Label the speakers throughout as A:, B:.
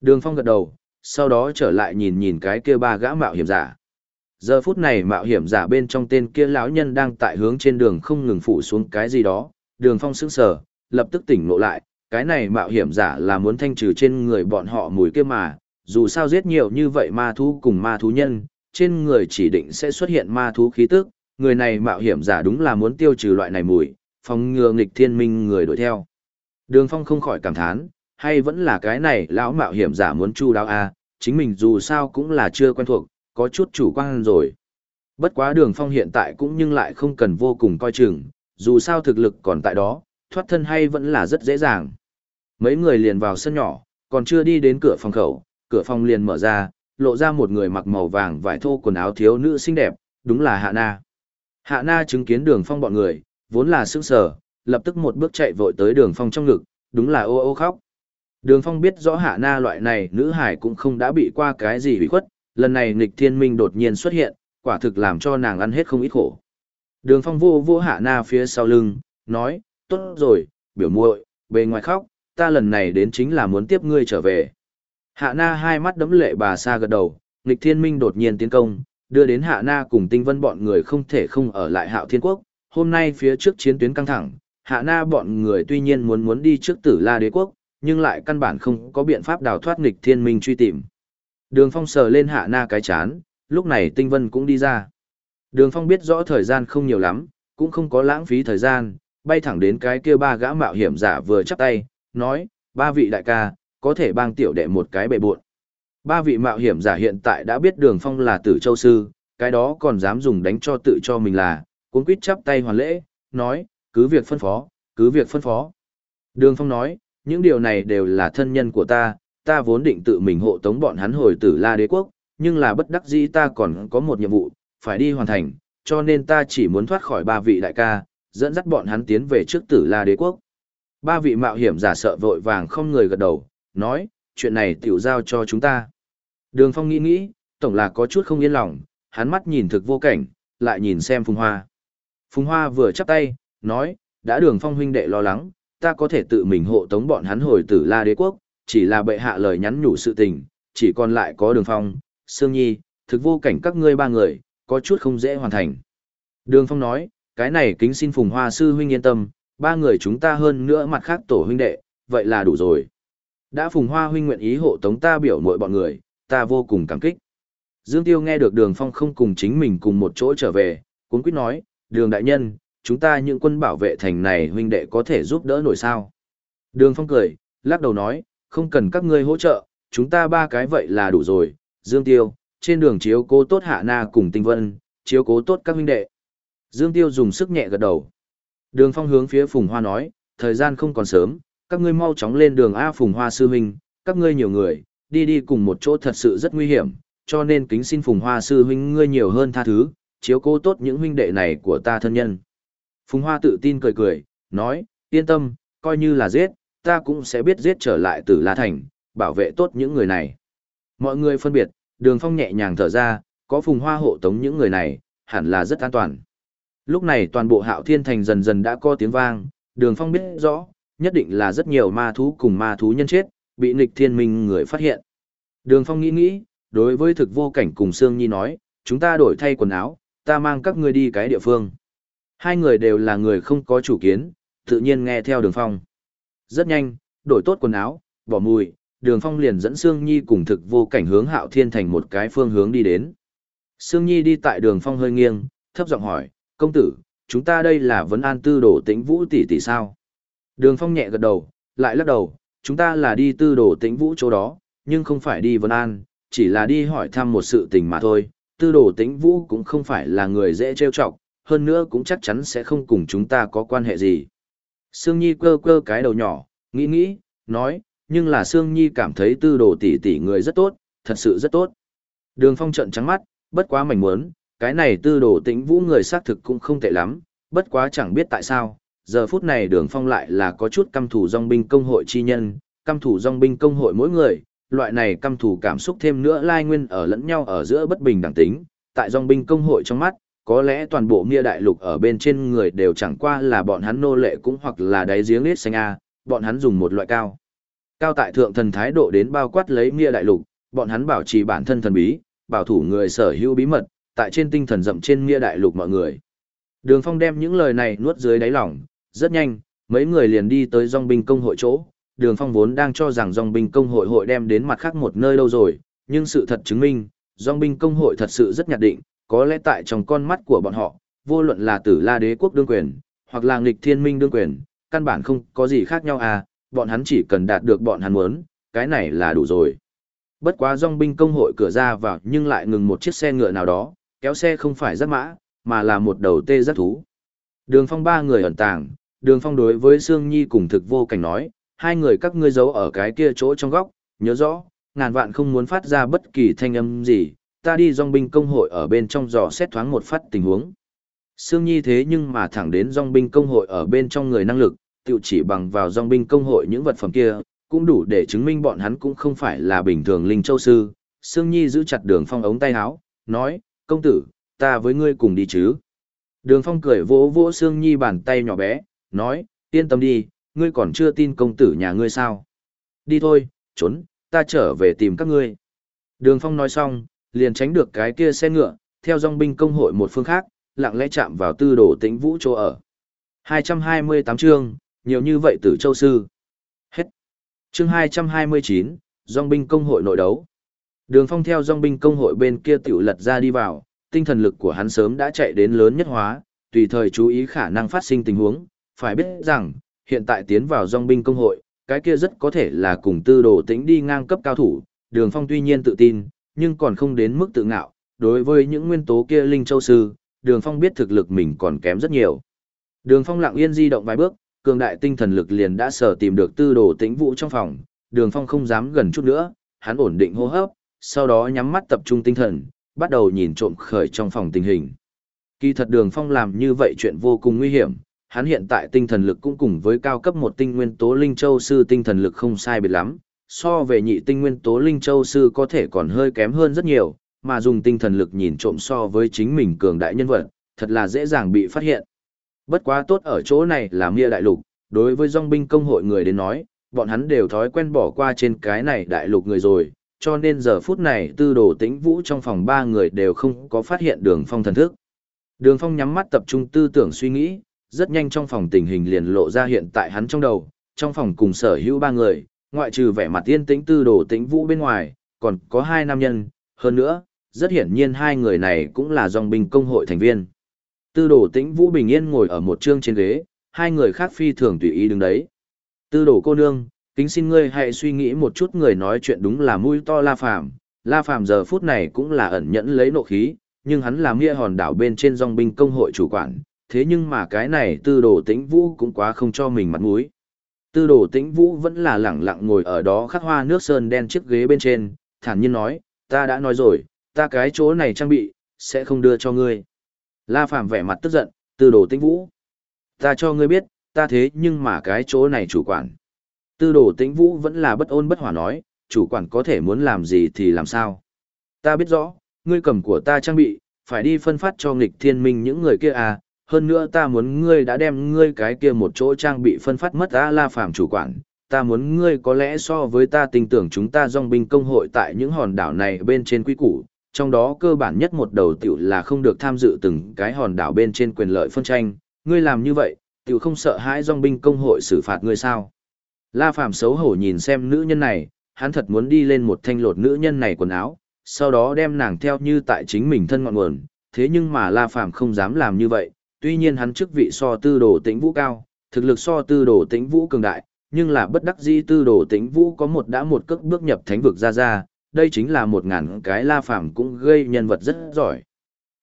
A: Đường Phong gật đầu, sau đó trở lại nhìn nhìn cái kia ba gã mạo hiểm giả. Giờ phút này mạo hiểm giả bên trong tên kia lão nhân đang tại hướng trên đường không ngừng phủ xuống cái gì đó, Đường Phong sững sờ, lập tức tỉnh ngộ lại, cái này mạo hiểm giả là muốn thanh trừ trên người bọn họ mùi kia mà, dù sao giết nhiều như vậy ma thú cùng ma thú nhân, trên người chỉ định sẽ xuất hiện ma thú khí tức, người này mạo hiểm giả đúng là muốn tiêu trừ loại này mùi, phòng ngừa nghịch thiên minh người đuổi theo. Đường Phong không khỏi cảm thán, hay vẫn là cái này lão mạo hiểm giả muốn chu đáo a, chính mình dù sao cũng là chưa quen thuộc, có chút chủ quan rồi. Bất quá Đường Phong hiện tại cũng nhưng lại không cần vô cùng coi chừng, dù sao thực lực còn tại đó, thoát thân hay vẫn là rất dễ dàng. Mấy người liền vào sân nhỏ, còn chưa đi đến cửa phòng khẩu, cửa phòng liền mở ra, lộ ra một người mặc màu vàng vải thô quần áo thiếu nữ xinh đẹp, đúng là Hạ Na. Hạ Na chứng kiến đường phong bọn người, vốn là sững sờ, lập tức một bước chạy vội tới đường phong trong ngực, đúng là ô ô khóc. Đường phong biết rõ Hạ Na loại này nữ hải cũng không đã bị qua cái gì hủy khuất, lần này nghịch thiên minh đột nhiên xuất hiện, quả thực làm cho nàng ăn hết không ít khổ. Đường phong vô vô Hạ Na phía sau lưng, nói, tốt rồi, biểu muội, bề ngoài khóc, ta lần này đến chính là muốn tiếp ngươi trở về. Hạ Na hai mắt đấm lệ bà xa gật đầu, nghịch thiên minh đột nhiên tiến công, đưa đến Hạ Na cùng tinh vân bọn người không thể không ở lại hạo thiên quốc. Hôm nay phía trước chiến tuyến căng thẳng, Hạ Na bọn người tuy nhiên muốn muốn đi trước tử la đế quốc, nhưng lại căn bản không có biện pháp đào thoát nghịch thiên minh truy tìm. Đường phong sờ lên Hạ Na cái chán, lúc này tinh vân cũng đi ra. Đường phong biết rõ thời gian không nhiều lắm, cũng không có lãng phí thời gian, bay thẳng đến cái kia ba gã mạo hiểm giả vừa chắp tay, nói, ba vị đại ca, có thể bang tiểu đệ một cái bệ buộn. Ba vị mạo hiểm giả hiện tại đã biết đường phong là tử châu sư, cái đó còn dám dùng đánh cho tự cho mình là, cuốn quýt chắp tay hoàn lễ, nói, cứ việc phân phó, cứ việc phân phó. Đường phong nói, những điều này đều là thân nhân của ta, ta vốn định tự mình hộ tống bọn hắn hồi tử la đế quốc, nhưng là bất đắc dĩ ta còn có một nhiệm vụ, phải đi hoàn thành, cho nên ta chỉ muốn thoát khỏi ba vị đại ca, dẫn dắt bọn hắn tiến về trước tử la đế quốc. Ba vị mạo hiểm giả sợ vội vàng không người gật đầu, nói, chuyện này tiểu giao cho chúng ta. Đường Phong nghĩ nghĩ, tổng là có chút không yên lòng, hắn mắt nhìn thực vô cảnh, lại nhìn xem Phùng Hoa. Phùng Hoa vừa chắp tay, nói, đã đường Phong huynh đệ lo lắng, ta có thể tự mình hộ tống bọn hắn hồi tử La Đế Quốc, chỉ là bệ hạ lời nhắn nhủ sự tình, chỉ còn lại có đường Phong, Sương Nhi, thực vô cảnh các ngươi ba người, có chút không dễ hoàn thành. Đường Phong nói, cái này kính xin Phùng Hoa sư huynh yên tâm, ba người chúng ta hơn nữa mặt khác tổ huynh đệ, vậy là đủ rồi. Đã Phùng Hoa huynh nguyện ý hộ tống ta biểu mội bọn người, ta vô cùng cảm kích. Dương Tiêu nghe được Đường Phong không cùng chính mình cùng một chỗ trở về, cuốn quyết nói, Đường đại nhân, chúng ta những quân bảo vệ thành này huynh đệ có thể giúp đỡ nổi sao. Đường Phong cười, lắc đầu nói, không cần các ngươi hỗ trợ, chúng ta ba cái vậy là đủ rồi. Dương Tiêu, trên đường chiếu cố tốt Hạ Na cùng Tinh Vân, chiếu cố tốt các huynh đệ. Dương Tiêu dùng sức nhẹ gật đầu. Đường Phong hướng phía Phùng Hoa nói, thời gian không còn sớm, các ngươi mau chóng lên đường A Phùng Hoa sư huynh, các ngươi nhiều người, đi đi cùng một chỗ thật sự rất nguy hiểm, cho nên kính xin Phùng Hoa sư huynh ngươi nhiều hơn tha thứ, chiếu cố tốt những huynh đệ này của ta thân nhân. Phùng Hoa tự tin cười cười, nói, yên tâm, coi như là giết, ta cũng sẽ biết giết trở lại từ La Thành, bảo vệ tốt những người này. Mọi người phân biệt, đường phong nhẹ nhàng thở ra, có Phùng Hoa hộ tống những người này, hẳn là rất an toàn. Lúc này toàn bộ hạo thiên thành dần dần đã có tiếng vang, đường phong biết rõ, nhất định là rất nhiều ma thú cùng ma thú nhân chết, bị nghịch thiên minh người phát hiện. Đường phong nghĩ nghĩ, đối với thực vô cảnh cùng Sương Nhi nói, chúng ta đổi thay quần áo, ta mang các ngươi đi cái địa phương. Hai người đều là người không có chủ kiến, tự nhiên nghe theo đường phong. Rất nhanh, đổi tốt quần áo, bỏ mùi, đường phong liền dẫn Sương Nhi cùng thực vô cảnh hướng hạo thiên thành một cái phương hướng đi đến. Sương Nhi đi tại đường phong hơi nghiêng, thấp giọng hỏi, công tử, chúng ta đây là vấn an tư đồ tĩnh vũ tỷ tỷ sao? Đường phong nhẹ gật đầu, lại lắc đầu, chúng ta là đi tư đồ tĩnh vũ chỗ đó, nhưng không phải đi vấn an, chỉ là đi hỏi thăm một sự tình mà thôi. Tư đồ tĩnh vũ cũng không phải là người dễ trêu chọc, hơn nữa cũng chắc chắn sẽ không cùng chúng ta có quan hệ gì. Sương Nhi cơ cơ cái đầu nhỏ, nghĩ nghĩ, nói, nhưng là Sương Nhi cảm thấy tư đồ tỷ tỷ người rất tốt, thật sự rất tốt. Đường phong trận trắng mắt, bất quá mảnh muốn, cái này tư đồ tĩnh vũ người xác thực cũng không tệ lắm, bất quá chẳng biết tại sao, giờ phút này đường phong lại là có chút căm thủ dòng binh công hội chi nhân, căm thủ dòng binh công hội mỗi người, loại này căm thủ cảm xúc thêm nữa lai nguyên ở lẫn nhau ở giữa bất bình đẳng tính, tại dòng binh công hội trong mắt, có lẽ toàn bộ mia đại lục ở bên trên người đều chẳng qua là bọn hắn nô lệ cũng hoặc là đáy giếng ít xanh A, bọn hắn dùng một loại cao. Cao tại thượng thần thái độ đến bao quát lấy Mia đại lục, bọn hắn bảo trì bản thân thần bí, bảo thủ người sở hữu bí mật, tại trên tinh thần rậm trên Mia đại lục mọi người. Đường Phong đem những lời này nuốt dưới đáy lòng, rất nhanh, mấy người liền đi tới dòng binh công hội chỗ. Đường Phong vốn đang cho rằng dòng binh công hội hội đem đến mặt khác một nơi lâu rồi, nhưng sự thật chứng minh, dòng binh công hội thật sự rất nhạt định, có lẽ tại trong con mắt của bọn họ, vô luận là tử la đế quốc đương quyền, hoặc là nghịch thiên minh đương quyền, căn bản không có gì khác nhau à, bọn hắn chỉ cần đạt được bọn hắn muốn, cái này là đủ rồi. Bất quá dòng binh công hội cửa ra vào nhưng lại ngừng một chiếc xe ngựa nào đó, kéo xe không phải rất mã, mà là một đầu tê rất thú. Đường phong ba người ẩn tàng, đường phong đối với Sương Nhi cùng thực vô cảnh nói, hai người các ngươi giấu ở cái kia chỗ trong góc, nhớ rõ, ngàn vạn không muốn phát ra bất kỳ thanh âm gì, ta đi dòng binh công hội ở bên trong dò xét thoáng một phát tình huống. Sương Nhi thế nhưng mà thẳng đến dòng binh công hội ở bên trong người năng lực, tiêu chỉ bằng vào dòng binh công hội những vật phẩm kia, cũng đủ để chứng minh bọn hắn cũng không phải là bình thường linh châu sư. Sương Nhi giữ chặt đường phong ống tay áo, nói, công tử, ta với ngươi cùng đi chứ. Đường phong cười vỗ vỗ Sương Nhi bàn tay nhỏ bé, nói, yên tâm đi, ngươi còn chưa tin công tử nhà ngươi sao. Đi thôi, trốn, ta trở về tìm các ngươi. Đường phong nói xong, liền tránh được cái kia xe ngựa, theo dòng binh công hội một phương khác, lặng lẽ chạm vào tư đồ tĩnh vũ chỗ ở. 228 chương, nhiều như vậy tử châu sư. Hết. Chương 229, dòng binh công hội nội đấu. Đường phong theo dòng binh công hội bên kia tiểu lật ra đi vào, tinh thần lực của hắn sớm đã chạy đến lớn nhất hóa, tùy thời chú ý khả năng phát sinh tình huống, phải biết rằng, hiện tại tiến vào dòng binh công hội, cái kia rất có thể là cùng tư đồ tĩnh đi ngang cấp cao thủ, đường phong tuy nhiên tự tin, nhưng còn không đến mức tự ngạo, đối với những nguyên tố kia linh châu sư, đường phong biết thực lực mình còn kém rất nhiều. Đường phong lặng yên di động vài bước, cường đại tinh thần lực liền đã sở tìm được tư đồ tĩnh vũ trong phòng, đường phong không dám gần chút nữa, hắn ổn định hô hấp, sau đó nhắm mắt tập trung tinh thần, bắt đầu nhìn trộm khởi trong phòng tình hình. Kỳ thật đường phong làm như vậy chuyện vô cùng nguy hiểm, hắn hiện tại tinh thần lực cũng cùng với cao cấp một tinh nguyên tố linh châu sư tinh thần lực không sai biệt lắm, so về nhị tinh nguyên tố linh châu sư có thể còn hơi kém hơn rất nhiều, mà dùng tinh thần lực nhìn trộm so với chính mình cường đại nhân vật, thật là dễ dàng bị phát hiện. Bất quá tốt ở chỗ này là Mia đại lục, đối với dòng binh công hội người đến nói, bọn hắn đều thói quen bỏ qua trên cái này đại lục người rồi, cho nên giờ phút này tư đồ tĩnh vũ trong phòng ba người đều không có phát hiện đường phong thần thức. Đường phong nhắm mắt tập trung tư tưởng suy nghĩ, rất nhanh trong phòng tình hình liền lộ ra hiện tại hắn trong đầu, trong phòng cùng sở hữu ba người, ngoại trừ vẻ mặt tiên tĩnh tư đồ tĩnh vũ bên ngoài, còn có hai nam nhân, hơn nữa, rất hiển nhiên hai người này cũng là dòng binh công hội thành viên. Tư đồ tĩnh vũ bình yên ngồi ở một trương trên ghế, hai người khác phi thường tùy ý đứng đấy. Tư đồ cô nương, kính xin ngươi hãy suy nghĩ một chút người nói chuyện đúng là mũi to la phàm. La phàm giờ phút này cũng là ẩn nhẫn lấy nộ khí, nhưng hắn là mia hòn đảo bên trên dòng binh công hội chủ quản, thế nhưng mà cái này tư đồ tĩnh vũ cũng quá không cho mình mặt mũi. Tư đồ tĩnh vũ vẫn là lẳng lặng ngồi ở đó khắc hoa nước sơn đen chiếc ghế bên trên, thản nhiên nói, ta đã nói rồi, ta cái chỗ này trang bị, sẽ không đưa cho ngươi. La Phàm vẻ mặt tức giận, tư đồ tĩnh vũ. Ta cho ngươi biết, ta thế nhưng mà cái chỗ này chủ quản. Tư đồ tĩnh vũ vẫn là bất ôn bất hòa nói, chủ quản có thể muốn làm gì thì làm sao. Ta biết rõ, ngươi cầm của ta trang bị, phải đi phân phát cho nghịch thiên minh những người kia à, hơn nữa ta muốn ngươi đã đem ngươi cái kia một chỗ trang bị phân phát mất á la phàm chủ quản, ta muốn ngươi có lẽ so với ta tin tưởng chúng ta dòng binh công hội tại những hòn đảo này bên trên quy củ, trong đó cơ bản nhất một đầu tiểu là không được tham dự từng cái hòn đảo bên trên quyền lợi phân tranh, ngươi làm như vậy, tiểu không sợ hãi dòng binh công hội xử phạt ngươi sao. La Phàm xấu hổ nhìn xem nữ nhân này, hắn thật muốn đi lên một thanh lột nữ nhân này quần áo, sau đó đem nàng theo như tại chính mình thân ngọn nguồn, thế nhưng mà La Phàm không dám làm như vậy, tuy nhiên hắn chức vị so tư đồ tĩnh vũ cao, thực lực so tư đồ tĩnh vũ cường đại, nhưng là bất đắc dĩ tư đồ tĩnh vũ có một đã một cước bước nhập thánh vực ra ra, đây chính là một ngàn cái La Phàm cũng gây nhân vật rất giỏi.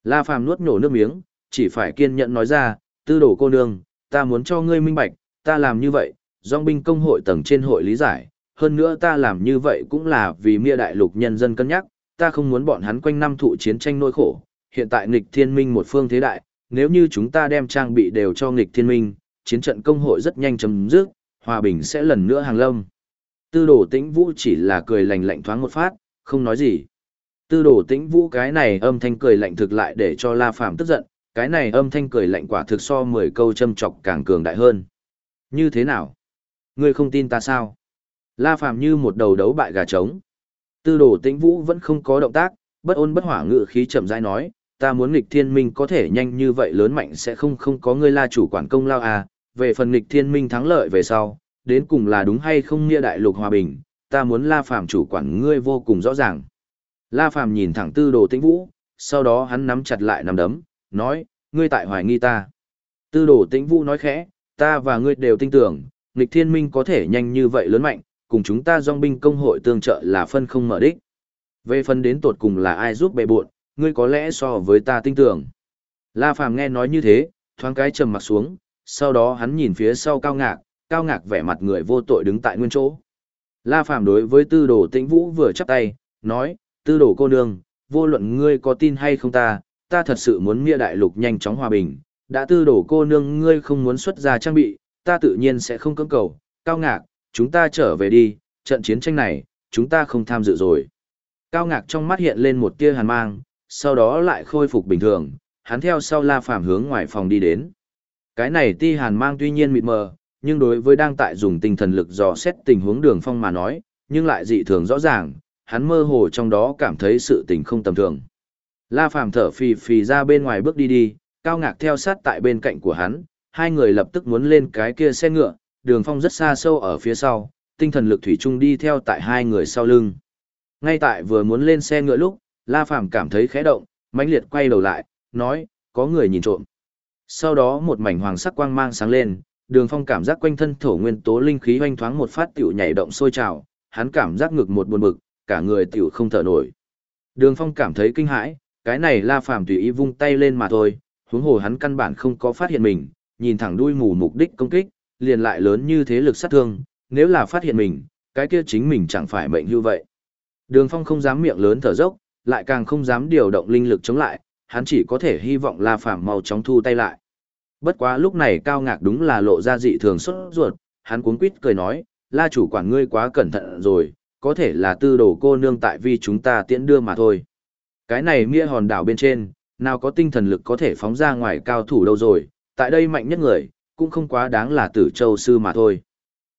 A: La Phàm nuốt nhổ nước miếng, chỉ phải kiên nhẫn nói ra, tư đồ cô nương, ta muốn cho ngươi minh bạch, ta làm như vậy, dòng binh công hội tầng trên hội lý giải, hơn nữa ta làm như vậy cũng là vì mia đại lục nhân dân cân nhắc, ta không muốn bọn hắn quanh năm thụ chiến tranh nỗi khổ, hiện tại nghịch thiên minh một phương thế đại, nếu như chúng ta đem trang bị đều cho nghịch thiên minh, chiến trận công hội rất nhanh chấm dứt, hòa bình sẽ lần nữa hàng lâm. Tư đồ tĩnh vũ chỉ là cười lạnh lạnh thoáng một phát, không nói gì. Tư đồ tĩnh vũ cái này âm thanh cười lạnh thực lại để cho La Phàm tức giận, cái này âm thanh cười lạnh quả thực so 10 câu châm chọc càng cường đại hơn. Như thế nào? Ngươi không tin ta sao? La Phàm như một đầu đấu bại gà trống. Tư đồ tĩnh vũ vẫn không có động tác, bất ôn bất hỏa ngự khí chậm rãi nói, ta muốn nghịch thiên minh có thể nhanh như vậy lớn mạnh sẽ không không có ngươi la chủ quản công lao à, về phần nghịch thiên minh thắng lợi về sau, đến cùng là đúng hay không nghĩa đại lục hòa bình, ta muốn la phàm chủ quản ngươi vô cùng rõ ràng. La phàm nhìn thẳng tư đồ tĩnh vũ, sau đó hắn nắm chặt lại nắm đấm, nói, ngươi tại hoài nghi ta. Tư đồ tĩnh vũ nói khẽ, ta và ngươi đều tin tưởng, nghịch thiên minh có thể nhanh như vậy lớn mạnh, cùng chúng ta dòng binh công hội tương trợ là phân không mở đích. Về phần đến tột cùng là ai giúp bệ buộn, ngươi có lẽ so với ta tin tưởng. La Phàm nghe nói như thế, thoáng cái trầm mặt xuống, sau đó hắn nhìn phía sau cao ngạc, cao ngạc vẻ mặt người vô tội đứng tại nguyên chỗ. La Phàm đối với tư đồ tĩnh vũ vừa chắp tay, nói, tư đồ cô nương, vô luận ngươi có tin hay không ta, ta thật sự muốn mia đại lục nhanh chóng hòa bình, đã tư đồ cô nương ngươi không muốn xuất ra trang bị, ta tự nhiên sẽ không cưỡng cầu, cao ngạc, chúng ta trở về đi, trận chiến tranh này, chúng ta không tham dự rồi. Cao ngạc trong mắt hiện lên một tia hàn mang, sau đó lại khôi phục bình thường, hắn theo sau La Phàm hướng ngoài phòng đi đến. Cái này ti hàn mang tuy nhiên mịt mờ, nhưng đối với đang tại dùng tinh thần lực dò xét tình huống đường phong mà nói, nhưng lại dị thường rõ ràng, hắn mơ hồ trong đó cảm thấy sự tình không tầm thường. La Phàm thở phì phì ra bên ngoài bước đi đi, cao ngạc theo sát tại bên cạnh của hắn, hai người lập tức muốn lên cái kia xe ngựa, đường phong rất xa sâu ở phía sau, tinh thần lực thủy chung đi theo tại hai người sau lưng. Ngay tại vừa muốn lên xe ngựa lúc, La Phàm cảm thấy khẽ động, mãnh liệt quay đầu lại, nói, có người nhìn trộm. Sau đó một mảnh hoàng sắc quang mang sáng lên, Đường Phong cảm giác quanh thân thổ nguyên tố linh khí hoành thoáng một phát tiểu nhảy động sôi trào, hắn cảm giác ngực một buồn bực, cả người tiểu không thở nổi. Đường Phong cảm thấy kinh hãi, cái này La Phàm tùy ý vung tay lên mà thôi, huống hồ hắn căn bản không có phát hiện mình, nhìn thẳng đuôi mù mục đích công kích, liền lại lớn như thế lực sát thương, nếu là phát hiện mình, cái kia chính mình chẳng phải mệnh như vậy. Đường Phong không dám miệng lớn thở dốc, lại càng không dám điều động linh lực chống lại, hắn chỉ có thể hy vọng La Phàm mau chóng thu tay lại. Bất quá lúc này cao ngạc đúng là lộ ra dị thường xuất ruột, hắn cuống quýt cười nói, La chủ quản ngươi quá cẩn thận rồi, có thể là tư đồ cô nương tại vì chúng ta tiễn đưa mà thôi. Cái này mia hòn đảo bên trên, nào có tinh thần lực có thể phóng ra ngoài cao thủ đâu rồi, tại đây mạnh nhất người, cũng không quá đáng là tử châu sư mà thôi.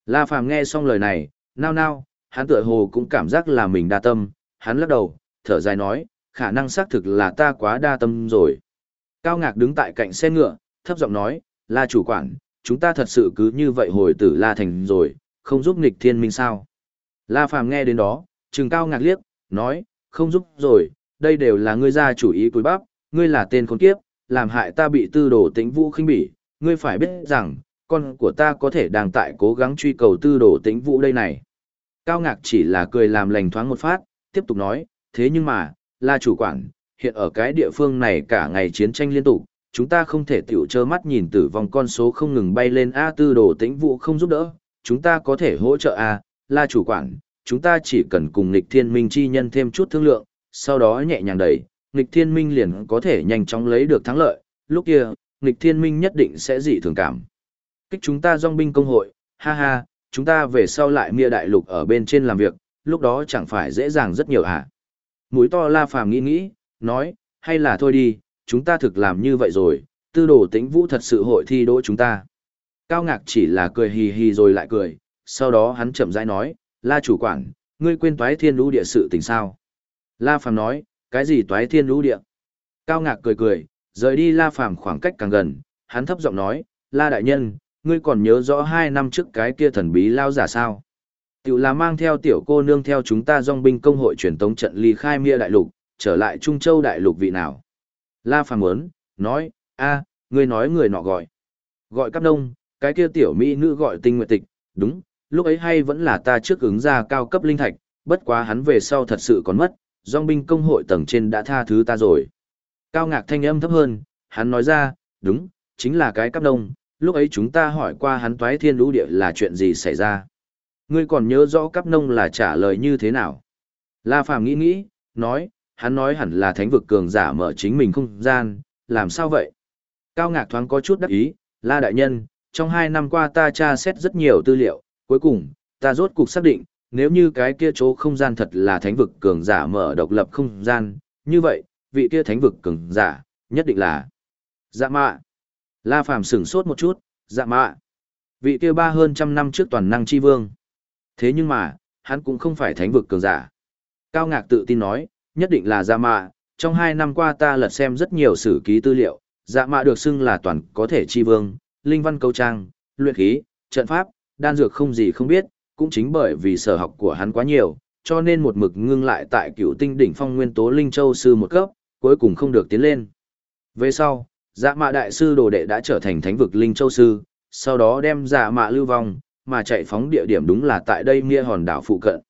A: La Phàm nghe xong lời này, nao nao, hắn tựa hồ cũng cảm giác là mình đa tâm, hắn lắc đầu, thở dài nói, khả năng xác thực là ta quá đa tâm rồi. Cao Ngạc đứng tại cạnh xe ngựa, thấp giọng nói, là chủ quản, chúng ta thật sự cứ như vậy hồi tử La Thành rồi, không giúp nghịch thiên minh sao. La Phàm nghe đến đó, trừng Cao Ngạc liếc, nói, không giúp rồi, đây đều là ngươi ra chủ ý cuối bắp, ngươi là tên con kiếp, làm hại ta bị tư đồ tĩnh vũ khinh bỉ, ngươi phải biết rằng, con của ta có thể đang tại cố gắng truy cầu tư đồ tĩnh vũ đây này. Cao Ngạc chỉ là cười làm lành thoáng một phát, tiếp tục nói, thế nhưng mà, là chủ quản, hiện ở cái địa phương này cả ngày chiến tranh liên tục, chúng ta không thể tiểu trơ mắt nhìn tử vong con số không ngừng bay lên A tư đồ tĩnh vụ không giúp đỡ, chúng ta có thể hỗ trợ A, là chủ quản, chúng ta chỉ cần cùng nghịch thiên minh chi nhân thêm chút thương lượng, sau đó nhẹ nhàng đẩy, nghịch thiên minh liền có thể nhanh chóng lấy được thắng lợi, lúc kia, nghịch thiên minh nhất định sẽ dị thường cảm. Kích chúng ta dòng binh công hội, ha ha, chúng ta về sau lại mia đại lục ở bên trên làm việc, lúc đó chẳng phải dễ dàng rất nhiều hả? Mũi to la phàm nghĩ nghĩ, nói, hay là thôi đi, chúng ta thực làm như vậy rồi, tư đồ tĩnh vũ thật sự hội thi đỗ chúng ta. Cao ngạc chỉ là cười hì hì rồi lại cười, sau đó hắn chậm rãi nói, la chủ quản, ngươi quên toái thiên lũ địa sự tình sao? La phàm nói, cái gì toái thiên lũ địa? Cao ngạc cười cười, rời đi la phàm khoảng cách càng gần, hắn thấp giọng nói, la đại nhân, ngươi còn nhớ rõ hai năm trước cái kia thần bí lao giả sao? Tiểu là mang theo tiểu cô nương theo chúng ta dòng binh công hội truyền tống trận ly khai mia đại lục, trở lại Trung Châu đại lục vị nào. La Phàm muốn, nói, a, ngươi nói người nọ gọi. Gọi cấp đông, cái kia tiểu mỹ nữ gọi tinh nguyện tịch, đúng, lúc ấy hay vẫn là ta trước ứng ra cao cấp linh thạch, bất quá hắn về sau thật sự còn mất, dòng binh công hội tầng trên đã tha thứ ta rồi. Cao ngạc thanh âm thấp hơn, hắn nói ra, đúng, chính là cái cấp đông, lúc ấy chúng ta hỏi qua hắn toái thiên lũ địa là chuyện gì xảy ra. Ngươi còn nhớ rõ cấp nông là trả lời như thế nào? La Phàm nghĩ nghĩ, nói, hắn nói hẳn là thánh vực cường giả mở chính mình không gian, làm sao vậy? Cao ngạc thoáng có chút đắc ý, La Đại Nhân, trong hai năm qua ta tra xét rất nhiều tư liệu, cuối cùng, ta rốt cục xác định, nếu như cái kia chỗ không gian thật là thánh vực cường giả mở độc lập không gian, như vậy, vị kia thánh vực cường giả, nhất định là Dạ mạ. La Phàm sửng sốt một chút, dạ mạ. Vị kia ba hơn trăm năm trước toàn năng chi vương. Thế nhưng mà, hắn cũng không phải thánh vực cường giả. Cao Ngạc tự tin nói, nhất định là dạ mạ, trong hai năm qua ta lật xem rất nhiều sử ký tư liệu, dạ mạ được xưng là toàn có thể chi vương, linh văn câu trang, luyện khí, trận pháp, đan dược không gì không biết, cũng chính bởi vì sở học của hắn quá nhiều, cho nên một mực ngưng lại tại cựu tinh đỉnh phong nguyên tố linh châu sư một cấp, cuối cùng không được tiến lên. Về sau, dạ mạ đại sư đồ đệ đã trở thành thánh vực linh châu sư, sau đó đem dạ mạ lưu vong, mà chạy phóng địa điểm đúng là tại đây nghĩa hòn đảo phụ cận.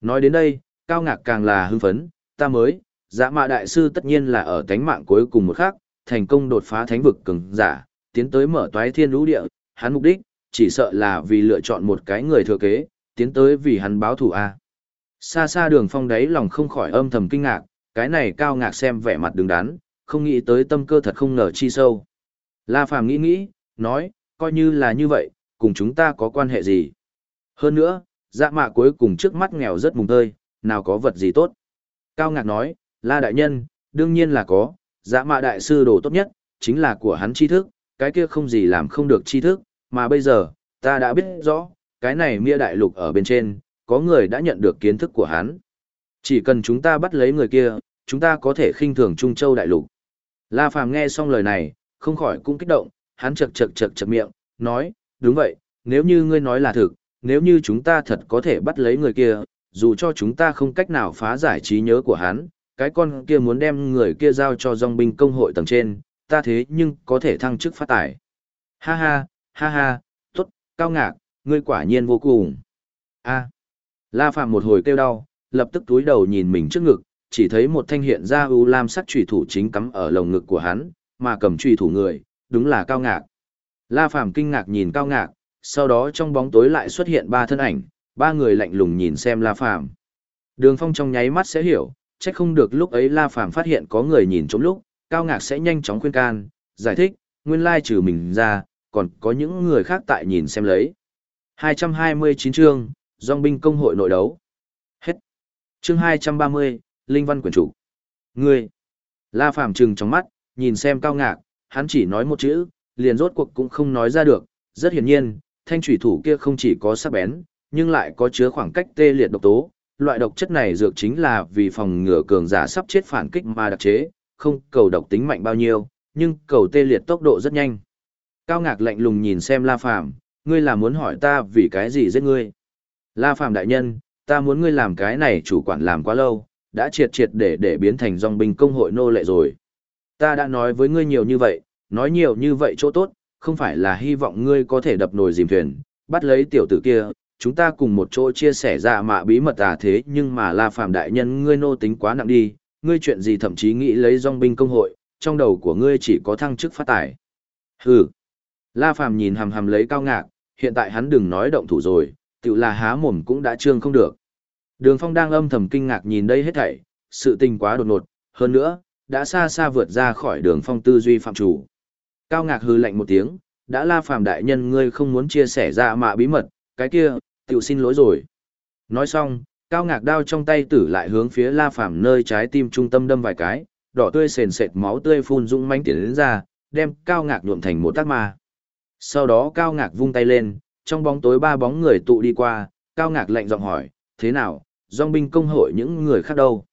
A: Nói đến đây, cao ngạc càng là hưng phấn, ta mới, dạ mạ đại sư tất nhiên là ở thánh mạng cuối cùng một khắc, thành công đột phá thánh vực cường giả, tiến tới mở toái thiên lũ địa, hắn mục đích, chỉ sợ là vì lựa chọn một cái người thừa kế, tiến tới vì hắn báo thù a. Xa xa đường phong đáy lòng không khỏi âm thầm kinh ngạc, cái này cao ngạc xem vẻ mặt đứng đắn, không nghĩ tới tâm cơ thật không ngờ chi sâu. La Phàm nghĩ nghĩ, nói, coi như là như vậy, cùng chúng ta có quan hệ gì. Hơn nữa, dạ mạ cuối cùng trước mắt nghèo rất mùng tơi, nào có vật gì tốt. Cao ngạc nói, La Đại Nhân, đương nhiên là có, dạ mạ đại sư đồ tốt nhất, chính là của hắn tri thức, cái kia không gì làm không được tri thức, mà bây giờ, ta đã biết rõ, cái này mia đại lục ở bên trên, có người đã nhận được kiến thức của hắn. Chỉ cần chúng ta bắt lấy người kia, chúng ta có thể khinh thường Trung Châu đại lục. La Phàm nghe xong lời này, không khỏi cũng kích động, hắn chật chật chật chật miệng, nói, đúng vậy, nếu như ngươi nói là thực, nếu như chúng ta thật có thể bắt lấy người kia, dù cho chúng ta không cách nào phá giải trí nhớ của hắn, cái con kia muốn đem người kia giao cho dòng binh công hội tầng trên, ta thế nhưng có thể thăng chức phát tài. Ha ha, ha ha, tốt, cao ngạc, ngươi quả nhiên vô cùng. A. La Phạm một hồi kêu đau, lập tức túi đầu nhìn mình trước ngực, chỉ thấy một thanh hiện ra u lam sắc chủy thủ chính cắm ở lồng ngực của hắn, mà cầm chủy thủ người, đúng là Cao Ngạc. La Phàm kinh ngạc nhìn Cao Ngạc, sau đó trong bóng tối lại xuất hiện ba thân ảnh, ba người lạnh lùng nhìn xem La Phàm. Đường Phong trong nháy mắt sẽ hiểu, chắc không được lúc ấy La Phàm phát hiện có người nhìn trộm lúc, Cao Ngạc sẽ nhanh chóng khuyên can, giải thích, nguyên lai trừ mình ra, còn có những người khác tại nhìn xem lấy. 229 chương, Dòng binh công hội nội đấu. Hết. Chương 230, Linh Văn quyển chủ. Ngươi. La Phàm trừng trong mắt, nhìn xem cao ngạc, hắn chỉ nói một chữ, liền rốt cuộc cũng không nói ra được. Rất hiển nhiên, thanh thủy thủ kia không chỉ có sắc bén, nhưng lại có chứa khoảng cách tê liệt độc tố. Loại độc chất này dược chính là vì phòng ngừa cường giả sắp chết phản kích mà đặc chế, không cầu độc tính mạnh bao nhiêu, nhưng cầu tê liệt tốc độ rất nhanh. Cao ngạc lạnh lùng nhìn xem La Phàm, ngươi là muốn hỏi ta vì cái gì giết ngươi? La Phàm đại nhân, ta muốn ngươi làm cái này chủ quản làm quá lâu, đã triệt triệt để để biến thành dòng binh công hội nô lệ rồi. Ta đã nói với ngươi nhiều như vậy, nói nhiều như vậy chỗ tốt, không phải là hy vọng ngươi có thể đập nồi dìm thuyền, bắt lấy tiểu tử kia, chúng ta cùng một chỗ chia sẻ ra mạ bí mật à thế nhưng mà La Phàm đại nhân ngươi nô tính quá nặng đi, ngươi chuyện gì thậm chí nghĩ lấy dòng binh công hội, trong đầu của ngươi chỉ có thăng chức phát tài. Hừ. La Phàm nhìn hầm hầm lấy cao ngạc, hiện tại hắn đừng nói động thủ rồi, tự là há mồm cũng đã trương không được. Đường Phong đang âm thầm kinh ngạc nhìn đây hết thảy, sự tình quá đột ngột, hơn nữa, đã xa xa vượt ra khỏi đường Phong tư duy phạm chủ. Cao ngạc hư lạnh một tiếng, đã la phàm đại nhân ngươi không muốn chia sẻ ra mạ bí mật, cái kia, tiểu xin lỗi rồi. Nói xong, cao ngạc đao trong tay tử lại hướng phía la phàm nơi trái tim trung tâm đâm vài cái, đỏ tươi sền sệt máu tươi phun dũng mãnh tiến đến ra, đem cao ngạc nhuộm thành một tác ma. Sau đó cao ngạc vung tay lên, trong bóng tối ba bóng người tụ đi qua, cao ngạc lạnh giọng hỏi, thế nào, dòng binh công hội những người khác đâu.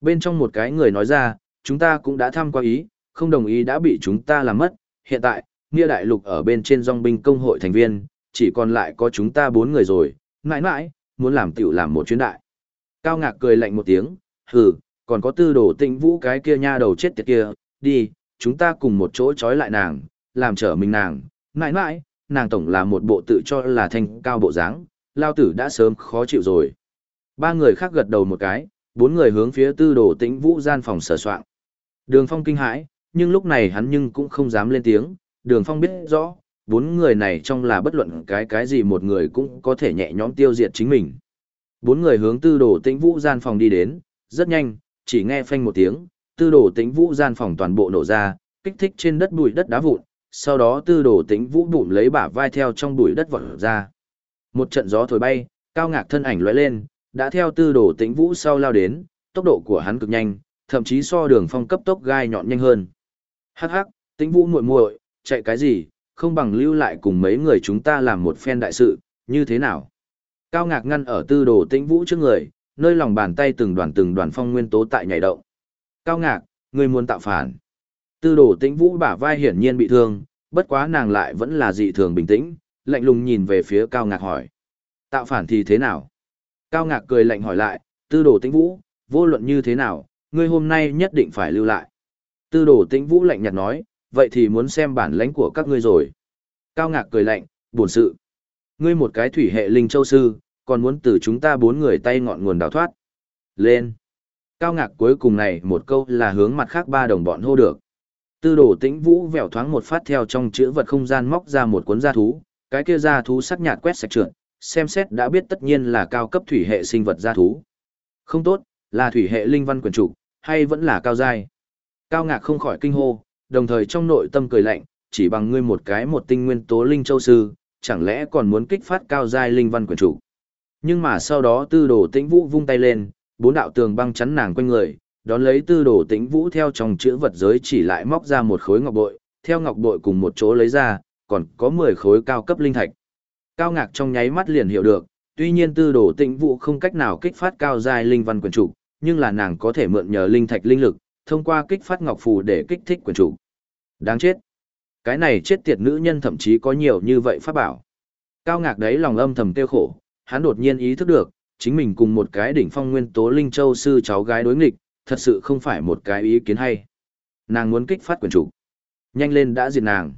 A: Bên trong một cái người nói ra, chúng ta cũng đã tham qua ý, không đồng ý đã bị chúng ta làm mất, hiện tại, Nghĩa Đại Lục ở bên trên dòng binh công hội thành viên, chỉ còn lại có chúng ta bốn người rồi, mãi mãi, muốn làm tiểu làm một chuyến đại. Cao ngạc cười lạnh một tiếng, hừ, còn có tư đồ tịnh vũ cái kia nha đầu chết tiệt kia, đi, chúng ta cùng một chỗ trói lại nàng, làm trở mình nàng, mãi mãi, nàng tổng là một bộ tự cho là thanh cao bộ dáng, lao tử đã sớm khó chịu rồi. Ba người khác gật đầu một cái, bốn người hướng phía tư đồ tĩnh vũ gian phòng sở soạn. Đường phong kinh hãi, nhưng lúc này hắn nhưng cũng không dám lên tiếng, đường phong biết rõ, bốn người này trong là bất luận cái cái gì một người cũng có thể nhẹ nhõm tiêu diệt chính mình. Bốn người hướng tư đồ tĩnh vũ gian phòng đi đến, rất nhanh, chỉ nghe phanh một tiếng, tư đồ tĩnh vũ gian phòng toàn bộ nổ ra, kích thích trên đất bụi đất đá vụn, sau đó tư đồ tĩnh vũ bụng lấy bả vai theo trong bụi đất vọt ra. Một trận gió thổi bay, cao ngạc thân ảnh lóe lên, đã theo tư đồ tĩnh vũ sau lao đến, tốc độ của hắn cực nhanh, thậm chí so đường phong cấp tốc gai nhọn nhanh hơn. Hắc hắc, tĩnh vũ muội muội, chạy cái gì, không bằng lưu lại cùng mấy người chúng ta làm một phen đại sự, như thế nào? Cao ngạc ngăn ở tư đồ tĩnh vũ trước người, nơi lòng bàn tay từng đoàn từng đoàn phong nguyên tố tại nhảy động. Cao ngạc, người muốn tạo phản. Tư đồ tĩnh vũ bả vai hiển nhiên bị thương, bất quá nàng lại vẫn là dị thường bình tĩnh, lạnh lùng nhìn về phía cao ngạc hỏi. Tạo phản thì thế nào? Cao ngạc cười lạnh hỏi lại, tư đồ tĩnh vũ, vô luận như thế nào, ngươi hôm nay nhất định phải lưu lại. Tư đồ tĩnh vũ lạnh nhạt nói, vậy thì muốn xem bản lãnh của các ngươi rồi. Cao ngạc cười lạnh, buồn sự. Ngươi một cái thủy hệ linh châu sư, còn muốn từ chúng ta bốn người tay ngọn nguồn đào thoát. Lên. Cao ngạc cuối cùng này một câu là hướng mặt khác ba đồng bọn hô được. Tư đồ tĩnh vũ vẹo thoáng một phát theo trong chữ vật không gian móc ra một cuốn gia thú, cái kia gia thú sắc nhạt quét sạch trượt, xem xét đã biết tất nhiên là cao cấp thủy hệ sinh vật gia thú. Không tốt, là thủy hệ linh văn quyền chủ, hay vẫn là cao giai. Cao ngạc không khỏi kinh hô, đồng thời trong nội tâm cười lạnh, chỉ bằng ngươi một cái một tinh nguyên tố linh châu sư, chẳng lẽ còn muốn kích phát cao giai linh văn quyền chủ. Nhưng mà sau đó tư đồ tĩnh vũ vung tay lên, bốn đạo tường băng chắn nàng quanh người, đón lấy tư đồ tĩnh vũ theo trong chữ vật giới chỉ lại móc ra một khối ngọc bội, theo ngọc bội cùng một chỗ lấy ra, còn có 10 khối cao cấp linh thạch. Cao ngạc trong nháy mắt liền hiểu được, tuy nhiên tư đồ tĩnh vũ không cách nào kích phát cao giai linh văn quyền chủ, nhưng là nàng có thể mượn nhờ linh thạch linh lực, thông qua kích phát ngọc phù để kích thích quyền chủ. Đáng chết. Cái này chết tiệt nữ nhân thậm chí có nhiều như vậy pháp bảo. Cao ngạc đấy lòng âm thầm tiêu khổ, hắn đột nhiên ý thức được, chính mình cùng một cái đỉnh phong nguyên tố linh châu sư cháu gái đối nghịch, thật sự không phải một cái ý kiến hay. Nàng muốn kích phát quyền chủ. Nhanh lên đã diệt nàng.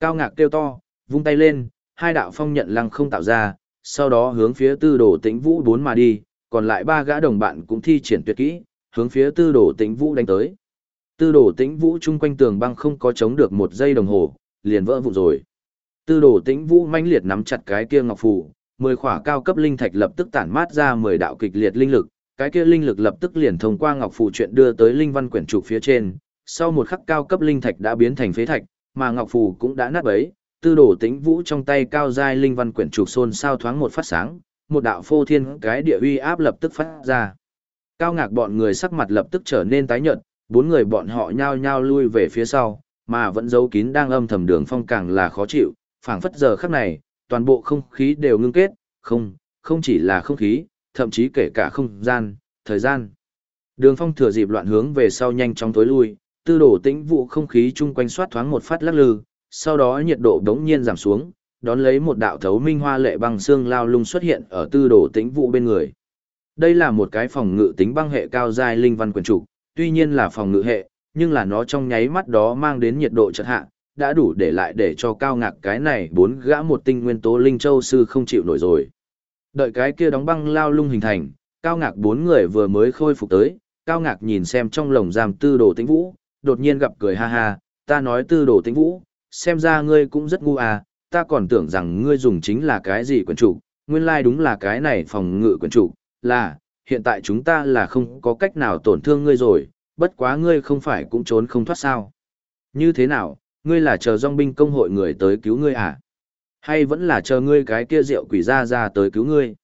A: Cao ngạc kêu to, vung tay lên, hai đạo phong nhận lăng không tạo ra, sau đó hướng phía tư đồ tĩnh vũ bốn mà đi, còn lại ba gã đồng bạn cũng thi triển tuyệt kỹ, hướng phía tư đồ tĩnh vũ đánh tới. Tư đồ tĩnh vũ chung quanh tường băng không có chống được một giây đồng hồ, liền vỡ vụn rồi. Tư đồ tĩnh vũ manh liệt nắm chặt cái kia ngọc phù, mười khỏa cao cấp linh thạch lập tức tản mát ra mười đạo kịch liệt linh lực, cái kia linh lực lập tức liền thông qua ngọc phù chuyện đưa tới linh văn quyển trục phía trên, sau một khắc cao cấp linh thạch đã biến thành phế thạch, mà ngọc phù cũng đã nát bấy, tư đồ tĩnh vũ trong tay cao giai linh văn quyển trục xôn sao thoáng một phát sáng, một đạo phô thiên cái địa uy áp lập tức phát ra. Cao ngạc bọn người sắc mặt lập tức trở nên tái nhợt, bốn người bọn họ nhao nhao lui về phía sau, mà vẫn giấu kín đang âm thầm đường phong càng là khó chịu, phảng phất giờ khắc này, toàn bộ không khí đều ngưng kết, không, không chỉ là không khí, thậm chí kể cả không gian, thời gian. Đường phong thừa dịp loạn hướng về sau nhanh chóng tối lui, tư đổ tĩnh vụ không khí chung quanh soát thoáng một phát lắc lư, sau đó nhiệt độ đống nhiên giảm xuống, đón lấy một đạo thấu minh hoa lệ băng xương lao lung xuất hiện ở tư đổ tĩnh vụ bên người. Đây là một cái phòng ngự tính băng hệ cao giai linh văn quyền trục, tuy nhiên là phòng ngự hệ, nhưng là nó trong nháy mắt đó mang đến nhiệt độ chợt hạ, đã đủ để lại để cho cao ngạc cái này bốn gã một tinh nguyên tố linh châu sư không chịu nổi rồi. Đợi cái kia đóng băng lao lung hình thành, cao ngạc bốn người vừa mới khôi phục tới, cao ngạc nhìn xem trong lồng giam tư đồ tĩnh vũ, đột nhiên gặp cười ha ha, ta nói tư đồ tĩnh vũ, xem ra ngươi cũng rất ngu à, ta còn tưởng rằng ngươi dùng chính là cái gì quyền chủ, nguyên lai like đúng là cái này phòng ngự quyền chủ, là, hiện tại chúng ta là không có cách nào tổn thương ngươi rồi, bất quá ngươi không phải cũng trốn không thoát sao. Như thế nào, ngươi là chờ dòng binh công hội người tới cứu ngươi à? Hay vẫn là chờ ngươi cái kia rượu quỷ ra ra tới cứu ngươi?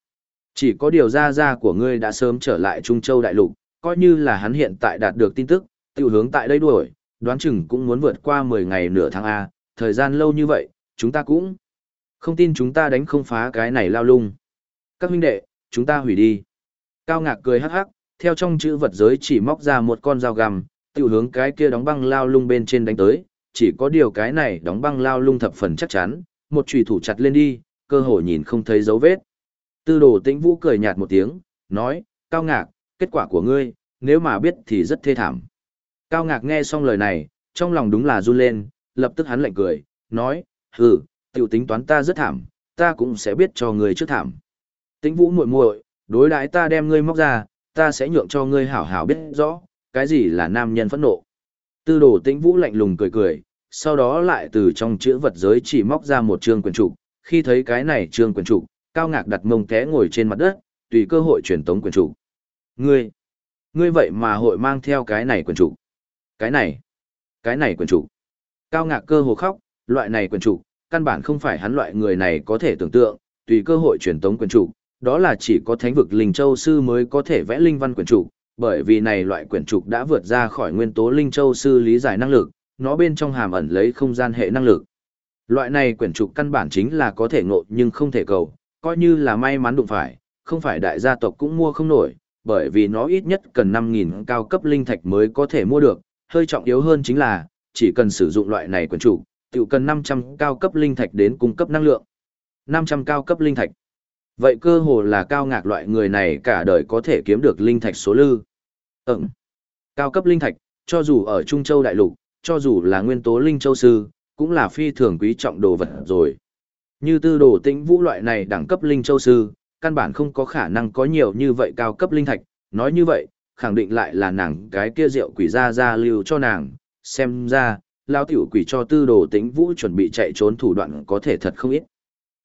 A: Chỉ có điều ra ra của ngươi đã sớm trở lại Trung Châu Đại Lục, coi như là hắn hiện tại đạt được tin tức, tiêu hướng tại đây đuổi, đoán chừng cũng muốn vượt qua 10 ngày nửa tháng A, thời gian lâu như vậy, chúng ta cũng không tin chúng ta đánh không phá cái này lao lung. Các huynh đệ, chúng ta hủy đi. Cao ngạc cười hắc hắc, theo trong chữ vật giới chỉ móc ra một con dao găm, tự hướng cái kia đóng băng lao lung bên trên đánh tới, chỉ có điều cái này đóng băng lao lung thập phần chắc chắn, một chùy thủ chặt lên đi, cơ hội nhìn không thấy dấu vết. Tư đồ tĩnh vũ cười nhạt một tiếng, nói, cao ngạc, kết quả của ngươi, nếu mà biết thì rất thê thảm. Cao ngạc nghe xong lời này, trong lòng đúng là run lên, lập tức hắn lạnh cười, nói, hừ, tiểu tính toán ta rất thảm, ta cũng sẽ biết cho ngươi trước thảm. Tĩnh vũ muội muội, đối đãi ta đem ngươi móc ra, ta sẽ nhượng cho ngươi hảo hảo biết rõ, cái gì là nam nhân phẫn nộ. Tư đồ tĩnh vũ lạnh lùng cười cười, sau đó lại từ trong chữ vật giới chỉ móc ra một trương quyền trục, khi thấy cái này trương quyền trục, cao ngạc đặt mông té ngồi trên mặt đất, tùy cơ hội truyền tống quyền trục. Ngươi, ngươi vậy mà hội mang theo cái này quyền trục. Cái này, cái này quyền trục. Cao ngạc cơ hồ khóc, loại này quyền trục, căn bản không phải hắn loại người này có thể tưởng tượng, tùy cơ hội truyền tống quyền trục, đó là chỉ có thánh vực linh châu sư mới có thể vẽ linh văn quyển trục, bởi vì này loại quyển trục đã vượt ra khỏi nguyên tố linh châu sư lý giải năng lực, nó bên trong hàm ẩn lấy không gian hệ năng lực. Loại này quyển trục căn bản chính là có thể ngộ nhưng không thể cầu, coi như là may mắn đụng phải, không phải đại gia tộc cũng mua không nổi, bởi vì nó ít nhất cần 5.000 cao cấp linh thạch mới có thể mua được, hơi trọng yếu hơn chính là, chỉ cần sử dụng loại này quyển trục, tự cần 500 cao cấp linh thạch đến cung cấp năng lượng. 500 cao cấp linh thạch. Vậy cơ hồ là cao ngạc loại người này cả đời có thể kiếm được linh thạch số lư. Ừm. Cao cấp linh thạch, cho dù ở Trung Châu Đại Lục, cho dù là nguyên tố linh châu sư, cũng là phi thường quý trọng đồ vật rồi. Như tư đồ tĩnh vũ loại này đẳng cấp linh châu sư, căn bản không có khả năng có nhiều như vậy cao cấp linh thạch, nói như vậy, khẳng định lại là nàng cái kia rượu quỷ ra ra lưu cho nàng, xem ra, lao tiểu quỷ cho tư đồ tĩnh vũ chuẩn bị chạy trốn thủ đoạn có thể thật không ít.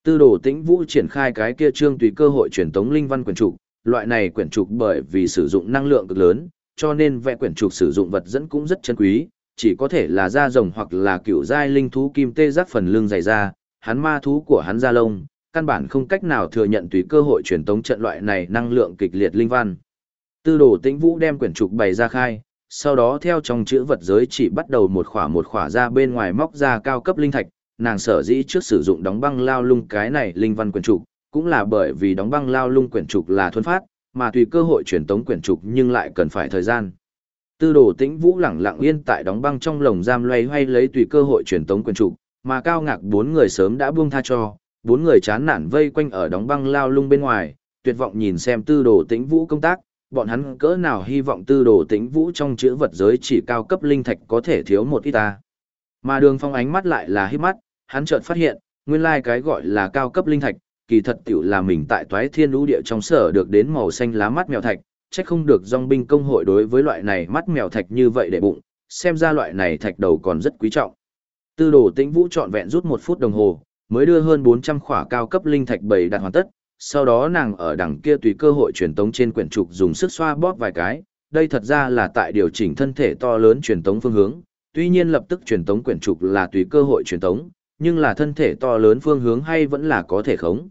A: Tư đồ tĩnh vũ triển khai cái kia trương tùy cơ hội truyền tống linh văn quyển trục, loại này quyển trục bởi vì sử dụng năng lượng cực lớn, cho nên vẽ quyển trục sử dụng vật dẫn cũng rất chân quý, chỉ có thể là da rồng hoặc là cựu giai linh thú kim tê giác phần lưng dày ra, hắn ma thú của hắn da lông, căn bản không cách nào thừa nhận tùy cơ hội truyền tống trận loại này năng lượng kịch liệt linh văn. Tư đồ tĩnh vũ đem quyển trục bày ra khai, sau đó theo trong chữ vật giới chỉ bắt đầu một khỏa một khỏa ra bên ngoài móc ra cao cấp linh thạch, nàng sở dĩ trước sử dụng đóng băng lao lung cái này linh văn quyển trục, cũng là bởi vì đóng băng lao lung quyển trục là thuần phát, mà tùy cơ hội truyền tống quyển trục nhưng lại cần phải thời gian. Tư đồ tĩnh vũ lẳng lặng yên tại đóng băng trong lồng giam loay hoay lấy tùy cơ hội truyền tống quyển trục, mà cao ngạc bốn người sớm đã buông tha cho, bốn người chán nản vây quanh ở đóng băng lao lung bên ngoài, tuyệt vọng nhìn xem tư đồ tĩnh vũ công tác, bọn hắn cỡ nào hy vọng tư đồ tĩnh vũ trong chữ vật giới chỉ cao cấp linh thạch có thể thiếu một ít ta. Mà đường phong ánh mắt lại là hít mắt, hắn chợt phát hiện, nguyên lai cái gọi là cao cấp linh thạch, kỳ thật tiểu là mình tại toái thiên lũ địa trong sở được đến màu xanh lá mắt mèo thạch, chắc không được dòng binh công hội đối với loại này mắt mèo thạch như vậy để bụng, xem ra loại này thạch đầu còn rất quý trọng. Tư đồ tĩnh vũ trọn vẹn rút một phút đồng hồ, mới đưa hơn 400 khỏa cao cấp linh thạch bầy đặt hoàn tất, sau đó nàng ở đằng kia tùy cơ hội truyền tống trên quyển trục dùng sức xoa bóp vài cái, đây thật ra là tại điều chỉnh thân thể to lớn truyền tống phương hướng, tuy nhiên lập tức truyền tống quyển trục là tùy cơ hội truyền tống, nhưng là thân thể to lớn phương hướng hay vẫn là có thể khống.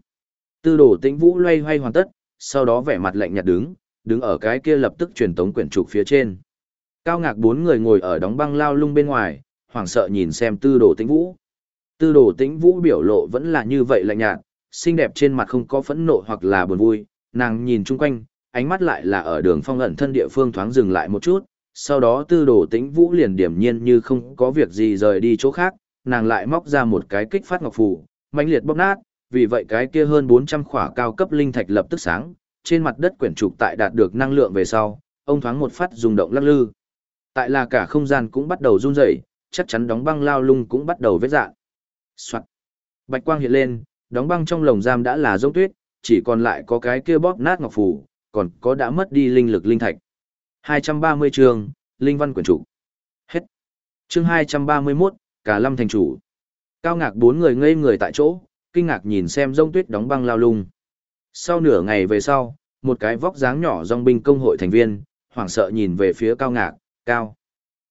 A: Tư đồ tĩnh vũ loay hoay hoàn tất, sau đó vẻ mặt lạnh nhạt đứng, đứng ở cái kia lập tức truyền tống quyển trục phía trên. Cao ngạc bốn người ngồi ở đóng băng lao lung bên ngoài, hoảng sợ nhìn xem tư đồ tĩnh vũ. Tư đồ tĩnh vũ biểu lộ vẫn là như vậy lạnh nhạt, xinh đẹp trên mặt không có phẫn nộ hoặc là buồn vui, nàng nhìn chung quanh, ánh mắt lại là ở đường phong ẩn thân địa phương thoáng dừng lại một chút, sau đó tư đồ tĩnh vũ liền điểm nhiên như không có việc gì rời đi chỗ khác, nàng lại móc ra một cái kích phát ngọc phù, mãnh liệt bóp nát, vì vậy cái kia hơn 400 khỏa cao cấp linh thạch lập tức sáng, trên mặt đất quyển trục tại đạt được năng lượng về sau, ông thoáng một phát rung động lắc lư. Tại là cả không gian cũng bắt đầu run rẩy, chắc chắn đóng băng lao lung cũng bắt đầu vết dạng. Soạt. Bạch quang hiện lên, đóng băng trong lồng giam đã là giống tuyết, chỉ còn lại có cái kia bóp nát ngọc phủ, còn có đã mất đi linh lực linh thạch. 230 chương, linh văn quyển chủ. Hết. Chương 231, cả lâm thành chủ. Cao ngạc bốn người ngây người tại chỗ, kinh ngạc nhìn xem rông tuyết đóng băng lao lung. Sau nửa ngày về sau, một cái vóc dáng nhỏ dòng binh công hội thành viên, hoảng sợ nhìn về phía cao ngạc, cao.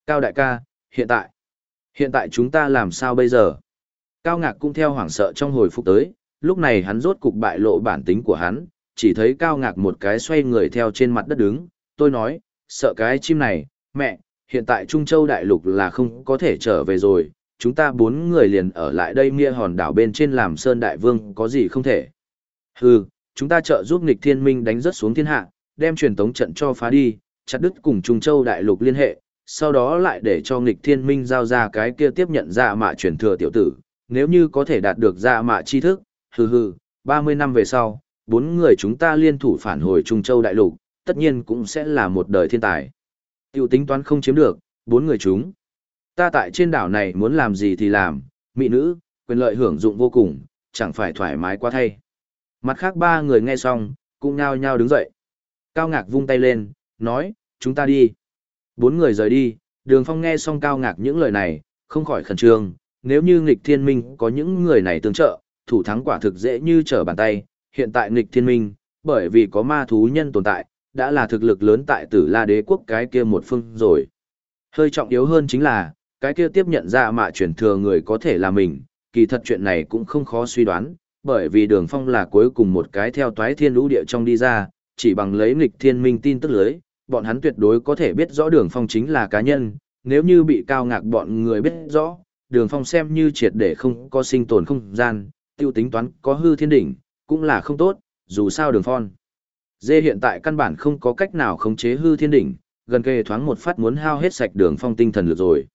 A: Cao đại ca, hiện tại. Hiện tại chúng ta làm sao bây giờ? Cao ngạc cũng theo hoảng sợ trong hồi phục tới, lúc này hắn rốt cục bại lộ bản tính của hắn, chỉ thấy cao ngạc một cái xoay người theo trên mặt đất đứng, tôi nói, sợ cái chim này, mẹ, hiện tại Trung Châu Đại Lục là không có thể trở về rồi, chúng ta bốn người liền ở lại đây nghĩa hòn đảo bên trên làm Sơn Đại Vương có gì không thể. Hừ, chúng ta trợ giúp nghịch thiên minh đánh rớt xuống thiên hạ, đem truyền tống trận cho phá đi, chặt đứt cùng Trung Châu Đại Lục liên hệ, sau đó lại để cho nghịch thiên minh giao ra cái kia tiếp nhận ra mạ truyền thừa tiểu tử, nếu như có thể đạt được dạ mạ tri thức, hừ hừ, 30 năm về sau, bốn người chúng ta liên thủ phản hồi Trung Châu Đại Lục, tất nhiên cũng sẽ là một đời thiên tài. Tiểu tính toán không chiếm được, bốn người chúng. Ta tại trên đảo này muốn làm gì thì làm, mỹ nữ, quyền lợi hưởng dụng vô cùng, chẳng phải thoải mái quá thay. Mặt khác ba người nghe xong, cũng nhao nhao đứng dậy. Cao Ngạc vung tay lên, nói, chúng ta đi. Bốn người rời đi, đường phong nghe xong Cao Ngạc những lời này, không khỏi khẩn trương, nếu như nghịch thiên minh có những người này tương trợ, thủ thắng quả thực dễ như trở bàn tay. Hiện tại nghịch thiên minh, bởi vì có ma thú nhân tồn tại, đã là thực lực lớn tại tử la đế quốc cái kia một phương rồi. Hơi trọng yếu hơn chính là, cái kia tiếp nhận ra mạ chuyển thừa người có thể là mình, kỳ thật chuyện này cũng không khó suy đoán, bởi vì đường phong là cuối cùng một cái theo toái thiên lũ địa trong đi ra, chỉ bằng lấy nghịch thiên minh tin tức lưới, bọn hắn tuyệt đối có thể biết rõ đường phong chính là cá nhân, nếu như bị cao ngạc bọn người biết rõ, đường phong xem như triệt để không có sinh tồn không gian, tiêu tính toán có hư thiên đỉnh, cũng là không tốt, dù sao đường phong. Dê hiện tại căn bản không có cách nào khống chế hư thiên đỉnh, gần kề thoáng một phát muốn hao hết sạch đường phong tinh thần lực rồi.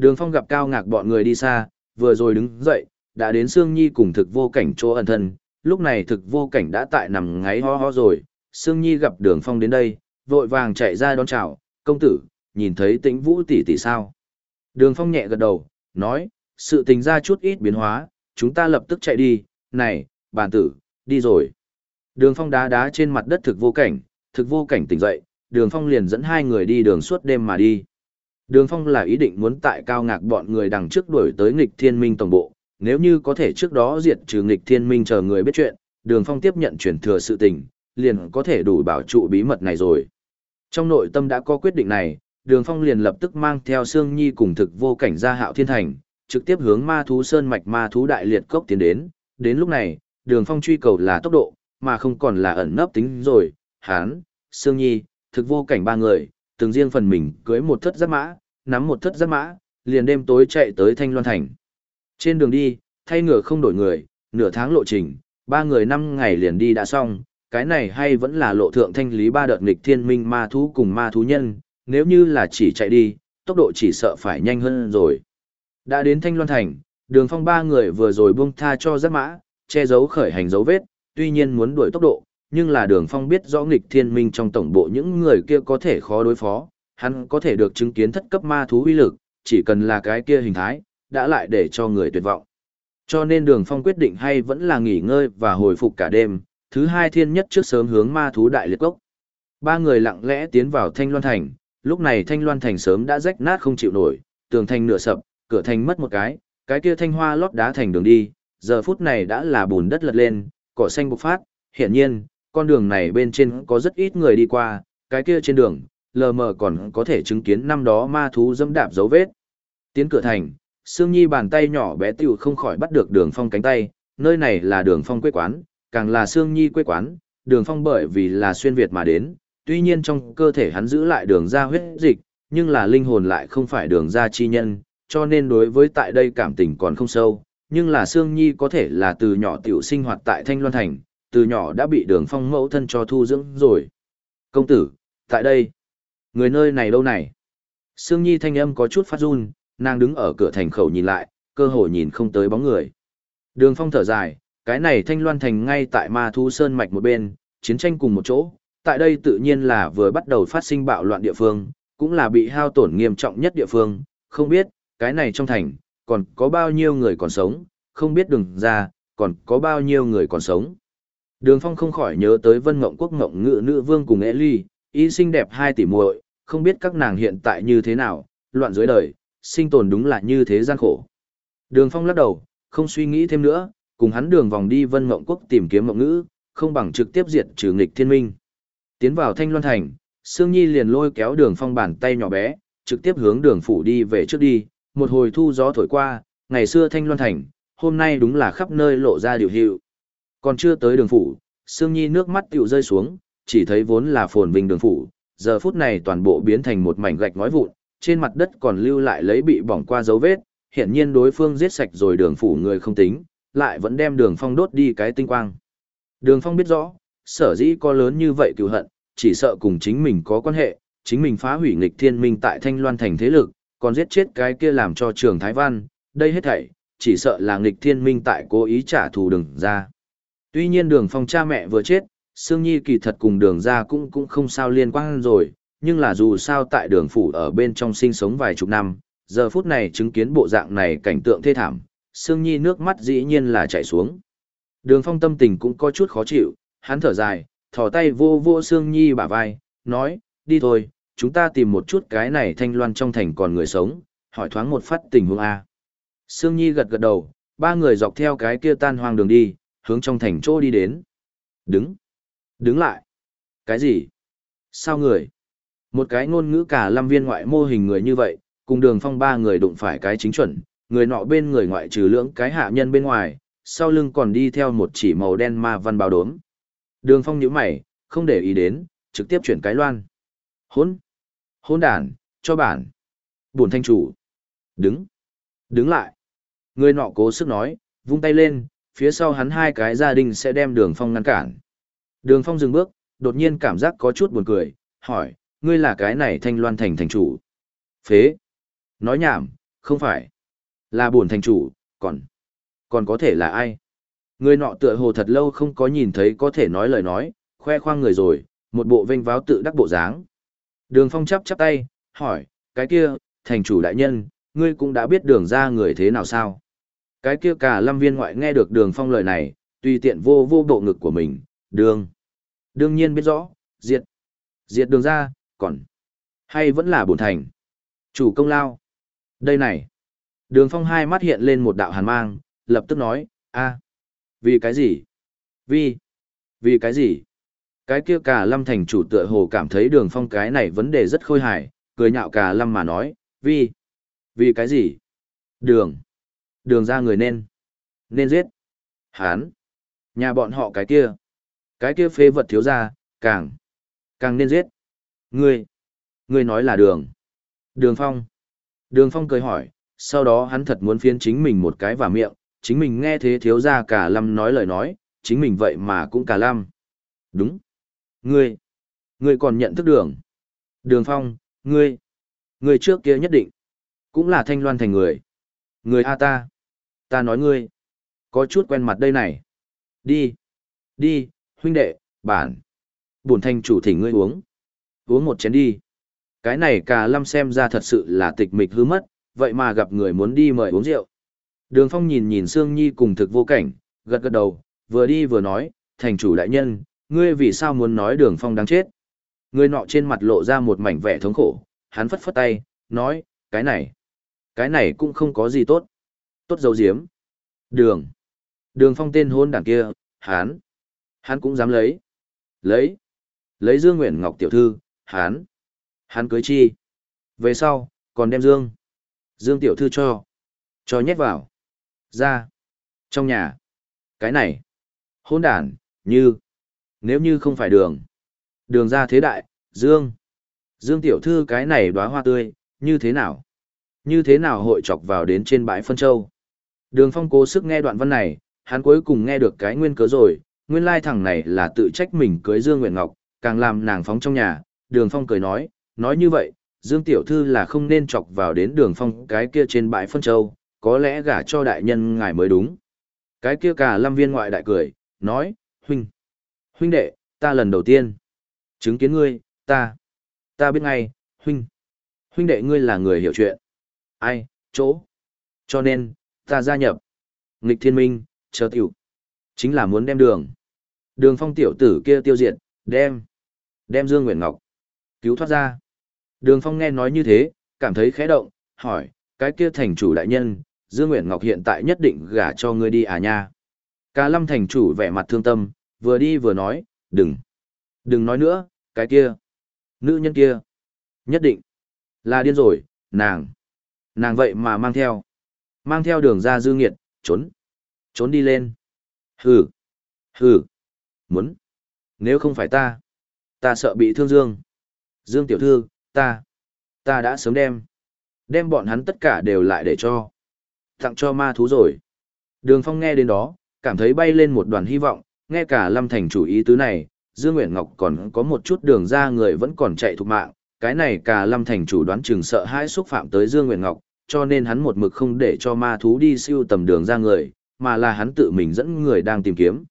A: Đường phong gặp cao ngạc bọn người đi xa, vừa rồi đứng dậy, đã đến Sương Nhi cùng thực vô cảnh chỗ ẩn thân, lúc này thực vô cảnh đã tại nằm ngáy ho ho rồi, Sương Nhi gặp đường phong đến đây, vội vàng chạy ra đón chào, công tử, nhìn thấy tĩnh vũ tỷ tỷ sao. Đường phong nhẹ gật đầu, nói, sự tình ra chút ít biến hóa, chúng ta lập tức chạy đi, này, bàn tử, đi rồi. Đường phong đá đá trên mặt đất thực vô cảnh, thực vô cảnh tỉnh dậy, đường phong liền dẫn hai người đi đường suốt đêm mà đi. Đường phong là ý định muốn tại cao ngạc bọn người đằng trước đuổi tới nghịch thiên minh tổng bộ, nếu như có thể trước đó diệt trừ nghịch thiên minh chờ người biết chuyện, đường phong tiếp nhận chuyển thừa sự tình, liền có thể đủ bảo trụ bí mật này rồi. Trong nội tâm đã có quyết định này, đường phong liền lập tức mang theo Sương Nhi cùng thực vô cảnh ra hạo thiên thành, trực tiếp hướng ma thú sơn mạch ma thú đại liệt cốc tiến đến. Đến lúc này, đường phong truy cầu là tốc độ, mà không còn là ẩn nấp tính rồi. Hán, Sương Nhi, thực vô cảnh ba người, từng riêng phần mình cưới một thất giáp mã, nắm một thất giáp mã, liền đêm tối chạy tới Thanh Loan Thành. Trên đường đi, thay ngựa không đổi người, nửa tháng lộ trình, ba người năm ngày liền đi đã xong, cái này hay vẫn là lộ thượng thanh lý ba đợt nghịch thiên minh ma thú cùng ma thú nhân, nếu như là chỉ chạy đi, tốc độ chỉ sợ phải nhanh hơn rồi. Đã đến Thanh Loan Thành, đường phong ba người vừa rồi buông tha cho giáp mã, che giấu khởi hành dấu vết, tuy nhiên muốn đuổi tốc độ, nhưng là đường phong biết rõ nghịch thiên minh trong tổng bộ những người kia có thể khó đối phó, hắn có thể được chứng kiến thất cấp ma thú uy lực, chỉ cần là cái kia hình thái, đã lại để cho người tuyệt vọng. Cho nên đường phong quyết định hay vẫn là nghỉ ngơi và hồi phục cả đêm, thứ hai thiên nhất trước sớm hướng ma thú đại liệt cốc. Ba người lặng lẽ tiến vào Thanh Loan Thành, lúc này Thanh Loan Thành sớm đã rách nát không chịu nổi, tường thành nửa sập, cửa thành mất một cái, cái kia thanh hoa lót đá thành đường đi, giờ phút này đã là bùn đất lật lên, cỏ xanh bộc phát, hiển nhiên, con đường này bên trên có rất ít người đi qua, cái kia trên đường, lờ mờ còn có thể chứng kiến năm đó ma thú dẫm đạp dấu vết. Tiến cửa thành, Sương Nhi bàn tay nhỏ bé tiểu không khỏi bắt được đường phong cánh tay, nơi này là đường phong quê quán, càng là Sương Nhi quê quán, đường phong bởi vì là xuyên Việt mà đến, tuy nhiên trong cơ thể hắn giữ lại đường ra huyết dịch, nhưng là linh hồn lại không phải đường ra chi nhân, cho nên đối với tại đây cảm tình còn không sâu, nhưng là Sương Nhi có thể là từ nhỏ tiểu sinh hoạt tại Thanh Loan Thành, từ nhỏ đã bị đường phong mẫu thân cho thu dưỡng rồi. Công tử, tại đây, người nơi này đâu này? Sương Nhi thanh âm có chút phát run, nàng đứng ở cửa thành khẩu nhìn lại, cơ hội nhìn không tới bóng người. Đường phong thở dài, cái này Thanh Loan Thành ngay tại Ma Thu Sơn Mạch một bên, chiến tranh cùng một chỗ, tại đây tự nhiên là vừa bắt đầu phát sinh bạo loạn địa phương, cũng là bị hao tổn nghiêm trọng nhất địa phương, không biết, cái này trong thành, còn có bao nhiêu người còn sống, không biết đường ra, còn có bao nhiêu người còn sống. Đường Phong không khỏi nhớ tới Vân Ngộng Quốc Ngộng Ngự Nữ Vương cùng Ely, Ly, y xinh đẹp hai tỷ muội, không biết các nàng hiện tại như thế nào, loạn dưới đời, sinh tồn đúng là như thế gian khổ. Đường Phong lắc đầu, không suy nghĩ thêm nữa, cùng hắn đường vòng đi Vân Ngộng Quốc tìm kiếm Ngộng Ngữ, không bằng trực tiếp diệt trừ nghịch thiên minh. Tiến vào Thanh Loan Thành, Sương Nhi liền lôi kéo đường Phong bàn tay nhỏ bé, trực tiếp hướng đường phủ đi về trước đi, một hồi thu gió thổi qua, ngày xưa Thanh Loan Thành, hôm nay đúng là khắp nơi lộ ra điều hiệu. Còn chưa tới đường phủ, Sương Nhi nước mắt tiểu rơi xuống, chỉ thấy vốn là phồn vinh đường phủ, giờ phút này toàn bộ biến thành một mảnh gạch ngói vụn, trên mặt đất còn lưu lại lấy bị bỏng qua dấu vết, hiện nhiên đối phương giết sạch rồi đường phủ người không tính, lại vẫn đem đường phong đốt đi cái tinh quang. Đường phong biết rõ, sở dĩ có lớn như vậy cựu hận, chỉ sợ cùng chính mình có quan hệ, chính mình phá hủy nghịch thiên minh tại Thanh Loan thành thế lực, còn giết chết cái kia làm cho trường Thái Văn, đây hết thảy, chỉ sợ là nghịch thiên minh tại cố ý trả thù đừng ra. Tuy nhiên đường phong cha mẹ vừa chết, Sương Nhi kỳ thật cùng đường ra cũng cũng không sao liên quan rồi, nhưng là dù sao tại đường phủ ở bên trong sinh sống vài chục năm, giờ phút này chứng kiến bộ dạng này cảnh tượng thê thảm, Sương Nhi nước mắt dĩ nhiên là chảy xuống. Đường phong tâm tình cũng có chút khó chịu, hắn thở dài, thò tay vô vô Sương Nhi bả vai, nói, đi thôi, chúng ta tìm một chút cái này thanh loan trong thành còn người sống, hỏi thoáng một phát tình huống A. Sương Nhi gật gật đầu, ba người dọc theo cái kia tan hoang đường đi, hướng trong thành chỗ đi đến. Đứng. Đứng lại. Cái gì? Sao người? Một cái ngôn ngữ cả lâm viên ngoại mô hình người như vậy, cùng đường phong ba người đụng phải cái chính chuẩn, người nọ bên người ngoại trừ lưỡng cái hạ nhân bên ngoài, sau lưng còn đi theo một chỉ màu đen ma văn bào đốm. Đường phong nhíu mày, không để ý đến, trực tiếp chuyển cái loan. Hôn! Hôn đàn, cho bản. Buồn thanh chủ. Đứng! Đứng lại! Người nọ cố sức nói, vung tay lên, phía sau hắn hai cái gia đình sẽ đem đường phong ngăn cản. Đường phong dừng bước, đột nhiên cảm giác có chút buồn cười, hỏi, ngươi là cái này thanh loan thành thành chủ. Phế. Nói nhảm, không phải. Là buồn thành chủ, còn, còn có thể là ai? Người nọ tựa hồ thật lâu không có nhìn thấy có thể nói lời nói, khoe khoang người rồi, một bộ vênh váo tự đắc bộ dáng. Đường phong chắp chắp tay, hỏi, cái kia, thành chủ đại nhân, ngươi cũng đã biết đường ra người thế nào sao? Cái kia cả lâm viên ngoại nghe được đường phong lời này, tùy tiện vô vô bộ ngực của mình, đường. Đương nhiên biết rõ, diệt. Diệt đường ra, còn. Hay vẫn là bổn thành. Chủ công lao. Đây này. Đường phong hai mắt hiện lên một đạo hàn mang, lập tức nói, a Vì cái gì? Vì. Vì cái gì? Cái kia cả lâm thành chủ tựa hồ cảm thấy đường phong cái này vấn đề rất khôi hài, cười nhạo cả lâm mà nói, vì. Vì cái gì? Đường. Đường ra người nên. Nên giết. Hán. Nhà bọn họ cái kia. Cái kia phê vật thiếu ra, càng. Càng nên giết. Ngươi. Ngươi nói là đường. Đường phong. Đường phong cười hỏi, sau đó hắn thật muốn phiến chính mình một cái vào miệng, chính mình nghe thế thiếu ra cả lâm nói lời nói, chính mình vậy mà cũng cả lâm. Đúng. Ngươi. Ngươi còn nhận thức đường. Đường phong, ngươi. Ngươi trước kia nhất định. Cũng là thanh loan thành người. Người A ta. Ta nói ngươi. Có chút quen mặt đây này. Đi. Đi, huynh đệ, bản. Bổn thanh chủ thỉnh ngươi uống. Uống một chén đi. Cái này cả lâm xem ra thật sự là tịch mịch hư mất, vậy mà gặp người muốn đi mời uống rượu. Đường phong nhìn nhìn Sương Nhi cùng thực vô cảnh, gật gật đầu, vừa đi vừa nói, thành chủ đại nhân, ngươi vì sao muốn nói đường phong đáng chết. Người nọ trên mặt lộ ra một mảnh vẻ thống khổ, hắn phất phất tay, nói, cái này. Cái này cũng không có gì tốt. Tốt dấu diếm. Đường. Đường phong tên hôn đảng kia, hán. Hán cũng dám lấy. Lấy. Lấy Dương nguyễn Ngọc tiểu thư, hán. Hán cưới chi. Về sau, còn đem Dương. Dương tiểu thư cho. Cho nhét vào. Ra. Trong nhà. Cái này. Hôn đản, như. Nếu như không phải đường. Đường ra thế đại, Dương. Dương tiểu thư cái này đóa hoa tươi, như thế nào? Như thế nào hội chọc vào đến trên bãi phân châu? Đường phong cố sức nghe đoạn văn này, hắn cuối cùng nghe được cái nguyên cớ rồi, nguyên lai thằng này là tự trách mình cưới Dương Nguyệt Ngọc, càng làm nàng phóng trong nhà, đường phong cười nói, nói như vậy, Dương Tiểu Thư là không nên chọc vào đến đường phong cái kia trên bãi phân châu, có lẽ gả cho đại nhân ngài mới đúng. Cái kia cả lâm viên ngoại đại cười, nói, huynh, huynh đệ, ta lần đầu tiên, chứng kiến ngươi, ta, ta biết ngay, huynh, huynh đệ ngươi là người hiểu chuyện ai, chỗ. Cho nên, ta gia nhập. Nghịch thiên minh, chờ tiểu. Chính là muốn đem đường. Đường phong tiểu tử kia tiêu diệt, đem. Đem Dương nguyễn Ngọc. Cứu thoát ra. Đường phong nghe nói như thế, cảm thấy khẽ động, hỏi, cái kia thành chủ đại nhân, Dương nguyễn Ngọc hiện tại nhất định gả cho ngươi đi à nha. Cả lâm thành chủ vẻ mặt thương tâm, vừa đi vừa nói, đừng. Đừng nói nữa, cái kia. Nữ nhân kia. Nhất định. Là điên rồi, nàng. Nàng vậy mà mang theo. Mang theo đường ra dư nghiệt, trốn. Trốn đi lên. Hừ. Hừ. Muốn. Nếu không phải ta. Ta sợ bị thương Dương. Dương tiểu thư, ta. Ta đã sớm đem. Đem bọn hắn tất cả đều lại để cho. Tặng cho ma thú rồi. Đường phong nghe đến đó, cảm thấy bay lên một đoàn hy vọng, nghe cả lâm thành chủ ý tứ này, Dương Nguyễn Ngọc còn có một chút đường ra người vẫn còn chạy thục mạng, cái này cả lâm thành chủ đoán chừng sợ hãi xúc phạm tới Dương Nguyễn Ngọc, cho nên hắn một mực không để cho ma thú đi siêu tầm đường ra người, mà là hắn tự mình dẫn người đang tìm kiếm.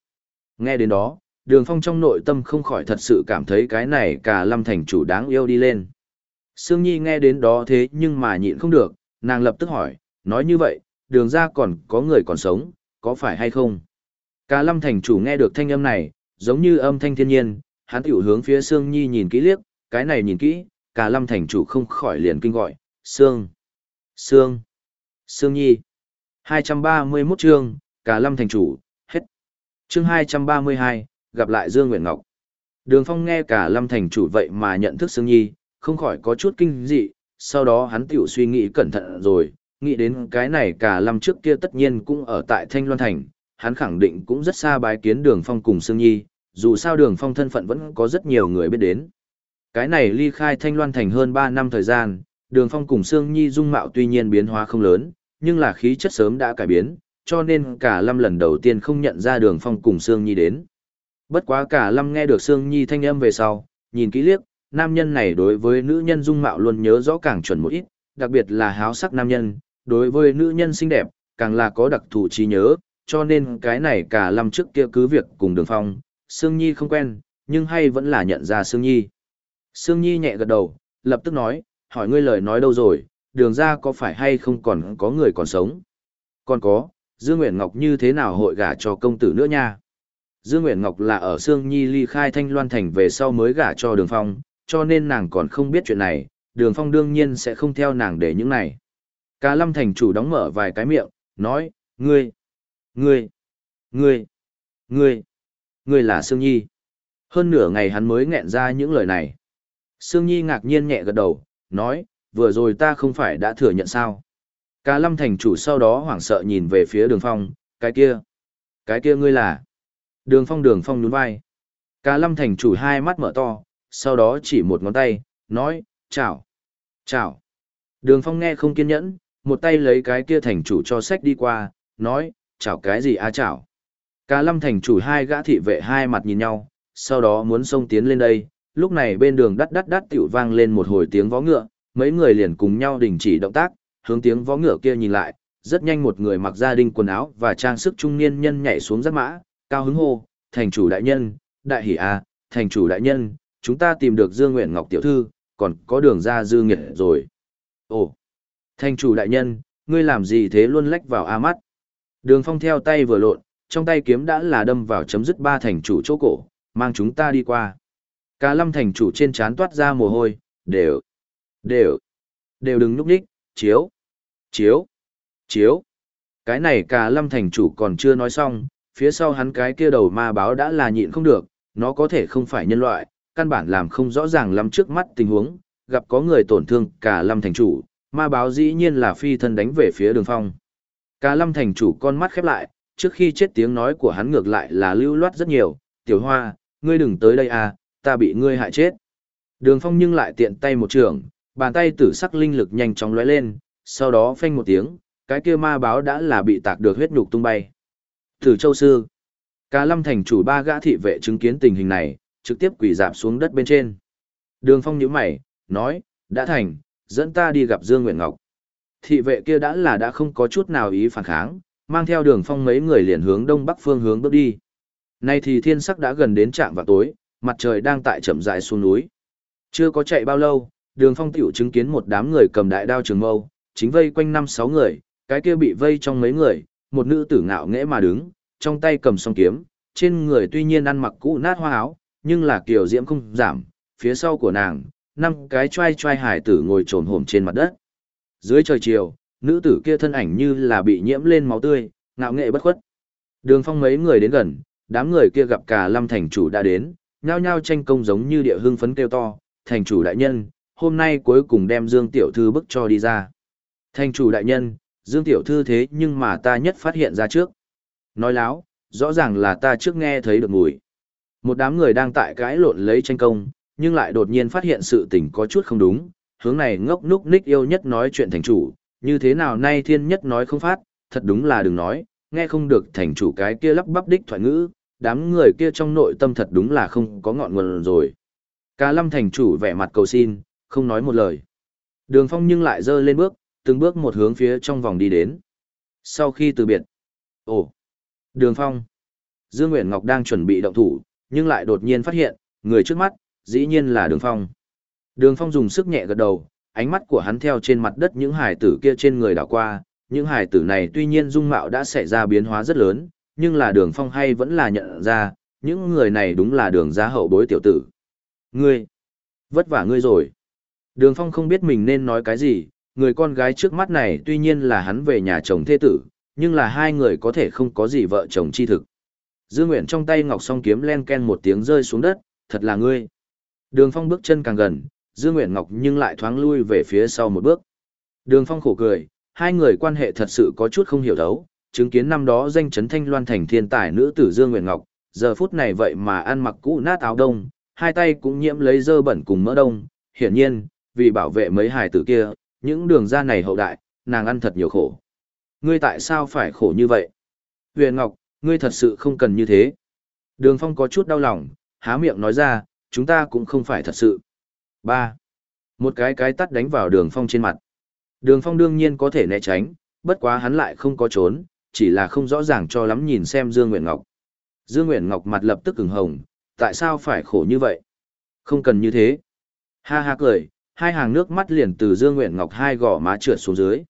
A: Nghe đến đó, đường phong trong nội tâm không khỏi thật sự cảm thấy cái này cả lâm thành chủ đáng yêu đi lên. Sương Nhi nghe đến đó thế nhưng mà nhịn không được, nàng lập tức hỏi, nói như vậy, đường ra còn có người còn sống, có phải hay không? Cả lâm thành chủ nghe được thanh âm này, giống như âm thanh thiên nhiên, hắn tiểu hướng phía Sương Nhi nhìn kỹ liếc, cái này nhìn kỹ, cả lâm thành chủ không khỏi liền kinh gọi, Sương. Sương. Sương Nhi. 231 chương, cả lâm thành chủ, hết. Chương 232, gặp lại Dương Nguyễn Ngọc. Đường Phong nghe cả lâm thành chủ vậy mà nhận thức Sương Nhi, không khỏi có chút kinh dị, sau đó hắn tiểu suy nghĩ cẩn thận rồi, nghĩ đến cái này cả lâm trước kia tất nhiên cũng ở tại Thanh Loan Thành, hắn khẳng định cũng rất xa bái kiến đường Phong cùng Sương Nhi, dù sao đường Phong thân phận vẫn có rất nhiều người biết đến. Cái này ly khai Thanh Loan Thành hơn 3 năm thời gian, đường phong cùng Sương Nhi dung mạo tuy nhiên biến hóa không lớn, nhưng là khí chất sớm đã cải biến, cho nên cả lâm lần đầu tiên không nhận ra đường phong cùng Sương Nhi đến. Bất quá cả lâm nghe được Sương Nhi thanh âm về sau, nhìn kỹ liếc, nam nhân này đối với nữ nhân dung mạo luôn nhớ rõ càng chuẩn một ít, đặc biệt là háo sắc nam nhân, đối với nữ nhân xinh đẹp, càng là có đặc thù trí nhớ, cho nên cái này cả lâm trước kia cứ việc cùng đường phong, Sương Nhi không quen, nhưng hay vẫn là nhận ra Sương Nhi. Sương Nhi nhẹ gật đầu, lập tức nói, hỏi ngươi lời nói đâu rồi, đường ra có phải hay không còn có người còn sống? Còn có, Dương Nguyễn Ngọc như thế nào hội gả cho công tử nữa nha? Dương Nguyễn Ngọc là ở Sương Nhi ly khai Thanh Loan Thành về sau mới gả cho Đường Phong, cho nên nàng còn không biết chuyện này, Đường Phong đương nhiên sẽ không theo nàng để những này. Cả Lâm Thành chủ đóng mở vài cái miệng, nói, ngươi, ngươi, ngươi, ngươi, ngươi là Sương Nhi. Hơn nửa ngày hắn mới nghẹn ra những lời này. Sương Nhi ngạc nhiên nhẹ gật đầu, nói, vừa rồi ta không phải đã thừa nhận sao. Cả lâm thành chủ sau đó hoảng sợ nhìn về phía đường phong, cái kia, cái kia ngươi là. Đường phong đường phong nhún vai. Cả lâm thành chủ hai mắt mở to, sau đó chỉ một ngón tay, nói, chào, chào. Đường phong nghe không kiên nhẫn, một tay lấy cái kia thành chủ cho sách đi qua, nói, chào cái gì à chào. Cả lâm thành chủ hai gã thị vệ hai mặt nhìn nhau, sau đó muốn xông tiến lên đây, lúc này bên đường đắt đắt đắt tiểu vang lên một hồi tiếng vó ngựa, mấy người liền cùng nhau đình chỉ động tác, hướng tiếng vó ngựa kia nhìn lại, rất nhanh một người mặc gia đình quần áo và trang sức trung niên nhân nhảy xuống giáp mã, cao hứng hô, thành chủ đại nhân, đại hỷ a, à, thành chủ đại nhân, chúng ta tìm được Dương Nguyện Ngọc tiểu thư, còn có đường ra dư nghiệt rồi. Ồ, thành chủ đại nhân, ngươi làm gì thế luôn lách vào a mắt. Đường phong theo tay vừa lộn, trong tay kiếm đã là đâm vào chấm dứt ba thành chủ chỗ cổ, mang chúng ta đi qua. Cá lâm thành chủ trên trán toát ra mồ hôi, đều, đều, đều đừng núp đích, chiếu, chiếu, chiếu. Cái này cả lâm thành chủ còn chưa nói xong, phía sau hắn cái kia đầu ma báo đã là nhịn không được, nó có thể không phải nhân loại, căn bản làm không rõ ràng lắm trước mắt tình huống, gặp có người tổn thương cả lâm thành chủ, ma báo dĩ nhiên là phi thân đánh về phía đường phong. Cả lâm thành chủ con mắt khép lại, trước khi chết tiếng nói của hắn ngược lại là lưu loát rất nhiều, tiểu hoa, ngươi đừng tới đây à, ta bị ngươi hại chết. Đường phong nhưng lại tiện tay một trường, bàn tay tử sắc linh lực nhanh chóng lóe lên, sau đó phanh một tiếng, cái kia ma báo đã là bị tạc được huyết nhục tung bay. Tử châu sư, cả lâm thành chủ ba gã thị vệ chứng kiến tình hình này, trực tiếp quỳ dạp xuống đất bên trên. Đường phong nhíu mày, nói, đã thành, dẫn ta đi gặp Dương Nguyện Ngọc. Thị vệ kia đã là đã không có chút nào ý phản kháng, mang theo đường phong mấy người liền hướng đông bắc phương hướng bước đi. Nay thì thiên sắc đã gần đến trạm vào tối, mặt trời đang tại chậm rãi xuống núi. Chưa có chạy bao lâu, đường phong tiểu chứng kiến một đám người cầm đại đao trường mâu, chính vây quanh năm sáu người, cái kia bị vây trong mấy người, một nữ tử ngạo nghễ mà đứng, trong tay cầm song kiếm, trên người tuy nhiên ăn mặc cũ nát hoa áo, nhưng là kiểu diễm không giảm, phía sau của nàng, năm cái trai trai hải tử ngồi trồn hổm trên mặt đất. Dưới trời chiều, nữ tử kia thân ảnh như là bị nhiễm lên máu tươi, ngạo nghệ bất khuất. Đường phong mấy người đến gần, đám người kia gặp cả lâm thành chủ đã đến, nhao nhao tranh công giống như địa hưng phấn kêu to, thành chủ đại nhân, hôm nay cuối cùng đem Dương Tiểu Thư bức cho đi ra. Thành chủ đại nhân, Dương Tiểu Thư thế nhưng mà ta nhất phát hiện ra trước. Nói láo, rõ ràng là ta trước nghe thấy được mùi. Một đám người đang tại cãi lộn lấy tranh công, nhưng lại đột nhiên phát hiện sự tình có chút không đúng, hướng này ngốc núc ních yêu nhất nói chuyện thành chủ, như thế nào nay thiên nhất nói không phát, thật đúng là đừng nói, nghe không được thành chủ cái kia lắp bắp đích thoại ngữ, đám người kia trong nội tâm thật đúng là không có ngọn nguồn rồi. Cả lâm thành chủ vẻ mặt cầu xin, không nói một lời. Đường phong nhưng lại dơ lên bước, từng bước một hướng phía trong vòng đi đến. Sau khi từ biệt, ồ, đường phong, Dương Nguyễn Ngọc đang chuẩn bị động thủ, nhưng lại đột nhiên phát hiện, người trước mắt, dĩ nhiên là đường phong. Đường phong dùng sức nhẹ gật đầu, ánh mắt của hắn theo trên mặt đất những hải tử kia trên người đảo qua, những hải tử này tuy nhiên dung mạo đã xảy ra biến hóa rất lớn, nhưng là đường phong hay vẫn là nhận ra, những người này đúng là đường gia hậu bối tiểu tử. Ngươi, vất vả ngươi rồi. Đường phong không biết mình nên nói cái gì, người con gái trước mắt này tuy nhiên là hắn về nhà chồng thê tử, nhưng là hai người có thể không có gì vợ chồng chi thực. Dương Nguyện trong tay ngọc song kiếm len ken một tiếng rơi xuống đất, thật là ngươi. Đường phong bước chân càng gần, Dương Nguyện Ngọc nhưng lại thoáng lui về phía sau một bước. Đường phong khổ cười, hai người quan hệ thật sự có chút không hiểu thấu, chứng kiến năm đó danh chấn thanh loan thành thiên tài nữ tử Dương Nguyệt Ngọc, giờ phút này vậy mà ăn mặc cũ nát áo đông, hai tay cũng nhiễm lấy dơ bẩn cùng mỡ đông, hiển nhiên, vì bảo vệ mấy hài tử kia, những đường ra này hậu đại, nàng ăn thật nhiều khổ. Ngươi tại sao phải khổ như vậy? Huyền Ngọc, ngươi thật sự không cần như thế. Đường Phong có chút đau lòng, há miệng nói ra, chúng ta cũng không phải thật sự. 3. Một cái cái tắt đánh vào đường Phong trên mặt. Đường Phong đương nhiên có thể né tránh, bất quá hắn lại không có trốn, chỉ là không rõ ràng cho lắm nhìn xem Dương Nguyện Ngọc. Dương Nguyện Ngọc mặt lập tức ửng hồng, tại sao phải khổ như vậy? Không cần như thế. Ha ha cười, hai hàng nước mắt liền từ Dương Nguyện Ngọc hai gò má trượt xuống dưới.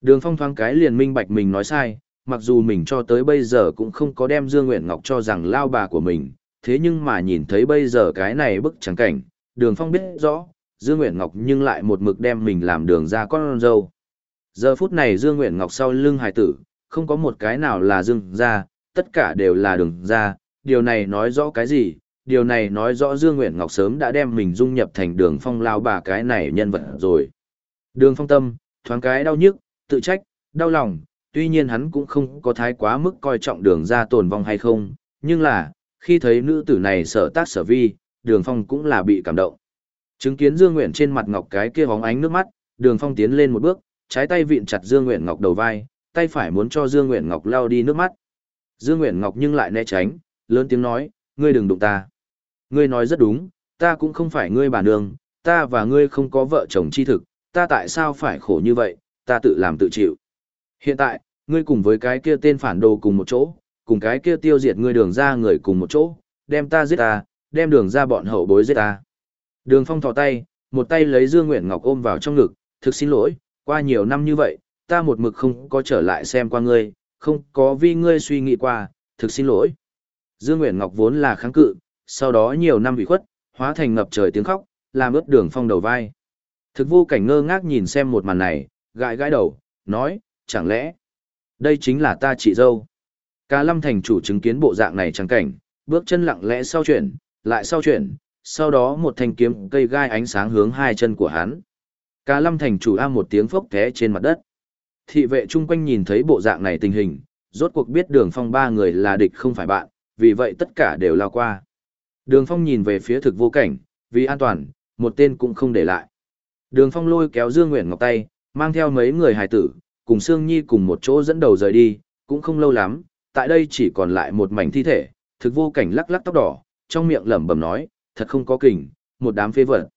A: Đường Phong thoáng cái liền minh bạch mình nói sai, mặc dù mình cho tới bây giờ cũng không có đem Dương Nguyện Ngọc cho rằng lao bà của mình, thế nhưng mà nhìn thấy bây giờ cái này bức trắng cảnh, Đường Phong biết rõ, Dương Nguyện Ngọc nhưng lại một mực đem mình làm đường ra con dâu. Giờ phút này Dương Nguyện Ngọc sau lưng hài tử, không có một cái nào là Dương ra, tất cả đều là đường ra, điều này nói rõ cái gì? Điều này nói rõ Dương nguyễn Ngọc sớm đã đem mình dung nhập thành đường phong lao bà cái này nhân vật rồi. Đường phong tâm, thoáng cái đau nhức, tự trách, đau lòng, tuy nhiên hắn cũng không có thái quá mức coi trọng đường ra tồn vong hay không, nhưng là, khi thấy nữ tử này sở tác sở vi, đường phong cũng là bị cảm động. Chứng kiến Dương Nguyện trên mặt ngọc cái kia hóng ánh nước mắt, đường phong tiến lên một bước, trái tay vịn chặt Dương Nguyện Ngọc đầu vai, tay phải muốn cho Dương Nguyễn Ngọc lao đi nước mắt. Dương Nguyễn Ngọc nhưng lại né tránh, lớn tiếng nói, ngươi đừng đụng ta. Ngươi nói rất đúng, ta cũng không phải ngươi bà nương, ta và ngươi không có vợ chồng chi thực, ta tại sao phải khổ như vậy, ta tự làm tự chịu. Hiện tại, ngươi cùng với cái kia tên phản đồ cùng một chỗ, cùng cái kia tiêu diệt ngươi đường ra người cùng một chỗ, đem ta giết ta, đem đường ra bọn hậu bối giết ta. Đường phong thò tay, một tay lấy Dương Nguyễn Ngọc ôm vào trong ngực, thực xin lỗi, qua nhiều năm như vậy, ta một mực không có trở lại xem qua ngươi, không có vì ngươi suy nghĩ qua, thực xin lỗi. Dương Nguyễn Ngọc vốn là kháng cự, sau đó nhiều năm bị khuất, hóa thành ngập trời tiếng khóc, làm ướt đường phong đầu vai. Thực vô cảnh ngơ ngác nhìn xem một màn này, gãi gãi đầu, nói, chẳng lẽ, đây chính là ta chị dâu. Cá lâm thành chủ chứng kiến bộ dạng này chẳng cảnh, bước chân lặng lẽ sau chuyển, lại sau chuyển, sau đó một thanh kiếm cây gai ánh sáng hướng hai chân của hắn. Cá lâm thành chủ a một tiếng phốc té trên mặt đất. Thị vệ chung quanh nhìn thấy bộ dạng này tình hình, rốt cuộc biết đường phong ba người là địch không phải bạn, vì vậy tất cả đều lao qua. Đường phong nhìn về phía thực vô cảnh, vì an toàn, một tên cũng không để lại. Đường phong lôi kéo Dương Nguyện Ngọc tay, mang theo mấy người hài tử, cùng Sương Nhi cùng một chỗ dẫn đầu rời đi, cũng không lâu lắm, tại đây chỉ còn lại một mảnh thi thể, thực vô cảnh lắc lắc tóc đỏ, trong miệng lẩm bẩm nói, thật không có kình, một đám phế vật.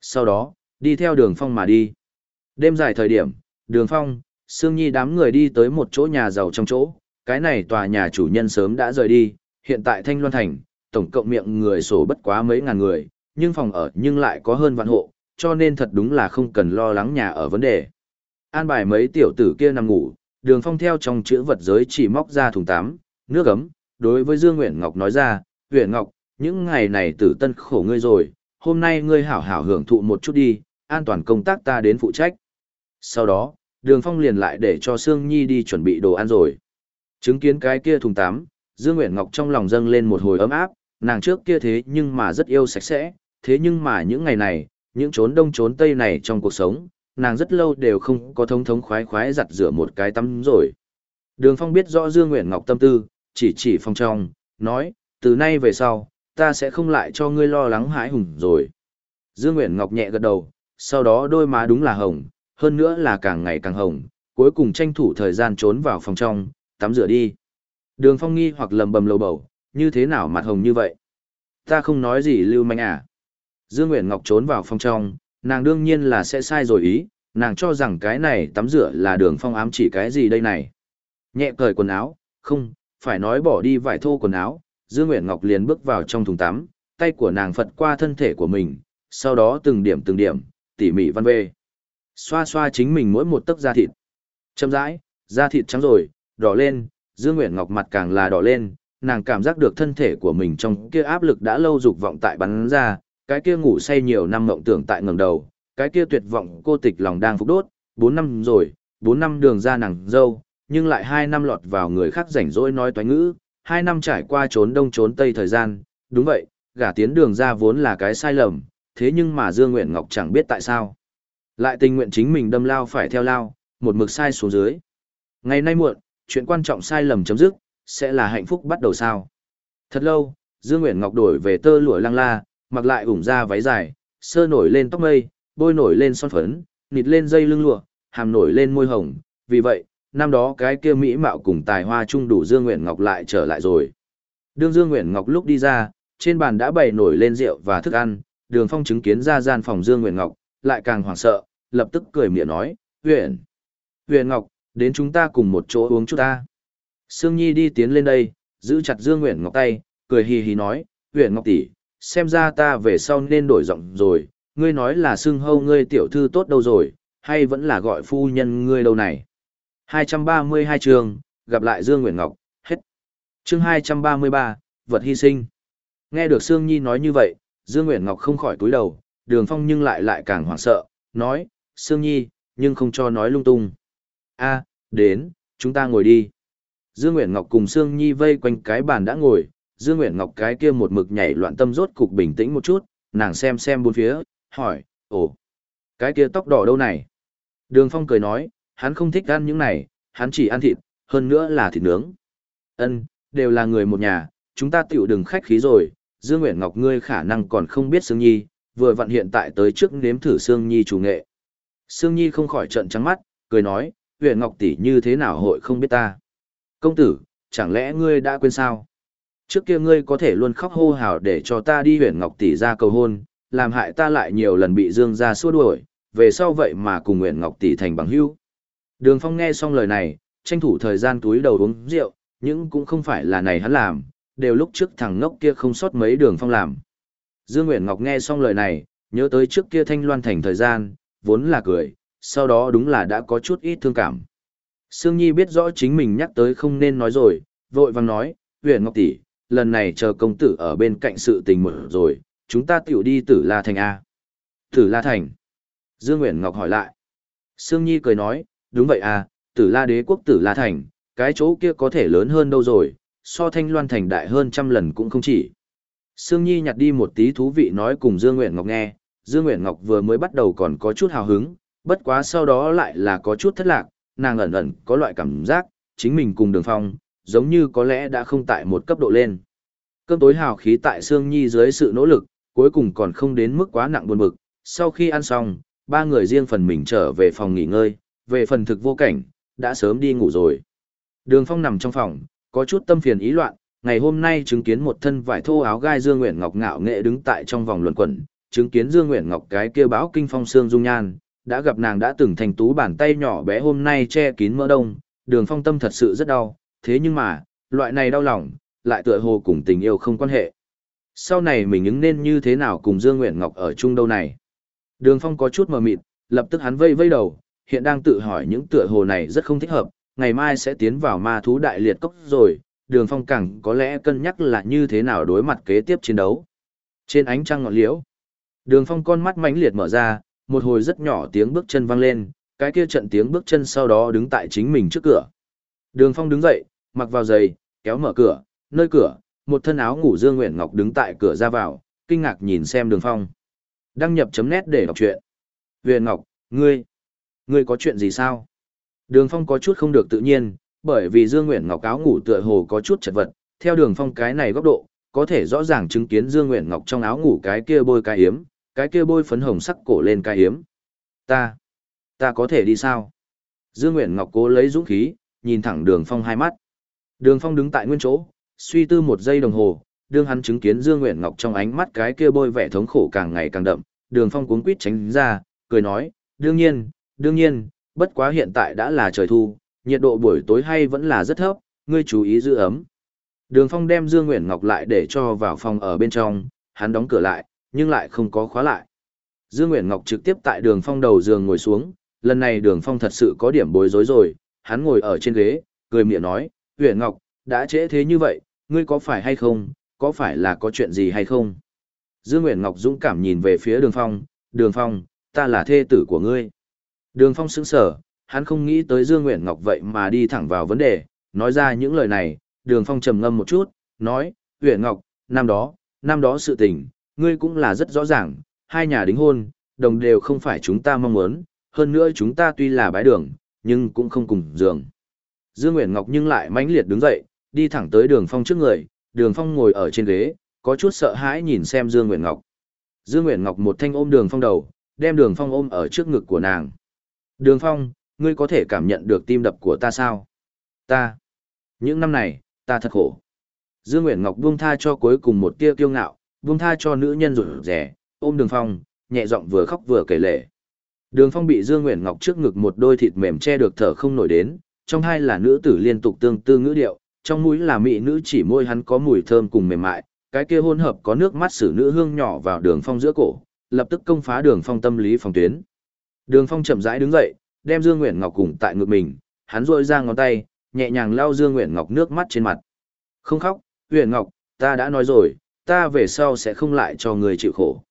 A: Sau đó, đi theo đường phong mà đi. Đêm dài thời điểm, đường phong, Sương Nhi đám người đi tới một chỗ nhà giàu trong chỗ, cái này tòa nhà chủ nhân sớm đã rời đi, hiện tại Thanh Loan Thành, tổng cộng miệng người sổ bất quá mấy ngàn người, nhưng phòng ở nhưng lại có hơn vạn hộ, cho nên thật đúng là không cần lo lắng nhà ở vấn đề. An bài mấy tiểu tử kia nằm ngủ, đường phong theo trong chữ vật giới chỉ móc ra thùng tắm, nước ấm, đối với Dương Nguyễn Ngọc nói ra, Nguyễn Ngọc, những ngày này tử tân khổ ngươi rồi, hôm nay ngươi hảo hảo hưởng thụ một chút đi, an toàn công tác ta đến phụ trách. Sau đó, đường phong liền lại để cho Sương Nhi đi chuẩn bị đồ ăn rồi. Chứng kiến cái kia thùng tắm, Dương Nguyện Ngọc trong lòng dâng lên một hồi ấm áp, nàng trước kia thế nhưng mà rất yêu sạch sẽ, thế nhưng mà những ngày này, những trốn đông trốn tây này trong cuộc sống, nàng rất lâu đều không có thống thống khoái khoái giặt rửa một cái tắm rồi. Đường Phong biết rõ Dương Nguyện Ngọc tâm tư, chỉ chỉ phong trong, nói, từ nay về sau, ta sẽ không lại cho ngươi lo lắng hãi hùng rồi. Dương Nguyện Ngọc nhẹ gật đầu, sau đó đôi má đúng là hồng, hơn nữa là càng ngày càng hồng, cuối cùng tranh thủ thời gian trốn vào phòng trong, tắm rửa đi. Đường Phong nghi hoặc lầm bầm lầu bầu, như thế nào mặt hồng như vậy? Ta không nói gì lưu manh à? Dương Nguyễn Ngọc trốn vào phòng trong, nàng đương nhiên là sẽ sai rồi ý, nàng cho rằng cái này tắm rửa là đường phong ám chỉ cái gì đây này. Nhẹ cởi quần áo, không, phải nói bỏ đi vải thô quần áo, Dương Nguyễn Ngọc liền bước vào trong thùng tắm, tay của nàng phật qua thân thể của mình, sau đó từng điểm từng điểm, tỉ mỉ văn về. Xoa xoa chính mình mỗi một tấc da thịt. Châm rãi, da thịt trắng rồi, đỏ lên, Dương Nguyễn Ngọc mặt càng là đỏ lên, nàng cảm giác được thân thể của mình trong kia áp lực đã lâu dục vọng tại bắn ra, cái kia ngủ say nhiều năm mộng tưởng tại ngẩng đầu, cái kia tuyệt vọng cô tịch lòng đang phục đốt, 4 năm rồi, 4 năm đường ra nàng dâu, nhưng lại 2 năm lọt vào người khác rảnh rỗi nói toán ngữ, 2 năm trải qua trốn đông trốn tây thời gian, đúng vậy, gả tiến đường ra vốn là cái sai lầm, thế nhưng mà Dương Nguyễn Ngọc chẳng biết tại sao. Lại tình nguyện chính mình đâm lao phải theo lao, một mực sai xuống dưới. Ngày nay muộn, chuyện quan trọng sai lầm chấm dứt, sẽ là hạnh phúc bắt đầu sao. Thật lâu, Dương Nguyễn Ngọc đổi về tơ lụa lăng la, mặc lại ủng ra váy dài, sơ nổi lên tóc mây, bôi nổi lên son phấn, nịt lên dây lưng lụa, hàm nổi lên môi hồng, vì vậy, năm đó cái kia mỹ mạo cùng tài hoa trung đủ Dương Nguyễn Ngọc lại trở lại rồi. Đương Dương Nguyễn Ngọc lúc đi ra, trên bàn đã bày nổi lên rượu và thức ăn, Đường Phong chứng kiến ra gian phòng Dương Nguyễn Ngọc, lại càng hoảng sợ, lập tức cười miệng nói, "Huyền, Huyền Ngọc, đến chúng ta cùng một chỗ uống chút ta." Sương Nhi đi tiến lên đây, giữ chặt Dương Nguyễn Ngọc tay, cười hì hì nói, "Huyền Ngọc tỷ, xem ra ta về sau nên đổi giọng rồi, ngươi nói là xưng hâu ngươi tiểu thư tốt đâu rồi, hay vẫn là gọi phu nhân ngươi đâu này?" 232 chương, gặp lại Dương Nguyễn Ngọc, hết. Chương 233, vật hy sinh. Nghe được Sương Nhi nói như vậy, Dương Nguyễn Ngọc không khỏi túi đầu, Đường Phong nhưng lại lại càng hoảng sợ, nói, Sương Nhi, nhưng không cho nói lung tung. a đến, chúng ta ngồi đi. Dương Nguyễn Ngọc cùng Sương Nhi vây quanh cái bàn đã ngồi, Dương Nguyễn Ngọc cái kia một mực nhảy loạn tâm rốt cục bình tĩnh một chút, nàng xem xem bốn phía, hỏi, ồ, cái kia tóc đỏ đâu này? Đường Phong cười nói, hắn không thích ăn những này, hắn chỉ ăn thịt, hơn nữa là thịt nướng. Ân, đều là người một nhà, chúng ta tiểu đừng khách khí rồi, Dương Nguyễn Ngọc ngươi khả năng còn không biết Sương Nhi, vừa vặn hiện tại tới trước nếm thử Sương Nhi chủ nghệ. Sương Nhi không khỏi trợn trắng mắt, cười nói, Nguyện Ngọc tỷ như thế nào hội không biết ta. Công tử, chẳng lẽ ngươi đã quên sao? Trước kia ngươi có thể luôn khóc hô hào để cho ta đi Huyền Ngọc tỷ ra cầu hôn, làm hại ta lại nhiều lần bị Dương gia xua đuổi, về sau vậy mà cùng Nguyện Ngọc tỷ thành bằng hữu. Đường Phong nghe xong lời này, tranh thủ thời gian túi đầu uống rượu, nhưng cũng không phải là này hắn làm, đều lúc trước thằng ngốc kia không sót mấy Đường Phong làm. Dương Nguyện Ngọc nghe xong lời này, nhớ tới trước kia Thanh Loan thành thời gian, vốn là cười, sau đó đúng là đã có chút ít thương cảm. Sương Nhi biết rõ chính mình nhắc tới không nên nói rồi, vội vàng nói, Huyền Ngọc tỷ, lần này chờ công tử ở bên cạnh sự tình mở rồi, chúng ta tiểu đi Tử La Thành A. Tử La Thành. Dương Nguyễn Ngọc hỏi lại. Sương Nhi cười nói, đúng vậy à, Tử La Đế quốc Tử La Thành, cái chỗ kia có thể lớn hơn đâu rồi, so Thanh Loan Thành đại hơn trăm lần cũng không chỉ. Sương Nhi nhặt đi một tí thú vị nói cùng Dương Nguyễn Ngọc nghe, Dương Nguyễn Ngọc vừa mới bắt đầu còn có chút hào hứng, bất quá sau đó lại là có chút thất lạc, nàng ẩn ẩn có loại cảm giác, chính mình cùng đường phong, giống như có lẽ đã không tại một cấp độ lên. Cơm tối hào khí tại Sương Nhi dưới sự nỗ lực, cuối cùng còn không đến mức quá nặng buồn bực. Sau khi ăn xong, ba người riêng phần mình trở về phòng nghỉ ngơi, về phần thực vô cảnh, đã sớm đi ngủ rồi. Đường phong nằm trong phòng, có chút tâm phiền ý loạn, ngày hôm nay chứng kiến một thân vải thô áo gai Dương Nguyễn Ngọc ngạo nghệ đứng tại trong vòng luận quẩn, chứng kiến Dương Nguyện Ngọc cái kia báo kinh phong xương dung nhan, đã gặp nàng đã từng thành tú bàn tay nhỏ bé hôm nay che kín mỡ đông, đường phong tâm thật sự rất đau, thế nhưng mà, loại này đau lòng, lại tựa hồ cùng tình yêu không quan hệ. Sau này mình ứng nên như thế nào cùng Dương Nguyện Ngọc ở chung đâu này? Đường phong có chút mờ mịt, lập tức hắn vây vây đầu, hiện đang tự hỏi những tựa hồ này rất không thích hợp, ngày mai sẽ tiến vào ma thú đại liệt cốc rồi, đường phong càng có lẽ cân nhắc là như thế nào đối mặt kế tiếp chiến đấu. Trên ánh trăng ngọn liễu, đường phong con mắt mãnh liệt mở ra, một hồi rất nhỏ tiếng bước chân vang lên, cái kia trận tiếng bước chân sau đó đứng tại chính mình trước cửa. Đường Phong đứng dậy, mặc vào giày, kéo mở cửa, nơi cửa, một thân áo ngủ Dương Nguyện Ngọc đứng tại cửa ra vào, kinh ngạc nhìn xem Đường Phong. Đăng nhập chấm nét để đọc chuyện. Huyền Ngọc, ngươi, ngươi có chuyện gì sao? Đường Phong có chút không được tự nhiên, bởi vì Dương Nguyện Ngọc áo ngủ tựa hồ có chút chật vật, theo Đường Phong cái này góc độ, có thể rõ ràng chứng kiến Dương Nguyện Ngọc trong áo ngủ cái kia bôi cái hiếm, cái kia bôi phấn hồng sắc cổ lên cái hiếm. Ta, ta có thể đi sao? Dương Nguyện Ngọc cố lấy dũng khí, nhìn thẳng đường phong hai mắt. Đường phong đứng tại nguyên chỗ, suy tư một giây đồng hồ, đương hắn chứng kiến Dương Nguyện Ngọc trong ánh mắt cái kia bôi vẻ thống khổ càng ngày càng đậm, đường phong cuốn quýt tránh ra, cười nói, đương nhiên, đương nhiên, bất quá hiện tại đã là trời thu, nhiệt độ buổi tối hay vẫn là rất thấp, ngươi chú ý giữ ấm. Đường phong đem Dương Nguyễn Ngọc lại để cho vào phòng ở bên trong, hắn đóng cửa lại, nhưng lại không có khóa lại. Dương Nguyễn Ngọc trực tiếp tại đường phong đầu giường ngồi xuống, lần này đường phong thật sự có điểm bối rối rồi, hắn ngồi ở trên ghế, cười miệng nói, Nguyễn Ngọc, đã trễ thế như vậy, ngươi có phải hay không, có phải là có chuyện gì hay không? Dương Nguyễn Ngọc dũng cảm nhìn về phía đường phong, đường phong, ta là thê tử của ngươi. Đường phong sững sờ, hắn không nghĩ tới Dương Nguyễn Ngọc vậy mà đi thẳng vào vấn đề, nói ra những lời này, đường phong trầm ngâm một chút, nói, huyện Ngọc, năm đó, năm đó sự tình, ngươi cũng là rất rõ ràng, hai nhà đính hôn, đồng đều không phải chúng ta mong muốn, hơn nữa chúng ta tuy là bái đường, nhưng cũng không cùng giường. Dương Nguyễn Ngọc nhưng lại mãnh liệt đứng dậy, đi thẳng tới đường phong trước người, đường phong ngồi ở trên ghế, có chút sợ hãi nhìn xem Dương Nguyễn Ngọc. Dương Nguyễn Ngọc một thanh ôm đường phong đầu, đem đường phong ôm ở trước ngực của nàng. Đường phong, ngươi có thể cảm nhận được tim đập của ta sao? Ta. Những năm này, ta thật khổ. Dương Nguyễn Ngọc buông tha cho cuối cùng một tia kiêu ngạo, buông tha cho nữ nhân rụt rẻ, ôm đường phong, nhẹ giọng vừa khóc vừa kể lệ. Đường phong bị Dương Nguyễn Ngọc trước ngực một đôi thịt mềm che được thở không nổi đến, trong hai là nữ tử liên tục tương tư ngữ điệu, trong mũi là mỹ nữ chỉ môi hắn có mùi thơm cùng mềm mại, cái kia hôn hợp có nước mắt xử nữ hương nhỏ vào đường phong giữa cổ, lập tức công phá đường phong tâm lý phòng tuyến. Đường phong chậm rãi đứng dậy, đem Dương Nguyễn Ngọc cùng tại ngực mình, hắn rôi ra ngón tay, nhẹ nhàng lau Dương Uyển Ngọc nước mắt trên mặt. Không khóc, Uyển Ngọc, ta đã nói rồi, ta về sau sẽ không lại cho người chịu khổ.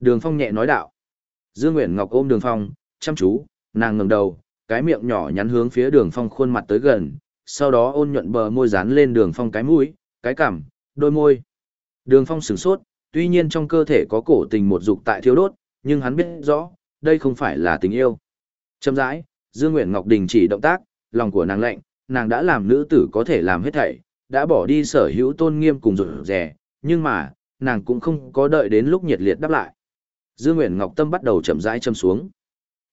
A: Đường phong nhẹ nói đạo. Dương Uyển Ngọc ôm đường phong, chăm chú, nàng ngẩng đầu, cái miệng nhỏ nhắn hướng phía đường phong khuôn mặt tới gần, sau đó ôn nhuận bờ môi dán lên đường phong cái mũi, cái cằm, đôi môi. Đường phong sửng sốt, tuy nhiên trong cơ thể có cổ tình một dục tại thiếu đốt, nhưng hắn biết rõ, đây không phải là tình yêu. Chậm rãi, Dương Nguyễn Ngọc đình chỉ động tác, lòng của nàng lạnh, nàng đã làm nữ tử có thể làm hết thảy, đã bỏ đi sở hữu tôn nghiêm cùng rụt rè, nhưng mà, nàng cũng không có đợi đến lúc nhiệt liệt đáp lại. Dương Nguyễn Ngọc tâm bắt đầu chậm rãi châm xuống.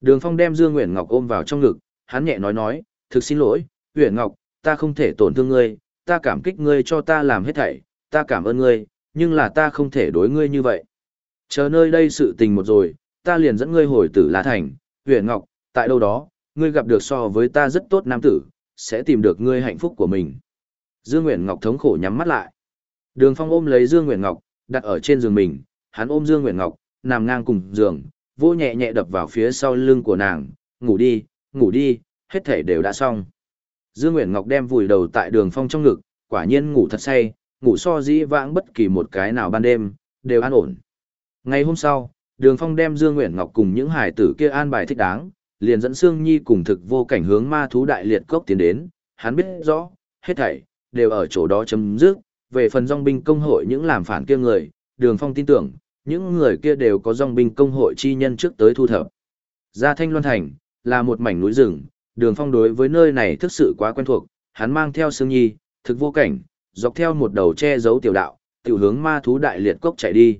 A: Đường Phong đem Dương Nguyễn Ngọc ôm vào trong ngực, hắn nhẹ nói nói, thực xin lỗi, Nguyễn Ngọc, ta không thể tổn thương ngươi, ta cảm kích ngươi cho ta làm hết thảy, ta cảm ơn ngươi, nhưng là ta không thể đối ngươi như vậy. Chờ nơi đây sự tình một rồi, ta liền dẫn ngươi hồi tử La Thành, Huyền Ngọc, tại đâu đó, ngươi gặp được so với ta rất tốt nam tử, sẽ tìm được ngươi hạnh phúc của mình. Dương Nguyễn Ngọc thống khổ nhắm mắt lại. Đường Phong ôm lấy Dương Nguyễn Ngọc, đặt ở trên giường mình, hắn ôm Dương Nguyễn Ngọc, nằm ngang cùng giường, vô nhẹ nhẹ đập vào phía sau lưng của nàng, ngủ đi, ngủ đi, hết thể đều đã xong. Dương Nguyễn Ngọc đem vùi đầu tại đường phong trong ngực, quả nhiên ngủ thật say, ngủ so dĩ vãng bất kỳ một cái nào ban đêm, đều an ổn. Ngày hôm sau, đường phong đem Dương Nguyễn Ngọc cùng những hải tử kia an bài thích đáng, liền dẫn Sương Nhi cùng thực vô cảnh hướng ma thú đại liệt cốc tiến đến, hắn biết rõ, hết thảy, đều ở chỗ đó chấm dứt, về phần dòng binh công hội những làm phản kia người, đường phong tin tưởng, những người kia đều có dòng binh công hội chi nhân trước tới thu thập. gia Thanh Loan Thành, là một mảnh núi rừng, đường phong đối với nơi này thực sự quá quen thuộc, hắn mang theo Sương Nhi, thực vô cảnh, dọc theo một đầu che giấu tiểu đạo, tiểu hướng ma thú đại liệt cốc chạy đi.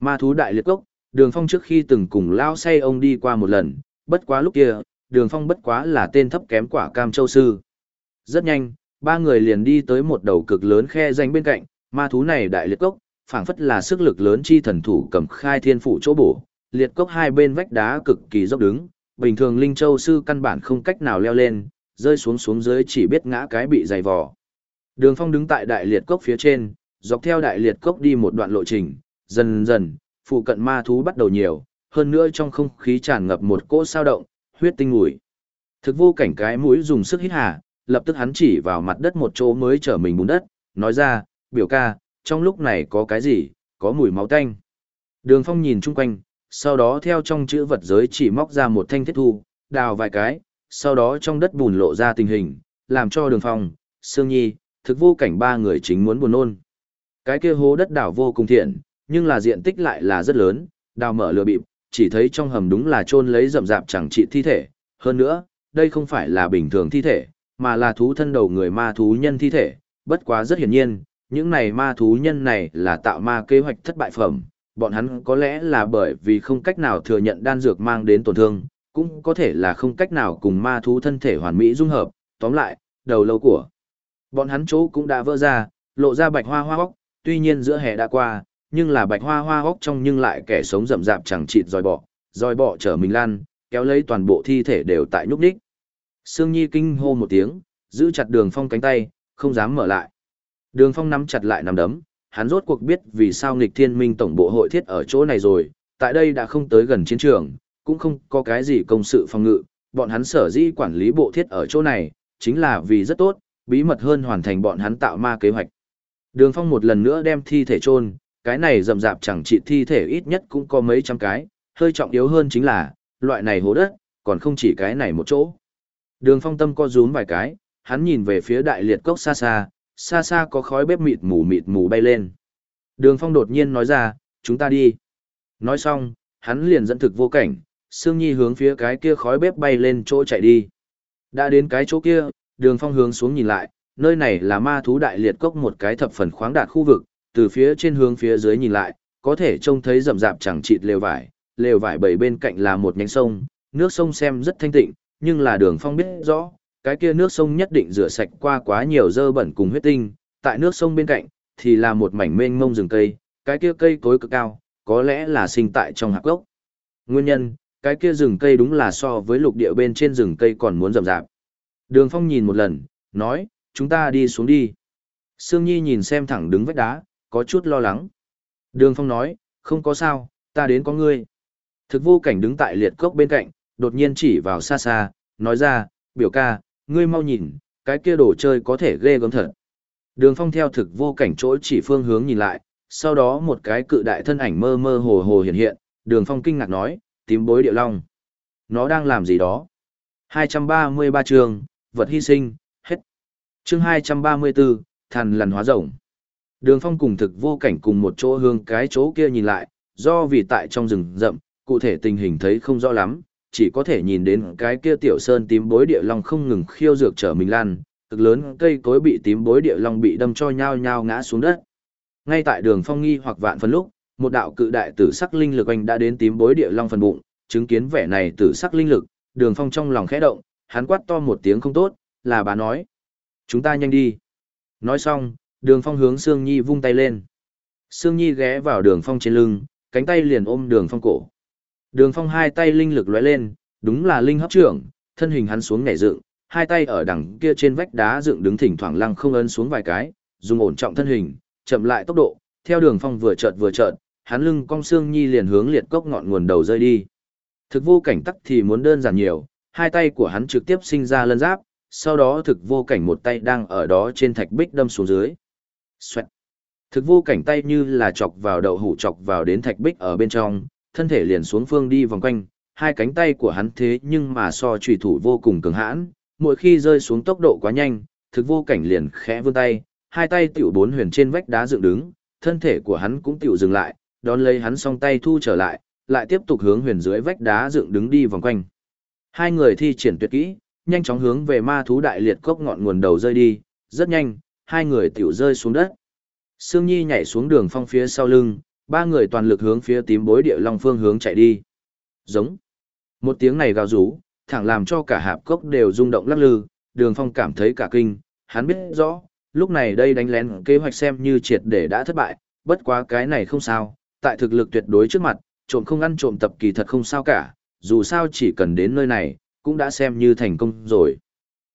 A: Ma thú đại liệt cốc, đường phong trước khi từng cùng lao say ông đi qua một lần, bất quá lúc kia, đường phong bất quá là tên thấp kém quả cam châu sư. Rất nhanh, ba người liền đi tới một đầu cực lớn khe danh bên cạnh, ma thú này đại liệt cốc, phảng phất là sức lực lớn chi thần thủ cầm khai thiên phủ chỗ bổ, liệt cốc hai bên vách đá cực kỳ dốc đứng, bình thường linh châu sư căn bản không cách nào leo lên, rơi xuống xuống dưới chỉ biết ngã cái bị dày vò. Đường Phong đứng tại đại liệt cốc phía trên, dọc theo đại liệt cốc đi một đoạn lộ trình, dần dần, phụ cận ma thú bắt đầu nhiều, hơn nữa trong không khí tràn ngập một cỗ sao động, huyết tinh mùi. Thực vô cảnh cái mũi dùng sức hít hà, lập tức hắn chỉ vào mặt đất một chỗ mới trở mình bùn đất, nói ra, biểu ca, trong lúc này có cái gì, có mùi máu tanh. Đường Phong nhìn chung quanh, sau đó theo trong chữ vật giới chỉ móc ra một thanh thiết thu, đào vài cái, sau đó trong đất bùn lộ ra tình hình, làm cho Đường Phong, Sương Nhi, thực vô cảnh ba người chính muốn buồn nôn. Cái kia hố đất đào vô cùng thiện, nhưng là diện tích lại là rất lớn, đào mở lửa bịp, chỉ thấy trong hầm đúng là chôn lấy rậm rạp chẳng trị thi thể. Hơn nữa, đây không phải là bình thường thi thể, mà là thú thân đầu người ma thú nhân thi thể. Bất quá rất hiển nhiên, những này ma thú nhân này là tạo ma kế hoạch thất bại phẩm. Bọn hắn có lẽ là bởi vì không cách nào thừa nhận đan dược mang đến tổn thương, cũng có thể là không cách nào cùng ma thú thân thể hoàn mỹ dung hợp. Tóm lại, đầu lâu của bọn hắn chỗ cũng đã vỡ ra, lộ ra bạch hoa hoa bóc, tuy nhiên giữa hè đã qua, nhưng là bạch hoa hoa hốc trong nhưng lại kẻ sống rậm rạp chẳng chịt dòi bọ, dòi bọ chở mình lan, kéo lấy toàn bộ thi thể đều tại nhúc đích. Sương Nhi kinh hô một tiếng, giữ chặt đường phong cánh tay, không dám mở lại. Đường phong nắm chặt lại nắm đấm, hắn rốt cuộc biết vì sao nghịch thiên minh tổng bộ hội thiết ở chỗ này rồi, tại đây đã không tới gần chiến trường, cũng không có cái gì công sự phòng ngự, bọn hắn sở dĩ quản lý bộ thiết ở chỗ này, chính là vì rất tốt, bí mật hơn hoàn thành bọn hắn tạo ma kế hoạch. Đường phong một lần nữa đem thi thể chôn cái này rậm rạp chẳng trị thi thể ít nhất cũng có mấy trăm cái, hơi trọng yếu hơn chính là, loại này hố đất, còn không chỉ cái này một chỗ. Đường phong tâm co rúm vài cái, hắn nhìn về phía đại liệt cốc xa xa, xa xa có khói bếp mịt mù mịt mù bay lên. Đường phong đột nhiên nói ra, chúng ta đi. Nói xong, hắn liền dẫn thực vô cảnh, Sương Nhi hướng phía cái kia khói bếp bay lên chỗ chạy đi. Đã đến cái chỗ kia, đường phong hướng xuống nhìn lại, nơi này là ma thú đại liệt cốc một cái thập phần khoáng đạt khu vực, từ phía trên hướng phía dưới nhìn lại, có thể trông thấy rậm rạp chẳng chịt lều vải, lều vải bảy bên cạnh là một nhánh sông, nước sông xem rất thanh tịnh, nhưng là đường phong biết rõ, cái kia nước sông nhất định rửa sạch qua quá nhiều dơ bẩn cùng huyết tinh, tại nước sông bên cạnh, thì là một mảnh mênh mông rừng cây, cái kia cây cối cực cao, có lẽ là sinh tại trong hạc gốc. Nguyên nhân, cái kia rừng cây đúng là so với lục địa bên trên rừng cây còn muốn rậm rạp. Đường Phong nhìn một lần, nói, chúng ta đi xuống đi. Sương Nhi nhìn xem thẳng đứng vách đá, có chút lo lắng. Đường Phong nói, không có sao, ta đến có ngươi. Thực vô cảnh đứng tại liệt cốc bên cạnh, đột nhiên chỉ vào xa xa, nói ra, biểu ca, ngươi mau nhìn, cái kia đồ chơi có thể ghê gớm thật. Đường Phong theo thực vô cảnh chỗ chỉ phương hướng nhìn lại, sau đó một cái cự đại thân ảnh mơ mơ hồ hồ hiện hiện, Đường Phong kinh ngạc nói, tím bối địa long. Nó đang làm gì đó? 233 chương, vật hy sinh, hết. Chương 234, thần lằn hóa rồng. Đường Phong cùng thực vô cảnh cùng một chỗ hướng cái chỗ kia nhìn lại, do vì tại trong rừng rậm, cụ thể tình hình thấy không rõ lắm, chỉ có thể nhìn đến cái kia tiểu sơn tím bối địa long không ngừng khiêu dược trở mình lan, cực lớn cây cối bị tím bối địa long bị đâm cho nhao nhao ngã xuống đất. Ngay tại đường phong nghi hoặc vạn phân lúc, một đạo cự đại tử sắc linh lực anh đã đến tím bối địa long phần bụng, chứng kiến vẻ này tử sắc linh lực, đường phong trong lòng khẽ động, hắn quát to một tiếng không tốt, là bà nói. Chúng ta nhanh đi. Nói xong, đường phong hướng Sương Nhi vung tay lên. Sương Nhi ghé vào đường phong trên lưng, cánh tay liền ôm đường phong cổ. Đường phong hai tay linh lực lóe lên, đúng là linh hấp trưởng, thân hình hắn xuống nhảy dựng, hai tay ở đằng kia trên vách đá dựng đứng thỉnh thoảng lăng không ấn xuống vài cái, dùng ổn trọng thân hình, chậm lại tốc độ, theo đường phong vừa chợt vừa chợt, hắn lưng cong Sương nhi liền hướng liệt cốc ngọn nguồn đầu rơi đi. Thực vô cảnh tắc thì muốn đơn giản nhiều, hai tay của hắn trực tiếp sinh ra lân giáp, sau đó thực vô cảnh một tay đang ở đó trên thạch bích đâm xuống dưới. Xoẹt. Thực vô cảnh tay như là chọc vào đậu hủ chọc vào đến thạch bích ở bên trong, thân thể liền xuống phương đi vòng quanh, hai cánh tay của hắn thế nhưng mà so trùy thủ vô cùng cường hãn, mỗi khi rơi xuống tốc độ quá nhanh, thực vô cảnh liền khẽ vươn tay, hai tay tiểu bốn huyền trên vách đá dựng đứng, thân thể của hắn cũng tiểu dừng lại, đón lấy hắn song tay thu trở lại, lại tiếp tục hướng huyền dưới vách đá dựng đứng đi vòng quanh. Hai người thi triển tuyệt kỹ, nhanh chóng hướng về ma thú đại liệt cốc ngọn nguồn đầu rơi đi, rất nhanh, hai người tiểu rơi xuống đất. Sương Nhi nhảy xuống đường phong phía sau lưng, ba người toàn lực hướng phía tím bối địa long phương hướng chạy đi. Giống. Một tiếng này gào rú, thẳng làm cho cả hạp cốc đều rung động lắc lư, đường phong cảm thấy cả kinh, hắn biết rõ, lúc này đây đánh lén kế hoạch xem như triệt để đã thất bại, bất quá cái này không sao, tại thực lực tuyệt đối trước mặt, trộm không ăn trộm tập kỳ thật không sao cả, dù sao chỉ cần đến nơi này, cũng đã xem như thành công rồi.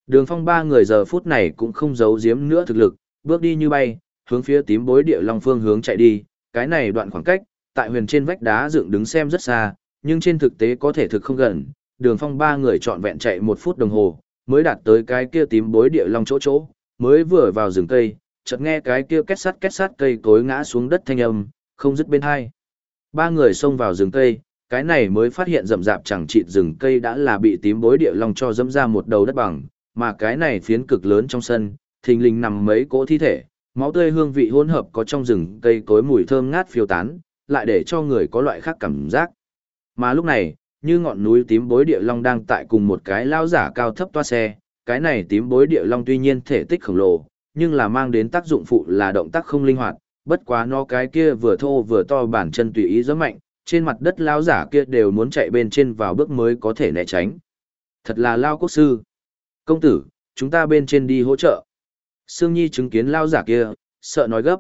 A: Đường phong ba người giờ phút này cũng không giấu giếm nữa thực lực, bước đi như bay, hướng phía tím bối địa long phương hướng chạy đi, cái này đoạn khoảng cách, tại huyền trên vách đá dựng đứng xem rất xa, nhưng trên thực tế có thể thực không gần, đường phong ba người trọn vẹn chạy một phút đồng hồ, mới đạt tới cái kia tím bối địa long chỗ chỗ, mới vừa vào rừng cây, chợt nghe cái kia két sắt két sắt cây cối ngã xuống đất thanh âm, không dứt bên hai. Ba người xông vào rừng cây, cái này mới phát hiện rậm rạp chẳng chịt rừng cây đã là bị tím bối địa long cho dẫm ra một đầu đất bằng, mà cái này phiến cực lớn trong sân, thình lình nằm mấy cỗ thi thể, máu tươi hương vị hỗn hợp có trong rừng cây cối mùi thơm ngát phiêu tán, lại để cho người có loại khác cảm giác. Mà lúc này, như ngọn núi tím bối địa long đang tại cùng một cái lao giả cao thấp toa xe, cái này tím bối địa long tuy nhiên thể tích khổng lồ, nhưng là mang đến tác dụng phụ là động tác không linh hoạt, bất quá nó cái kia vừa thô vừa to bản chân tùy ý rất mạnh, trên mặt đất lao giả kia đều muốn chạy bên trên vào bước mới có thể né tránh. Thật là lao quốc sư. Công tử, chúng ta bên trên đi hỗ trợ. Sương Nhi chứng kiến lao giả kia, sợ nói gấp.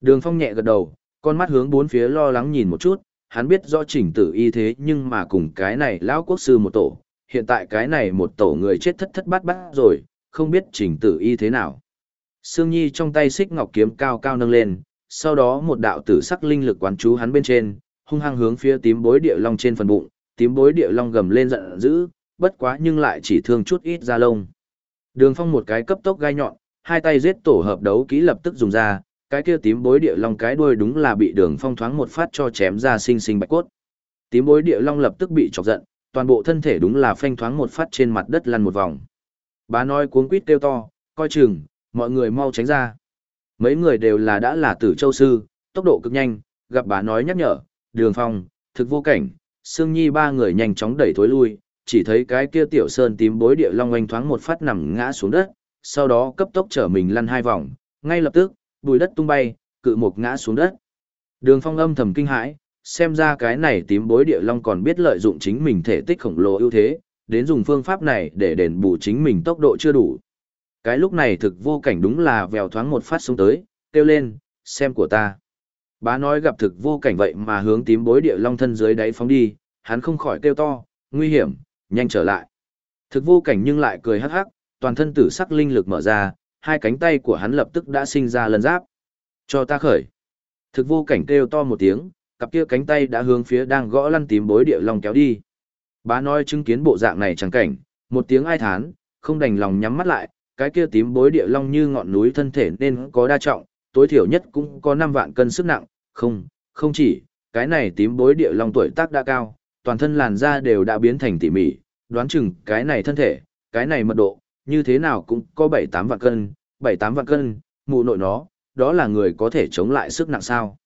A: Đường Phong nhẹ gật đầu, con mắt hướng bốn phía lo lắng nhìn một chút, hắn biết do chỉnh tử y thế nhưng mà cùng cái này lão quốc sư một tổ, hiện tại cái này một tổ người chết thất thất bát bát rồi, không biết chỉnh tử y thế nào. Sương Nhi trong tay xích ngọc kiếm cao cao nâng lên, sau đó một đạo tử sắc linh lực quán chú hắn bên trên, hung hăng hướng phía tím bối địa long trên phần bụng, tím bối địa long gầm lên giận dữ, bất quá nhưng lại chỉ thương chút ít da lông. Đường Phong một cái cấp tốc gai nhọn, hai tay giết tổ hợp đấu kỹ lập tức dùng ra, cái kia tím bối địa long cái đuôi đúng là bị đường phong thoáng một phát cho chém ra sinh sinh bạch cốt. Tím bối địa long lập tức bị chọc giận, toàn bộ thân thể đúng là phanh thoáng một phát trên mặt đất lăn một vòng. Bá nói cuống quýt kêu to, coi chừng, mọi người mau tránh ra. Mấy người đều là đã là tử châu sư, tốc độ cực nhanh, gặp bá nói nhắc nhở, đường phong, thực vô cảnh, Sương Nhi ba người nhanh chóng đẩy thối lui, chỉ thấy cái kia tiểu sơn tím bối địa long oanh thoáng một phát nằm ngã xuống đất, sau đó cấp tốc trở mình lăn hai vòng, ngay lập tức, bùi đất tung bay, cự mục ngã xuống đất. Đường phong âm thầm kinh hãi, xem ra cái này tím bối địa long còn biết lợi dụng chính mình thể tích khổng lồ ưu thế, đến dùng phương pháp này để đền bù chính mình tốc độ chưa đủ. Cái lúc này thực vô cảnh đúng là vèo thoáng một phát xuống tới, kêu lên, xem của ta. Bá nói gặp thực vô cảnh vậy mà hướng tím bối địa long thân dưới đáy phóng đi, hắn không khỏi kêu to, nguy hiểm, nhanh trở lại. Thực vô cảnh nhưng lại cười hắc hắc, toàn thân tử sắc linh lực mở ra, hai cánh tay của hắn lập tức đã sinh ra lần giáp. Cho ta khởi. Thực vô cảnh kêu to một tiếng, cặp kia cánh tay đã hướng phía đang gõ lăn tím bối địa long kéo đi. Bá nói chứng kiến bộ dạng này chẳng cảnh, một tiếng ai thán, không đành lòng nhắm mắt lại, cái kia tím bối địa long như ngọn núi thân thể nên có đa trọng, tối thiểu nhất cũng có 5 vạn cân sức nặng, không, không chỉ, cái này tím bối địa long tuổi tác đã cao, toàn thân làn da đều đã biến thành tỉ mỉ, đoán chừng cái này thân thể, cái này mật độ, như thế nào cũng có 7-8 vạn cân, 7-8 vạn cân, mụ nội nó, đó là người có thể chống lại sức nặng sao.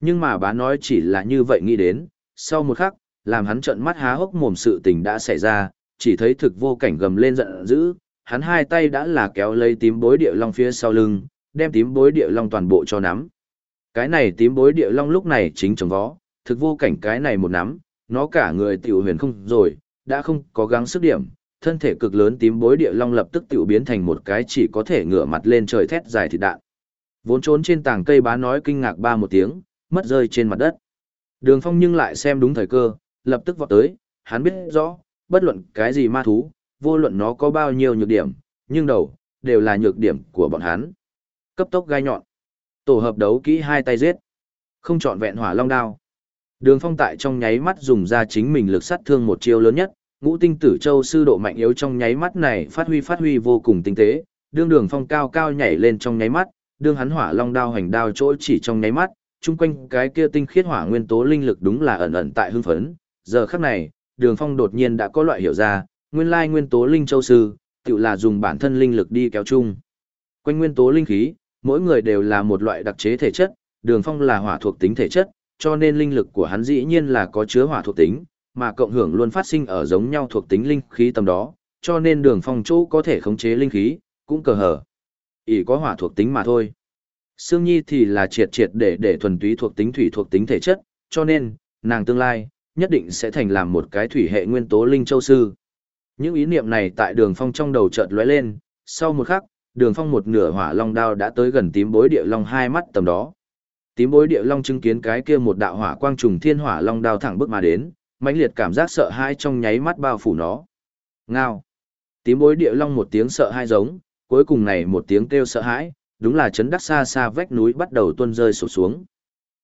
A: Nhưng mà bá nói chỉ là như vậy nghĩ đến, sau một khắc, làm hắn trợn mắt há hốc mồm sự tình đã xảy ra, chỉ thấy thực vô cảnh gầm lên giận dữ, hắn hai tay đã là kéo lấy tím bối địa long phía sau lưng, đem tím bối địa long toàn bộ cho nắm. Cái này tím bối địa long lúc này chính chống vó, thực vô cảnh cái này một nắm, nó cả người tiểu huyền không rồi, đã không có gắng sức điểm, thân thể cực lớn tím bối địa long lập tức tiểu biến thành một cái chỉ có thể ngửa mặt lên trời thét dài thịt đạn. Vốn trốn trên tảng cây bá nói kinh ngạc ba một tiếng, mất rơi trên mặt đất. Đường phong nhưng lại xem đúng thời cơ, lập tức vọt tới, hắn biết rõ, bất luận cái gì ma thú, vô luận nó có bao nhiêu nhược điểm, nhưng đầu, đều là nhược điểm của bọn hắn. Cấp tốc gai nhọn. Tổ hợp đấu kỹ hai tay giết. Không chọn vẹn hỏa long đao. Đường phong tại trong nháy mắt dùng ra chính mình lực sát thương một chiêu lớn nhất, ngũ tinh tử châu sư độ mạnh yếu trong nháy mắt này phát huy phát huy vô cùng tinh tế, đương đường phong cao cao nhảy lên trong nháy mắt, đương hắn hỏa long đao hành đao chỗ chỉ trong nháy mắt, chung quanh cái kia tinh khiết hỏa nguyên tố linh lực đúng là ẩn ẩn tại hưng phấn. Giờ khắc này, đường phong đột nhiên đã có loại hiểu ra, nguyên lai nguyên tố linh châu sư, tự là dùng bản thân linh lực đi kéo chung. Quanh nguyên tố linh khí, mỗi người đều là một loại đặc chế thể chất, đường phong là hỏa thuộc tính thể chất, cho nên linh lực của hắn dĩ nhiên là có chứa hỏa thuộc tính, mà cộng hưởng luôn phát sinh ở giống nhau thuộc tính linh khí tầm đó, cho nên đường phong chỗ có thể khống chế linh khí, cũng cờ hở. ỷ có hỏa thuộc tính mà thôi. Sương Nhi thì là triệt triệt để để thuần túy thuộc tính thủy thuộc tính thể chất, cho nên, nàng tương lai, nhất định sẽ thành làm một cái thủy hệ nguyên tố linh châu sư. Những ý niệm này tại đường phong trong đầu chợt lóe lên, sau một khắc, đường phong một nửa hỏa long đao đã tới gần tím bối địa long hai mắt tầm đó. Tím bối địa long chứng kiến cái kia một đạo hỏa quang trùng thiên hỏa long đao thẳng bước mà đến, mãnh liệt cảm giác sợ hãi trong nháy mắt bao phủ nó. Ngao. Tím bối địa long một tiếng sợ hãi giống, cuối cùng này một tiếng kêu sợ hãi, đúng là chấn đắc xa xa vách núi bắt đầu tuôn rơi sụp xuống.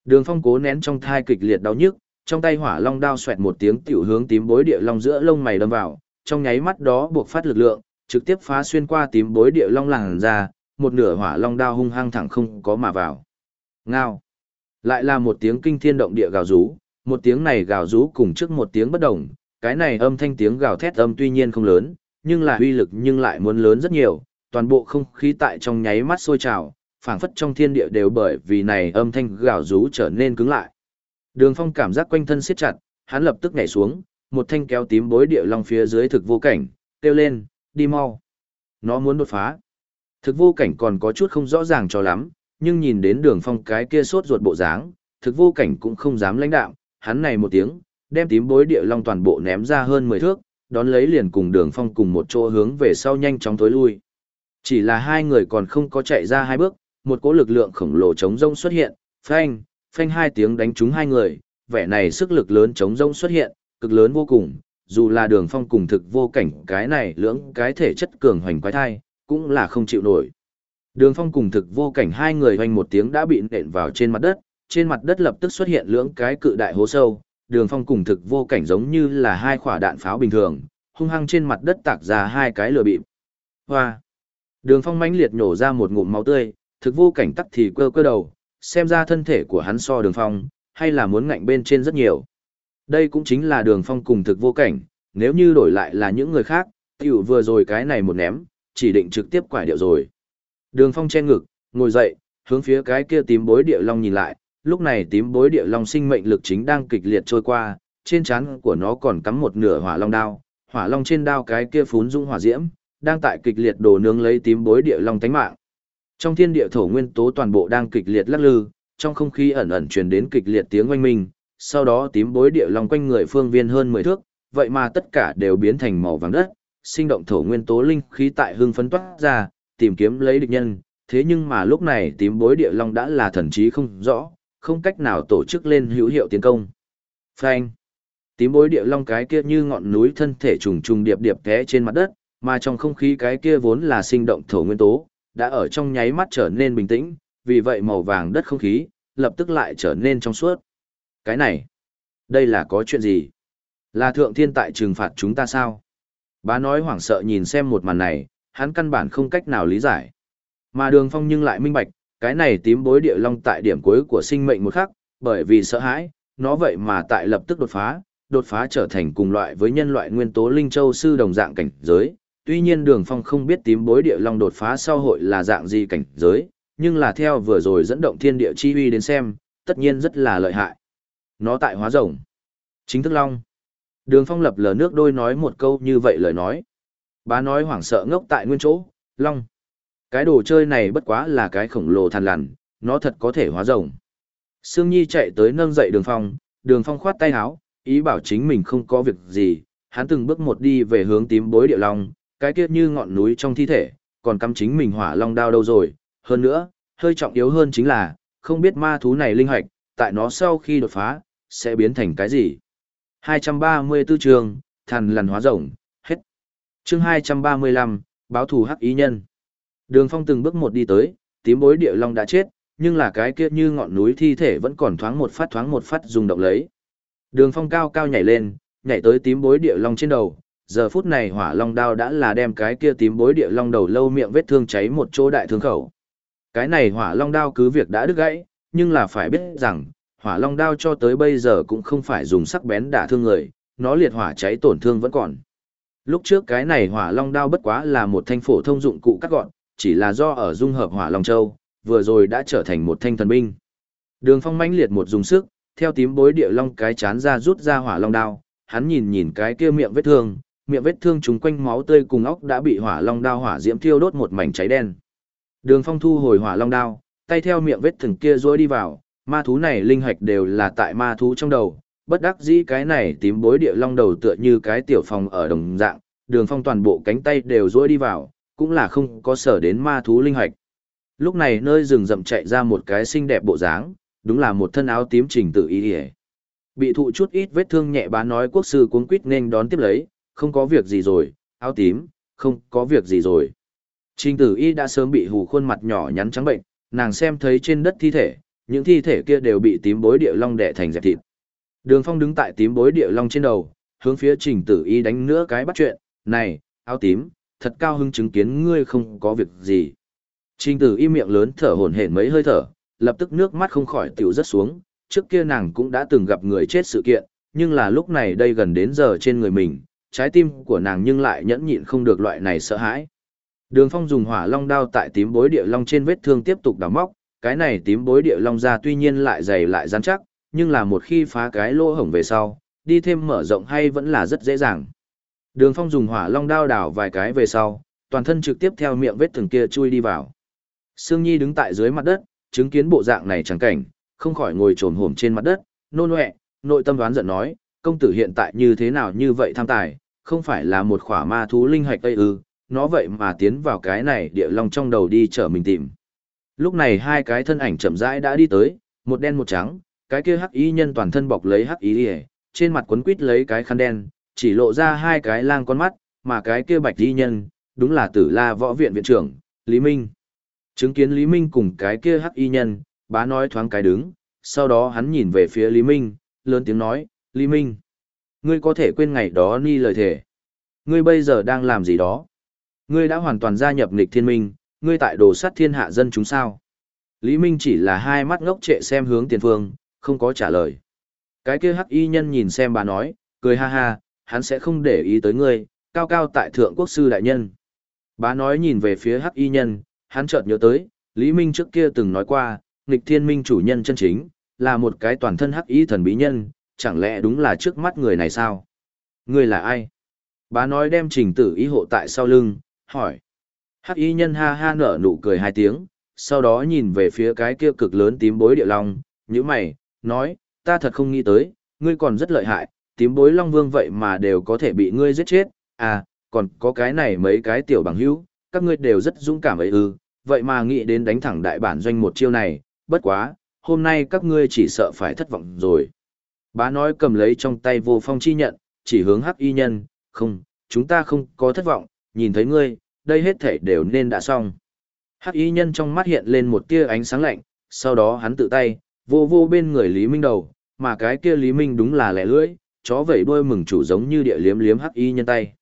A: Đường phong cố nén trong thai kịch liệt đau nhức, trong tay hỏa long đao xoẹt một tiếng tiểu hướng tím bối địa long giữa lông mày đâm vào, trong nháy mắt đó buộc phát lực lượng, trực tiếp phá xuyên qua tím bối địa long làng ra, một nửa hỏa long đao hung hăng thẳng không có mà vào. Ngao. Lại là một tiếng kinh thiên động địa gào rú, một tiếng này gào rú cùng trước một tiếng bất đồng, cái này âm thanh tiếng gào thét âm tuy nhiên không lớn, nhưng là uy lực nhưng lại muốn lớn rất nhiều, toàn bộ không khí tại trong nháy mắt sôi trào, phảng phất trong thiên địa đều bởi vì này âm thanh gào rú trở nên cứng lại. Đường Phong cảm giác quanh thân siết chặt, hắn lập tức nhảy xuống, một thanh kéo tím bối địa long phía dưới thực vô cảnh, kêu lên, đi mau. Nó muốn đột phá. Thực vô cảnh còn có chút không rõ ràng cho lắm, nhưng nhìn đến đường phong cái kia sốt ruột bộ dáng, thực vô cảnh cũng không dám lãnh đạo, hắn này một tiếng, đem tím bối địa long toàn bộ ném ra hơn 10 thước, đón lấy liền cùng đường phong cùng một chỗ hướng về sau nhanh chóng tối lui. Chỉ là hai người còn không có chạy ra hai bước, một cỗ lực lượng khổng lồ chống rông xuất hiện, phanh, phanh hai tiếng đánh trúng hai người, vẻ này sức lực lớn chống rông xuất hiện, cực lớn vô cùng, dù là đường phong cùng thực vô cảnh cái này lưỡng cái thể chất cường hoành quái thai, cũng là không chịu nổi. Đường phong cùng thực vô cảnh hai người hoành một tiếng đã bị nện vào trên mặt đất, trên mặt đất lập tức xuất hiện lưỡng cái cự đại hố sâu, đường phong cùng thực vô cảnh giống như là hai quả đạn pháo bình thường, hung hăng trên mặt đất tạc ra hai cái lửa bịp. Hoa! Đường phong mãnh liệt nhổ ra một ngụm máu tươi, thực vô cảnh tắc thì quơ quơ đầu, xem ra thân thể của hắn so đường phong, hay là muốn ngạnh bên trên rất nhiều. Đây cũng chính là đường phong cùng thực vô cảnh, nếu như đổi lại là những người khác, tiểu vừa rồi cái này một ném, chỉ định trực tiếp quải điệu rồi. Đường phong che ngực, ngồi dậy, hướng phía cái kia tím bối địa long nhìn lại, lúc này tím bối địa long sinh mệnh lực chính đang kịch liệt trôi qua, trên trán của nó còn cắm một nửa hỏa long đao, hỏa long trên đao cái kia phún dung hỏa diễm, đang tại kịch liệt đổ nướng lấy tím bối địa long tánh mạng. Trong thiên địa thổ nguyên tố toàn bộ đang kịch liệt lắc lư, trong không khí ẩn ẩn truyền đến kịch liệt tiếng oanh minh, sau đó tím bối địa long quanh người phương viên hơn 10 thước, vậy mà tất cả đều biến thành màu vàng đất, sinh động thổ nguyên tố linh khí tại hưng phấn toát ra, tìm kiếm lấy địch nhân, thế nhưng mà lúc này tím bối địa long đã là thần trí không rõ, không cách nào tổ chức lên hữu hiệu tiến công. Phanh. Tím bối địa long cái kia như ngọn núi thân thể trùng trùng điệp điệp té trên mặt đất, mà trong không khí cái kia vốn là sinh động thổ nguyên tố, đã ở trong nháy mắt trở nên bình tĩnh, vì vậy màu vàng đất không khí, lập tức lại trở nên trong suốt. Cái này, đây là có chuyện gì? Là thượng thiên tại trừng phạt chúng ta sao? Bá nói hoảng sợ nhìn xem một màn này, hắn căn bản không cách nào lý giải. Mà đường phong nhưng lại minh bạch, cái này tím bối địa long tại điểm cuối của sinh mệnh một khắc, bởi vì sợ hãi, nó vậy mà tại lập tức đột phá, đột phá trở thành cùng loại với nhân loại nguyên tố linh châu sư đồng dạng cảnh giới. Tuy nhiên đường phong không biết tím bối địa long đột phá sau hội là dạng gì cảnh giới, nhưng là theo vừa rồi dẫn động thiên địa chi uy đến xem, tất nhiên rất là lợi hại. Nó tại hóa rồng. Chính thức long. Đường phong lập lờ nước đôi nói một câu như vậy lời nói. Bá nói hoảng sợ ngốc tại nguyên chỗ, long. Cái đồ chơi này bất quá là cái khổng lồ thằn lằn, nó thật có thể hóa rồng. Sương Nhi chạy tới nâng dậy đường phong, đường phong khoát tay háo ý bảo chính mình không có việc gì, hắn từng bước một đi về hướng tím bối địa long, cái kia như ngọn núi trong thi thể, còn cắm chính mình hỏa long đao đâu rồi, hơn nữa, hơi trọng yếu hơn chính là, không biết ma thú này linh hoạch, tại nó sau khi đột phá, sẽ biến thành cái gì. 234 trường thần lằn hóa rồng, hết. Chương 235, báo thù hắc ý nhân. Đường phong từng bước một đi tới, tím bối địa long đã chết, nhưng là cái kia như ngọn núi thi thể vẫn còn thoáng một phát thoáng một phát rung động lấy. Đường phong cao cao nhảy lên, nhảy tới tím bối địa long trên đầu, giờ phút này hỏa long đao đã là đem cái kia tím bối địa long đầu lâu miệng vết thương cháy một chỗ đại thương khẩu. Cái này hỏa long đao cứ việc đã đứt gãy, nhưng là phải biết rằng, hỏa long đao cho tới bây giờ cũng không phải dùng sắc bén đả thương người, nó liệt hỏa cháy tổn thương vẫn còn. Lúc trước cái này hỏa long đao bất quá là một thanh phổ thông dụng cụ cắt gọn, chỉ là do ở dung hợp hỏa long châu, vừa rồi đã trở thành một thanh thần binh. Đường phong mãnh liệt một dùng sức, theo tím bối địa long cái chán ra rút ra hỏa long đao, hắn nhìn nhìn cái kia miệng vết thương, miệng vết thương chúng quanh máu tươi cùng óc đã bị hỏa long đao hỏa diễm thiêu đốt một mảnh cháy đen. Đường Phong thu hồi hỏa long đao, tay theo miệng vết thương kia rối đi vào, ma thú này linh hạch đều là tại ma thú trong đầu, bất đắc dĩ cái này tím bối địa long đầu tựa như cái tiểu phòng ở đồng dạng, Đường Phong toàn bộ cánh tay đều rối đi vào, cũng là không có sở đến ma thú linh hoạch. Lúc này nơi rừng rậm chạy ra một cái xinh đẹp bộ dáng, đúng là một thân áo tím trình tự ý hề. bị thụ chút ít vết thương nhẹ bá nói quốc sư cuống quýt nên đón tiếp lấy không có việc gì rồi áo tím không có việc gì rồi trình tử y đã sớm bị hù khuôn mặt nhỏ nhắn trắng bệnh nàng xem thấy trên đất thi thể những thi thể kia đều bị tím bối địa long đẻ thành dẹp thịt đường phong đứng tại tím bối địa long trên đầu hướng phía trình tử y đánh nữa cái bắt chuyện. Này áo tím thật cao hứng chứng kiến ngươi không có việc gì. Trình tử y miệng lớn thở hổn hển mấy hơi thở lập tức nước mắt không khỏi tiểu rất xuống, trước kia nàng cũng đã từng gặp người chết sự kiện, nhưng là lúc này đây gần đến giờ trên người mình, trái tim của nàng nhưng lại nhẫn nhịn không được loại này sợ hãi. Đường Phong dùng hỏa long đao tại tím bối địa long trên vết thương tiếp tục đào móc, cái này tím bối địa long ra tuy nhiên lại dày lại rắn chắc, nhưng là một khi phá cái lỗ hổng về sau, đi thêm mở rộng hay vẫn là rất dễ dàng. Đường Phong dùng hỏa long đao đào vài cái về sau, toàn thân trực tiếp theo miệng vết thương kia chui đi vào. Sương Nhi đứng tại dưới mặt đất, chứng kiến bộ dạng này chẳng cảnh, không khỏi ngồi trồn hổm trên mặt đất, nôn ọe, nội tâm đoán giận nói, công tử hiện tại như thế nào như vậy tham tài, không phải là một khỏa ma thú linh hạch tây ư, nó vậy mà tiến vào cái này địa long trong đầu đi chở mình tìm. Lúc này hai cái thân ảnh chậm rãi đã đi tới, một đen một trắng, cái kia hắc y nhân toàn thân bọc lấy hắc y trên mặt quấn quít lấy cái khăn đen, chỉ lộ ra hai cái lang con mắt, mà cái kia bạch y nhân, đúng là tử la võ viện viện trưởng, Lý Minh. Chứng kiến Lý Minh cùng cái kia hắc y nhân, bá nói thoáng cái đứng, sau đó hắn nhìn về phía Lý Minh, lớn tiếng nói, Lý Minh, ngươi có thể quên ngày đó ni lời thề. Ngươi bây giờ đang làm gì đó? Ngươi đã hoàn toàn gia nhập nghịch thiên minh, ngươi tại đồ sát thiên hạ dân chúng sao? Lý Minh chỉ là hai mắt ngốc trệ xem hướng tiền phương, không có trả lời. Cái kia hắc y nhân nhìn xem bà nói, cười ha ha, hắn sẽ không để ý tới ngươi, cao cao tại thượng quốc sư đại nhân. bà nói nhìn về phía hắc y nhân, hắn chợt nhớ tới, Lý Minh trước kia từng nói qua, nghịch thiên minh chủ nhân chân chính, là một cái toàn thân hắc y thần bí nhân, chẳng lẽ đúng là trước mắt người này sao? Người là ai? bà nói đem trình tử ý hộ tại sau lưng, hỏi. Hắc y nhân ha ha nở nụ cười hai tiếng, sau đó nhìn về phía cái kia cực lớn tím bối địa long, như mày, nói, ta thật không nghĩ tới, ngươi còn rất lợi hại, tím bối Long Vương vậy mà đều có thể bị ngươi giết chết, à, còn có cái này mấy cái tiểu bằng hữu, các ngươi đều rất dũng cảm ấy ư, vậy mà nghĩ đến đánh thẳng đại bản doanh một chiêu này, bất quá, hôm nay các ngươi chỉ sợ phải thất vọng rồi. Bá nói cầm lấy trong tay vô phong chi nhận, chỉ hướng hắc y nhân, không, chúng ta không có thất vọng, nhìn thấy ngươi, đây hết thể đều nên đã xong. Hắc y nhân trong mắt hiện lên một tia ánh sáng lạnh, sau đó hắn tự tay, vô vô bên người Lý Minh đầu, mà cái kia Lý Minh đúng là lẻ lưỡi, chó vẩy đuôi mừng chủ giống như địa liếm liếm hắc y nhân tay.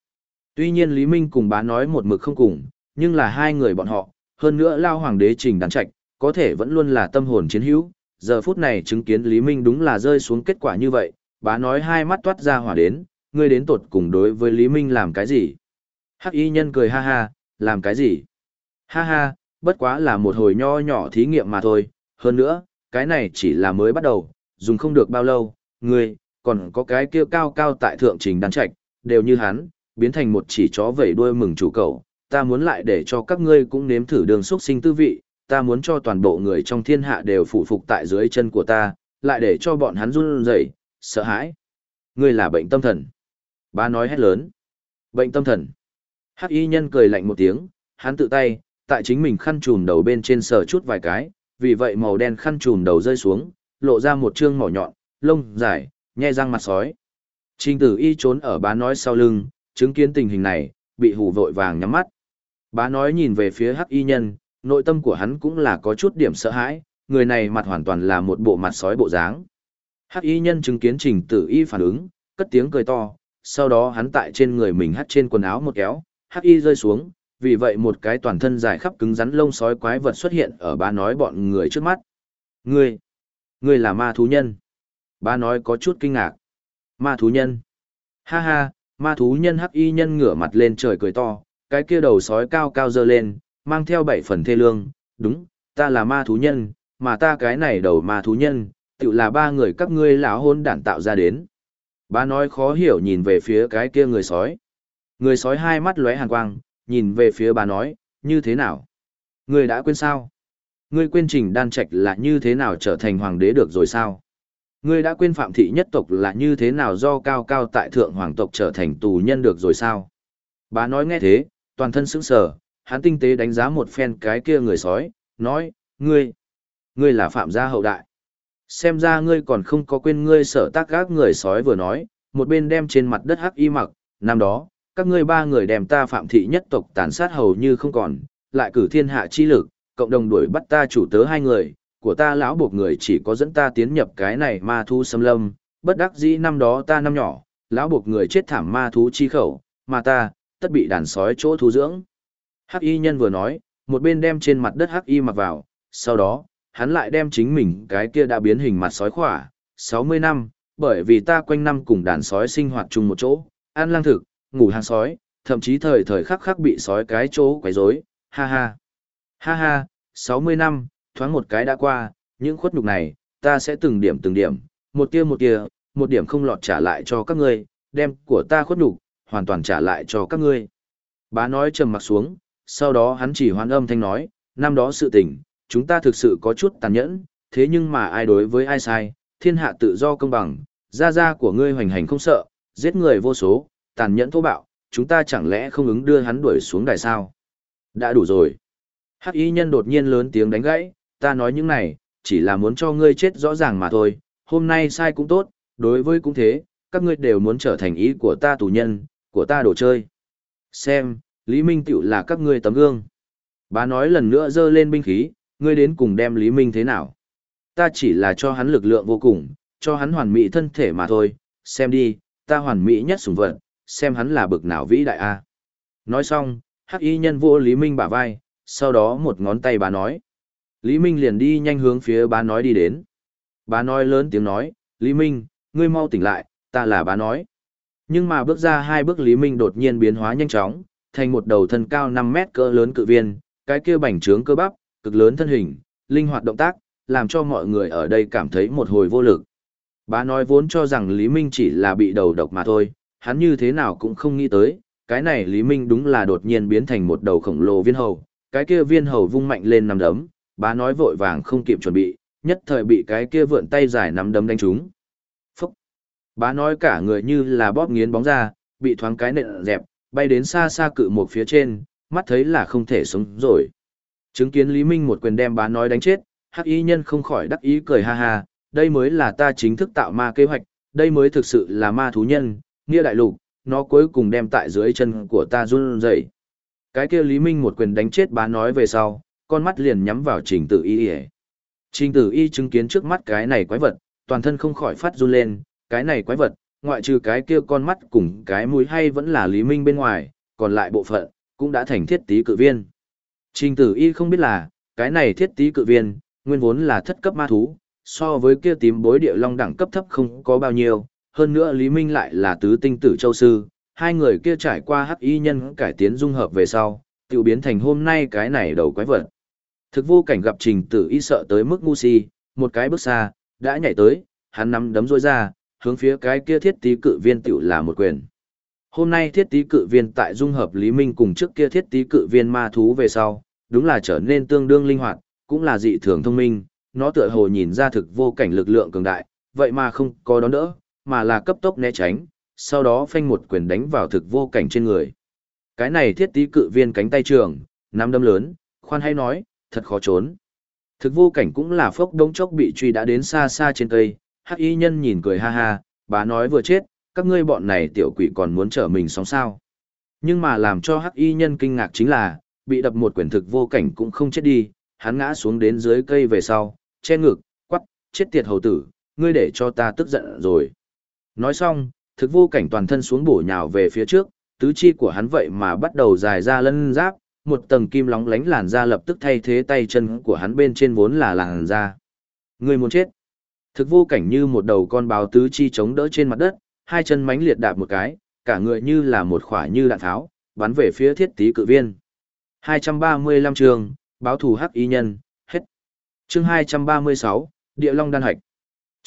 A: Tuy nhiên Lý Minh cùng bá nói một mực không cùng, nhưng là hai người bọn họ, hơn nữa lao hoàng đế trình đàn trạch, có thể vẫn luôn là tâm hồn chiến hữu. Giờ phút này chứng kiến Lý Minh đúng là rơi xuống kết quả như vậy, bá nói hai mắt toát ra hỏa đến, ngươi đến tột cùng đối với Lý Minh làm cái gì? Hắc y nhân cười ha ha, làm cái gì? Ha ha, bất quá là một hồi nho nhỏ thí nghiệm mà thôi, hơn nữa, cái này chỉ là mới bắt đầu, dùng không được bao lâu, ngươi, còn có cái kia cao cao tại thượng trình đàn trạch, đều như hắn, biến thành một chỉ chó vẩy đuôi mừng chủ cầu, ta muốn lại để cho các ngươi cũng nếm thử đường xuất sinh tư vị, ta muốn cho toàn bộ người trong thiên hạ đều phụ phục tại dưới chân của ta, lại để cho bọn hắn run rẩy, sợ hãi. Ngươi là bệnh tâm thần. Ba nói hét lớn. Bệnh tâm thần. Hắc y nhân cười lạnh một tiếng, hắn tự tay, tại chính mình khăn trùm đầu bên trên sờ chút vài cái, vì vậy màu đen khăn trùm đầu rơi xuống, lộ ra một trương mỏ nhọn, lông dài, nhe răng mặt sói. Trình tử y trốn ở bá nói sau lưng, chứng kiến tình hình này, bị hù vội vàng nhắm mắt. Bá nói nhìn về phía hắc y nhân, nội tâm của hắn cũng là có chút điểm sợ hãi, người này mặt hoàn toàn là một bộ mặt sói bộ dáng. Hắc y nhân chứng kiến trình tử y phản ứng, cất tiếng cười to, sau đó hắn tại trên người mình hắt trên quần áo một kéo, hắc y rơi xuống, vì vậy một cái toàn thân dài khắp cứng rắn lông sói quái vật xuất hiện ở ba nói bọn người trước mắt. Ngươi, ngươi là ma thú nhân. ba nói có chút kinh ngạc. Ma thú nhân. Ha ha, ma thú nhân hắc y nhân ngửa mặt lên trời cười to, cái kia đầu sói cao cao dơ lên, mang theo bảy phần thê lương, đúng, ta là ma thú nhân, mà ta cái này đầu ma thú nhân, tự là ba người các ngươi lão hôn đản tạo ra đến. ba nói khó hiểu nhìn về phía cái kia người sói. Người sói hai mắt lóe hàn quang, nhìn về phía bà nói, như thế nào? Ngươi đã quên sao? Ngươi quên trình đan trạch là như thế nào trở thành hoàng đế được rồi sao? Ngươi đã quên phạm thị nhất tộc là như thế nào do cao cao tại thượng hoàng tộc trở thành tù nhân được rồi sao? Bà nói nghe thế, toàn thân sững sờ, hắn tinh tế đánh giá một phen cái kia người sói, nói, ngươi, ngươi là phạm gia hậu đại. Xem ra ngươi còn không có quên ngươi sở tác gác người sói vừa nói, một bên đem trên mặt đất hắc y mặc, năm đó, các ngươi ba người đem ta phạm thị nhất tộc tàn sát hầu như không còn, lại cử thiên hạ chi lực, cộng đồng đuổi bắt ta chủ tớ hai người, của ta lão buộc người chỉ có dẫn ta tiến nhập cái này ma thu xâm lâm, bất đắc dĩ năm đó ta năm nhỏ, lão buộc người chết thảm ma thú chi khẩu, mà ta, tất bị đàn sói chỗ thu dưỡng. Hắc y nhân vừa nói, một bên đem trên mặt đất hắc y mặc vào, sau đó, hắn lại đem chính mình cái kia đã biến hình mặt sói khỏa, 60 năm, bởi vì ta quanh năm cùng đàn sói sinh hoạt chung một chỗ, ăn lang thực, ngủ hàng sói, thậm chí thời thời khắc khắc bị sói cái chỗ quấy rối, ha ha. Ha ha, 60 năm, thoáng một cái đã qua, những khuất nhục này, ta sẽ từng điểm từng điểm, một tia một tia, một điểm không lọt trả lại cho các ngươi, đem của ta khuất nhục, hoàn toàn trả lại cho các ngươi. Bá nói trầm mặt xuống, sau đó hắn chỉ hoan âm thanh nói, năm đó sự tình, chúng ta thực sự có chút tàn nhẫn, thế nhưng mà ai đối với ai sai, thiên hạ tự do công bằng, gia gia của ngươi hoành hành không sợ, giết người vô số, tàn nhẫn thô bạo, chúng ta chẳng lẽ không ứng đưa hắn đuổi xuống đài sao? Đã đủ rồi. Hắc y nhân đột nhiên lớn tiếng đánh gãy, ta nói những này, chỉ là muốn cho ngươi chết rõ ràng mà thôi, hôm nay sai cũng tốt, đối với cũng thế, các ngươi đều muốn trở thành ý của ta tù nhân, của ta đồ chơi. Xem, Lý Minh tiểu là các ngươi tấm gương. Bá nói lần nữa dơ lên binh khí, ngươi đến cùng đem Lý Minh thế nào? Ta chỉ là cho hắn lực lượng vô cùng, cho hắn hoàn mỹ thân thể mà thôi, xem đi, ta hoàn mỹ nhất sủng vật, xem hắn là bực nào vĩ đại a. Nói xong, hắc y nhân vô Lý Minh bả vai, sau đó một ngón tay bà nói. Lý Minh liền đi nhanh hướng phía bà nói đi đến. Bà nói lớn tiếng nói, Lý Minh, ngươi mau tỉnh lại, ta là bà nói. Nhưng mà bước ra hai bước Lý Minh đột nhiên biến hóa nhanh chóng, thành một đầu thân cao 5 mét cỡ lớn cự viên, cái kia bành trướng cơ bắp, cực lớn thân hình, linh hoạt động tác, làm cho mọi người ở đây cảm thấy một hồi vô lực. Bà nói vốn cho rằng Lý Minh chỉ là bị đầu độc mà thôi, hắn như thế nào cũng không nghĩ tới, cái này Lý Minh đúng là đột nhiên biến thành một đầu khổng lồ viên hầu, cái kia viên hầu vung mạnh lên nắm đấm, bá nói vội vàng không kịp chuẩn bị, nhất thời bị cái kia vượn tay dài nắm đấm đánh trúng. Phúc! Bá nói cả người như là bóp nghiến bóng ra, bị thoáng cái nện dẹp, bay đến xa xa cự một phía trên, mắt thấy là không thể sống rồi. Chứng kiến Lý Minh một quyền đem bá nói đánh chết, hắc y nhân không khỏi đắc ý cười ha ha, đây mới là ta chính thức tạo ma kế hoạch, đây mới thực sự là ma thú nhân, nghĩa đại lục, nó cuối cùng đem tại dưới chân của ta run rẩy. Cái kia Lý Minh một quyền đánh chết bá nói về sau, con mắt liền nhắm vào trình tử y y. Trình tử y chứng kiến trước mắt cái này quái vật, toàn thân không khỏi phát run lên, cái này quái vật, ngoại trừ cái kia con mắt cùng cái mũi hay vẫn là Lý Minh bên ngoài, còn lại bộ phận, cũng đã thành thiết tí cự viên. Trình tử y không biết là, cái này thiết tí cự viên, nguyên vốn là thất cấp ma thú, so với kia tím bối địa long đẳng cấp thấp không có bao nhiêu, hơn nữa Lý Minh lại là tứ tinh tử châu sư, hai người kia trải qua hắc y nhân cải tiến dung hợp về sau, tự biến thành hôm nay cái này đầu quái vật. Thực vô cảnh gặp trình tử y sợ tới mức ngu si, một cái bước xa, đã nhảy tới, hắn nắm đấm rôi ra, hướng phía cái kia thiết tí cự viên tiểu là một quyền. Hôm nay thiết tí cự viên tại dung hợp Lý Minh cùng trước kia thiết tí cự viên ma thú về sau, đúng là trở nên tương đương linh hoạt, cũng là dị thường thông minh, nó tựa hồ nhìn ra thực vô cảnh lực lượng cường đại, vậy mà không có đón đỡ, mà là cấp tốc né tránh, sau đó phanh một quyền đánh vào thực vô cảnh trên người. Cái này thiết tí cự viên cánh tay trường, nắm đấm lớn, khoan hay nói, thật khó trốn. Thực vô cảnh cũng là phốc đống chốc bị truy đã đến xa xa trên cây, hắc y nhân nhìn cười ha ha, bà nói vừa chết, các ngươi bọn này tiểu quỷ còn muốn trở mình sống sao. Nhưng mà làm cho hắc y nhân kinh ngạc chính là, bị đập một quyển thực vô cảnh cũng không chết đi, hắn ngã xuống đến dưới cây về sau, che ngực, quắc, chết tiệt hầu tử, ngươi để cho ta tức giận rồi. Nói xong, thực vô cảnh toàn thân xuống bổ nhào về phía trước, tứ chi của hắn vậy mà bắt đầu dài ra lân giáp, một tầng kim lóng lánh làn da lập tức thay thế tay chân của hắn bên trên vốn là làn da. người muốn chết. Thực vô cảnh như một đầu con báo tứ chi chống đỡ trên mặt đất, hai chân mánh liệt đạp một cái, cả người như là một khỏa như đạn tháo, bắn về phía thiết tí cự viên. 235 trường, báo thù hắc y nhân, hết. chương 236, địa long đan hạch.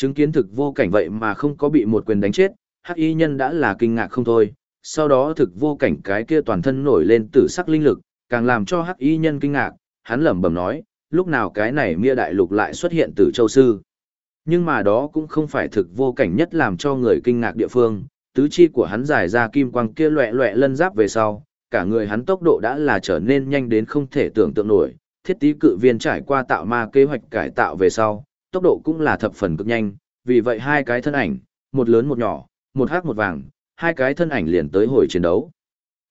A: Chứng kiến thực vô cảnh vậy mà không có bị một quyền đánh chết, hắc y nhân đã là kinh ngạc không thôi. Sau đó thực vô cảnh cái kia toàn thân nổi lên tử sắc linh lực, càng làm cho hắc y nhân kinh ngạc, hắn lẩm bẩm nói, lúc nào cái này mia đại lục lại xuất hiện từ châu sư. Nhưng mà đó cũng không phải thực vô cảnh nhất làm cho người kinh ngạc địa phương, tứ chi của hắn giải ra kim quang kia loẹ loẹ lân giáp về sau, cả người hắn tốc độ đã là trở nên nhanh đến không thể tưởng tượng nổi, thiết tí cự viên trải qua tạo ma kế hoạch cải tạo về sau, tốc độ cũng là thập phần cực nhanh, vì vậy hai cái thân ảnh, một lớn một nhỏ, một hắc một vàng, hai cái thân ảnh liền tới hồi chiến đấu.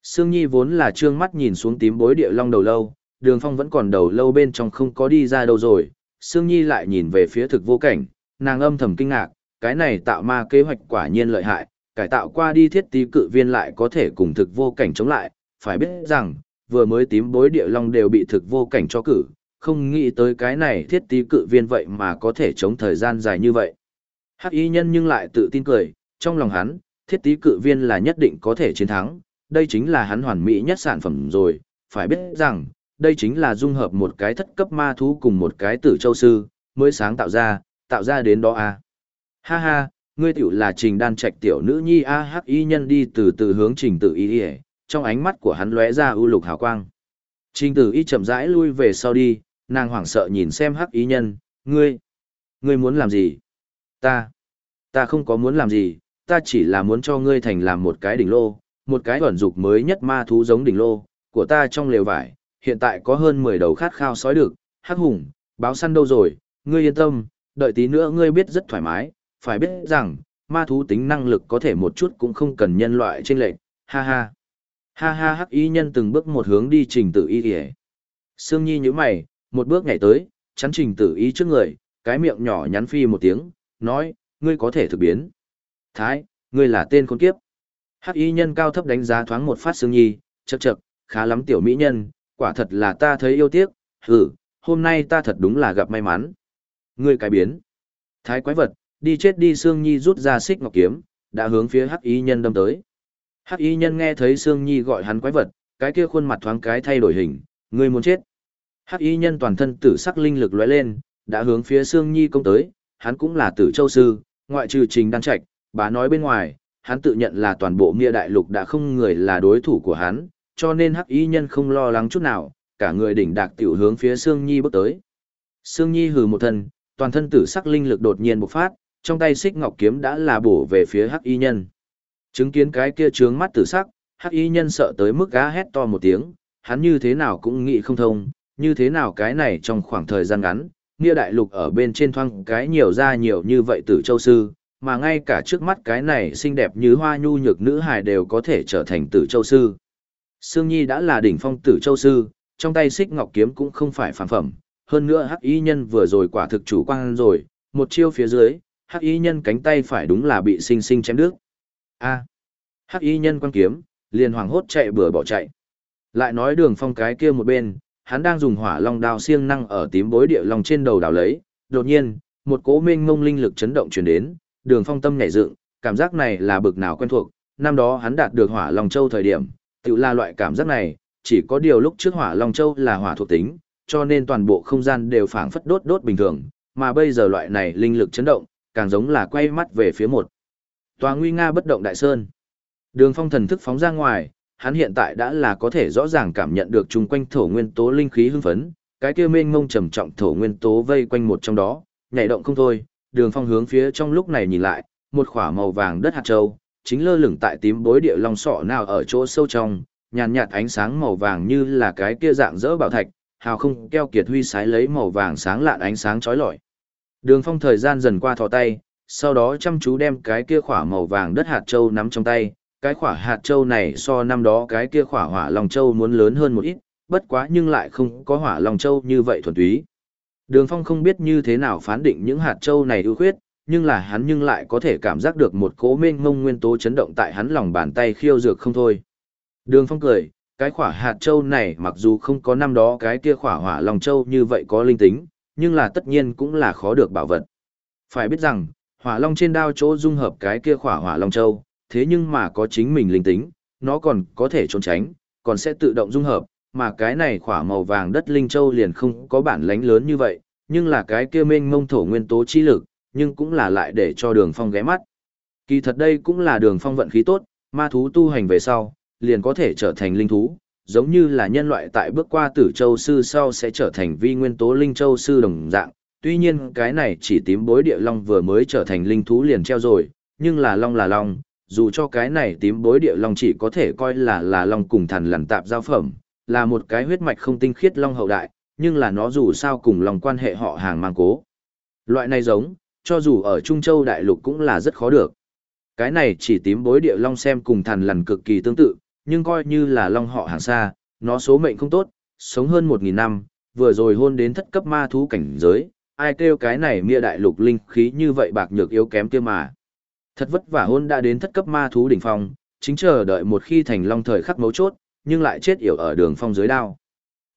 A: Sương Nhi vốn là trương mắt nhìn xuống tím bối địa long đầu lâu, đường phong vẫn còn đầu lâu bên trong không có đi ra đâu rồi, Sương Nhi lại nhìn về phía thực vô cảnh, nàng âm thầm kinh ngạc, cái này tạo ma kế hoạch quả nhiên lợi hại, cải tạo qua đi thiết tí cự viên lại có thể cùng thực vô cảnh chống lại, phải biết rằng, vừa mới tím bối địa long đều bị thực vô cảnh cho cử, không nghĩ tới cái này thiết tí cự viên vậy mà có thể chống thời gian dài như vậy. Hắc y nhân nhưng lại tự tin cười, trong lòng hắn, thiết tí cự viên là nhất định có thể chiến thắng, đây chính là hắn hoàn mỹ nhất sản phẩm rồi, phải biết rằng, đây chính là dung hợp một cái thất cấp ma thú cùng một cái tử châu sư, mới sáng tạo ra, tạo ra đến đó à. Ha ha, ngươi tiểu là trình đan trạch tiểu nữ nhi a hắc y nhân đi từ từ hướng trình tự y trong ánh mắt của hắn lóe ra ưu lục hào quang trình tử y chậm rãi lui về sau đi nàng hoảng sợ nhìn xem hắc y nhân ngươi ngươi muốn làm gì ta ta không có muốn làm gì ta chỉ là muốn cho ngươi thành làm một cái đỉnh lô một cái ẩn dục mới nhất ma thú giống đỉnh lô của ta trong lều vải hiện tại có hơn mười đầu khát khao sói được hắc hùng báo săn đâu rồi ngươi yên tâm đợi tí nữa ngươi biết rất thoải mái phải biết rằng, ma thú tính năng lực có thể một chút cũng không cần nhân loại trên lệnh, ha ha. Ha ha hắc y nhân từng bước một hướng đi trình tự y kìa. Sương Nhi nhíu mày, một bước nhảy tới, chắn trình tự y trước người, cái miệng nhỏ nhắn phi một tiếng, nói, ngươi có thể thực biến. Thái, ngươi là tên con kiếp. Hắc y nhân cao thấp đánh giá thoáng một phát Sương Nhi, chậc chậc, khá lắm tiểu mỹ nhân, quả thật là ta thấy yêu tiếc, hử, hôm nay ta thật đúng là gặp may mắn. Ngươi cái biến. Thái quái vật, đi chết đi Sương Nhi rút ra xích ngọc kiếm, đã hướng phía Hắc Y Nhân đâm tới. Hắc Y Nhân nghe thấy Sương Nhi gọi hắn quái vật, cái kia khuôn mặt thoáng cái thay đổi hình, ngươi muốn chết. Hắc Y Nhân toàn thân tử sắc linh lực lóe lên, đã hướng phía Sương Nhi công tới, hắn cũng là Tử Châu sư, ngoại trừ Trình Đan Trạch, bá nói bên ngoài, hắn tự nhận là toàn bộ Mia đại lục đã không người là đối thủ của hắn, cho nên Hắc Y Nhân không lo lắng chút nào, cả người đỉnh đạc tiểu hướng phía Sương Nhi bước tới. Sương Nhi hừ một thân, toàn thân tử sắc linh lực đột nhiên bộc phát, trong tay xích ngọc kiếm đã là bổ về phía hắc y nhân. Chứng kiến cái kia trướng mắt tử sắc, hắc y nhân sợ tới mức gá hét to một tiếng, hắn như thế nào cũng nghĩ không thông, như thế nào cái này trong khoảng thời gian ngắn, nghĩa đại lục ở bên trên thoang cái nhiều ra nhiều như vậy tử châu sư, mà ngay cả trước mắt cái này xinh đẹp như hoa nhu nhược nữ hài đều có thể trở thành tử châu sư. Sương Nhi đã là đỉnh phong tử châu sư, trong tay xích ngọc kiếm cũng không phải phản phẩm, hơn nữa hắc y nhân vừa rồi quả thực chủ quan rồi, một chiêu phía dưới, hắc y nhân cánh tay phải đúng là bị sinh sinh chém đứt. A. hắc y nhân quan kiếm, liền hoàng hốt chạy bừa bỏ chạy. Lại nói đường phong cái kia một bên, hắn đang dùng hỏa long đao siêng năng ở tím bối địa lòng trên đầu đào lấy, đột nhiên, một cỗ minh ngông linh lực chấn động truyền đến, đường phong tâm nhảy dựng, cảm giác này là bực nào quen thuộc, năm đó hắn đạt được hỏa long châu thời điểm, tự là loại cảm giác này, chỉ có điều lúc trước hỏa long châu là hỏa thuộc tính, cho nên toàn bộ không gian đều phảng phất đốt đốt bình thường, mà bây giờ loại này linh lực chấn động, càng giống là quay mắt về phía một. Tòa nguy nga bất động đại sơn. Đường phong thần thức phóng ra ngoài, hắn hiện tại đã là có thể rõ ràng cảm nhận được chung quanh thổ nguyên tố linh khí hưng phấn, cái kia mênh mông trầm trọng thổ nguyên tố vây quanh một trong đó, nhảy động không thôi, đường phong hướng phía trong lúc này nhìn lại, một khỏa màu vàng đất hạt châu, chính lơ lửng tại tím bối địa long sọ nào ở chỗ sâu trong, nhàn nhạt ánh sáng màu vàng như là cái kia dạng dỡ bảo thạch, hào không keo kiệt huy sái lấy màu vàng sáng lạn ánh sáng chói lọi. Đường phong thời gian dần qua thò tay, sau đó chăm chú đem cái kia khỏa màu vàng đất hạt châu nắm trong tay, cái khỏa hạt châu này so năm đó cái kia khỏa hỏa long châu muốn lớn hơn một ít, bất quá nhưng lại không có hỏa long châu như vậy thuần túy. Đường Phong không biết như thế nào phán định những hạt châu này ưu khuyết, nhưng là hắn nhưng lại có thể cảm giác được một cố mênh mông nguyên tố chấn động tại hắn lòng bàn tay khiêu dược không thôi. Đường Phong cười, cái khỏa hạt châu này mặc dù không có năm đó cái kia khỏa hỏa long châu như vậy có linh tính, nhưng là tất nhiên cũng là khó được bảo vật. Phải biết rằng, hỏa long trên đao chỗ dung hợp cái kia khỏa hỏa long châu, thế nhưng mà có chính mình linh tính, nó còn có thể trốn tránh, còn sẽ tự động dung hợp, mà cái này khỏa màu vàng đất linh châu liền không có bản lánh lớn như vậy, nhưng là cái kia mênh mông thổ nguyên tố chi lực, nhưng cũng là lại để cho đường phong ghé mắt. Kỳ thật đây cũng là đường phong vận khí tốt, ma thú tu hành về sau, liền có thể trở thành linh thú, giống như là nhân loại tại bước qua tử châu sư sau sẽ trở thành vi nguyên tố linh châu sư đồng dạng. Tuy nhiên cái này chỉ tím bối địa long vừa mới trở thành linh thú liền treo rồi, nhưng là long là long, dù cho cái này tím bối địa long chỉ có thể coi là là long cùng thần lằn tạp giao phẩm, là một cái huyết mạch không tinh khiết long hậu đại, nhưng là nó dù sao cùng lòng quan hệ họ hàng mang cố. Loại này giống, cho dù ở Trung Châu đại lục cũng là rất khó được. Cái này chỉ tím bối địa long xem cùng thần lằn cực kỳ tương tự, nhưng coi như là long họ hàng xa, nó số mệnh không tốt, sống hơn 1.000 năm, vừa rồi hôn đến thất cấp ma thú cảnh giới, ai kêu cái này mia đại lục linh khí như vậy bạc nhược yếu kém kia mà. Thật vất vả hôn đã đến thất cấp ma thú đỉnh phong, chính chờ đợi một khi thành long thời khắc mấu chốt, nhưng lại chết yểu ở đường phong dưới đao.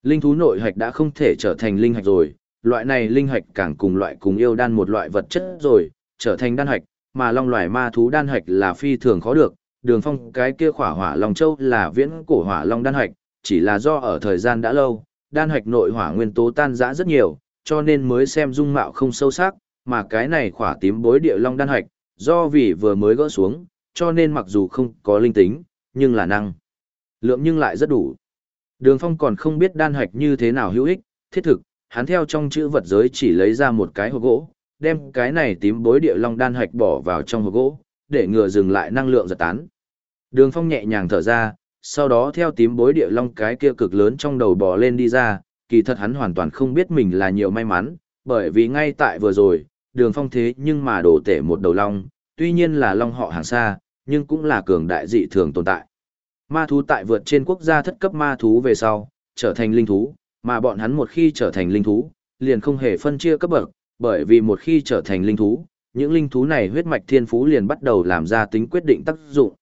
A: Linh thú nội hạch đã không thể trở thành linh hạch rồi, loại này linh hạch càng cùng loại cùng yêu đan một loại vật chất rồi, trở thành đan hạch, mà long loài ma thú đan hạch là phi thường khó được, đường phong cái kia khỏa hỏa long châu là viễn cổ hỏa long đan hạch, chỉ là do ở thời gian đã lâu, đan hạch nội hỏa nguyên tố tan rã rất nhiều, cho nên mới xem dung mạo không sâu sắc, mà cái này khỏa tím bối địa long đan hạch, do vì vừa mới gỡ xuống, cho nên mặc dù không có linh tính, nhưng là năng. Lượng nhưng lại rất đủ. Đường Phong còn không biết đan hạch như thế nào hữu ích, thiết thực, hắn theo trong chữ vật giới chỉ lấy ra một cái hộp gỗ, đem cái này tím bối địa long đan hạch bỏ vào trong hộp gỗ, để ngừa dừng lại năng lượng giật tán. Đường Phong nhẹ nhàng thở ra, sau đó theo tím bối địa long cái kia cực lớn trong đầu bò lên đi ra, kỳ thật hắn hoàn toàn không biết mình là nhiều may mắn, bởi vì ngay tại vừa rồi, đường phong thế nhưng mà đổ tể một đầu long, tuy nhiên là long họ hàng xa, nhưng cũng là cường đại dị thường tồn tại. Ma thú tại vượt trên quốc gia thất cấp ma thú về sau, trở thành linh thú, mà bọn hắn một khi trở thành linh thú, liền không hề phân chia cấp bậc, bởi vì một khi trở thành linh thú, những linh thú này huyết mạch thiên phú liền bắt đầu làm ra tính quyết định tác dụng.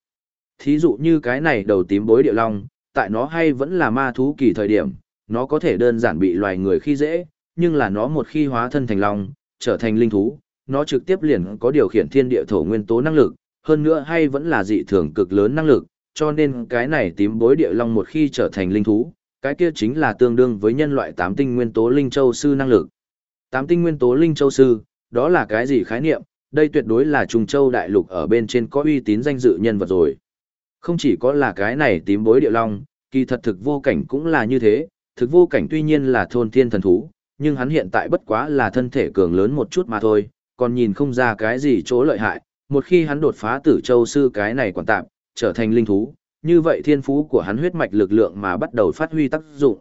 A: Thí dụ như cái này đầu tím bối địa long, tại nó hay vẫn là ma thú kỳ thời điểm, nó có thể đơn giản bị loài người khi dễ, nhưng là nó một khi hóa thân thành long, trở thành linh thú, nó trực tiếp liền có điều khiển thiên địa thổ nguyên tố năng lực, hơn nữa hay vẫn là dị thường cực lớn năng lực, cho nên cái này tím bối địa long một khi trở thành linh thú, cái kia chính là tương đương với nhân loại tám tinh nguyên tố linh châu sư năng lực. Tám tinh nguyên tố linh châu sư, đó là cái gì khái niệm, đây tuyệt đối là trùng châu đại lục ở bên trên có uy tín danh dự nhân vật rồi. Không chỉ có là cái này tím bối địa long, kỳ thật thực vô cảnh cũng là như thế, thực vô cảnh tuy nhiên là thôn thiên thần thú, nhưng hắn hiện tại bất quá là thân thể cường lớn một chút mà thôi, còn nhìn không ra cái gì chỗ lợi hại, một khi hắn đột phá tử châu sư cái này quản tạm, trở thành linh thú, như vậy thiên phú của hắn huyết mạch lực lượng mà bắt đầu phát huy tác dụng.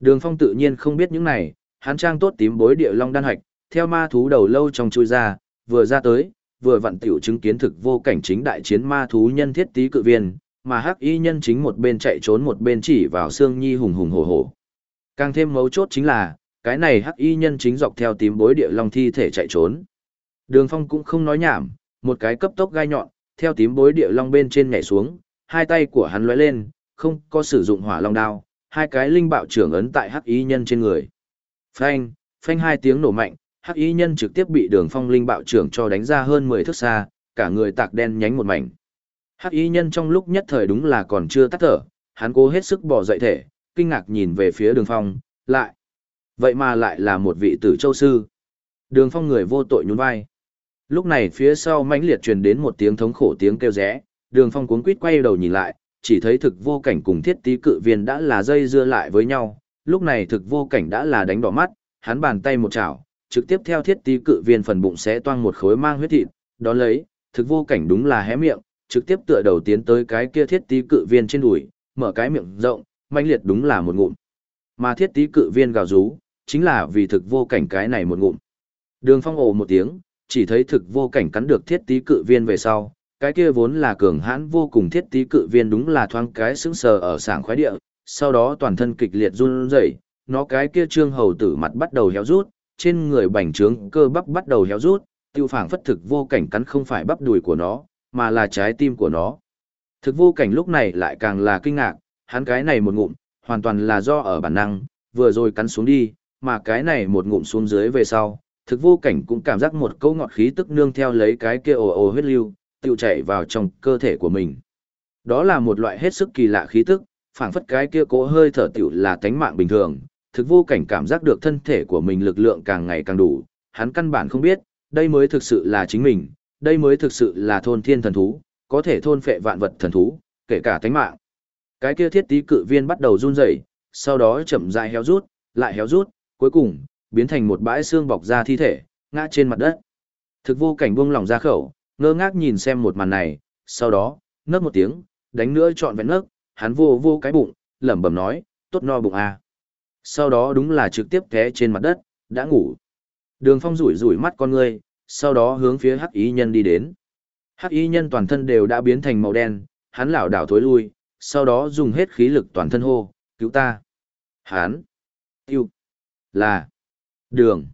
A: Đường Phong tự nhiên không biết những này, hắn trang tốt tím bối địa long đan hạch, theo ma thú đầu lâu trong chui ra, vừa ra tới, vừa vặn tiểu chứng kiến thực vô cảnh chính đại chiến ma thú nhân thiết tí cự viên, mà hắc y nhân chính một bên chạy trốn một bên chỉ vào xương nhi hùng hùng hổ hổ. Càng thêm mấu chốt chính là, cái này hắc y nhân chính dọc theo tím bối địa long thi thể chạy trốn. Đường phong cũng không nói nhảm, một cái cấp tốc gai nhọn, theo tím bối địa long bên trên nhảy xuống, hai tay của hắn lóe lên, không có sử dụng hỏa long đao, hai cái linh bạo trưởng ấn tại hắc y nhân trên người. Phanh, phanh hai tiếng nổ mạnh, hắc y nhân trực tiếp bị đường phong linh bạo trưởng cho đánh ra hơn 10 thước xa, cả người tạc đen nhánh một mảnh. Hắc y nhân trong lúc nhất thời đúng là còn chưa tắt thở, hắn cố hết sức bỏ dậy thể, kinh ngạc nhìn về phía đường phong, lại. Vậy mà lại là một vị tử châu sư. Đường phong người vô tội nhún vai. Lúc này phía sau mãnh liệt truyền đến một tiếng thống khổ tiếng kêu rẽ, đường phong cuống quít quay đầu nhìn lại, chỉ thấy thực vô cảnh cùng thiết tí cự viên đã là dây dưa lại với nhau, lúc này thực vô cảnh đã là đánh đỏ mắt, hắn bàn tay một chảo, trực tiếp theo thiết tí cự viên phần bụng sẽ toang một khối mang huyết thịt, đó lấy, thực vô cảnh đúng là hé miệng, trực tiếp tựa đầu tiến tới cái kia thiết tí cự viên trên đùi, mở cái miệng rộng, mãnh liệt đúng là một ngụm. Mà thiết tí cự viên gào rú, chính là vì thực vô cảnh cái này một ngụm. Đường phong ồ một tiếng, chỉ thấy thực vô cảnh cắn được thiết tí cự viên về sau, cái kia vốn là cường hãn vô cùng thiết tí cự viên đúng là thoáng cái sững sờ ở sảng khoái địa, sau đó toàn thân kịch liệt run rẩy, nó cái kia trương hầu tử mặt bắt đầu héo rút, trên người bành trướng cơ bắp bắt đầu héo rút, tiêu phảng phất thực vô cảnh cắn không phải bắp đùi của nó, mà là trái tim của nó. Thực vô cảnh lúc này lại càng là kinh ngạc, hắn cái này một ngụm, hoàn toàn là do ở bản năng, vừa rồi cắn xuống đi, mà cái này một ngụm xuống dưới về sau, thực vô cảnh cũng cảm giác một câu ngọt khí tức nương theo lấy cái kia ồ ồ huyết lưu, tiêu chảy vào trong cơ thể của mình. Đó là một loại hết sức kỳ lạ khí tức, phảng phất cái kia cố hơi thở tiểu là tánh mạng bình thường, thực vô cảnh cảm giác được thân thể của mình lực lượng càng ngày càng đủ, hắn căn bản không biết, đây mới thực sự là chính mình, đây mới thực sự là thôn thiên thần thú, có thể thôn phệ vạn vật thần thú, kể cả tánh mạng. Cái kia thiết tí cự viên bắt đầu run rẩy, sau đó chậm rãi héo rút, lại héo rút, cuối cùng biến thành một bãi xương bọc ra thi thể, ngã trên mặt đất. Thực vô cảnh buông lỏng ra khẩu, ngơ ngác nhìn xem một màn này, sau đó, nấc một tiếng, đánh nữa trọn vẹn nấc, hắn vô vô cái bụng, lẩm bẩm nói, tốt no bụng à. Sau đó đúng là trực tiếp té trên mặt đất, đã ngủ. Đường phong rủi rủi mắt con ngươi, sau đó hướng phía hắc ý nhân đi đến. Hắc ý nhân toàn thân đều đã biến thành màu đen, hắn lảo đảo thối lui, sau đó dùng hết khí lực toàn thân hô, cứu ta. hán, yêu, là, đường,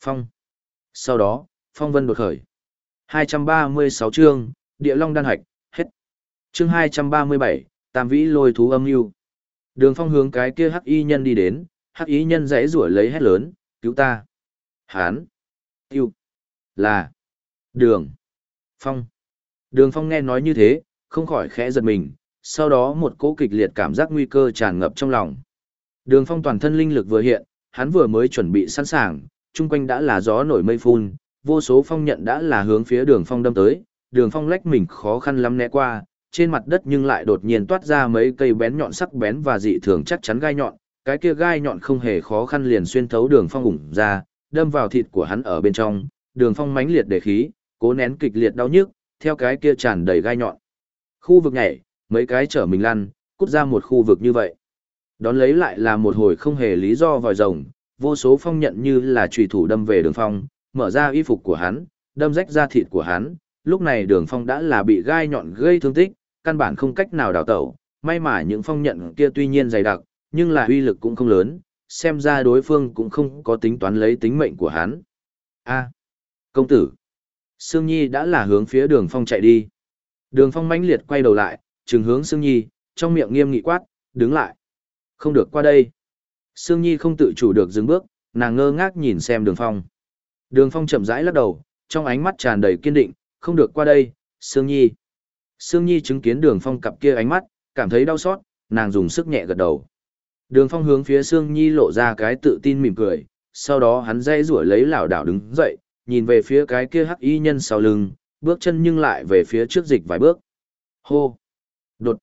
A: phong. Sau đó, phong vân đột khởi. 236 chương, địa long đan hạch, hết. Chương 237, tam vĩ lôi thú âm yêu. Đường phong hướng cái kia hắc y nhân đi đến, hắc y nhân rẽ rủa lấy hét lớn, cứu ta. Hán. Yêu. Là. Đường. Phong. Đường phong nghe nói như thế, không khỏi khẽ giật mình, sau đó một cỗ kịch liệt cảm giác nguy cơ tràn ngập trong lòng. Đường phong toàn thân linh lực vừa hiện, hắn vừa mới chuẩn bị sẵn sàng, chung quanh đã là gió nổi mây phun, vô số phong nhận đã là hướng phía đường phong đâm tới, đường phong lách mình khó khăn lắm né qua, trên mặt đất nhưng lại đột nhiên toát ra mấy cây bén nhọn sắc bén và dị thường chắc chắn gai nhọn, cái kia gai nhọn không hề khó khăn liền xuyên thấu đường phong ủng ra, đâm vào thịt của hắn ở bên trong, đường phong mãnh liệt để khí, cố nén kịch liệt đau nhức, theo cái kia tràn đầy gai nhọn. Khu vực nhảy, mấy cái chở mình lăn, cút ra một khu vực như vậy. Đón lấy lại là một hồi không hề lý do vòi rồng, vô số phong nhận như là trùy thủ đâm về đường phong, mở ra y phục của hắn, đâm rách ra thịt của hắn, lúc này đường phong đã là bị gai nhọn gây thương tích, căn bản không cách nào đào tẩu, may mà những phong nhận kia tuy nhiên dày đặc, nhưng là uy lực cũng không lớn, xem ra đối phương cũng không có tính toán lấy tính mệnh của hắn. A, công tử. Sương Nhi đã là hướng phía đường phong chạy đi. Đường phong mãnh liệt quay đầu lại, trừng hướng Sương Nhi, trong miệng nghiêm nghị quát, đứng lại. Không được qua đây. Sương Nhi không tự chủ được dừng bước, nàng ngơ ngác nhìn xem đường phong. Đường phong chậm rãi lắc đầu, trong ánh mắt tràn đầy kiên định, không được qua đây, Sương Nhi. Sương Nhi chứng kiến đường phong cặp kia ánh mắt, cảm thấy đau xót, nàng dùng sức nhẹ gật đầu. Đường phong hướng phía Sương Nhi lộ ra cái tự tin mỉm cười, sau đó hắn dây rủi lấy lảo đảo đứng dậy, nhìn về phía cái kia hắc y nhân sau lưng, bước chân nhưng lại về phía trước dịch vài bước. Hô! Đột!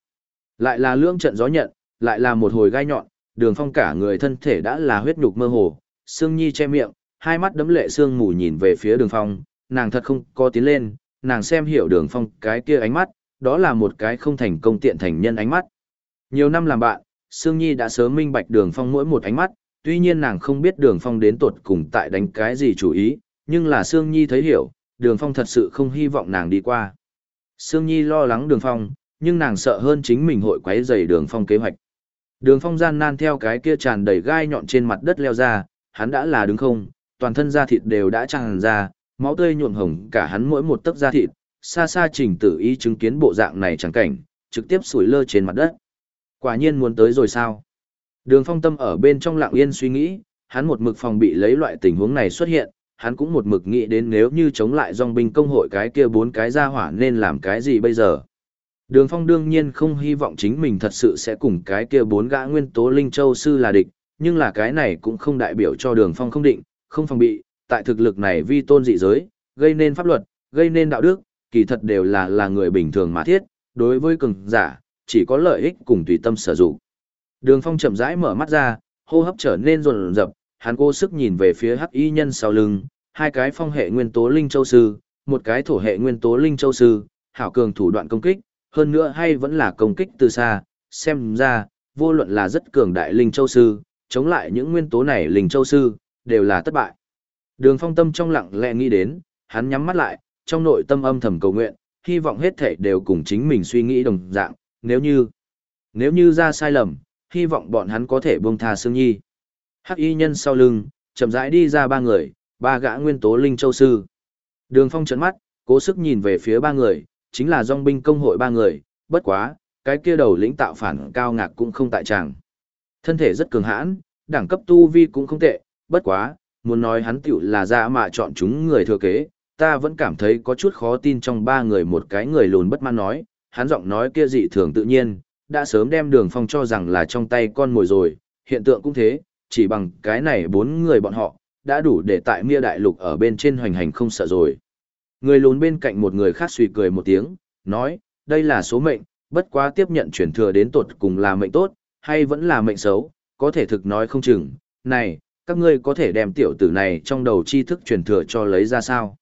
A: Lại là lưỡng trận gió nhận, lại là một hồi gai nhọn, đường phong cả người thân thể đã là huyết nhục mơ hồ, Sương Nhi che miệng, hai mắt đấm lệ sương mù nhìn về phía đường phong, nàng thật không có tiến lên, nàng xem hiểu đường phong cái kia ánh mắt, đó là một cái không thành công tiện thành nhân ánh mắt. Nhiều năm làm bạn, Sương Nhi đã sớm minh bạch đường phong mỗi một ánh mắt, tuy nhiên nàng không biết đường phong đến tột cùng tại đánh cái gì chủ ý, nhưng là Sương Nhi thấy hiểu, đường phong thật sự không hy vọng nàng đi qua. Sương Nhi lo lắng đường phong, nhưng nàng sợ hơn chính mình hội quấy dày đường phong kế hoạch. Đường phong gian nan theo cái kia tràn đầy gai nhọn trên mặt đất leo ra, hắn đã là đứng không, toàn thân da thịt đều đã tràn ra, máu tươi nhuộm hồng cả hắn mỗi một tấc da thịt, xa xa trình tử ý chứng kiến bộ dạng này chẳng cảnh, trực tiếp sủi lơ trên mặt đất. Quả nhiên muốn tới rồi sao? Đường phong tâm ở bên trong lặng yên suy nghĩ, hắn một mực phòng bị lấy loại tình huống này xuất hiện, hắn cũng một mực nghĩ đến nếu như chống lại dòng binh công hội cái kia bốn cái ra hỏa nên làm cái gì bây giờ. Đường phong đương nhiên không hy vọng chính mình thật sự sẽ cùng cái kia bốn gã nguyên tố linh châu sư là địch, nhưng là cái này cũng không đại biểu cho đường phong không định, không phòng bị, tại thực lực này vi tôn dị giới, gây nên pháp luật, gây nên đạo đức, kỳ thật đều là là người bình thường mà thiết, đối với cường giả, chỉ có lợi ích cùng tùy tâm sử dụng. Đường Phong chậm rãi mở mắt ra, hô hấp trở nên rồn rập, hắn cố sức nhìn về phía Hắc Y nhân sau lưng, hai cái phong hệ nguyên tố linh châu sư, một cái thổ hệ nguyên tố linh châu sư, hảo cường thủ đoạn công kích, hơn nữa hay vẫn là công kích từ xa, xem ra, vô luận là rất cường đại linh châu sư, chống lại những nguyên tố này linh châu sư, đều là thất bại. Đường phong tâm trong lặng lẽ nghĩ đến, hắn nhắm mắt lại, trong nội tâm âm thầm cầu nguyện, hy vọng hết thể đều cùng chính mình suy nghĩ đồng dạng, nếu như, nếu như ra sai lầm, hy vọng bọn hắn có thể buông tha Sương Nhi. Hắc y nhân sau lưng, chậm rãi đi ra ba người, ba gã nguyên tố linh châu sư. Đường phong trấn mắt, cố sức nhìn về phía ba người, chính là dòng binh công hội ba người, bất quá, cái kia đầu lĩnh tạo phản cao ngạc cũng không tại tràng. Thân thể rất cường hãn, đẳng cấp tu vi cũng không tệ, bất quá, muốn nói hắn tiểu là ra mà chọn chúng người thừa kế, ta vẫn cảm thấy có chút khó tin trong ba người một cái người lùn bất mãn nói, hắn giọng nói kia dị thường tự nhiên, đã sớm đem đường phong cho rằng là trong tay con mồi rồi, hiện tượng cũng thế, chỉ bằng cái này bốn người bọn họ, đã đủ để tại mia đại lục ở bên trên hoành hành không sợ rồi. Người lùn bên cạnh một người khác suy cười một tiếng, nói, đây là số mệnh, bất quá tiếp nhận chuyển thừa đến tột cùng là mệnh tốt, hay vẫn là mệnh xấu, có thể thực nói không chừng, này, các ngươi có thể đem tiểu tử này trong đầu tri thức truyền thừa cho lấy ra sao.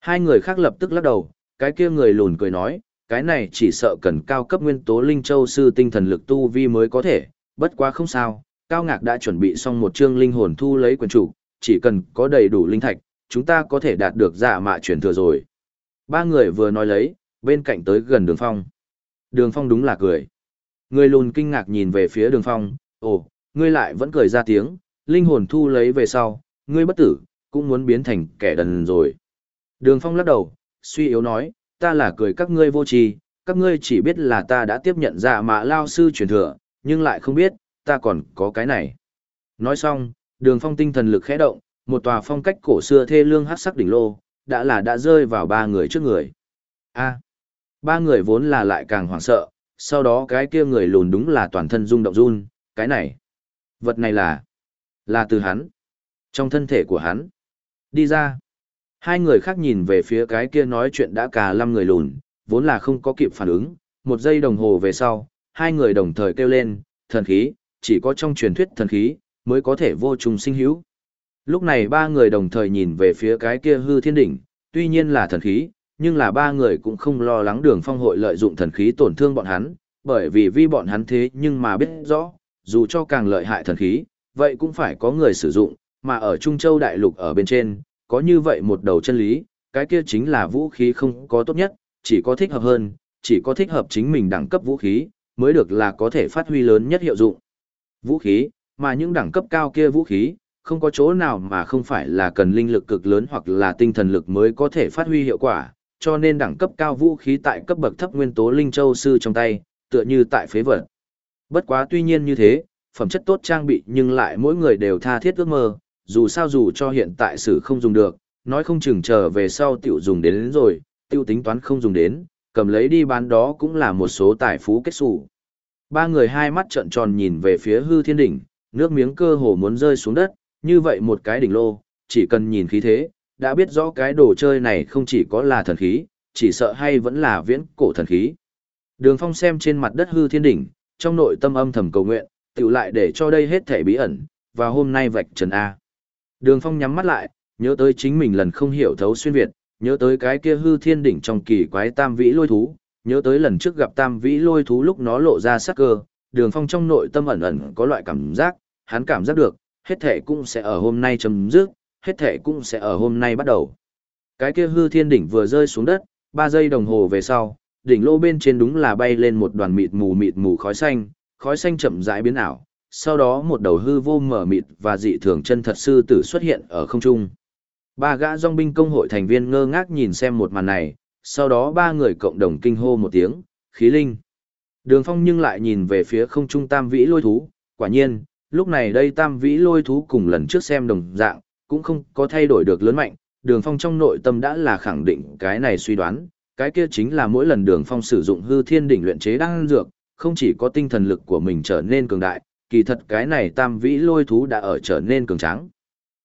A: Hai người khác lập tức lắc đầu, cái kia người lùn cười nói, cái này chỉ sợ cần cao cấp nguyên tố linh châu sư tinh thần lực tu vi mới có thể, bất quá không sao, cao ngạc đã chuẩn bị xong một chương linh hồn thu lấy quyền chủ, chỉ cần có đầy đủ linh thạch, chúng ta có thể đạt được giả mạ truyền thừa rồi. Ba người vừa nói lấy, bên cạnh tới gần đường phong. Đường phong đúng là cười. Người lùn kinh ngạc nhìn về phía đường phong, ồ, ngươi lại vẫn cười ra tiếng, linh hồn thu lấy về sau, ngươi bất tử, cũng muốn biến thành kẻ đần rồi. Đường Phong lắc đầu, suy yếu nói, ta là cười các ngươi vô tri, các ngươi chỉ biết là ta đã tiếp nhận giả mạ lao sư truyền thừa, nhưng lại không biết, ta còn có cái này. Nói xong, đường phong tinh thần lực khẽ động, một tòa phong cách cổ xưa thê lương hát sắc đỉnh lô, đã là đã rơi vào ba người trước người. a ba người vốn là lại càng hoảng sợ, sau đó cái kia người lùn đúng là toàn thân rung động run, cái này. Vật này là, là từ hắn. Trong thân thể của hắn. Đi ra. Hai người khác nhìn về phía cái kia nói chuyện đã cả năm người lùn, vốn là không có kịp phản ứng. Một giây đồng hồ về sau, hai người đồng thời kêu lên, thần khí, chỉ có trong truyền thuyết thần khí, mới có thể vô trùng sinh hữu. Lúc này ba người đồng thời nhìn về phía cái kia hư thiên đỉnh, tuy nhiên là thần khí, nhưng là ba người cũng không lo lắng đường phong hội lợi dụng thần khí tổn thương bọn hắn, bởi vì vi bọn hắn thế nhưng mà biết rõ, dù cho càng lợi hại thần khí, vậy cũng phải có người sử dụng, mà ở Trung Châu Đại Lục ở bên trên, có như vậy một đầu chân lý, cái kia chính là vũ khí không có tốt nhất, chỉ có thích hợp hơn, chỉ có thích hợp chính mình đẳng cấp vũ khí, mới được là có thể phát huy lớn nhất hiệu dụng. Vũ khí, mà những đẳng cấp cao kia vũ khí, không có chỗ nào mà không phải là cần linh lực cực lớn hoặc là tinh thần lực mới có thể phát huy hiệu quả, cho nên đẳng cấp cao vũ khí tại cấp bậc thấp nguyên tố linh châu sư trong tay, tựa như tại phế vật. Bất quá tuy nhiên như thế, phẩm chất tốt trang bị nhưng lại mỗi người đều tha thiết ước mơ, dù sao dù cho hiện tại sử không dùng được, nói không chừng chờ về sau tiểu dùng đến, đến rồi, tiêu tính toán không dùng đến, cầm lấy đi bán đó cũng là một số tài phú kết xù. Ba người hai mắt trợn tròn nhìn về phía hư thiên đỉnh, nước miếng cơ hồ muốn rơi xuống đất, như vậy một cái đỉnh lô, chỉ cần nhìn khí thế, đã biết rõ cái đồ chơi này không chỉ có là thần khí, chỉ sợ hay vẫn là viễn cổ thần khí. Đường phong xem trên mặt đất hư thiên đỉnh, trong nội tâm âm thầm cầu nguyện, tiểu lại để cho đây hết thể bí ẩn, và hôm nay vạch trần A. Đường phong nhắm mắt lại, Nhớ tới chính mình lần không hiểu thấu xuyên Việt, nhớ tới cái kia hư thiên đỉnh trong kỳ quái tam vĩ lôi thú, nhớ tới lần trước gặp tam vĩ lôi thú lúc nó lộ ra sắc cơ, đường phong trong nội tâm ẩn ẩn có loại cảm giác, hắn cảm giác được, hết thể cũng sẽ ở hôm nay chấm dứt, hết thể cũng sẽ ở hôm nay bắt đầu. Cái kia hư thiên đỉnh vừa rơi xuống đất, ba giây đồng hồ về sau, đỉnh lô bên trên đúng là bay lên một đoàn mịt mù mịt mù khói xanh, khói xanh chậm rãi biến ảo, sau đó một đầu hư vô mở mịt và dị thường chân thật sư tử xuất hiện ở không trung. Ba gã dòng binh công hội thành viên ngơ ngác nhìn xem một màn này, sau đó ba người cộng đồng kinh hô một tiếng, khí linh. Đường phong nhưng lại nhìn về phía không trung tam vĩ lôi thú, quả nhiên, lúc này đây tam vĩ lôi thú cùng lần trước xem đồng dạng, cũng không có thay đổi được lớn mạnh, đường phong trong nội tâm đã là khẳng định cái này suy đoán, cái kia chính là mỗi lần đường phong sử dụng hư thiên đỉnh luyện chế đan dược, không chỉ có tinh thần lực của mình trở nên cường đại, kỳ thật cái này tam vĩ lôi thú đã ở trở nên cường tráng.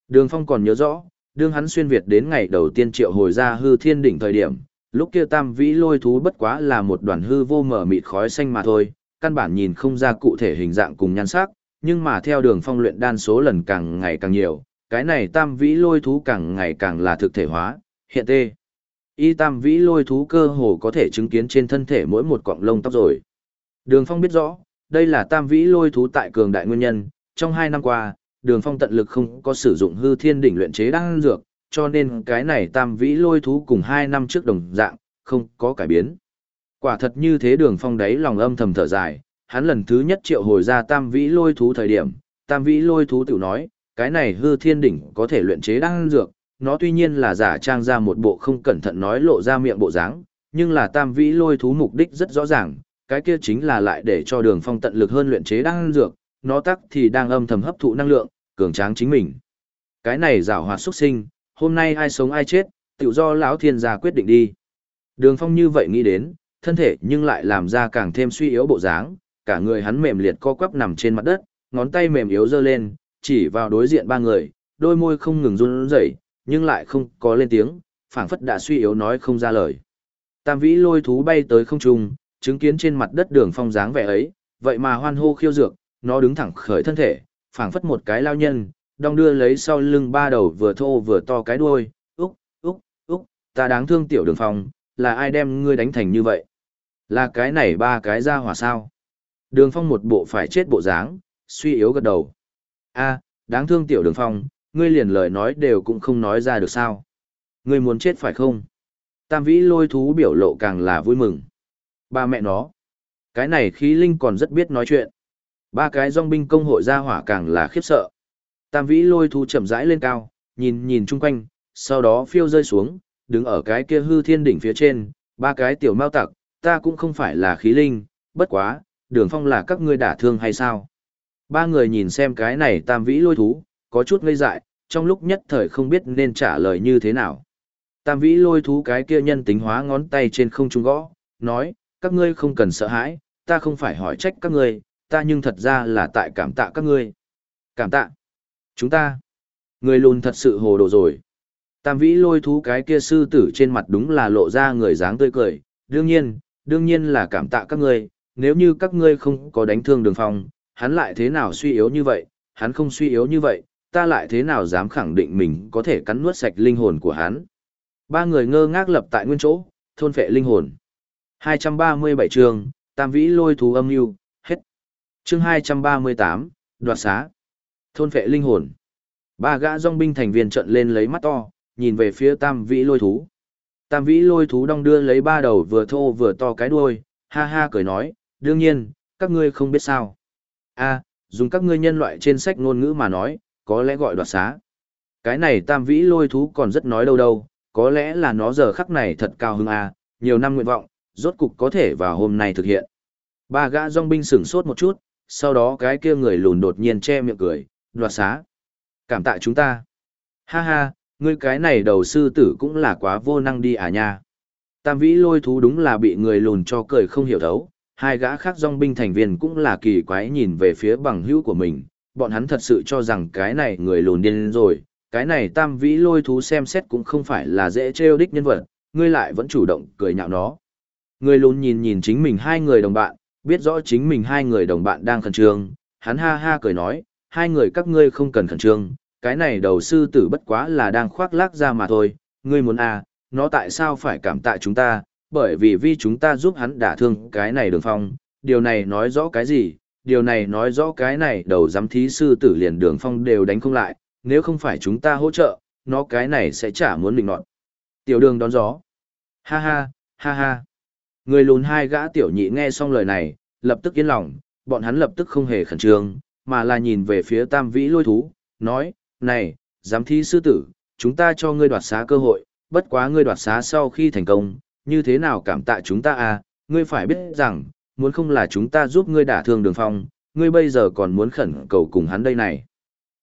A: Đường phong còn nhớ rõ, đương hắn xuyên Việt đến ngày đầu tiên triệu hồi ra hư thiên đỉnh thời điểm, lúc kia tam vĩ lôi thú bất quá là một đoàn hư vô mở mịt khói xanh mà thôi, căn bản nhìn không ra cụ thể hình dạng cùng nhan sắc, nhưng mà theo đường phong luyện đan số lần càng ngày càng nhiều, cái này tam vĩ lôi thú càng ngày càng là thực thể hóa, hiện tê. Y tam vĩ lôi thú cơ hồ có thể chứng kiến trên thân thể mỗi một cọng lông tóc rồi. Đường phong biết rõ, đây là tam vĩ lôi thú tại cường đại nguyên nhân, trong hai năm qua, đường phong tận lực không có sử dụng hư thiên đỉnh luyện chế đan dược, cho nên cái này tam vĩ lôi thú cùng hai năm trước đồng dạng, không có cải biến. Quả thật như thế đường phong đáy lòng âm thầm thở dài, hắn lần thứ nhất triệu hồi ra tam vĩ lôi thú thời điểm, tam vĩ lôi thú tự nói, cái này hư thiên đỉnh có thể luyện chế đan dược, nó tuy nhiên là giả trang ra một bộ không cẩn thận nói lộ ra miệng bộ dáng, nhưng là tam vĩ lôi thú mục đích rất rõ ràng, cái kia chính là lại để cho đường phong tận lực hơn luyện chế đan dược, nó tắc thì đang âm thầm hấp thụ năng lượng, cường tráng chính mình. Cái này giảo hoạt xuất sinh, hôm nay ai sống ai chết, tự do lão thiên gia quyết định đi. Đường phong như vậy nghĩ đến, thân thể nhưng lại làm ra càng thêm suy yếu bộ dáng, cả người hắn mềm liệt co quắp nằm trên mặt đất, ngón tay mềm yếu giơ lên, chỉ vào đối diện ba người, đôi môi không ngừng run rẩy, nhưng lại không có lên tiếng, phảng phất đã suy yếu nói không ra lời. Tam vĩ lôi thú bay tới không trung, chứng kiến trên mặt đất đường phong dáng vẻ ấy, vậy mà hoan hô khiêu dược, nó đứng thẳng khởi thân thể, phảng phất một cái lao nhân, đong đưa lấy sau lưng ba đầu vừa thô vừa to cái đuôi, úc, úc, úc, ta đáng thương tiểu đường phong, là ai đem ngươi đánh thành như vậy? Là cái này ba cái ra hỏa sao? Đường phong một bộ phải chết bộ dáng, suy yếu gật đầu. a đáng thương tiểu đường phong, ngươi liền lời nói đều cũng không nói ra được sao. Ngươi muốn chết phải không? Tam vĩ lôi thú biểu lộ càng là vui mừng. Ba mẹ nó. Cái này khí linh còn rất biết nói chuyện. Ba cái dòng binh công hội ra hỏa càng là khiếp sợ. Tam vĩ lôi thú chậm rãi lên cao, nhìn nhìn chung quanh, sau đó phiêu rơi xuống, đứng ở cái kia hư thiên đỉnh phía trên, ba cái tiểu mao tặc, ta cũng không phải là khí linh, bất quá, đường phong là các ngươi đả thương hay sao? Ba người nhìn xem cái này tam vĩ lôi thú, có chút ngây dại, trong lúc nhất thời không biết nên trả lời như thế nào. Tam vĩ lôi thú cái kia nhân tính hóa ngón tay trên không trung gõ, nói, các ngươi không cần sợ hãi, ta không phải hỏi trách các ngươi, ta nhưng thật ra là tại cảm tạ các ngươi. Cảm tạ. Chúng ta. Người lùn thật sự hồ đồ rồi. Tam vĩ lôi thú cái kia sư tử trên mặt đúng là lộ ra người dáng tươi cười. Đương nhiên, đương nhiên là cảm tạ các ngươi, nếu như các ngươi không có đánh thương đường phong, hắn lại thế nào suy yếu như vậy, hắn không suy yếu như vậy, ta lại thế nào dám khẳng định mình có thể cắn nuốt sạch linh hồn của hắn. Ba người ngơ ngác lập tại nguyên chỗ, thôn phệ linh hồn. 237 chương, Tam Vĩ lôi thú âm mưu hết. Chương 238, đoạt xá. Thôn phệ linh hồn. Ba gã dòng binh thành viên trận lên lấy mắt to, nhìn về phía Tam Vĩ lôi thú. Tam Vĩ lôi thú đong đưa lấy ba đầu vừa thô vừa to cái đuôi, ha ha cười nói, đương nhiên, các ngươi không biết sao. a dùng các ngươi nhân loại trên sách ngôn ngữ mà nói, có lẽ gọi đoạt xá. Cái này tam vĩ lôi thú còn rất nói đâu đâu, có lẽ là nó giờ khắc này thật cao hứng a nhiều năm nguyện vọng, rốt cục có thể vào hôm nay thực hiện. Ba gã dòng binh sửng sốt một chút, sau đó cái kia người lùn đột nhiên che miệng cười, đoạt xá. Cảm tạ chúng ta. Ha ha, ngươi cái này đầu sư tử cũng là quá vô năng đi à nha. Tam vĩ lôi thú đúng là bị người lùn cho cười không hiểu thấu, hai gã khác dòng binh thành viên cũng là kỳ quái nhìn về phía bằng hữu của mình, bọn hắn thật sự cho rằng cái này người lùn điên rồi, cái này tam vĩ lôi thú xem xét cũng không phải là dễ trêu đích nhân vật, ngươi lại vẫn chủ động cười nhạo nó. Người lùn nhìn nhìn chính mình hai người đồng bạn, biết rõ chính mình hai người đồng bạn đang khẩn trương, hắn ha ha cười nói, hai người các ngươi không cần khẩn trương, cái này đầu sư tử bất quá là đang khoác lác ra mà thôi, ngươi muốn à, nó tại sao phải cảm tạ chúng ta, bởi vì vì chúng ta giúp hắn đả thương cái này đường phong, điều này nói rõ cái gì, điều này nói rõ cái này đầu giám thí sư tử liền đường phong đều đánh không lại, nếu không phải chúng ta hỗ trợ, nó cái này sẽ chả muốn định nọt. Tiểu đường đón gió. Ha ha, ha ha. Người lùn hai gã tiểu nhị nghe xong lời này, lập tức yên lòng, bọn hắn lập tức không hề khẩn trương, mà là nhìn về phía tam vĩ lôi thú, nói, này, giám thí sư tử, chúng ta cho ngươi đoạt xá cơ hội, bất quá ngươi đoạt xá sau khi thành công, như thế nào cảm tạ chúng ta à, ngươi phải biết rằng, muốn không là chúng ta giúp ngươi đả thương đường phong, ngươi bây giờ còn muốn khẩn cầu cùng hắn đây này.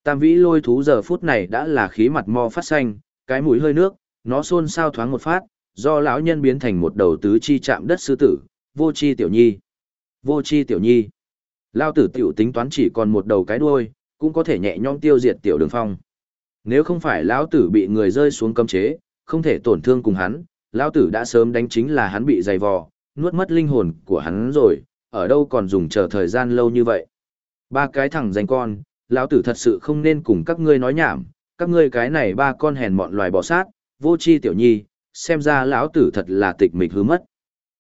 A: Tam vĩ lôi thú giờ phút này đã là khí mặt mò phát xanh, cái mũi hơi nước, nó xôn xao thoáng một phát, do lão nhân biến thành một đầu tứ chi chạm đất sư tử, vô chi tiểu nhi. Vô chi tiểu nhi. Lao tử tiểu tính toán chỉ còn một đầu cái đuôi, cũng có thể nhẹ nhõm tiêu diệt tiểu đường phong. Nếu không phải lão tử bị người rơi xuống cấm chế, không thể tổn thương cùng hắn, lão tử đã sớm đánh chính là hắn bị dày vò, nuốt mất linh hồn của hắn rồi, ở đâu còn dùng chờ thời gian lâu như vậy. Ba cái thằng danh con, lão tử thật sự không nên cùng các ngươi nói nhảm, các ngươi cái này ba con hèn mọn loài bò sát, vô chi tiểu nhi, xem ra lão tử thật là tịch mịch hứa mất.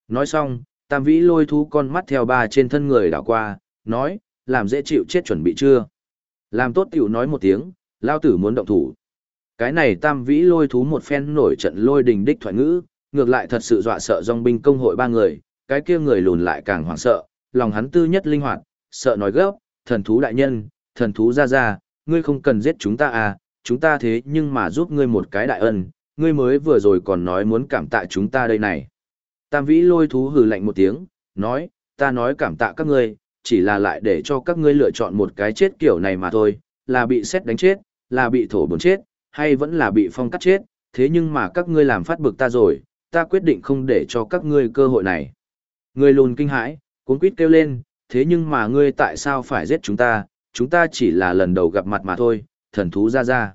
A: Nói xong, tam vĩ lôi thú con mắt theo ba trên thân người đảo qua, nói, làm dễ chịu chết chuẩn bị chưa? Làm tốt tiểu nói một tiếng, lão tử muốn động thủ. Cái này tam vĩ lôi thú một phen nổi trận lôi đình đích thoại ngữ, ngược lại thật sự dọa sợ dòng binh công hội ba người, cái kia người lùn lại càng hoảng sợ, lòng hắn tư nhất linh hoạt, sợ nói gấp, thần thú đại nhân, thần thú ra ra, ngươi không cần giết chúng ta à, chúng ta thế nhưng mà giúp ngươi một cái đại ân, ngươi mới vừa rồi còn nói muốn cảm tạ chúng ta đây này. Tam vĩ lôi thú hừ lạnh một tiếng, nói, ta nói cảm tạ các ngươi, chỉ là lại để cho các ngươi lựa chọn một cái chết kiểu này mà thôi, là bị xét đánh chết, là bị thổ bồn chết, hay vẫn là bị phong cắt chết, thế nhưng mà các ngươi làm phát bực ta rồi, ta quyết định không để cho các ngươi cơ hội này. Ngươi lùn kinh hãi, cuốn quýt kêu lên, thế nhưng mà ngươi tại sao phải giết chúng ta, chúng ta chỉ là lần đầu gặp mặt mà thôi, thần thú ra ra.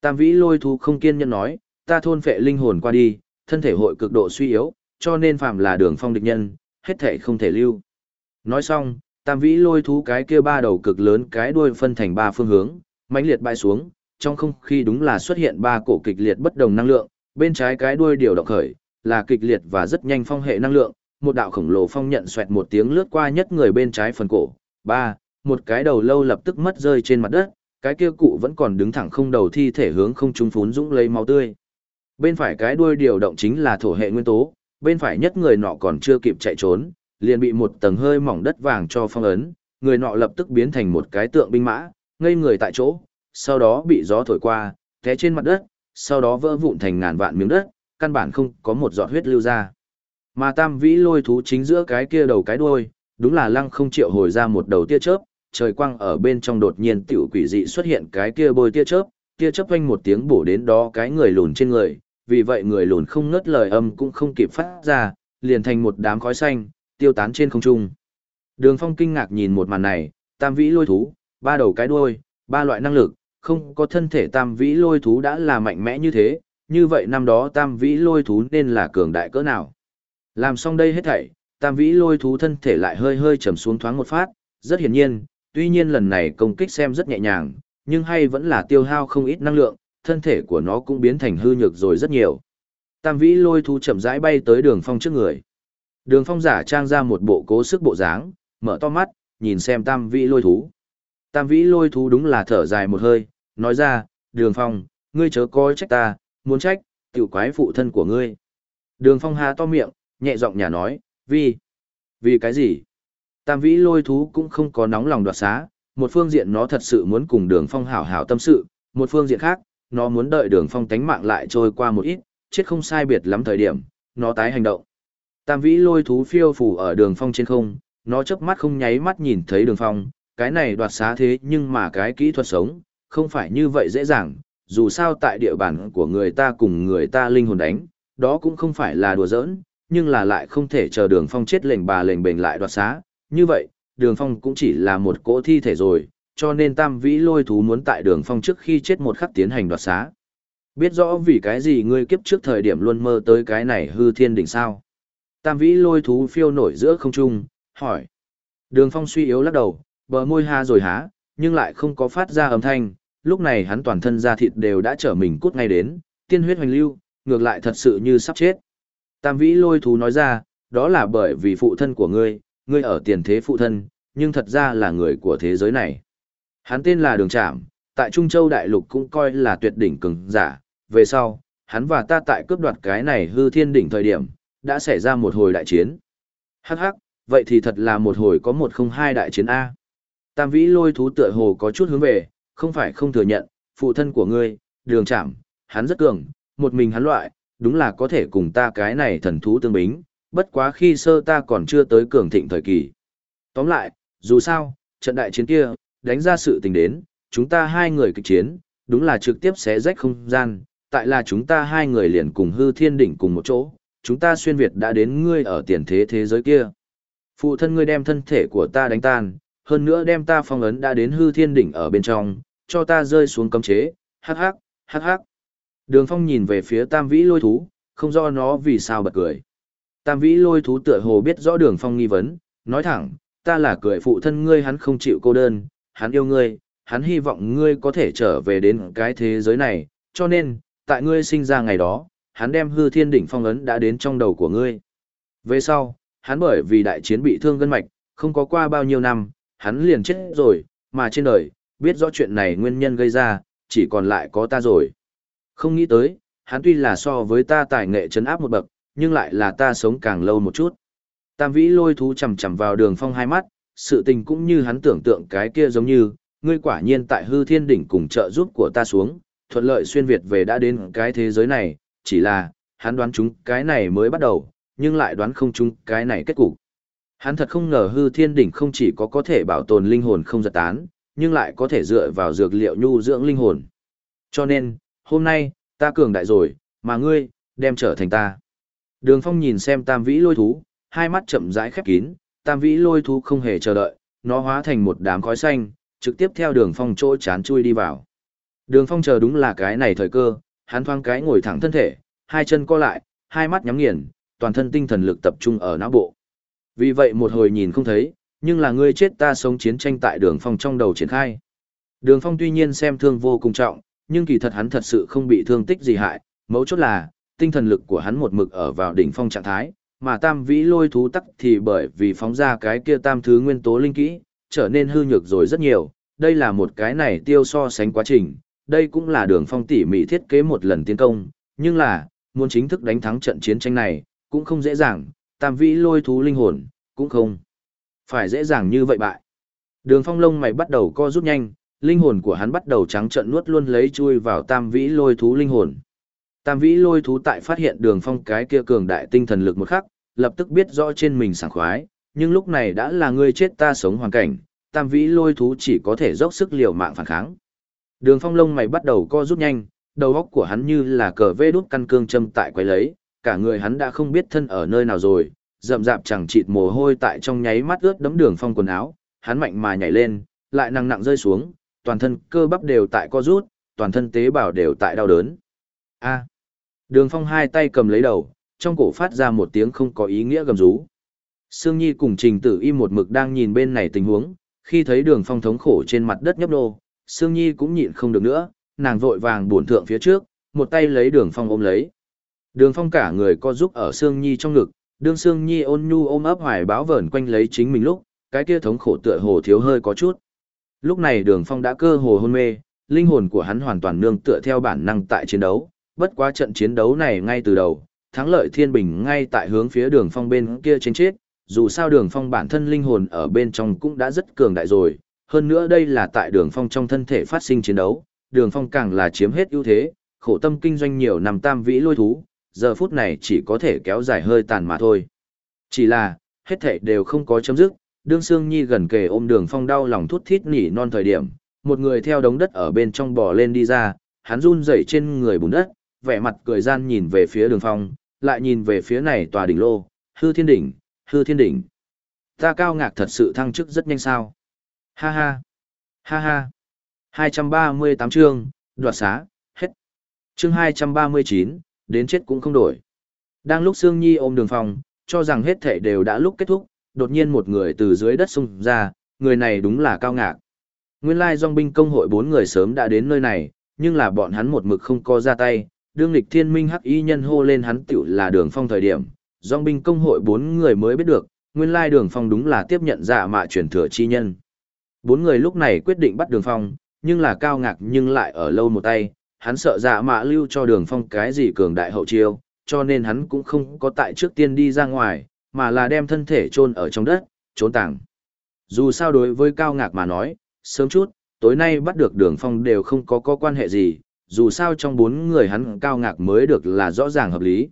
A: Tam vĩ lôi thú không kiên nhẫn nói, ta thôn phệ linh hồn qua đi, thân thể hội cực độ suy yếu, cho nên phạm là đường phong địch nhân, hết thể không thể lưu. Nói xong, tam vĩ lôi thú cái kia ba đầu cực lớn cái đuôi phân thành ba phương hướng, mãnh liệt bay xuống, trong không khí đúng là xuất hiện ba cổ kịch liệt bất đồng năng lượng, bên trái cái đuôi điều động khởi, là kịch liệt và rất nhanh phong hệ năng lượng, một đạo khổng lồ phong nhận xoẹt một tiếng lướt qua nhất người bên trái phần cổ. Ba, một cái đầu lâu lập tức mất rơi trên mặt đất, cái kia cụ vẫn còn đứng thẳng không đầu thi thể hướng không trung phún dũng lấy máu tươi. Bên phải cái đuôi điều động chính là thổ hệ nguyên tố, bên phải nhất người nọ còn chưa kịp chạy trốn, liền bị một tầng hơi mỏng đất vàng cho phong ấn, người nọ lập tức biến thành một cái tượng binh mã, ngây người tại chỗ, sau đó bị gió thổi qua, té trên mặt đất, sau đó vỡ vụn thành ngàn vạn miếng đất, căn bản không có một giọt huyết lưu ra. Mà tam vĩ lôi thú chính giữa cái kia đầu cái đuôi, đúng là lăng không triệu hồi ra một đầu tia chớp, trời quang ở bên trong đột nhiên tiểu quỷ dị xuất hiện cái kia bôi tia chớp, tia chớp quanh một tiếng bổ đến đó cái người lùn trên người, vì vậy người lùn không ngớt lời âm cũng không kịp phát ra, liền thành một đám khói xanh, tiêu tán trên không trung. Đường Phong kinh ngạc nhìn một màn này, tam vĩ lôi thú, ba đầu cái đuôi, ba loại năng lực, không có thân thể tam vĩ lôi thú đã là mạnh mẽ như thế, như vậy năm đó tam vĩ lôi thú nên là cường đại cỡ nào. Làm xong đây hết thảy, tam vĩ lôi thú thân thể lại hơi hơi trầm xuống thoáng một phát, rất hiển nhiên, tuy nhiên lần này công kích xem rất nhẹ nhàng, nhưng hay vẫn là tiêu hao không ít năng lượng, thân thể của nó cũng biến thành hư nhược rồi rất nhiều. Tam vĩ lôi thú chậm rãi bay tới đường phong trước người. Đường phong giả trang ra một bộ cố sức bộ dáng, mở to mắt, nhìn xem tam vĩ lôi thú. Tam vĩ lôi thú đúng là thở dài một hơi, nói ra, đường phong, ngươi chớ coi trách ta, muốn trách, tiểu quái phụ thân của ngươi. Đường phong hà to miệng, nhẹ giọng nhà nói, vì, vì cái gì? Tam vĩ lôi thú cũng không có nóng lòng đoạt xá, một phương diện nó thật sự muốn cùng đường phong hảo hảo tâm sự, một phương diện khác, nó muốn đợi đường phong tánh mạng lại trôi qua một ít, chết không sai biệt lắm thời điểm, nó tái hành động. Tam vĩ lôi thú phiêu phủ ở đường phong trên không, nó chớp mắt không nháy mắt nhìn thấy đường phong, cái này đoạt xá thế nhưng mà cái kỹ thuật sống, không phải như vậy dễ dàng, dù sao tại địa bàn của người ta cùng người ta linh hồn đánh, đó cũng không phải là đùa giỡn, nhưng là lại không thể chờ đường phong chết lệnh bà lệnh bền lại đoạt xá, như vậy, đường phong cũng chỉ là một cỗ thi thể rồi, cho nên tam vĩ lôi thú muốn tại đường phong trước khi chết một khắc tiến hành đoạt xá. Biết rõ vì cái gì ngươi kiếp trước thời điểm luôn mơ tới cái này hư thiên đỉnh sao. Tam vĩ lôi thú phiêu nổi giữa không trung, hỏi. Đường phong suy yếu lắc đầu, bờ môi ha rồi há, nhưng lại không có phát ra âm thanh, lúc này hắn toàn thân da thịt đều đã trở mình cút ngay đến, tiên huyết hoành lưu, ngược lại thật sự như sắp chết. Tam vĩ lôi thú nói ra, đó là bởi vì phụ thân của ngươi, ngươi ở tiền thế phụ thân, nhưng thật ra là người của thế giới này. Hắn tên là Đường Trạm, tại Trung Châu Đại Lục cũng coi là tuyệt đỉnh cường giả, về sau, hắn và ta tại cướp đoạt cái này hư thiên đỉnh thời điểm, đã xảy ra một hồi đại chiến. Hắc hắc, vậy thì thật là một hồi có một không hai đại chiến A. Tam vĩ lôi thú tựa hồ có chút hướng về, không phải không thừa nhận, phụ thân của ngươi, đường Trạm, hắn rất cường, một mình hắn loại, đúng là có thể cùng ta cái này thần thú tương bính, bất quá khi sơ ta còn chưa tới cường thịnh thời kỳ. Tóm lại, dù sao, trận đại chiến kia, đánh ra sự tình đến, chúng ta hai người kịch chiến, đúng là trực tiếp xé rách không gian, tại là chúng ta hai người liền cùng hư thiên đỉnh cùng một chỗ, chúng ta xuyên Việt đã đến ngươi ở tiền thế thế giới kia. Phụ thân ngươi đem thân thể của ta đánh tan, hơn nữa đem ta phong ấn đã đến hư thiên đỉnh ở bên trong, cho ta rơi xuống cấm chế, hắc hắc, hắc hắc. Đường phong nhìn về phía tam vĩ lôi thú, không do nó vì sao bật cười. Tam vĩ lôi thú tựa hồ biết rõ đường phong nghi vấn, nói thẳng, ta là cười phụ thân ngươi hắn không chịu cô đơn, hắn yêu ngươi, hắn hy vọng ngươi có thể trở về đến cái thế giới này, cho nên, tại ngươi sinh ra ngày đó, hắn đem hư thiên đỉnh phong ấn đã đến trong đầu của ngươi. Về sau, hắn bởi vì đại chiến bị thương gân mạch, không có qua bao nhiêu năm, hắn liền chết rồi, mà trên đời, biết rõ chuyện này nguyên nhân gây ra, chỉ còn lại có ta rồi. Không nghĩ tới, hắn tuy là so với ta tài nghệ chấn áp một bậc, nhưng lại là ta sống càng lâu một chút. Tam vĩ lôi thú chầm chầm vào đường phong hai mắt, sự tình cũng như hắn tưởng tượng cái kia giống như, ngươi quả nhiên tại hư thiên đỉnh cùng trợ giúp của ta xuống, thuận lợi xuyên Việt về đã đến cái thế giới này, chỉ là, hắn đoán chúng cái này mới bắt đầu, nhưng lại đoán không chúng cái này kết cục. Hắn thật không ngờ hư thiên đỉnh không chỉ có có thể bảo tồn linh hồn không giật tán, nhưng lại có thể dựa vào dược liệu nhu dưỡng linh hồn. Cho nên, hôm nay, ta cường đại rồi, mà ngươi, đem trở thành ta. Đường phong nhìn xem tam vĩ lôi thú, hai mắt chậm rãi khép kín, tam vĩ lôi thú không hề chờ đợi, nó hóa thành một đám khói xanh, trực tiếp theo đường phong chỗ chán chui đi vào. Đường phong chờ đúng là cái này thời cơ, hắn thoáng cái ngồi thẳng thân thể, hai chân co lại, hai mắt nhắm nghiền, toàn thân tinh thần lực tập trung ở não bộ. Vì vậy một hồi nhìn không thấy, nhưng là ngươi chết ta sống chiến tranh tại đường phong trong đầu triển khai. Đường phong tuy nhiên xem thương vô cùng trọng, nhưng kỳ thật hắn thật sự không bị thương tích gì hại, mấu chốt là, tinh thần lực của hắn một mực ở vào đỉnh phong trạng thái, mà tam vĩ lôi thú tắc thì bởi vì phóng ra cái kia tam thứ nguyên tố linh kỹ, trở nên hư nhược rồi rất nhiều, đây là một cái này tiêu so sánh quá trình, đây cũng là đường phong tỉ mỉ thiết kế một lần tiến công, nhưng là, muốn chính thức đánh thắng trận chiến tranh này, cũng không dễ dàng, tam vĩ lôi thú linh hồn, cũng không phải dễ dàng như vậy bại. Đường phong lông mày bắt đầu co rút nhanh, linh hồn của hắn bắt đầu trắng trận nuốt luôn lấy chui vào tam vĩ lôi thú linh hồn. Tam vĩ lôi thú tại phát hiện đường phong cái kia cường đại tinh thần lực một khắc, lập tức biết rõ trên mình sảng khoái, nhưng lúc này đã là ngươi chết ta sống hoàn cảnh, tam vĩ lôi thú chỉ có thể dốc sức liều mạng phản kháng. Đường phong lông mày bắt đầu co rút nhanh, đầu óc của hắn như là cờ vê đút căn cương châm tại quấy lấy, cả người hắn đã không biết thân ở nơi nào rồi, rậm rạp chẳng chịt mồ hôi tại trong nháy mắt ướt đấm đường phong quần áo, hắn mạnh mà nhảy lên, lại nặng nặng rơi xuống, toàn thân cơ bắp đều tại co rút, toàn thân tế bào đều tại đau đớn. A. Đường Phong hai tay cầm lấy đầu, trong cổ phát ra một tiếng không có ý nghĩa gầm rú. Sương Nhi cùng Trình Tử Y một mực đang nhìn bên này tình huống, khi thấy Đường Phong thống khổ trên mặt đất nhấp nô, Sương Nhi cũng nhịn không được nữa, nàng vội vàng buồn thượng phía trước, một tay lấy Đường Phong ôm lấy. Đường Phong cả người co giúp ở Sương Nhi trong ngực, đương Sương Nhi ôn nhu ôm ấp hoài báo vờn quanh lấy chính mình lúc, cái kia thống khổ tựa hồ thiếu hơi có chút. Lúc này Đường Phong đã cơ hồ hôn mê, linh hồn của hắn hoàn toàn nương tựa theo bản năng tại chiến đấu, bất quá trận chiến đấu này ngay từ đầu, thắng lợi thiên bình ngay tại hướng phía đường phong bên kia chiến chết, dù sao đường phong bản thân linh hồn ở bên trong cũng đã rất cường đại rồi, hơn nữa đây là tại đường phong trong thân thể phát sinh chiến đấu, đường phong càng là chiếm hết ưu thế, khổ tâm kinh doanh nhiều năm tam vĩ lôi thú, giờ phút này chỉ có thể kéo dài hơi tàn mà thôi. Chỉ là, hết thảy đều không có chấm dứt, đương Sương Nhi gần kề ôm đường phong đau lòng thút thít nỉ non thời điểm, một người theo đống đất ở bên trong bò lên đi ra, hắn run rẩy trên người bùn đất, vẻ mặt cười gian nhìn về phía đường phong, lại nhìn về phía này tòa đỉnh lô, hư thiên đỉnh, hư thiên đỉnh. Ta cao ngạc thật sự thăng chức rất nhanh sao. Ha ha, ha ha. 238 chương, đoạt xá, hết. Chương 239, đến chết cũng không đổi. Đang lúc Sương Nhi ôm đường phong, cho rằng hết thể đều đã lúc kết thúc, đột nhiên một người từ dưới đất xung ra, người này đúng là cao ngạc. Nguyên lai dòng binh công hội bốn người sớm đã đến nơi này, nhưng là bọn hắn một mực không có ra tay, đương lịch thiên minh hắc y nhân hô lên hắn tiểu là đường phong thời điểm, dòng binh công hội bốn người mới biết được, nguyên lai đường phong đúng là tiếp nhận giả mạ truyền thừa chi nhân. Bốn người lúc này quyết định bắt đường phong, nhưng là cao ngạc nhưng lại ở lâu một tay, hắn sợ dạ mạ lưu cho đường phong cái gì cường đại hậu chiêu, cho nên hắn cũng không có tại trước tiên đi ra ngoài, mà là đem thân thể chôn ở trong đất, trốn tàng. Dù sao đối với cao ngạc mà nói, sớm chút, tối nay bắt được đường phong đều không có có quan hệ gì, dù sao trong bốn người hắn cao ngạc mới được là rõ ràng hợp lý.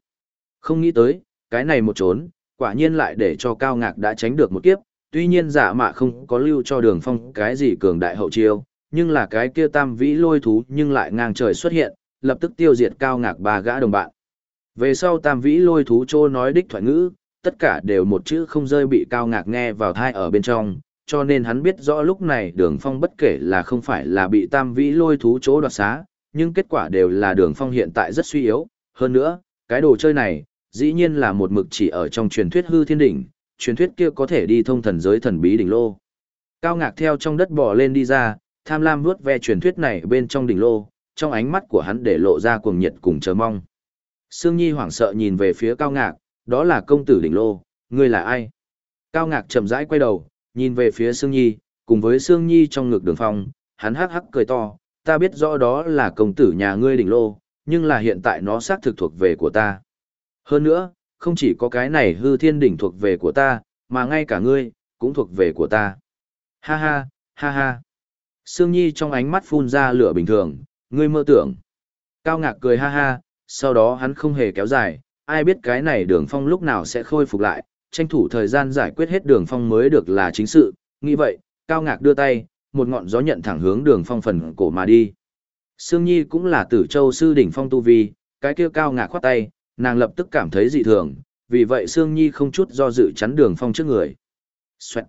A: Không nghĩ tới, cái này một trốn, quả nhiên lại để cho cao ngạc đã tránh được một kiếp, tuy nhiên giả mạ không có lưu cho đường phong cái gì cường đại hậu chiêu, nhưng là cái kia tam vĩ lôi thú nhưng lại ngang trời xuất hiện, lập tức tiêu diệt cao ngạc ba gã đồng bạn. Về sau tam vĩ lôi thú trô nói đích thoại ngữ, tất cả đều một chữ không rơi bị cao ngạc nghe vào thai ở bên trong, cho nên hắn biết rõ lúc này đường phong bất kể là không phải là bị tam vĩ lôi thú chỗ đoạt xá, nhưng kết quả đều là đường phong hiện tại rất suy yếu. Hơn nữa, cái đồ chơi này, dĩ nhiên là một mực chỉ ở trong truyền thuyết hư thiên đỉnh, truyền thuyết kia có thể đi thông thần giới thần bí đỉnh lô. Cao ngạc theo trong đất bò lên đi ra, tham lam vuốt ve truyền thuyết này bên trong đỉnh lô, trong ánh mắt của hắn để lộ ra cuồng nhiệt cùng chờ mong. Sương Nhi hoảng sợ nhìn về phía Cao Ngạc, đó là công tử đỉnh lô, ngươi là ai? Cao Ngạc chậm rãi quay đầu, nhìn về phía Sương Nhi, cùng với Sương Nhi trong ngực đường phong, hắn hắc hắc cười to, ta biết rõ đó là công tử nhà ngươi đỉnh lô, nhưng là hiện tại nó xác thực thuộc về của ta. Hơn nữa, không chỉ có cái này hư thiên đỉnh thuộc về của ta, mà ngay cả ngươi, cũng thuộc về của ta. Ha ha, ha ha. Sương Nhi trong ánh mắt phun ra lửa bình thường, ngươi mơ tưởng. Cao ngạc cười ha ha, sau đó hắn không hề kéo dài, ai biết cái này đường phong lúc nào sẽ khôi phục lại, tranh thủ thời gian giải quyết hết đường phong mới được là chính sự, nghĩ vậy, cao ngạc đưa tay, một ngọn gió nhận thẳng hướng đường phong phần cổ mà đi. Sương Nhi cũng là tử châu sư đỉnh phong tu vi, cái kia cao ngạc khoát tay, nàng lập tức cảm thấy dị thường, vì vậy Sương Nhi không chút do dự chắn đường phong trước người. Xoẹt.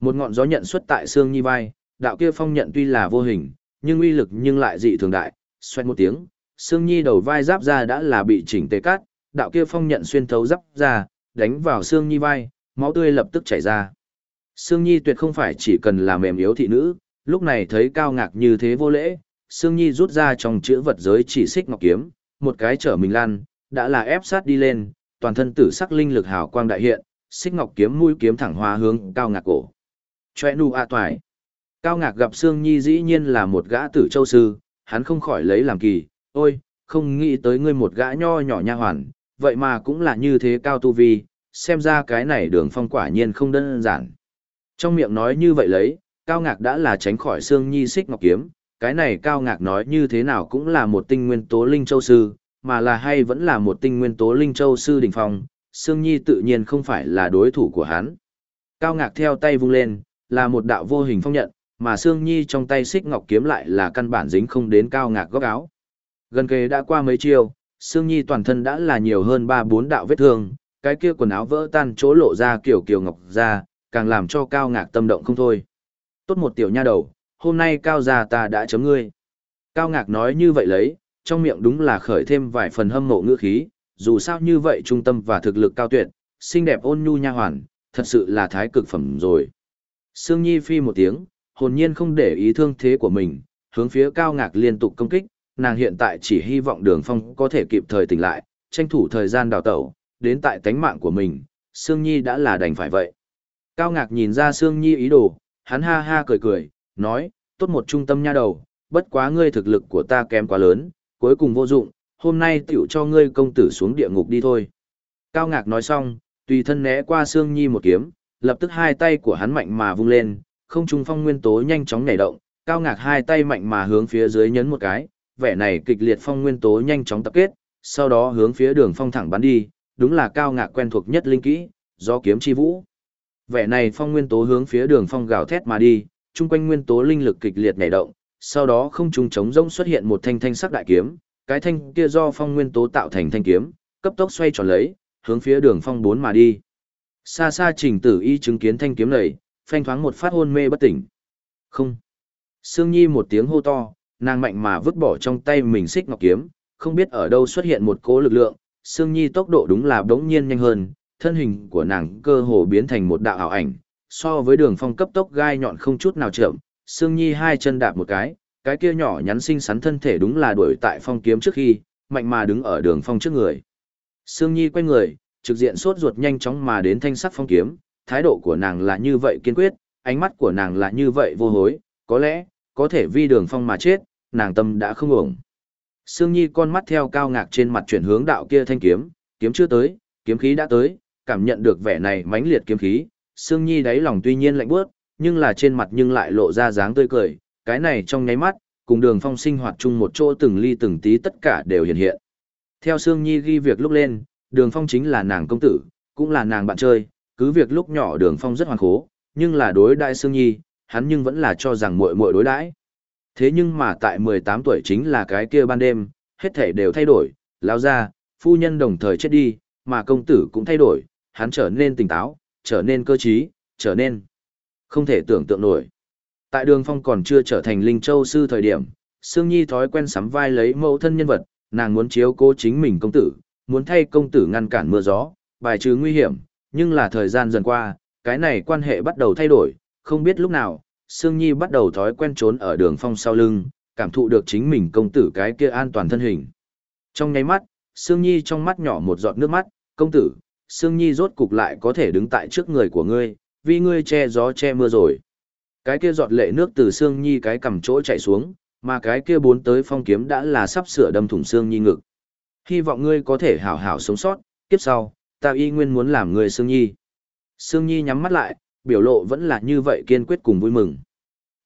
A: Một ngọn gió nhận xuất tại Sương Nhi vai, đạo kia phong nhận tuy là vô hình, nhưng uy lực nhưng lại dị thường đại, xoẹt một tiếng, Sương Nhi đầu vai giáp ra đã là bị chỉnh tề cắt, đạo kia phong nhận xuyên thấu giáp ra, đánh vào Sương Nhi vai, máu tươi lập tức chảy ra. Sương Nhi tuyệt không phải chỉ cần là mềm yếu thị nữ, lúc này thấy cao ngạc như thế vô lễ, Sương Nhi rút ra trong chữ vật giới chỉ xích ngọc kiếm, một cái trở mình lăn, đã là ép sát đi lên, toàn thân tử sắc linh lực hào quang đại hiện, xích ngọc kiếm mũi kiếm thẳng hoa hướng cao ngạc cổ. Choe nu a toại. Cao ngạc gặp Sương Nhi dĩ nhiên là một gã tử châu sư, hắn không khỏi lấy làm kỳ, ôi, không nghĩ tới ngươi một gã nho nhỏ nha hoàn, vậy mà cũng là như thế cao tu vi, xem ra cái này đường phong quả nhiên không đơn giản. Trong miệng nói như vậy lấy, cao ngạc đã là tránh khỏi Sương nhi xích ngọc kiếm, cái này cao ngạc nói như thế nào cũng là một tinh nguyên tố linh châu sư, mà là hay vẫn là một tinh nguyên tố linh châu sư đỉnh phong, Sương nhi tự nhiên không phải là đối thủ của hắn. Cao ngạc theo tay vung lên, là một đạo vô hình phong nhận, mà xương nhi trong tay xích ngọc kiếm lại là căn bản dính không đến cao ngạc góc áo. Gần kề đã qua mấy chiêu, Sương Nhi toàn thân đã là nhiều hơn ba bốn đạo vết thương, cái kia quần áo vỡ tan chỗ lộ ra kiểu kiểu ngọc ra, càng làm cho cao ngạc tâm động không thôi. Tốt một tiểu nha đầu, hôm nay cao già ta đã chấm ngươi. Cao ngạc nói như vậy lấy, trong miệng đúng là khởi thêm vài phần hâm mộ ngữ khí, dù sao như vậy trung tâm và thực lực cao tuyệt, xinh đẹp ôn nhu nha hoàn, thật sự là thái cực phẩm rồi. Sương Nhi phi một tiếng, hồn nhiên không để ý thương thế của mình, hướng phía cao ngạc liên tục công kích, nàng hiện tại chỉ hy vọng đường phong có thể kịp thời tỉnh lại, tranh thủ thời gian đào tẩu, đến tại tánh mạng của mình, Sương Nhi đã là đành phải vậy. Cao Ngạc nhìn ra Sương Nhi ý đồ, hắn ha ha cười cười, nói, tốt một trung tâm nha đầu, bất quá ngươi thực lực của ta kém quá lớn, cuối cùng vô dụng, hôm nay tiểu cho ngươi công tử xuống địa ngục đi thôi. Cao Ngạc nói xong, tùy thân né qua Sương Nhi một kiếm, lập tức hai tay của hắn mạnh mà vung lên, không trung phong nguyên tố nhanh chóng nhảy động, Cao Ngạc hai tay mạnh mà hướng phía dưới nhấn một cái, vẻ này kịch liệt phong nguyên tố nhanh chóng tập kết, sau đó hướng phía đường phong thẳng bắn đi, đúng là cao ngạc quen thuộc nhất linh kỹ, do kiếm chi vũ. Vẻ này phong nguyên tố hướng phía đường phong gào thét mà đi, chung quanh nguyên tố linh lực kịch liệt nhảy động, sau đó không trung trống rỗng xuất hiện một thanh thanh sắc đại kiếm, cái thanh kia do phong nguyên tố tạo thành thanh kiếm, cấp tốc xoay tròn lấy, hướng phía đường phong bốn mà đi. Xa xa trình tử y chứng kiến thanh kiếm này, phanh thoáng một phát hôn mê bất tỉnh. Không. Sương Nhi một tiếng hô to, nàng mạnh mà vứt bỏ trong tay mình xích ngọc kiếm, không biết ở đâu xuất hiện một cỗ lực lượng, Sương Nhi tốc độ đúng là đống nhiên nhanh hơn, thân hình của nàng cơ hồ biến thành một đạo ảo ảnh, so với đường phong cấp tốc gai nhọn không chút nào chậm, Sương Nhi hai chân đạp một cái, cái kia nhỏ nhắn xinh xắn thân thể đúng là đuổi tại phong kiếm trước khi, mạnh mà đứng ở đường phong trước người. Sương Nhi quay người, trực diện sốt ruột nhanh chóng mà đến thanh sắc phong kiếm, thái độ của nàng là như vậy kiên quyết, ánh mắt của nàng là như vậy vô hối, có lẽ, có thể vi đường phong mà chết, nàng tâm đã không ổng. Sương Nhi con mắt theo cao ngạc trên mặt chuyển hướng đạo kia thanh kiếm, kiếm chưa tới, kiếm khí đã tới, cảm nhận được vẻ này mãnh liệt kiếm khí, Sương Nhi đáy lòng tuy nhiên lạnh bước, nhưng là trên mặt nhưng lại lộ ra dáng tươi cười, cái này trong nháy mắt, cùng đường phong sinh hoạt chung một chỗ từng ly từng tí tất cả đều hiện hiện. Theo Sương Nhi ghi việc lúc lên, đường phong chính là nàng công tử, cũng là nàng bạn chơi, cứ việc lúc nhỏ đường phong rất hoàn khố, nhưng là đối đại Sương Nhi, hắn nhưng vẫn là cho rằng muội muội đối đãi. Thế nhưng mà tại 18 tuổi chính là cái kia ban đêm, hết thể đều thay đổi, lao ra, phu nhân đồng thời chết đi, mà công tử cũng thay đổi, hắn trở nên tỉnh táo, trở nên cơ trí, trở nên không thể tưởng tượng nổi. Tại đường phong còn chưa trở thành Linh Châu sư thời điểm, Sương Nhi thói quen sắm vai lấy mẫu thân nhân vật, nàng muốn chiếu cố chính mình công tử, muốn thay công tử ngăn cản mưa gió, bài trừ nguy hiểm, nhưng là thời gian dần qua, cái này quan hệ bắt đầu thay đổi, không biết lúc nào, Sương Nhi bắt đầu thói quen trốn ở đường phong sau lưng, cảm thụ được chính mình công tử cái kia an toàn thân hình. Trong nháy mắt, Sương Nhi trong mắt nhỏ một giọt nước mắt, công tử, Sương Nhi rốt cục lại có thể đứng tại trước người của ngươi, vì ngươi che gió che mưa rồi. Cái kia giọt lệ nước từ Sương Nhi cái cầm chỗ chạy xuống, mà cái kia bốn tới phong kiếm đã là sắp sửa đâm thủng Sương Nhi ngực. Hy vọng ngươi có thể hảo hảo sống sót, kiếp sau, ta y nguyên muốn làm người Sương Nhi. Sương Nhi nhắm mắt lại, biểu lộ vẫn là như vậy kiên quyết cùng vui mừng.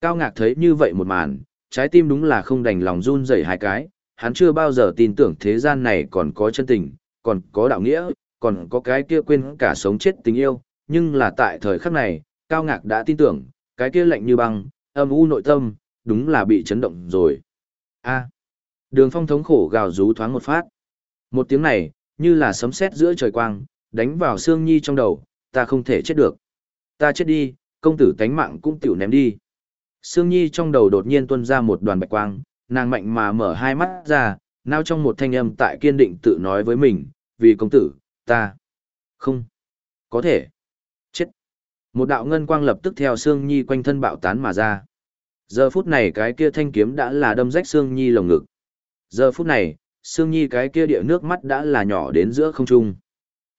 A: Cao Ngạc thấy như vậy một màn, trái tim đúng là không đành lòng run rẩy hai cái, hắn chưa bao giờ tin tưởng thế gian này còn có chân tình, còn có đạo nghĩa, còn có cái kia quên cả sống chết tình yêu, nhưng là tại thời khắc này, Cao Ngạc đã tin tưởng, cái kia lạnh như băng, âm u nội tâm, đúng là bị chấn động rồi. A. đường phong thống khổ gào rú thoáng một phát. Một tiếng này, như là sấm sét giữa trời quang, đánh vào xương nhi trong đầu, ta không thể chết được. Ta chết đi, công tử tánh mạng cũng tiểu ném đi. Sương Nhi trong đầu đột nhiên tuôn ra một đoàn bạch quang, nàng mạnh mà mở hai mắt ra, nao trong một thanh âm tại kiên định tự nói với mình, vì công tử, ta không có thể chết. Một đạo ngân quang lập tức theo Sương Nhi quanh thân bạo tán mà ra. Giờ phút này cái kia thanh kiếm đã là đâm rách Sương Nhi lồng ngực. Giờ phút này, Sương Nhi cái kia địa nước mắt đã là nhỏ đến giữa không trung.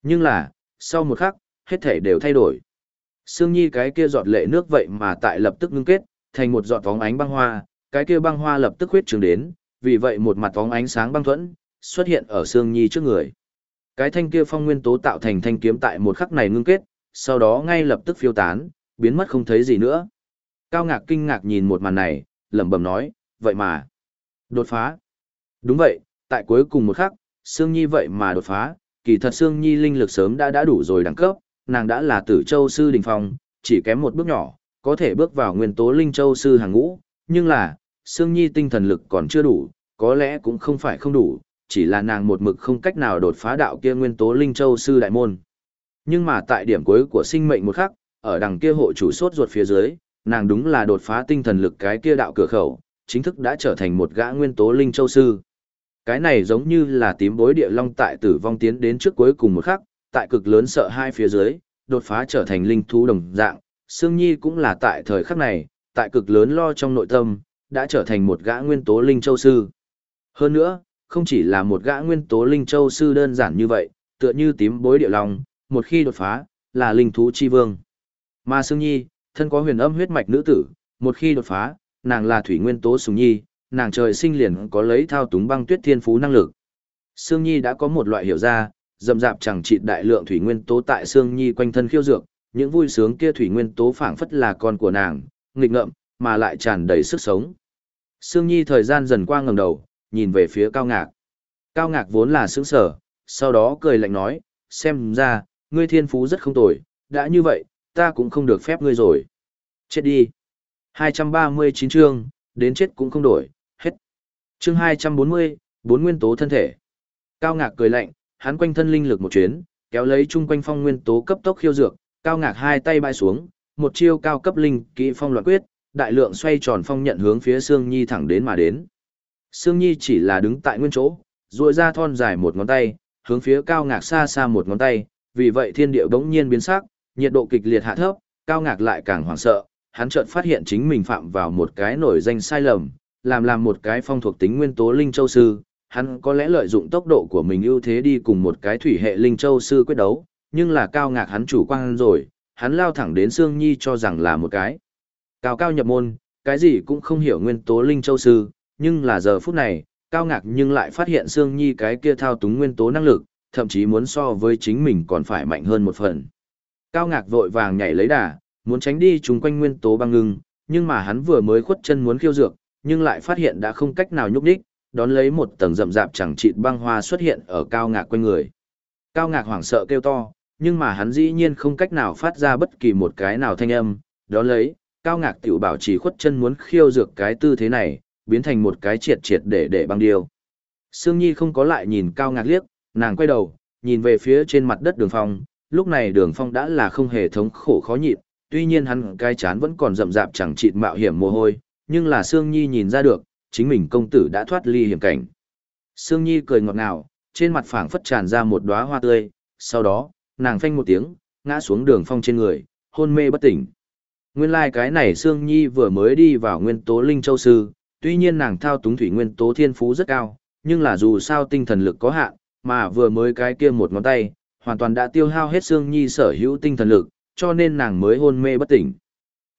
A: Nhưng là, sau một khắc, hết thể đều thay đổi. Sương Nhi cái kia giọt lệ nước vậy mà tại lập tức ngưng kết, thành một giọt vóng ánh băng hoa, cái kia băng hoa lập tức huyết trường đến, vì vậy một mặt vóng ánh sáng băng thuẫn xuất hiện ở Sương Nhi trước người. Cái thanh kia phong nguyên tố tạo thành thanh kiếm tại một khắc này ngưng kết, sau đó ngay lập tức phiêu tán, biến mất không thấy gì nữa. Cao Ngạc kinh ngạc nhìn một màn này, lẩm bẩm nói, vậy mà đột phá. Đúng vậy, tại cuối cùng một khắc, Sương Nhi vậy mà đột phá, kỳ thật Sương Nhi linh lực sớm đã đã đủ rồi đẳng cấp, nàng đã là tử châu sư đình phong, chỉ kém một bước nhỏ, có thể bước vào nguyên tố linh châu sư hàng ngũ, nhưng là, Sương Nhi tinh thần lực còn chưa đủ, có lẽ cũng không phải không đủ, chỉ là nàng một mực không cách nào đột phá đạo kia nguyên tố linh châu sư đại môn. Nhưng mà tại điểm cuối của sinh mệnh một khắc, ở đằng kia hộ chủ sốt ruột phía dưới, nàng đúng là đột phá tinh thần lực cái kia đạo cửa khẩu, chính thức đã trở thành một gã nguyên tố linh châu sư. Cái này giống như là tím bối địa long tại tử vong tiến đến trước cuối cùng một khắc, tại cực lớn sợ hai phía dưới, đột phá trở thành linh thú đồng dạng, Sương Nhi cũng là tại thời khắc này, tại cực lớn lo trong nội tâm, đã trở thành một gã nguyên tố linh châu sư. Hơn nữa, không chỉ là một gã nguyên tố linh châu sư đơn giản như vậy, tựa như tím bối địa long, một khi đột phá, là linh thú chi vương. Mà Sương Nhi, thân có huyền âm huyết mạch nữ tử, một khi đột phá, nàng là thủy nguyên tố sùng nhi, nàng trời sinh liền có lấy thao túng băng tuyết thiên phú năng lực. Sương Nhi đã có một loại hiểu ra, dầm dạp chẳng trị đại lượng thủy nguyên tố tại Sương Nhi quanh thân khiêu dược, những vui sướng kia thủy nguyên tố phảng phất là con của nàng, nghịch ngợm, mà lại tràn đầy sức sống. Sương Nhi thời gian dần qua ngẩng đầu, nhìn về phía Cao Ngạc. Cao Ngạc vốn là sững sở, sau đó cười lạnh nói, xem ra, ngươi thiên phú rất không tồi, đã như vậy, ta cũng không được phép ngươi rồi. Chết đi. 239 chương, đến chết cũng không đổi, Chương Chương 240, bốn nguyên tố thân thể. Cao Ngạc cười lạnh, hắn quanh thân linh lực một chuyến, kéo lấy chung quanh phong nguyên tố cấp tốc khiêu dược, cao ngạc hai tay bay xuống, một chiêu cao cấp linh kỹ phong loạn quyết, đại lượng xoay tròn phong nhận hướng phía Sương Nhi thẳng đến mà đến. Sương Nhi chỉ là đứng tại nguyên chỗ, duỗi ra thon dài một ngón tay, hướng phía cao ngạc xa xa một ngón tay, vì vậy thiên địa bỗng nhiên biến sắc, nhiệt độ kịch liệt hạ thấp, cao ngạc lại càng hoảng sợ, hắn chợt phát hiện chính mình phạm vào một cái nổi danh sai lầm, làm làm một cái phong thuộc tính nguyên tố linh châu sư, hắn có lẽ lợi dụng tốc độ của mình ưu thế đi cùng một cái thủy hệ linh châu sư quyết đấu, nhưng là cao ngạc hắn chủ quan rồi, hắn lao thẳng đến Sương Nhi cho rằng là một cái. Cao cao nhập môn, cái gì cũng không hiểu nguyên tố linh châu sư, nhưng là giờ phút này, cao ngạc nhưng lại phát hiện Sương Nhi cái kia thao túng nguyên tố năng lực, thậm chí muốn so với chính mình còn phải mạnh hơn một phần. Cao ngạc vội vàng nhảy lấy đà, muốn tránh đi chúng quanh nguyên tố băng ngưng, nhưng mà hắn vừa mới khuất chân muốn khiêu dược, nhưng lại phát hiện đã không cách nào nhúc đích, đón lấy một tầng rậm rạp chẳng chịt băng hoa xuất hiện ở cao ngạc quanh người. Cao ngạc hoảng sợ kêu to, nhưng mà hắn dĩ nhiên không cách nào phát ra bất kỳ một cái nào thanh âm, đón lấy, cao ngạc tiểu bảo chỉ khuất chân muốn khiêu dược cái tư thế này, biến thành một cái triệt triệt để để băng điêu. Sương Nhi không có lại nhìn cao ngạc liếc, nàng quay đầu, nhìn về phía trên mặt đất đường phong, lúc này đường phong đã là không hề thống khổ khó nhịn, tuy nhiên hắn cái chán vẫn còn rậm rạp chẳng chịt mạo hiểm mồ hôi, nhưng là Sương Nhi nhìn ra được, chính mình công tử đã thoát ly hiểm cảnh. Sương Nhi cười ngọt ngào, trên mặt phảng phất tràn ra một đóa hoa tươi, sau đó, nàng phanh một tiếng, ngã xuống đường phong trên người, hôn mê bất tỉnh. Nguyên lai like cái này Sương Nhi vừa mới đi vào nguyên tố Linh Châu Sư, tuy nhiên nàng thao túng thủy nguyên tố thiên phú rất cao, nhưng là dù sao tinh thần lực có hạn, mà vừa mới cái kia một ngón tay, hoàn toàn đã tiêu hao hết Sương Nhi sở hữu tinh thần lực, cho nên nàng mới hôn mê bất tỉnh.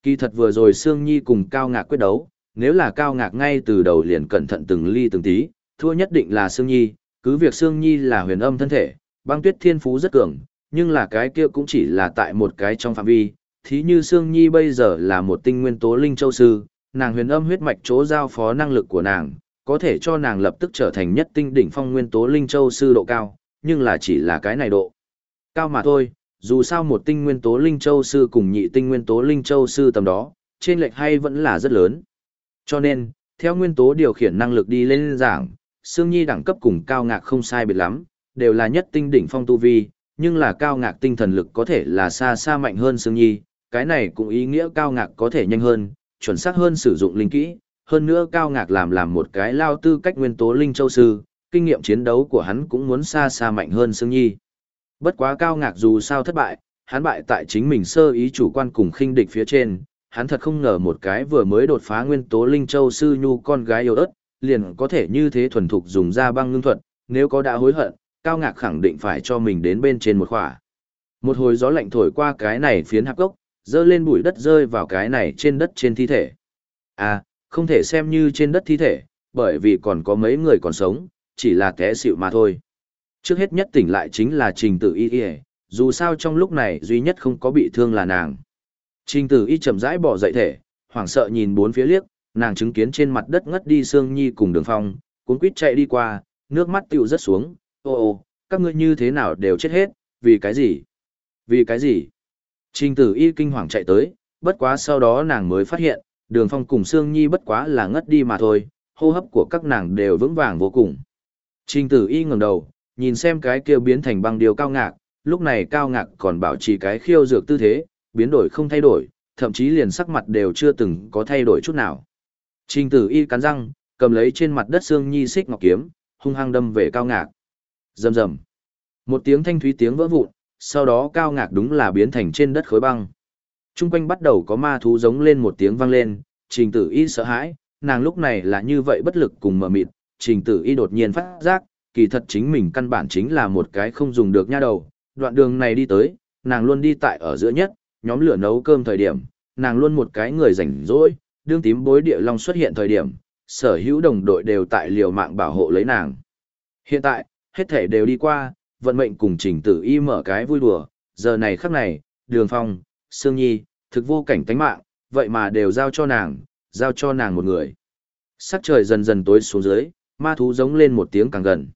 A: Kỳ thật vừa rồi Sương Nhi cùng Cao Ngạc quyết đấu, nếu là Cao Ngạc ngay từ đầu liền cẩn thận từng ly từng tí, thua nhất định là Sương Nhi, cứ việc Sương Nhi là huyền âm thân thể, băng tuyết thiên phú rất cường, nhưng là cái kia cũng chỉ là tại một cái trong phạm vi, thí như Sương Nhi bây giờ là một tinh nguyên tố linh châu sư, nàng huyền âm huyết mạch chỗ giao phó năng lực của nàng, có thể cho nàng lập tức trở thành nhất tinh đỉnh phong nguyên tố linh châu sư độ cao, nhưng là chỉ là cái này độ. Cao mà thôi, dù sao một tinh nguyên tố linh châu sư cùng nhị tinh nguyên tố linh châu sư tầm đó, trên lệch hay vẫn là rất lớn. Cho nên, theo nguyên tố điều khiển năng lực đi lên giảng, Sương Nhi đẳng cấp cùng cao ngạc không sai biệt lắm, đều là nhất tinh đỉnh phong tu vi, nhưng là cao ngạc tinh thần lực có thể là xa xa mạnh hơn Sương Nhi, cái này cũng ý nghĩa cao ngạc có thể nhanh hơn, chuẩn xác hơn sử dụng linh kỹ, hơn nữa cao ngạc làm làm một cái lao tư cách nguyên tố linh châu sư, kinh nghiệm chiến đấu của hắn cũng muốn xa xa mạnh hơn Sương Nhi. Bất quá cao ngạc dù sao thất bại, hắn bại tại chính mình sơ ý chủ quan cùng khinh địch phía trên, hắn thật không ngờ một cái vừa mới đột phá nguyên tố linh châu sư nhu con gái yêu ớt, liền có thể như thế thuần thục dùng ra băng ngưng thuật, nếu có đã hối hận, cao ngạc khẳng định phải cho mình đến bên trên một khỏa. Một hồi gió lạnh thổi qua cái này phiến hạp gốc, dơ lên bụi đất rơi vào cái này trên đất trên thi thể. À, không thể xem như trên đất thi thể, bởi vì còn có mấy người còn sống, chỉ là té xịu mà thôi. Trước hết nhất tỉnh lại chính là trình tử y y, dù sao trong lúc này duy nhất không có bị thương là nàng. Trình tử y chậm rãi bỏ dậy thể, hoảng sợ nhìn bốn phía liếc, nàng chứng kiến trên mặt đất ngất đi Sương Nhi cùng đường phong, cuốn quýt chạy đi qua, nước mắt tiểu rất xuống, ô ô, các ngươi như thế nào đều chết hết, vì cái gì? Vì cái gì? Trình tử y kinh hoàng chạy tới, bất quá sau đó nàng mới phát hiện, đường phong cùng Sương Nhi bất quá là ngất đi mà thôi, hô hấp của các nàng đều vững vàng vô cùng. Trình tử y ngẩng đầu, nhìn xem cái kia biến thành băng điều cao ngạc, lúc này cao ngạc còn bảo trì cái khiêu dược tư thế, biến đổi không thay đổi, thậm chí liền sắc mặt đều chưa từng có thay đổi chút nào. Trình tử y cắn răng, cầm lấy trên mặt đất xương nhi xích ngọc kiếm, hung hăng đâm về cao ngạc. Rầm rầm. Một tiếng thanh thúy tiếng vỡ vụn, sau đó cao ngạc đúng là biến thành trên đất khối băng. Trung quanh bắt đầu có ma thú giống lên một tiếng vang lên, trình tử y sợ hãi, nàng lúc này là như vậy bất lực cùng mở mịt, trình tử y đột nhiên phát giác, kỳ thật chính mình căn bản chính là một cái không dùng được nha đầu. Đoạn đường này đi tới, nàng luôn đi tại ở giữa nhất, nhóm lửa nấu cơm thời điểm, nàng luôn một cái người rảnh rỗi, đương tím bối địa long xuất hiện thời điểm, sở hữu đồng đội đều tại liều mạng bảo hộ lấy nàng. Hiện tại, hết thể đều đi qua, vận mệnh cùng trình tử y mở cái vui đùa, giờ này khắc này, đường phong, sương nhi, thực vô cảnh tánh mạng, vậy mà đều giao cho nàng, giao cho nàng một người. Sắc trời dần dần tối xuống dưới, ma thú giống lên một tiếng càng gần.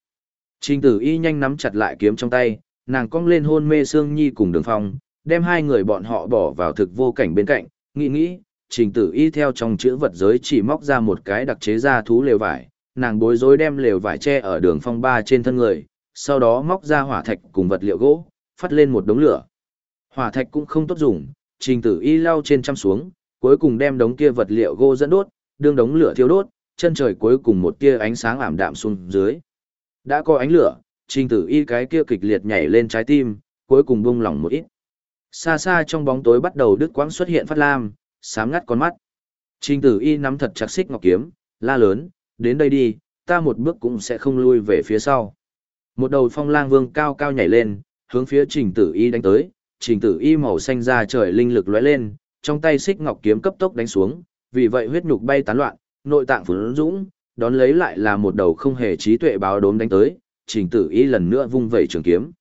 A: Trình tử y nhanh nắm chặt lại kiếm trong tay, nàng cong lên hôn mê Sương Nhi cùng đường phong, đem hai người bọn họ bỏ vào thực vô cảnh bên cạnh, nghĩ nghĩ, trình tử y theo trong chữ vật giới chỉ móc ra một cái đặc chế ra thú lều vải, nàng bối rối đem lều vải che ở đường phong ba trên thân người, sau đó móc ra hỏa thạch cùng vật liệu gỗ, phát lên một đống lửa. Hỏa thạch cũng không tốt dùng, trình tử y lao trên chăm xuống, cuối cùng đem đống kia vật liệu gỗ dẫn đốt, đương đống lửa thiêu đốt, chân trời cuối cùng một tia ánh sáng ảm đạm xuống dưới. Đã có ánh lửa, trình tử y cái kia kịch liệt nhảy lên trái tim, cuối cùng bung lỏng một ít. Xa xa trong bóng tối bắt đầu đứt quãng xuất hiện phát lam, sám ngắt con mắt. Trình tử y nắm thật chặt xích ngọc kiếm, la lớn, đến đây đi, ta một bước cũng sẽ không lui về phía sau. Một đầu phong lang vương cao cao nhảy lên, hướng phía trình tử y đánh tới, trình tử y màu xanh ra trời linh lực lóe lên, trong tay xích ngọc kiếm cấp tốc đánh xuống, vì vậy huyết nhục bay tán loạn, nội tạng phấn dũng, đón lấy lại là một đầu không hề trí tuệ báo đốm đánh tới, trình tử y lần nữa vung vẩy trường kiếm.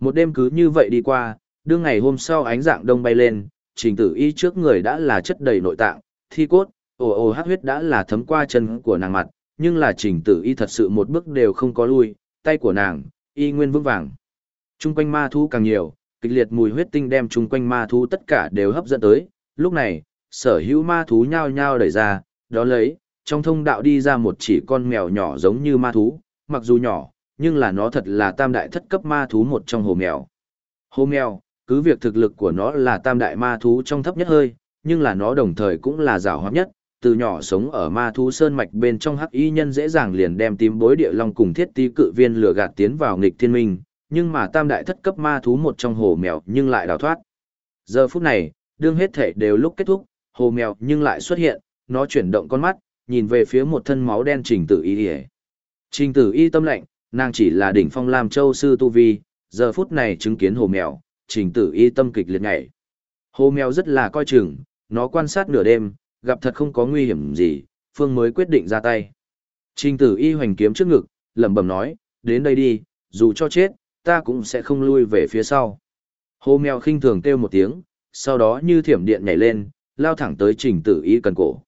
A: Một đêm cứ như vậy đi qua, đương ngày hôm sau ánh dạng đông bay lên, trình tử y trước người đã là chất đầy nội tạng, thi cốt, ồ ồ hát huyết đã là thấm qua chân của nàng mặt, nhưng là trình tử y thật sự một bước đều không có lui, tay của nàng, y nguyên vững vàng. Trung quanh ma thú càng nhiều, kịch liệt mùi huyết tinh đem trung quanh ma thú tất cả đều hấp dẫn tới, lúc này, sở hữu ma thú nhao nhao đẩy ra, đó lấy, trong thông đạo đi ra một chỉ con mèo nhỏ giống như ma thú, mặc dù nhỏ, nhưng là nó thật là tam đại thất cấp ma thú một trong hồ mèo. Hồ mèo, cứ việc thực lực của nó là tam đại ma thú trong thấp nhất hơi, nhưng là nó đồng thời cũng là rào hóa nhất, từ nhỏ sống ở ma thú sơn mạch bên trong hắc y nhân dễ dàng liền đem tím bối địa long cùng thiết tí cự viên lừa gạt tiến vào nghịch thiên minh, nhưng mà tam đại thất cấp ma thú một trong hồ mèo nhưng lại đào thoát. Giờ phút này, đương hết thể đều lúc kết thúc, hồ mèo nhưng lại xuất hiện, nó chuyển động con mắt, nhìn về phía một thân máu đen trình tử y ỉa Trình tử y tâm lệnh, nàng chỉ là đỉnh phong lam châu sư tu vi, giờ phút này chứng kiến hồ mèo, trình tử y tâm kịch liệt nhảy. Hồ mèo rất là coi chừng, nó quan sát nửa đêm, gặp thật không có nguy hiểm gì, phương mới quyết định ra tay. Trình tử y hoành kiếm trước ngực, lẩm bẩm nói, đến đây đi, dù cho chết, ta cũng sẽ không lui về phía sau. Hồ mèo khinh thường kêu một tiếng, sau đó như thiểm điện nhảy lên, lao thẳng tới trình tử y cần cổ.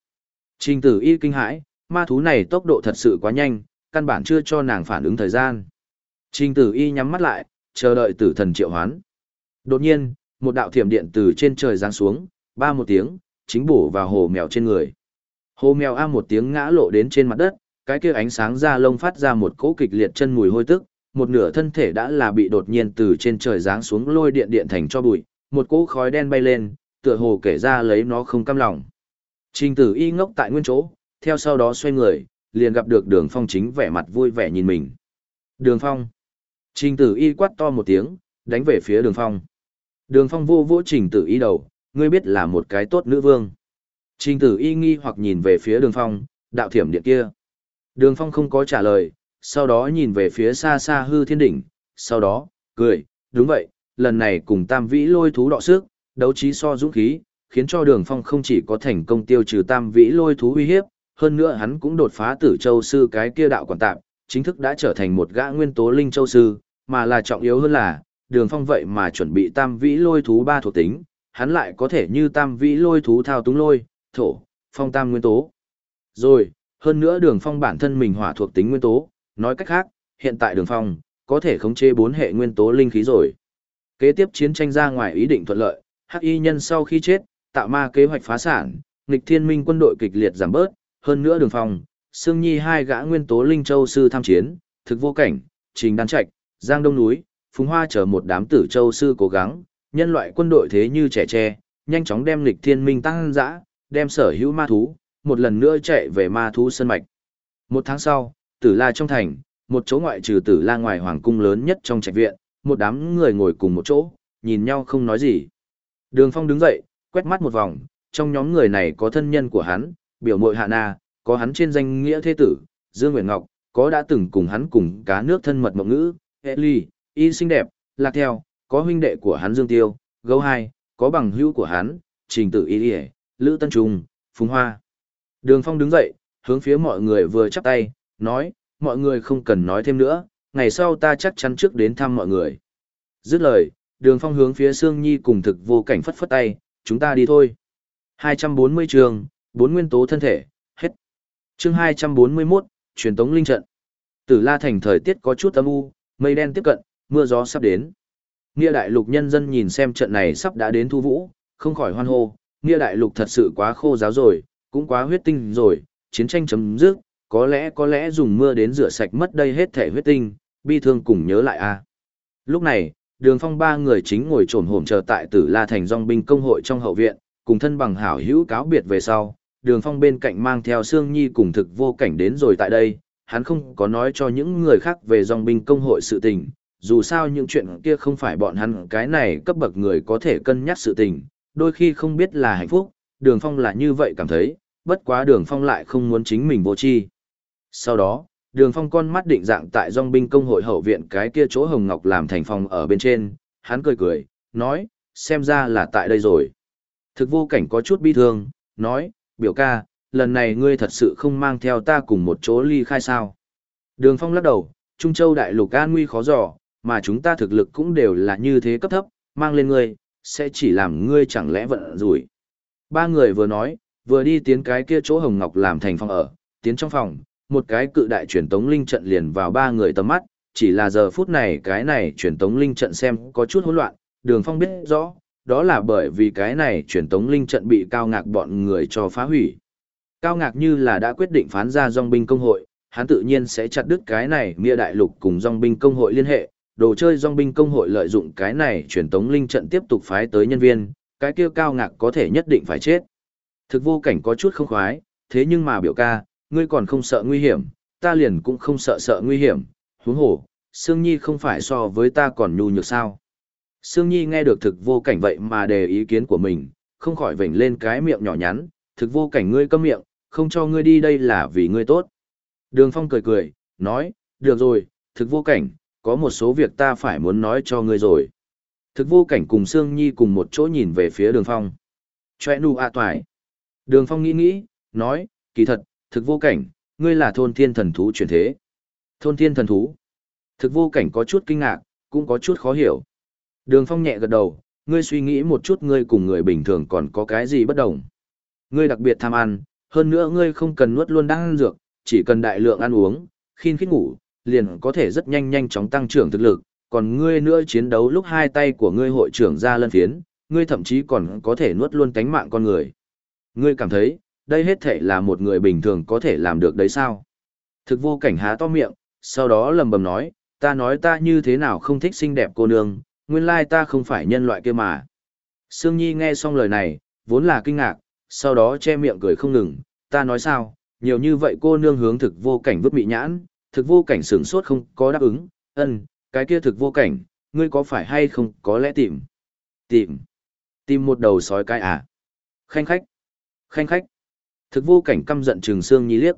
A: Trình tử y kinh hãi, ma thú này tốc độ thật sự quá nhanh, căn bản chưa cho nàng phản ứng thời gian. Trình tử y nhắm mắt lại, chờ đợi tử thần triệu hoán. Đột nhiên, một đạo thiểm điện từ trên trời giáng xuống, ba một tiếng, chính bổ vào hồ mèo trên người. Hồ mèo a một tiếng ngã lộ đến trên mặt đất, cái kia ánh sáng ra lông phát ra một cỗ kịch liệt chân mùi hôi tức, một nửa thân thể đã là bị đột nhiên từ trên trời giáng xuống lôi điện điện thành cho bụi, một cỗ khói đen bay lên, tựa hồ kể ra lấy nó không cam lòng. Trình tử y ngốc tại nguyên chỗ, theo sau đó xoay người, liền gặp được đường phong chính vẻ mặt vui vẻ nhìn mình. Đường phong. Trình tử y quát to một tiếng, đánh về phía đường phong. Đường phong vô vỗ trình tử y đầu, ngươi biết là một cái tốt nữ vương. Trình tử y nghi hoặc nhìn về phía đường phong, đạo thiểm điện kia. Đường phong không có trả lời, sau đó nhìn về phía xa xa hư thiên đỉnh, sau đó, cười, đúng vậy, lần này cùng tam vĩ lôi thú đọ sức, đấu trí so dũng khí, khiến cho đường phong không chỉ có thành công tiêu trừ tam vĩ lôi thú uy hiếp, hơn nữa hắn cũng đột phá tử châu sư cái kia đạo quản tạm, chính thức đã trở thành một gã nguyên tố linh châu sư, mà là trọng yếu hơn là, đường phong vậy mà chuẩn bị tam vĩ lôi thú ba thuộc tính, hắn lại có thể như tam vĩ lôi thú thao túng lôi, thổ, phong tam nguyên tố. Rồi, hơn nữa đường phong bản thân mình hỏa thuộc tính nguyên tố, nói cách khác, hiện tại đường phong, có thể khống chế bốn hệ nguyên tố linh khí rồi. Kế tiếp chiến tranh ra ngoài ý định thuận lợi, hắc y nhân sau khi chết, tạo ma kế hoạch phá sản, nghịch thiên minh quân đội kịch liệt giảm bớt, hơn nữa đường phong, Sương Nhi hai gã nguyên tố linh châu sư tham chiến, thực vô cảnh, trình đan trạch, giang đông núi, phùng hoa chờ một đám tử châu sư cố gắng, nhân loại quân đội thế như trẻ tre, nhanh chóng đem lịch thiên minh tăng dã, đem sở hữu ma thú, một lần nữa chạy về ma thú sân mạch. Một tháng sau, tử la trong thành, một chỗ ngoại trừ tử la ngoài hoàng cung lớn nhất trong trạch viện, một đám người ngồi cùng một chỗ, nhìn nhau không nói gì. Đường phong đứng dậy, quét mắt một vòng, trong nhóm người này có thân nhân của hắn, biểu mội hạ na, có hắn trên danh nghĩa thế tử, Dương Nguyễn Ngọc, có đã từng cùng hắn cùng cá nước thân mật mộng ngữ, hệ y xinh đẹp, lạc theo, có huynh đệ của hắn Dương Tiêu, Gấu Hai, có bằng hữu của hắn, Trình Tử Y Y, Lữ Tân Trung, Phùng Hoa. Đường Phong đứng dậy, hướng phía mọi người vừa chắp tay, nói, mọi người không cần nói thêm nữa, ngày sau ta chắc chắn trước đến thăm mọi người. Dứt lời, Đường Phong hướng phía Sương Nhi cùng thực vô cảnh phất phất tay, chúng ta đi thôi. 240 trường, 4 nguyên tố thân thể, hết. chương 241, truyền tống linh trận. Tử La Thành thời tiết có chút âm u, mây đen tiếp cận, mưa gió sắp đến. Nghĩa đại lục nhân dân nhìn xem trận này sắp đã đến thu vũ, không khỏi hoan hô, Nghĩa đại lục thật sự quá khô giáo rồi, cũng quá huyết tinh rồi, chiến tranh chấm dứt, có lẽ có lẽ dùng mưa đến rửa sạch mất đây hết thể huyết tinh, bi thương cùng nhớ lại a. Lúc này, đường phong ba người chính ngồi trồn hổm chờ tại tử la thành dong binh công hội trong hậu viện, cùng thân bằng hảo hữu cáo biệt về sau, đường phong bên cạnh mang theo Sương Nhi cùng thực vô cảnh đến rồi tại đây, hắn không có nói cho những người khác về dong binh công hội sự tình, dù sao những chuyện kia không phải bọn hắn cái này cấp bậc người có thể cân nhắc sự tình, đôi khi không biết là hạnh phúc, đường phong là như vậy cảm thấy, bất quá đường phong lại không muốn chính mình vô chi. Sau đó, đường phong con mắt định dạng tại dong binh công hội hậu viện cái kia chỗ hồng ngọc làm thành phòng ở bên trên, hắn cười cười, nói, xem ra là tại đây rồi. Thực vô cảnh có chút bi thương, nói, biểu ca, lần này ngươi thật sự không mang theo ta cùng một chỗ ly khai sao. Đường phong lắc đầu, Trung Châu đại lục an nguy khó dò, mà chúng ta thực lực cũng đều là như thế cấp thấp, mang lên ngươi, sẽ chỉ làm ngươi chẳng lẽ vận rủi. Ba người vừa nói, vừa đi tiến cái kia chỗ Hồng Ngọc làm thành phòng ở, tiến trong phòng, một cái cự đại truyền tống linh trận liền vào ba người tầm mắt, chỉ là giờ phút này cái này truyền tống linh trận xem có chút hỗn loạn, đường phong biết rõ, đó là bởi vì cái này truyền tống linh trận bị cao ngạc bọn người cho phá hủy. Cao ngạc như là đã quyết định phán ra dòng binh công hội, hắn tự nhiên sẽ chặt đứt cái này Mia Đại Lục cùng dòng binh công hội liên hệ, đồ chơi dòng binh công hội lợi dụng cái này truyền tống linh trận tiếp tục phái tới nhân viên, cái kia cao ngạc có thể nhất định phải chết. Thực vô cảnh có chút không khoái, thế nhưng mà biểu ca, ngươi còn không sợ nguy hiểm, ta liền cũng không sợ sợ nguy hiểm, huống hồ, Sương Nhi không phải so với ta còn nhu nhược sao. Sương Nhi nghe được thực vô cảnh vậy mà đề ý kiến của mình, không khỏi vểnh lên cái miệng nhỏ nhắn, thực vô cảnh ngươi câm miệng, không cho ngươi đi đây là vì ngươi tốt. Đường Phong cười cười, nói, được rồi, thực vô cảnh, có một số việc ta phải muốn nói cho ngươi rồi. Thực vô cảnh cùng Sương Nhi cùng một chỗ nhìn về phía đường Phong. Chòe nu à toài. Đường Phong nghĩ nghĩ, nói, kỳ thật, thực vô cảnh, ngươi là thôn thiên thần thú chuyển thế. Thôn thiên thần thú. Thực vô cảnh có chút kinh ngạc, cũng có chút khó hiểu. Đường Phong nhẹ gật đầu, ngươi suy nghĩ một chút ngươi cùng người bình thường còn có cái gì bất đồng. Ngươi đặc biệt tham ăn, hơn nữa ngươi không cần nuốt luôn đang ăn dược, chỉ cần đại lượng ăn uống, khi khít ngủ, liền có thể rất nhanh nhanh chóng tăng trưởng thực lực, còn ngươi nữa chiến đấu lúc hai tay của ngươi hội trưởng ra lân phiến, ngươi thậm chí còn có thể nuốt luôn cánh mạng con người. Ngươi cảm thấy, đây hết thể là một người bình thường có thể làm được đấy sao? Thực vô cảnh há to miệng, sau đó lầm bầm nói, ta nói ta như thế nào không thích xinh đẹp cô nương, nguyên lai ta không phải nhân loại kia mà. Sương Nhi nghe xong lời này, vốn là kinh ngạc, sau đó che miệng cười không ngừng, ta nói sao, nhiều như vậy cô nương hướng thực vô cảnh vứt mị nhãn, thực vô cảnh sửng sốt không có đáp ứng, ân, cái kia thực vô cảnh, ngươi có phải hay không có lẽ tìm. Tìm. Tìm một đầu sói cái à. Khanh khách. Khanh khách. Thực vô cảnh căm giận trừng xương nhi liếc.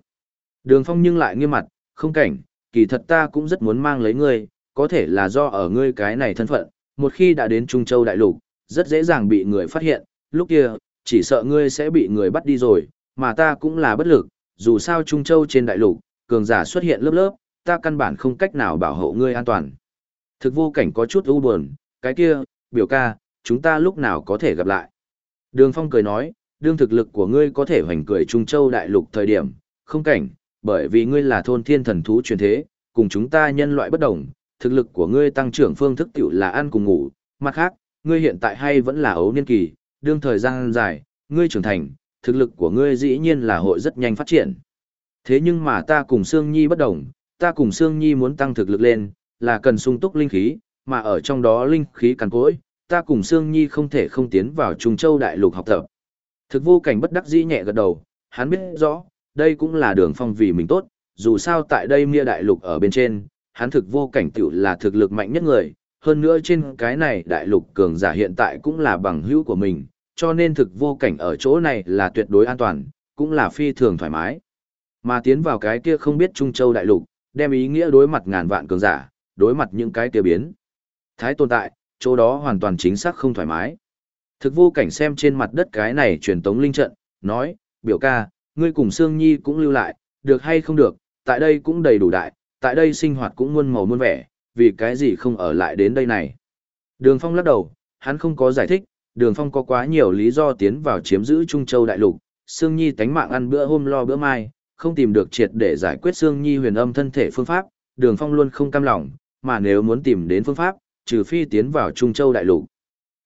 A: Đường phong nhưng lại nghiêm mặt, không cảnh, kỳ thật ta cũng rất muốn mang lấy ngươi, có thể là do ở ngươi cái này thân phận, một khi đã đến Trung Châu Đại Lục, rất dễ dàng bị người phát hiện, lúc kia, chỉ sợ ngươi sẽ bị người bắt đi rồi, mà ta cũng là bất lực, dù sao Trung Châu trên Đại Lục, cường giả xuất hiện lớp lớp, ta căn bản không cách nào bảo hộ ngươi an toàn. Thực vô cảnh có chút u buồn, cái kia, biểu ca, chúng ta lúc nào có thể gặp lại. Đường Phong cười nói, đương thực lực của ngươi có thể hoành cười Trung Châu đại lục thời điểm, không cảnh, bởi vì ngươi là thôn thiên thần thú truyền thế, cùng chúng ta nhân loại bất đồng, thực lực của ngươi tăng trưởng phương thức tiểu là ăn cùng ngủ, mặt khác, ngươi hiện tại hay vẫn là ấu niên kỳ, đương thời gian dài, ngươi trưởng thành, thực lực của ngươi dĩ nhiên là hội rất nhanh phát triển. Thế nhưng mà ta cùng Sương Nhi bất đồng, ta cùng Sương Nhi muốn tăng thực lực lên, là cần sung túc linh khí, mà ở trong đó linh khí cằn cỗi, ta cùng Sương Nhi không thể không tiến vào Trung Châu Đại Lục học tập. Thực vô cảnh bất đắc dĩ nhẹ gật đầu, hắn biết rõ, đây cũng là đường phong vì mình tốt, dù sao tại đây Mia Đại Lục ở bên trên, hắn thực vô cảnh tiểu là thực lực mạnh nhất người, hơn nữa trên cái này Đại Lục cường giả hiện tại cũng là bằng hữu của mình, cho nên thực vô cảnh ở chỗ này là tuyệt đối an toàn, cũng là phi thường thoải mái. Mà tiến vào cái kia không biết Trung Châu Đại Lục, đem ý nghĩa đối mặt ngàn vạn cường giả, đối mặt những cái kia biến. Thái tồn tại, chỗ đó hoàn toàn chính xác không thoải mái. Thực vô cảnh xem trên mặt đất cái này truyền tống linh trận, nói, biểu ca, ngươi cùng Sương Nhi cũng lưu lại, được hay không được, tại đây cũng đầy đủ đại, tại đây sinh hoạt cũng muôn màu muôn vẻ, vì cái gì không ở lại đến đây này. Đường Phong lắc đầu, hắn không có giải thích, Đường Phong có quá nhiều lý do tiến vào chiếm giữ Trung Châu Đại Lục, Sương Nhi tánh mạng ăn bữa hôm lo bữa mai, không tìm được triệt để giải quyết Sương Nhi huyền âm thân thể phương pháp, Đường Phong luôn không cam lòng, mà nếu muốn tìm đến phương pháp, trừ phi tiến vào Trung Châu Đại Lục.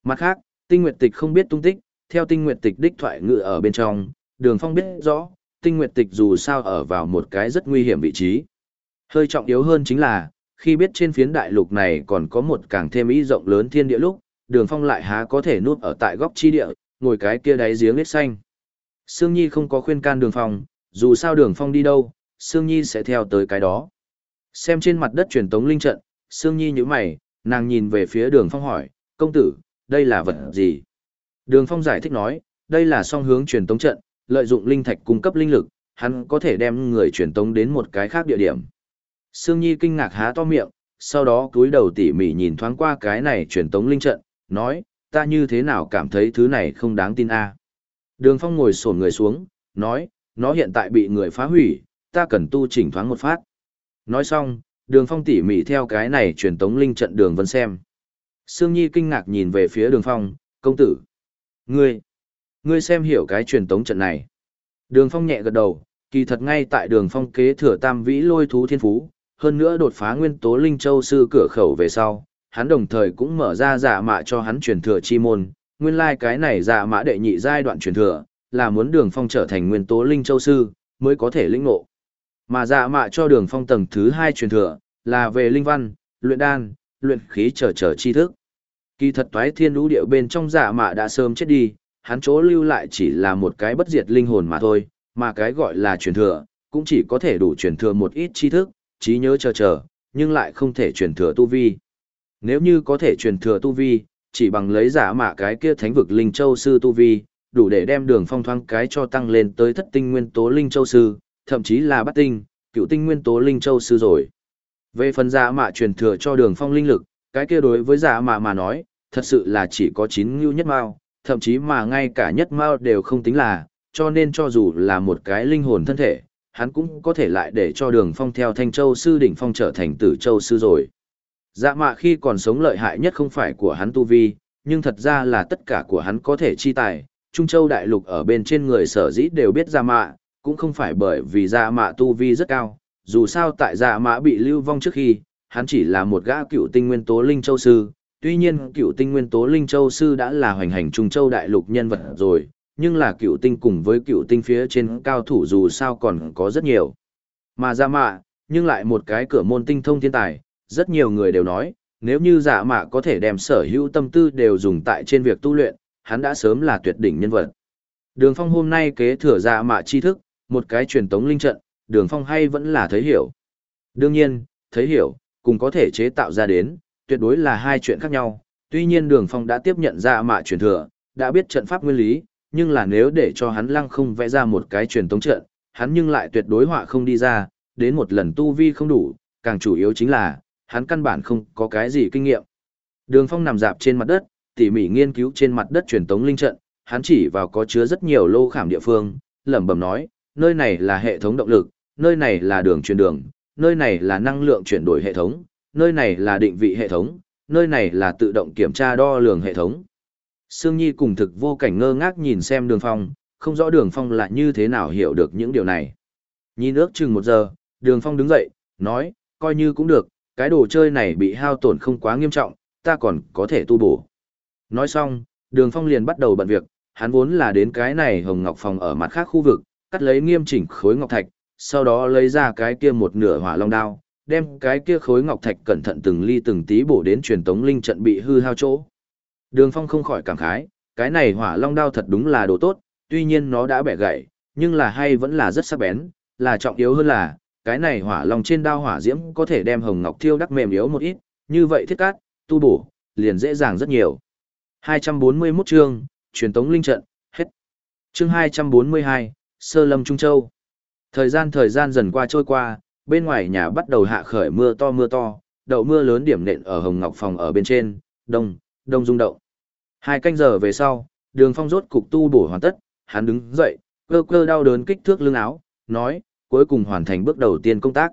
A: Mặt khác, Tinh Nguyệt Tịch không biết tung tích, theo Tinh Nguyệt Tịch đích thoại ngự ở bên trong, Đường Phong biết rõ, Tinh Nguyệt Tịch dù sao ở vào một cái rất nguy hiểm vị trí. Hơi trọng yếu hơn chính là, khi biết trên phiến đại lục này còn có một càng thêm ý rộng lớn thiên địa lúc, Đường Phong lại há có thể nuốt ở tại góc chi địa, ngồi cái kia đáy giếng lết xanh. Sương Nhi không có khuyên can Đường Phong, dù sao Đường Phong đi đâu, Sương Nhi sẽ theo tới cái đó. Xem trên mặt đất truyền tống linh trận, Sương Nhi nhíu mày, nàng nhìn về phía Đường Phong hỏi, công tử, đây là vật gì? Đường Phong giải thích nói, đây là song hướng truyền tống trận, lợi dụng linh thạch cung cấp linh lực, hắn có thể đem người truyền tống đến một cái khác địa điểm. Sương Nhi kinh ngạc há to miệng, sau đó cúi đầu tỉ mỉ nhìn thoáng qua cái này truyền tống linh trận, nói, ta như thế nào cảm thấy thứ này không đáng tin a Đường Phong ngồi sổn người xuống, nói, nó hiện tại bị người phá hủy, ta cần tu chỉnh thoáng một phát. Nói xong, đường Phong tỉ mỉ theo cái này truyền tống linh trận đường vân xem. Sương Nhi kinh ngạc nhìn về phía đường Phong, công tử. Ngươi, ngươi xem hiểu cái truyền tống trận này. Đường Phong nhẹ gật đầu, kỳ thật ngay tại đường Phong kế thừa tam vĩ lôi thú thiên phú, hơn nữa đột phá nguyên tố linh châu sư cửa khẩu về sau, hắn đồng thời cũng mở ra giả mạ cho hắn truyền thừa chi môn, nguyên lai like cái này dạ giả mã đệ nhị giai đoạn truyền thừa, là muốn đường phong trở thành nguyên tố linh châu sư, mới có thể lĩnh ngộ. Mà giả mạ cho đường phong tầng thứ hai truyền thừa, là về linh văn, luyện đan, luyện khí chờ chờ chi thức. Kỳ thật toái thiên lũ điệu bên trong giả mạ đã sớm chết đi, hắn chỗ lưu lại chỉ là một cái bất diệt linh hồn mà thôi, mà cái gọi là truyền thừa, cũng chỉ có thể đủ truyền thừa một ít tri thức, trí nhớ chờ chờ, nhưng lại không thể truyền thừa tu vi. Nếu như có thể truyền thừa tu vi, chỉ bằng lấy giả mạ cái kia thánh vực linh châu sư tu vi, đủ để đem đường phong thoáng cái cho tăng lên tới thất tinh nguyên tố linh châu sư, thậm chí là bát tinh, cựu tinh nguyên tố linh châu sư rồi. Về phần giả mạ truyền thừa cho đường phong linh lực, cái kia đối với giả mạ mà nói, thật sự là chỉ có chín ngưu nhất mao, thậm chí mà ngay cả nhất mao đều không tính là, cho nên cho dù là một cái linh hồn thân thể, hắn cũng có thể lại để cho đường phong theo thanh châu sư đỉnh phong trở thành tử châu sư rồi. Dạ mạ khi còn sống lợi hại nhất không phải của hắn tu vi, nhưng thật ra là tất cả của hắn có thể chi tài. Trung Châu đại lục ở bên trên người sở dĩ đều biết dạ mạ, cũng không phải bởi vì dạ mạ tu vi rất cao. Dù sao tại dạ Mã bị lưu vong trước khi, hắn chỉ là một gã cựu tinh nguyên tố linh châu sư. Tuy nhiên cựu tinh nguyên tố linh châu sư đã là hoành hành Trung Châu đại lục nhân vật rồi, nhưng là cựu tinh cùng với cựu tinh phía trên cao thủ dù sao còn có rất nhiều. Mà dạ Mã nhưng lại một cái cửa môn tinh thông thiên tài, rất nhiều người đều nói, nếu như Dạ Mã có thể đem sở hữu tâm tư đều dùng tại trên việc tu luyện, hắn đã sớm là tuyệt đỉnh nhân vật. Đường Phong hôm nay kế thừa Dạ mạ tri thức, một cái truyền tống linh trận, Đường Phong hay vẫn là thấy hiểu. Đương nhiên, thấy hiểu, cùng có thể chế tạo ra đến, tuyệt đối là hai chuyện khác nhau. Tuy nhiên Đường Phong đã tiếp nhận ra mạ truyền thừa, đã biết trận pháp nguyên lý, nhưng là nếu để cho hắn lăng không vẽ ra một cái truyền tống trận, hắn nhưng lại tuyệt đối họa không đi ra, đến một lần tu vi không đủ, càng chủ yếu chính là, hắn căn bản không có cái gì kinh nghiệm. Đường Phong nằm dạp trên mặt đất, tỉ mỉ nghiên cứu trên mặt đất truyền tống linh trận, hắn chỉ vào có chứa rất nhiều lô khảm địa phương, lẩm bẩm nói, nơi này là hệ thống động lực, nơi này là đường truyền đường, nơi này là năng lượng chuyển đổi hệ thống, nơi này là định vị hệ thống, nơi này là tự động kiểm tra đo lường hệ thống. Sương Nhi cùng thực vô cảnh ngơ ngác nhìn xem đường phong, không rõ đường phong là như thế nào hiểu được những điều này. Nhìn ước chừng một giờ, đường phong đứng dậy, nói, coi như cũng được, cái đồ chơi này bị hao tổn không quá nghiêm trọng, ta còn có thể tu bổ. Nói xong, đường phong liền bắt đầu bận việc, hắn vốn là đến cái này hồng ngọc phòng ở mặt khác khu vực, cắt lấy nghiêm chỉnh khối ngọc thạch, sau đó lấy ra cái kia một nửa hỏa long đao, đem cái kia khối ngọc thạch cẩn thận từng ly từng tí bổ đến truyền tống linh trận bị hư hao chỗ. Đường phong không khỏi cảm khái, cái này hỏa long đao thật đúng là đồ tốt, tuy nhiên nó đã bẻ gãy, nhưng là hay vẫn là rất sắc bén, là trọng yếu hơn là, cái này hỏa long trên đao hỏa diễm có thể đem hồng ngọc thiêu đắc mềm yếu một ít, như vậy thiết cát, tu bổ, liền dễ dàng rất nhiều. 241 chương, truyền tống linh trận, hết. Chương 242, Sơ Lâm Trung Châu. Thời gian thời gian dần qua trôi qua, bên ngoài nhà bắt đầu hạ khởi mưa to mưa to, đậu mưa lớn điểm nện ở Hồng Ngọc phòng ở bên trên, đông, đông rung động. Hai canh giờ về sau, đường phong rốt cục tu bổ hoàn tất, hắn đứng dậy, cơ cơ đau đớn kích thước lưng áo, nói, cuối cùng hoàn thành bước đầu tiên công tác.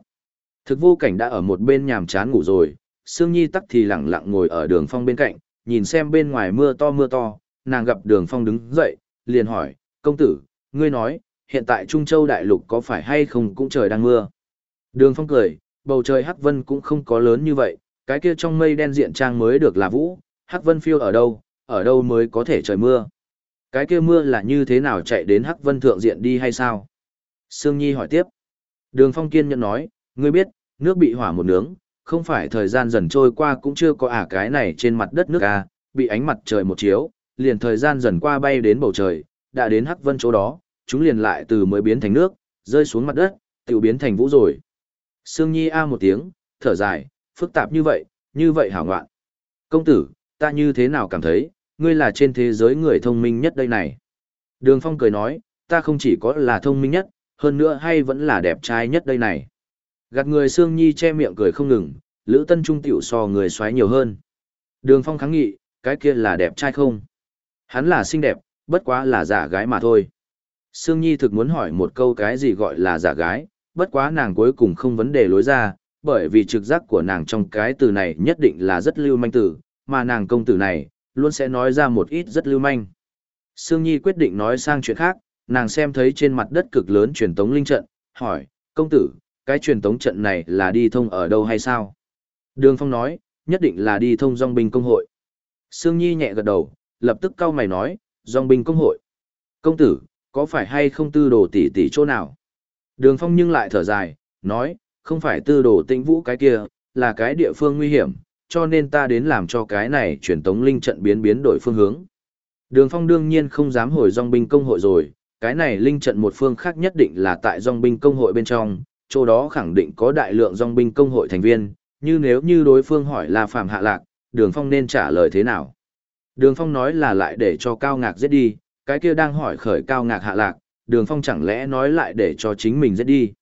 A: Thực vô cảnh đã ở một bên nhàm chán ngủ rồi, Sương Nhi tắc thì lặng lặng ngồi ở đường phong bên cạnh, nhìn xem bên ngoài mưa to mưa to, nàng gặp đường phong đứng dậy, liền hỏi, công tử, ngươi nói, hiện tại Trung Châu Đại Lục có phải hay không cũng trời đang mưa. Đường phong cười, bầu trời Hắc Vân cũng không có lớn như vậy, cái kia trong mây đen diện trang mới được là vũ, Hắc Vân phiêu ở đâu, ở đâu mới có thể trời mưa. Cái kia mưa là như thế nào chạy đến Hắc Vân thượng diện đi hay sao? Sương Nhi hỏi tiếp. Đường Phong kiên nhẫn nói, ngươi biết, nước bị hỏa một nướng, không phải thời gian dần trôi qua cũng chưa có ả à cái này trên mặt đất nước à, bị ánh mặt trời một chiếu, liền thời gian dần qua bay đến bầu trời, đã đến Hắc Vân chỗ đó, chúng liền lại từ mới biến thành nước, rơi xuống mặt đất, tự biến thành vũ rồi. Sương Nhi a một tiếng, thở dài, phức tạp như vậy, như vậy hảo ngoạn. Công tử, ta như thế nào cảm thấy, ngươi là trên thế giới người thông minh nhất đây này. Đường Phong cười nói, ta không chỉ có là thông minh nhất, hơn nữa hay vẫn là đẹp trai nhất đây này. Gạt người Sương Nhi che miệng cười không ngừng, Lữ Tân Trung tiểu so người xoáy nhiều hơn. Đường Phong kháng nghị, cái kia là đẹp trai không? Hắn là xinh đẹp, bất quá là giả gái mà thôi. Sương Nhi thực muốn hỏi một câu cái gì gọi là giả gái, bất quá nàng cuối cùng không vấn đề lối ra, bởi vì trực giác của nàng trong cái từ này nhất định là rất lưu manh tử, mà nàng công tử này, luôn sẽ nói ra một ít rất lưu manh. Sương Nhi quyết định nói sang chuyện khác, nàng xem thấy trên mặt đất cực lớn truyền tống linh trận, hỏi, công tử, cái truyền tống trận này là đi thông ở đâu hay sao? Đường Phong nói, nhất định là đi thông dòng binh công hội. Sương Nhi nhẹ gật đầu, lập tức cau mày nói, dòng binh công hội. Công tử, có phải hay không tư đồ tỷ tỷ chỗ nào? Đường Phong nhưng lại thở dài, nói, không phải tư đồ tĩnh vũ cái kia, là cái địa phương nguy hiểm, cho nên ta đến làm cho cái này truyền tống linh trận biến biến đổi phương hướng. Đường Phong đương nhiên không dám hồi dòng binh công hội rồi, cái này linh trận một phương khác nhất định là tại dòng binh công hội bên trong, chỗ đó khẳng định có đại lượng dòng binh công hội thành viên, như nếu như đối phương hỏi là Phạm Hạ Lạc, Đường Phong nên trả lời thế nào? Đường Phong nói là lại để cho Cao Ngạc giết đi, cái kia đang hỏi khởi Cao Ngạc Hạ Lạc, Đường Phong chẳng lẽ nói lại để cho chính mình giết đi?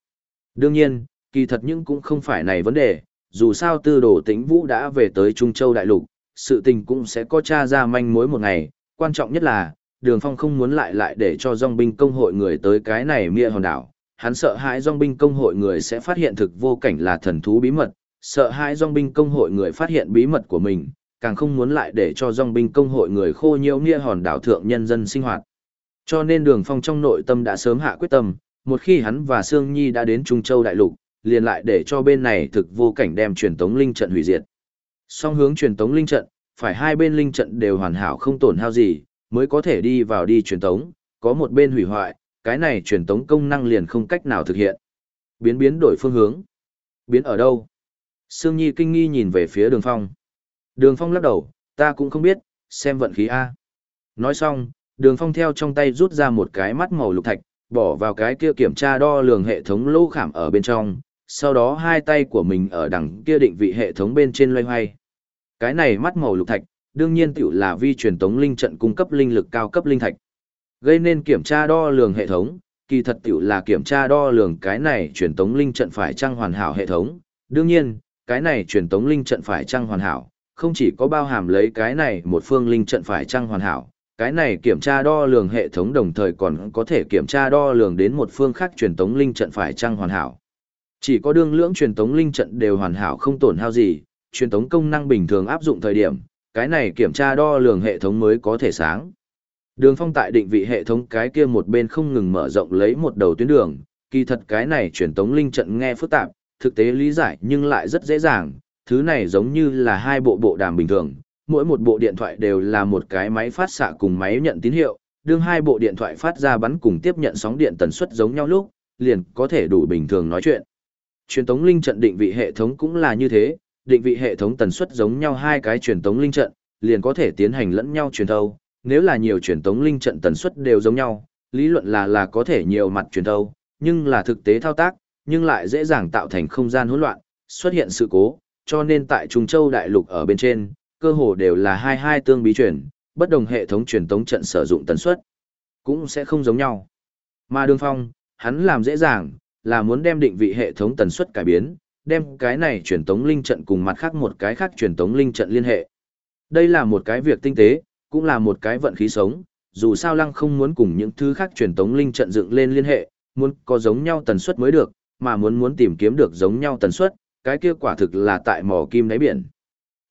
A: Đương nhiên, kỳ thật nhưng cũng không phải này vấn đề, dù sao tư đồ tĩnh vũ đã về tới Trung Châu Đại Lục, sự tình cũng sẽ có tra ra manh mối một ngày, quan trọng nhất là, đường phong không muốn lại lại để cho dòng binh công hội người tới cái này mịa hòn đảo, hắn sợ hãi dòng binh công hội người sẽ phát hiện thực vô cảnh là thần thú bí mật, sợ hãi dòng binh công hội người phát hiện bí mật của mình, càng không muốn lại để cho dòng binh công hội người khô nhiễu nghĩa hòn đảo thượng nhân dân sinh hoạt. Cho nên đường phong trong nội tâm đã sớm hạ quyết tâm, một khi hắn và Sương Nhi đã đến Trung Châu Đại Lục, liền lại để cho bên này thực vô cảnh đem truyền tống linh trận hủy diệt. Song hướng truyền tống linh trận, phải hai bên linh trận đều hoàn hảo không tổn hao gì, mới có thể đi vào đi truyền tống, có một bên hủy hoại, cái này truyền tống công năng liền không cách nào thực hiện. Biến biến đổi phương hướng. Biến ở đâu? Sương Nhi kinh nghi nhìn về phía đường phong. Đường phong lắc đầu, ta cũng không biết, xem vận khí A. Nói xong, đường phong theo trong tay rút ra một cái mắt màu lục thạch, bỏ vào cái kia kiểm tra đo lường hệ thống lô khảm ở bên trong, sau đó hai tay của mình ở đằng kia định vị hệ thống bên trên loay hoay. Cái này mắt màu lục thạch, đương nhiên tiểu là vi truyền tống linh trận cung cấp linh lực cao cấp linh thạch. Gây nên kiểm tra đo lường hệ thống, kỳ thật tiểu là kiểm tra đo lường cái này truyền tống linh trận phải trang hoàn hảo hệ thống. Đương nhiên, cái này truyền tống linh trận phải trang hoàn hảo, không chỉ có bao hàm lấy cái này một phương linh trận phải trang hoàn hảo, cái này kiểm tra đo lường hệ thống đồng thời còn có thể kiểm tra đo lường đến một phương khác truyền tống linh trận phải trang hoàn hảo. Chỉ có đương lưỡng truyền tống linh trận đều hoàn hảo không tổn hao gì, truyền tống công năng bình thường áp dụng thời điểm, cái này kiểm tra đo lường hệ thống mới có thể sáng. Đường phong tại định vị hệ thống cái kia một bên không ngừng mở rộng lấy một đầu tuyến đường, kỳ thật cái này truyền tống linh trận nghe phức tạp, thực tế lý giải nhưng lại rất dễ dàng, thứ này giống như là hai bộ bộ đàm bình thường, mỗi một bộ điện thoại đều là một cái máy phát xạ cùng máy nhận tín hiệu, đương hai bộ điện thoại phát ra bắn cùng tiếp nhận sóng điện tần suất giống nhau lúc, liền có thể đủ bình thường nói chuyện. Truyền tống linh trận định vị hệ thống cũng là như thế, định vị hệ thống tần suất giống nhau hai cái truyền tống linh trận, liền có thể tiến hành lẫn nhau truyền thâu. Nếu là nhiều truyền tống linh trận tần suất đều giống nhau, lý luận là là có thể nhiều mặt truyền thâu, nhưng là thực tế thao tác, nhưng lại dễ dàng tạo thành không gian hỗn loạn, xuất hiện sự cố, cho nên tại Trung Châu đại lục ở bên trên, cơ hồ đều là hai hai tương bí truyền, bất đồng hệ thống truyền tống trận sử dụng tần suất cũng sẽ không giống nhau. Mà Đường Phong, hắn làm dễ dàng, là muốn đem định vị hệ thống tần suất cải biến, đem cái này truyền tống linh trận cùng mặt khác một cái khác truyền tống linh trận liên hệ. Đây là một cái việc tinh tế, cũng là một cái vận khí sống, dù sao lăng không muốn cùng những thứ khác truyền tống linh trận dựng lên liên hệ, muốn có giống nhau tần suất mới được, mà muốn muốn tìm kiếm được giống nhau tần suất, cái kia quả thực là tại mỏ kim đáy biển.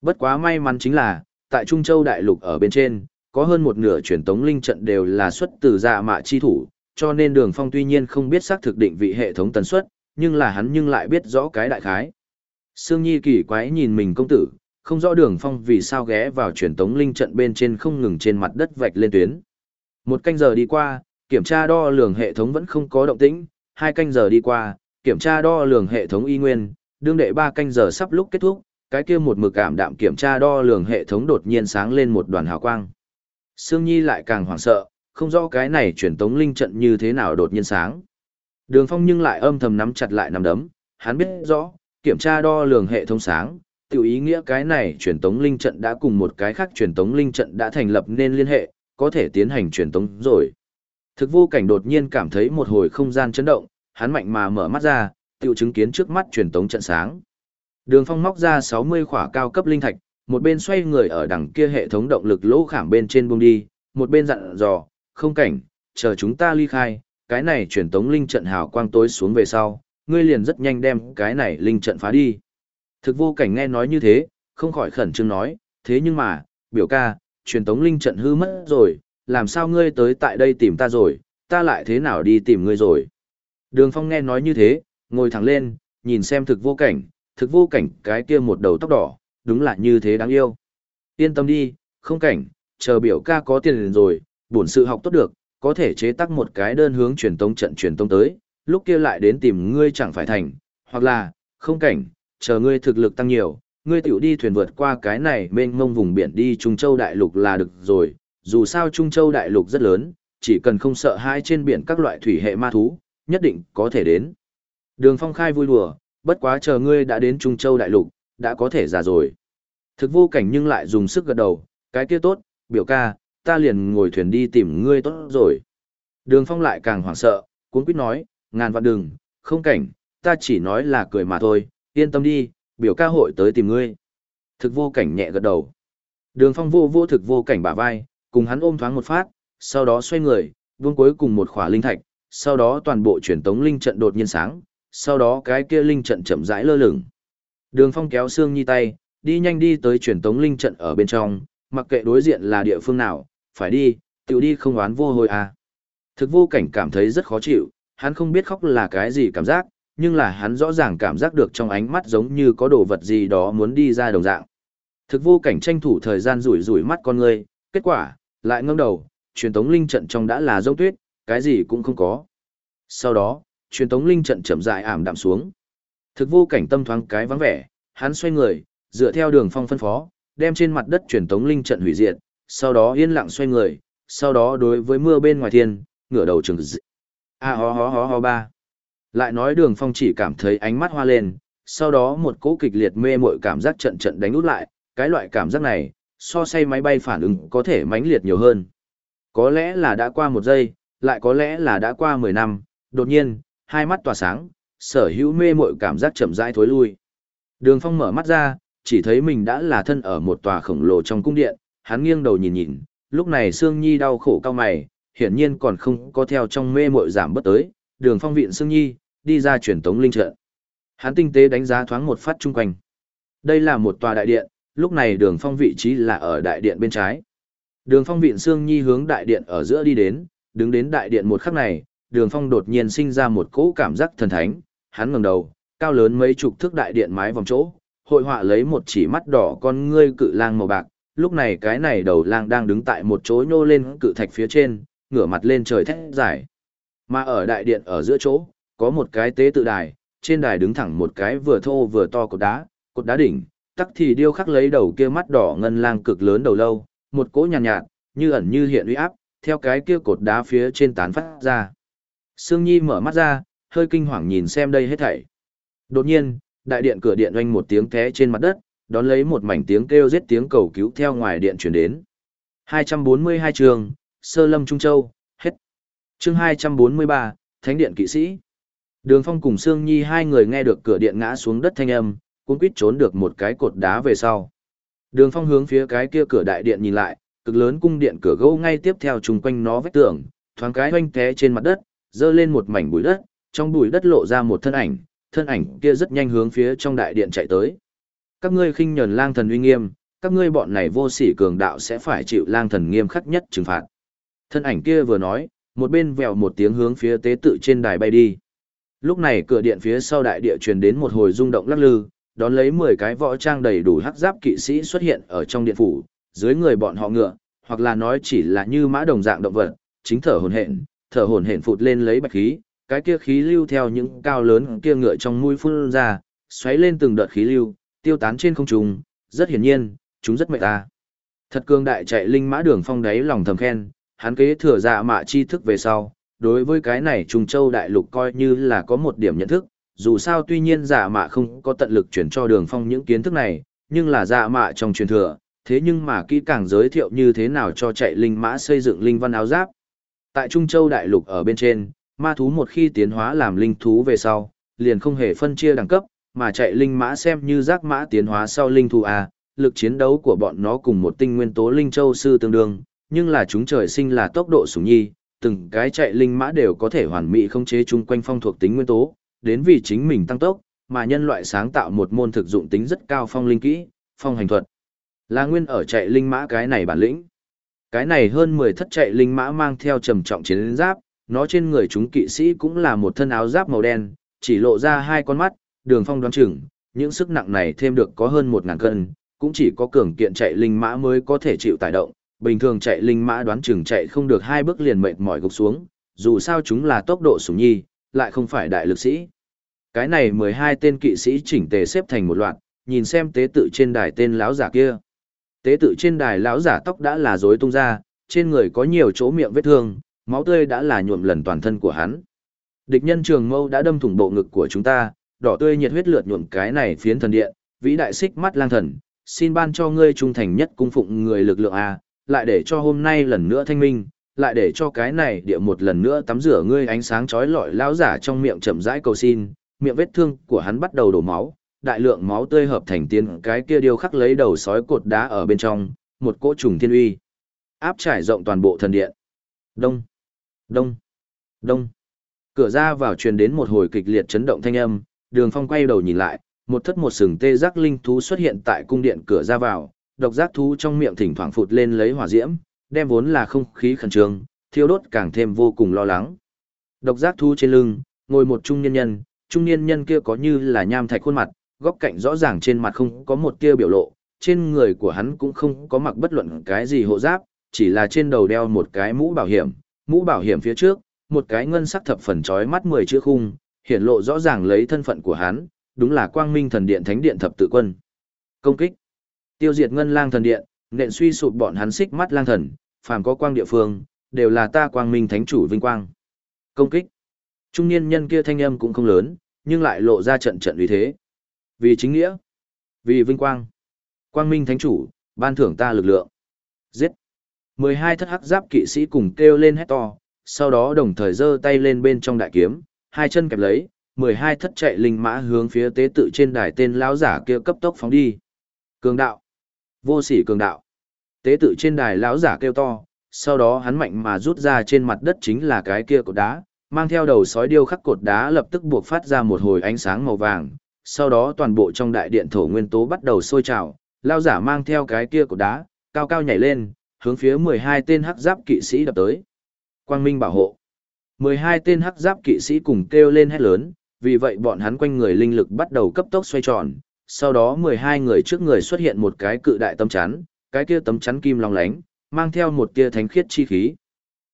A: Bất quá may mắn chính là, tại Trung Châu Đại Lục ở bên trên, có hơn một nửa truyền tống linh trận đều là xuất từ dạ mạ chi thủ, cho nên đường phong tuy nhiên không biết xác thực định vị hệ thống tần suất, nhưng là hắn nhưng lại biết rõ cái đại khái. Sương Nhi kỳ quái nhìn mình công tử, không rõ đường phong vì sao ghé vào truyền tống linh trận bên trên không ngừng trên mặt đất vạch lên tuyến. Một canh giờ đi qua, kiểm tra đo lường hệ thống vẫn không có động tĩnh, hai canh giờ đi qua, kiểm tra đo lường hệ thống y nguyên, đương đệ ba canh giờ sắp lúc kết thúc, cái kia một mực cảm đạm kiểm tra đo lường hệ thống đột nhiên sáng lên một đoàn hào quang. Sương Nhi lại càng hoảng sợ, không rõ cái này truyền tống linh trận như thế nào đột nhiên sáng. Đường Phong nhưng lại âm thầm nắm chặt lại nắm đấm, hắn biết rõ, kiểm tra đo lường hệ thống sáng, tiểu ý nghĩa cái này truyền tống linh trận đã cùng một cái khác truyền tống linh trận đã thành lập nên liên hệ, có thể tiến hành truyền tống rồi. Thực vô cảnh đột nhiên cảm thấy một hồi không gian chấn động, hắn mạnh mà mở mắt ra, tiêu chứng kiến trước mắt truyền tống trận sáng. Đường Phong móc ra 60 khỏa cao cấp linh thạch, một bên xoay người ở đằng kia hệ thống động lực lỗ khảm bên trên buông đi, một bên dặn dò, không cảnh, chờ chúng ta ly khai, cái này truyền tống linh trận hào quang tối xuống về sau, ngươi liền rất nhanh đem cái này linh trận phá đi. Thực vô cảnh nghe nói như thế, không khỏi khẩn trương nói, thế nhưng mà, biểu ca, truyền tống linh trận hư mất rồi, làm sao ngươi tới tại đây tìm ta rồi, ta lại thế nào đi tìm ngươi rồi. Đường Phong nghe nói như thế, ngồi thẳng lên, nhìn xem thực vô cảnh, thực vô cảnh cái kia một đầu tóc đỏ, đúng là như thế đáng yêu. Yên tâm đi, không cảnh, chờ biểu ca có tiền liền rồi, bổn sự học tốt được, có thể chế tác một cái đơn hướng truyền tông trận truyền tông tới, lúc kia lại đến tìm ngươi chẳng phải thành, hoặc là, không cảnh, chờ ngươi thực lực tăng nhiều, ngươi tiểu đi thuyền vượt qua cái này mênh mông vùng biển đi Trung Châu Đại Lục là được rồi, dù sao Trung Châu Đại Lục rất lớn, chỉ cần không sợ hai trên biển các loại thủy hệ ma thú, nhất định có thể đến. Đường Phong khai vui đùa, bất quá chờ ngươi đã đến Trung Châu Đại Lục, đã có thể già rồi. Thực vô cảnh nhưng lại dùng sức gật đầu, cái kia tốt, biểu ca, ta liền ngồi thuyền đi tìm ngươi tốt rồi. Đường Phong lại càng hoảng sợ, cuốn quýt nói, ngàn vạn đừng, không cảnh, ta chỉ nói là cười mà thôi, yên tâm đi, biểu ca hội tới tìm ngươi. Thực vô cảnh nhẹ gật đầu. Đường Phong vô vô thực vô cảnh bả vai, cùng hắn ôm thoáng một phát, sau đó xoay người, vương cuối cùng một khỏa linh thạch, sau đó toàn bộ truyền tống linh trận đột nhiên sáng, sau đó cái kia linh trận chậm rãi lơ lửng. Đường Phong kéo Sương Nhi tay, đi nhanh đi tới truyền tống linh trận ở bên trong, mặc kệ đối diện là địa phương nào, phải đi, tiểu đi không oán vô hồi à. Thực vô cảnh cảm thấy rất khó chịu, hắn không biết khóc là cái gì cảm giác, nhưng là hắn rõ ràng cảm giác được trong ánh mắt giống như có đồ vật gì đó muốn đi ra đồng dạng. Thực vô cảnh tranh thủ thời gian rủi rủi mắt con người, kết quả, lại ngâm đầu, truyền tống linh trận trong đã là dông tuyết, cái gì cũng không có. Sau đó, truyền tống linh trận chậm rãi ảm đạm xuống. Thực vô cảnh tâm thoáng cái vắng vẻ, hắn xoay người, dựa theo đường phong phân phó, đem trên mặt đất truyền tống linh trận hủy diệt, sau đó yên lặng xoay người, sau đó đối với mưa bên ngoài thiên, ngửa đầu trường dị. A ho ho ho ho ba. Lại nói đường phong chỉ cảm thấy ánh mắt hoa lên, sau đó một cỗ kịch liệt mê mội cảm giác trận trận đánh út lại, cái loại cảm giác này, so say máy bay phản ứng có thể mãnh liệt nhiều hơn. Có lẽ là đã qua một giây, lại có lẽ là đã qua mười năm, đột nhiên, hai mắt tỏa sáng, sở hữu mê mội cảm giác chậm rãi thối lui. Đường phong mở mắt ra, chỉ thấy mình đã là thân ở một tòa khổng lồ trong cung điện, hắn nghiêng đầu nhìn nhìn, lúc này Sương Nhi đau khổ cao mày, hiển nhiên còn không có theo trong mê mội giảm bất tới, đường phong viện Sương Nhi, đi ra truyền tống linh trận. Hắn tinh tế đánh giá thoáng một phát chung quanh. Đây là một tòa đại điện, lúc này đường phong vị trí là ở đại điện bên trái. Đường phong viện Sương Nhi hướng đại điện ở giữa đi đến, đứng đến đại điện một khắc này, đường phong đột nhiên sinh ra một cỗ cảm giác thần thánh, hắn ngẩng đầu, cao lớn mấy chục thước đại điện mái vòng chỗ, hội họa lấy một chỉ mắt đỏ con ngươi cự lang màu bạc, lúc này cái này đầu lang đang đứng tại một chỗ nhô lên cự thạch phía trên, ngửa mặt lên trời thét giải. Mà ở đại điện ở giữa chỗ, có một cái tế tự đài, trên đài đứng thẳng một cái vừa thô vừa to cột đá, cột đá đỉnh, tắc thì điêu khắc lấy đầu kia mắt đỏ ngân lang cực lớn đầu lâu, một cỗ nhàn nhạt, nhạt, như ẩn như hiện uy áp, theo cái kia cột đá phía trên tán phát ra. Sương Nhi mở mắt ra, hơi kinh hoàng nhìn xem đây hết thảy. Đột nhiên, đại điện cửa điện oanh một tiếng té trên mặt đất, đón lấy một mảnh tiếng kêu giết tiếng cầu cứu theo ngoài điện truyền đến. 242 trường, Sơ Lâm Trung Châu, hết. Chương 243, Thánh điện kỵ sĩ. Đường Phong cùng Sương Nhi hai người nghe được cửa điện ngã xuống đất thanh âm, cũng quýt trốn được một cái cột đá về sau. Đường Phong hướng phía cái kia cửa đại điện nhìn lại, cực lớn cung điện cửa gỗ ngay tiếp theo trùng quanh nó vách tường, thoáng cái hoanh té trên mặt đất, dơ lên một mảnh bụi đất, trong bụi đất lộ ra một thân ảnh, thân ảnh kia rất nhanh hướng phía trong đại điện chạy tới. Các ngươi khinh nhẫn lang thần uy nghiêm, các ngươi bọn này vô sỉ cường đạo sẽ phải chịu lang thần nghiêm khắc nhất trừng phạt. Thân ảnh kia vừa nói, một bên vèo một tiếng hướng phía tế tự trên đài bay đi. Lúc này cửa điện phía sau đại địa truyền đến một hồi rung động lắc lư, đón lấy 10 cái võ trang đầy đủ hắc giáp kỵ sĩ xuất hiện ở trong điện phủ, dưới người bọn họ ngựa, hoặc là nói chỉ là như mã đồng dạng động vật, chính thở hồn hển, thở hồn hển phụt lên lấy bạch khí, cái kia khí lưu theo những cao lớn kia ngựa trong mũi phun ra, xoáy lên từng đợt khí lưu, tiêu tán trên không trung, rất hiển nhiên, chúng rất mệt ta. Thật cương đại chạy linh mã đường phong đáy lòng thầm khen, hắn kế thừa dạ mạ chi thức về sau, đối với cái này Trung Châu đại lục coi như là có một điểm nhận thức, dù sao tuy nhiên dạ mạ không có tận lực chuyển cho đường phong những kiến thức này, nhưng là dạ mạ trong truyền thừa, thế nhưng mà kỹ càng giới thiệu như thế nào cho chạy linh mã xây dựng linh văn áo giáp. Tại Trung Châu đại lục ở bên trên, ma thú một khi tiến hóa làm linh thú về sau, liền không hề phân chia đẳng cấp, mà chạy linh mã xem như giác mã tiến hóa sau linh thú A, lực chiến đấu của bọn nó cùng một tinh nguyên tố linh châu sư tương đương, nhưng là chúng trời sinh là tốc độ sủng nhi, từng cái chạy linh mã đều có thể hoàn mỹ khống chế chung quanh phong thuộc tính nguyên tố, đến vì chính mình tăng tốc, mà nhân loại sáng tạo một môn thực dụng tính rất cao phong linh kỹ, phong hành thuật. Là nguyên ở chạy linh mã cái này bản lĩnh. Cái này hơn 10 thất chạy linh mã mang theo trầm trọng chiến giáp, nó trên người chúng kỵ sĩ cũng là một thân áo giáp màu đen, chỉ lộ ra hai con mắt, đường phong đoán chừng, những sức nặng này thêm được có hơn 1.000 cân, cũng chỉ có cường kiện chạy linh mã mới có thể chịu tải động, bình thường chạy linh mã đoán chừng chạy không được hai bước liền mệt mỏi gục xuống, dù sao chúng là tốc độ sủng nhi, lại không phải đại lực sĩ. Cái này 12 tên kỵ sĩ chỉnh tề xếp thành một loạt, nhìn xem tế tự trên đài tên lão giả kia. Tế tự trên đài lão giả tóc đã là rối tung ra, trên người có nhiều chỗ miệng vết thương, máu tươi đã là nhuộm lần toàn thân của hắn. Địch nhân trường mâu đã đâm thủng bộ ngực của chúng ta, đỏ tươi nhiệt huyết lượt nhuộm cái này phiến thần điện, vĩ đại xích mắt lang thần, xin ban cho ngươi trung thành nhất cung phụng người lực lượng a, lại để cho hôm nay lần nữa thanh minh, lại để cho cái này địa một lần nữa tắm rửa ngươi ánh sáng chói lọi lão giả trong miệng chậm rãi cầu xin, miệng vết thương của hắn bắt đầu đổ máu, đại lượng máu tươi hợp thành tiến cái kia điêu khắc lấy đầu sói cột đá ở bên trong, một cỗ trùng thiên uy. Áp trải rộng toàn bộ thần điện. Đông, đông, đông. Cửa ra vào truyền đến một hồi kịch liệt chấn động thanh âm, Đường Phong quay đầu nhìn lại, một thất một sừng tê giác linh thú xuất hiện tại cung điện cửa ra vào, độc giác thú trong miệng thỉnh thoảng phụt lên lấy hỏa diễm, đem vốn là không khí khẩn trương, thiêu đốt càng thêm vô cùng lo lắng. Độc giác thú trên lưng, ngồi một trung niên nhân, trung niên nhân kia có như là nham thạch khuôn mặt, góc cạnh rõ ràng trên mặt không có một tia biểu lộ, trên người của hắn cũng không có mặc bất luận cái gì hộ giáp, chỉ là trên đầu đeo một cái mũ bảo hiểm, mũ bảo hiểm phía trước, một cái ngân sắc thập phần chói mắt mười chữ khung, hiển lộ rõ ràng lấy thân phận của hắn, đúng là Quang Minh Thần Điện Thánh Điện thập tự quân. Công kích, tiêu diệt ngân lang thần điện, nện suy sụp bọn hắn xích mắt lang thần, phàm có quang địa phương, đều là ta Quang Minh Thánh chủ vinh quang. Công kích. Trung niên nhân kia thanh âm cũng không lớn, nhưng lại lộ ra trận trận uy thế. Vì chính nghĩa, vì vinh quang. Quang Minh Thánh chủ, ban thưởng ta lực lượng. Giết. 12 thất hắc giáp kỵ sĩ cùng kêu lên hét to, sau đó đồng thời giơ tay lên bên trong đại kiếm, hai chân kẹp lấy, 12 thất chạy linh mã hướng phía tế tự trên đài tên lão giả kia cấp tốc phóng đi. Cường đạo, vô sỉ cường đạo. Tế tự trên đài lão giả kêu to, sau đó hắn mạnh mà rút ra trên mặt đất chính là cái kia cột đá, mang theo đầu sói điêu khắc cột đá lập tức buộc phát ra một hồi ánh sáng màu vàng, sau đó toàn bộ trong đại điện thổ nguyên tố bắt đầu sôi trào, lao giả mang theo cái kia của đá, cao cao nhảy lên, hướng phía 12 tên hắc giáp kỵ sĩ đập tới. Quang Minh bảo hộ. 12 tên hắc giáp kỵ sĩ cùng kêu lên hét lớn, vì vậy bọn hắn quanh người linh lực bắt đầu cấp tốc xoay tròn, sau đó 12 người trước người xuất hiện một cái cự đại tấm chắn, cái kia tấm chắn kim long lánh, mang theo một tia thánh khiết chi khí.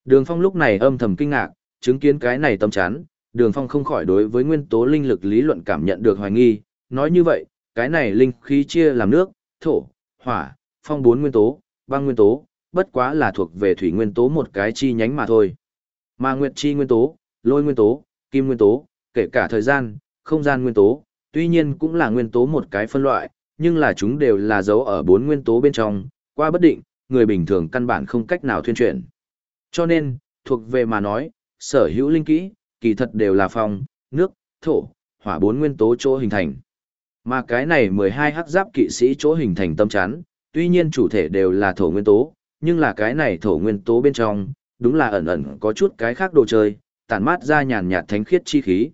A: Đường Phong lúc này âm thầm kinh ngạc, chứng kiến cái này tấm chắn, Đường Phong không khỏi đối với nguyên tố linh lực lý luận cảm nhận được hoài nghi, nói như vậy, cái này linh khí chia làm nước, thổ, hỏa, phong bốn nguyên tố, băng nguyên tố, bất quá là thuộc về thủy nguyên tố một cái chi nhánh mà thôi. Mà nguyệt chi nguyên tố, lôi nguyên tố, kim nguyên tố, kể cả thời gian, không gian nguyên tố, tuy nhiên cũng là nguyên tố một cái phân loại, nhưng là chúng đều là dấu ở bốn nguyên tố bên trong, qua bất định, người bình thường căn bản không cách nào thuyên chuyển. Cho nên, thuộc về mà nói, sở hữu linh kỹ, kỳ thật đều là phong, nước, thổ, hỏa bốn nguyên tố chỗ hình thành. Mà cái này 12 hắc giáp kỵ sĩ chỗ hình thành tâm chắn, tuy nhiên chủ thể đều là thổ nguyên tố, nhưng là cái này thổ nguyên tố bên trong, đúng là ẩn ẩn có chút cái khác đồ chơi, tản mát ra nhàn nhạt thánh khiết chi khí.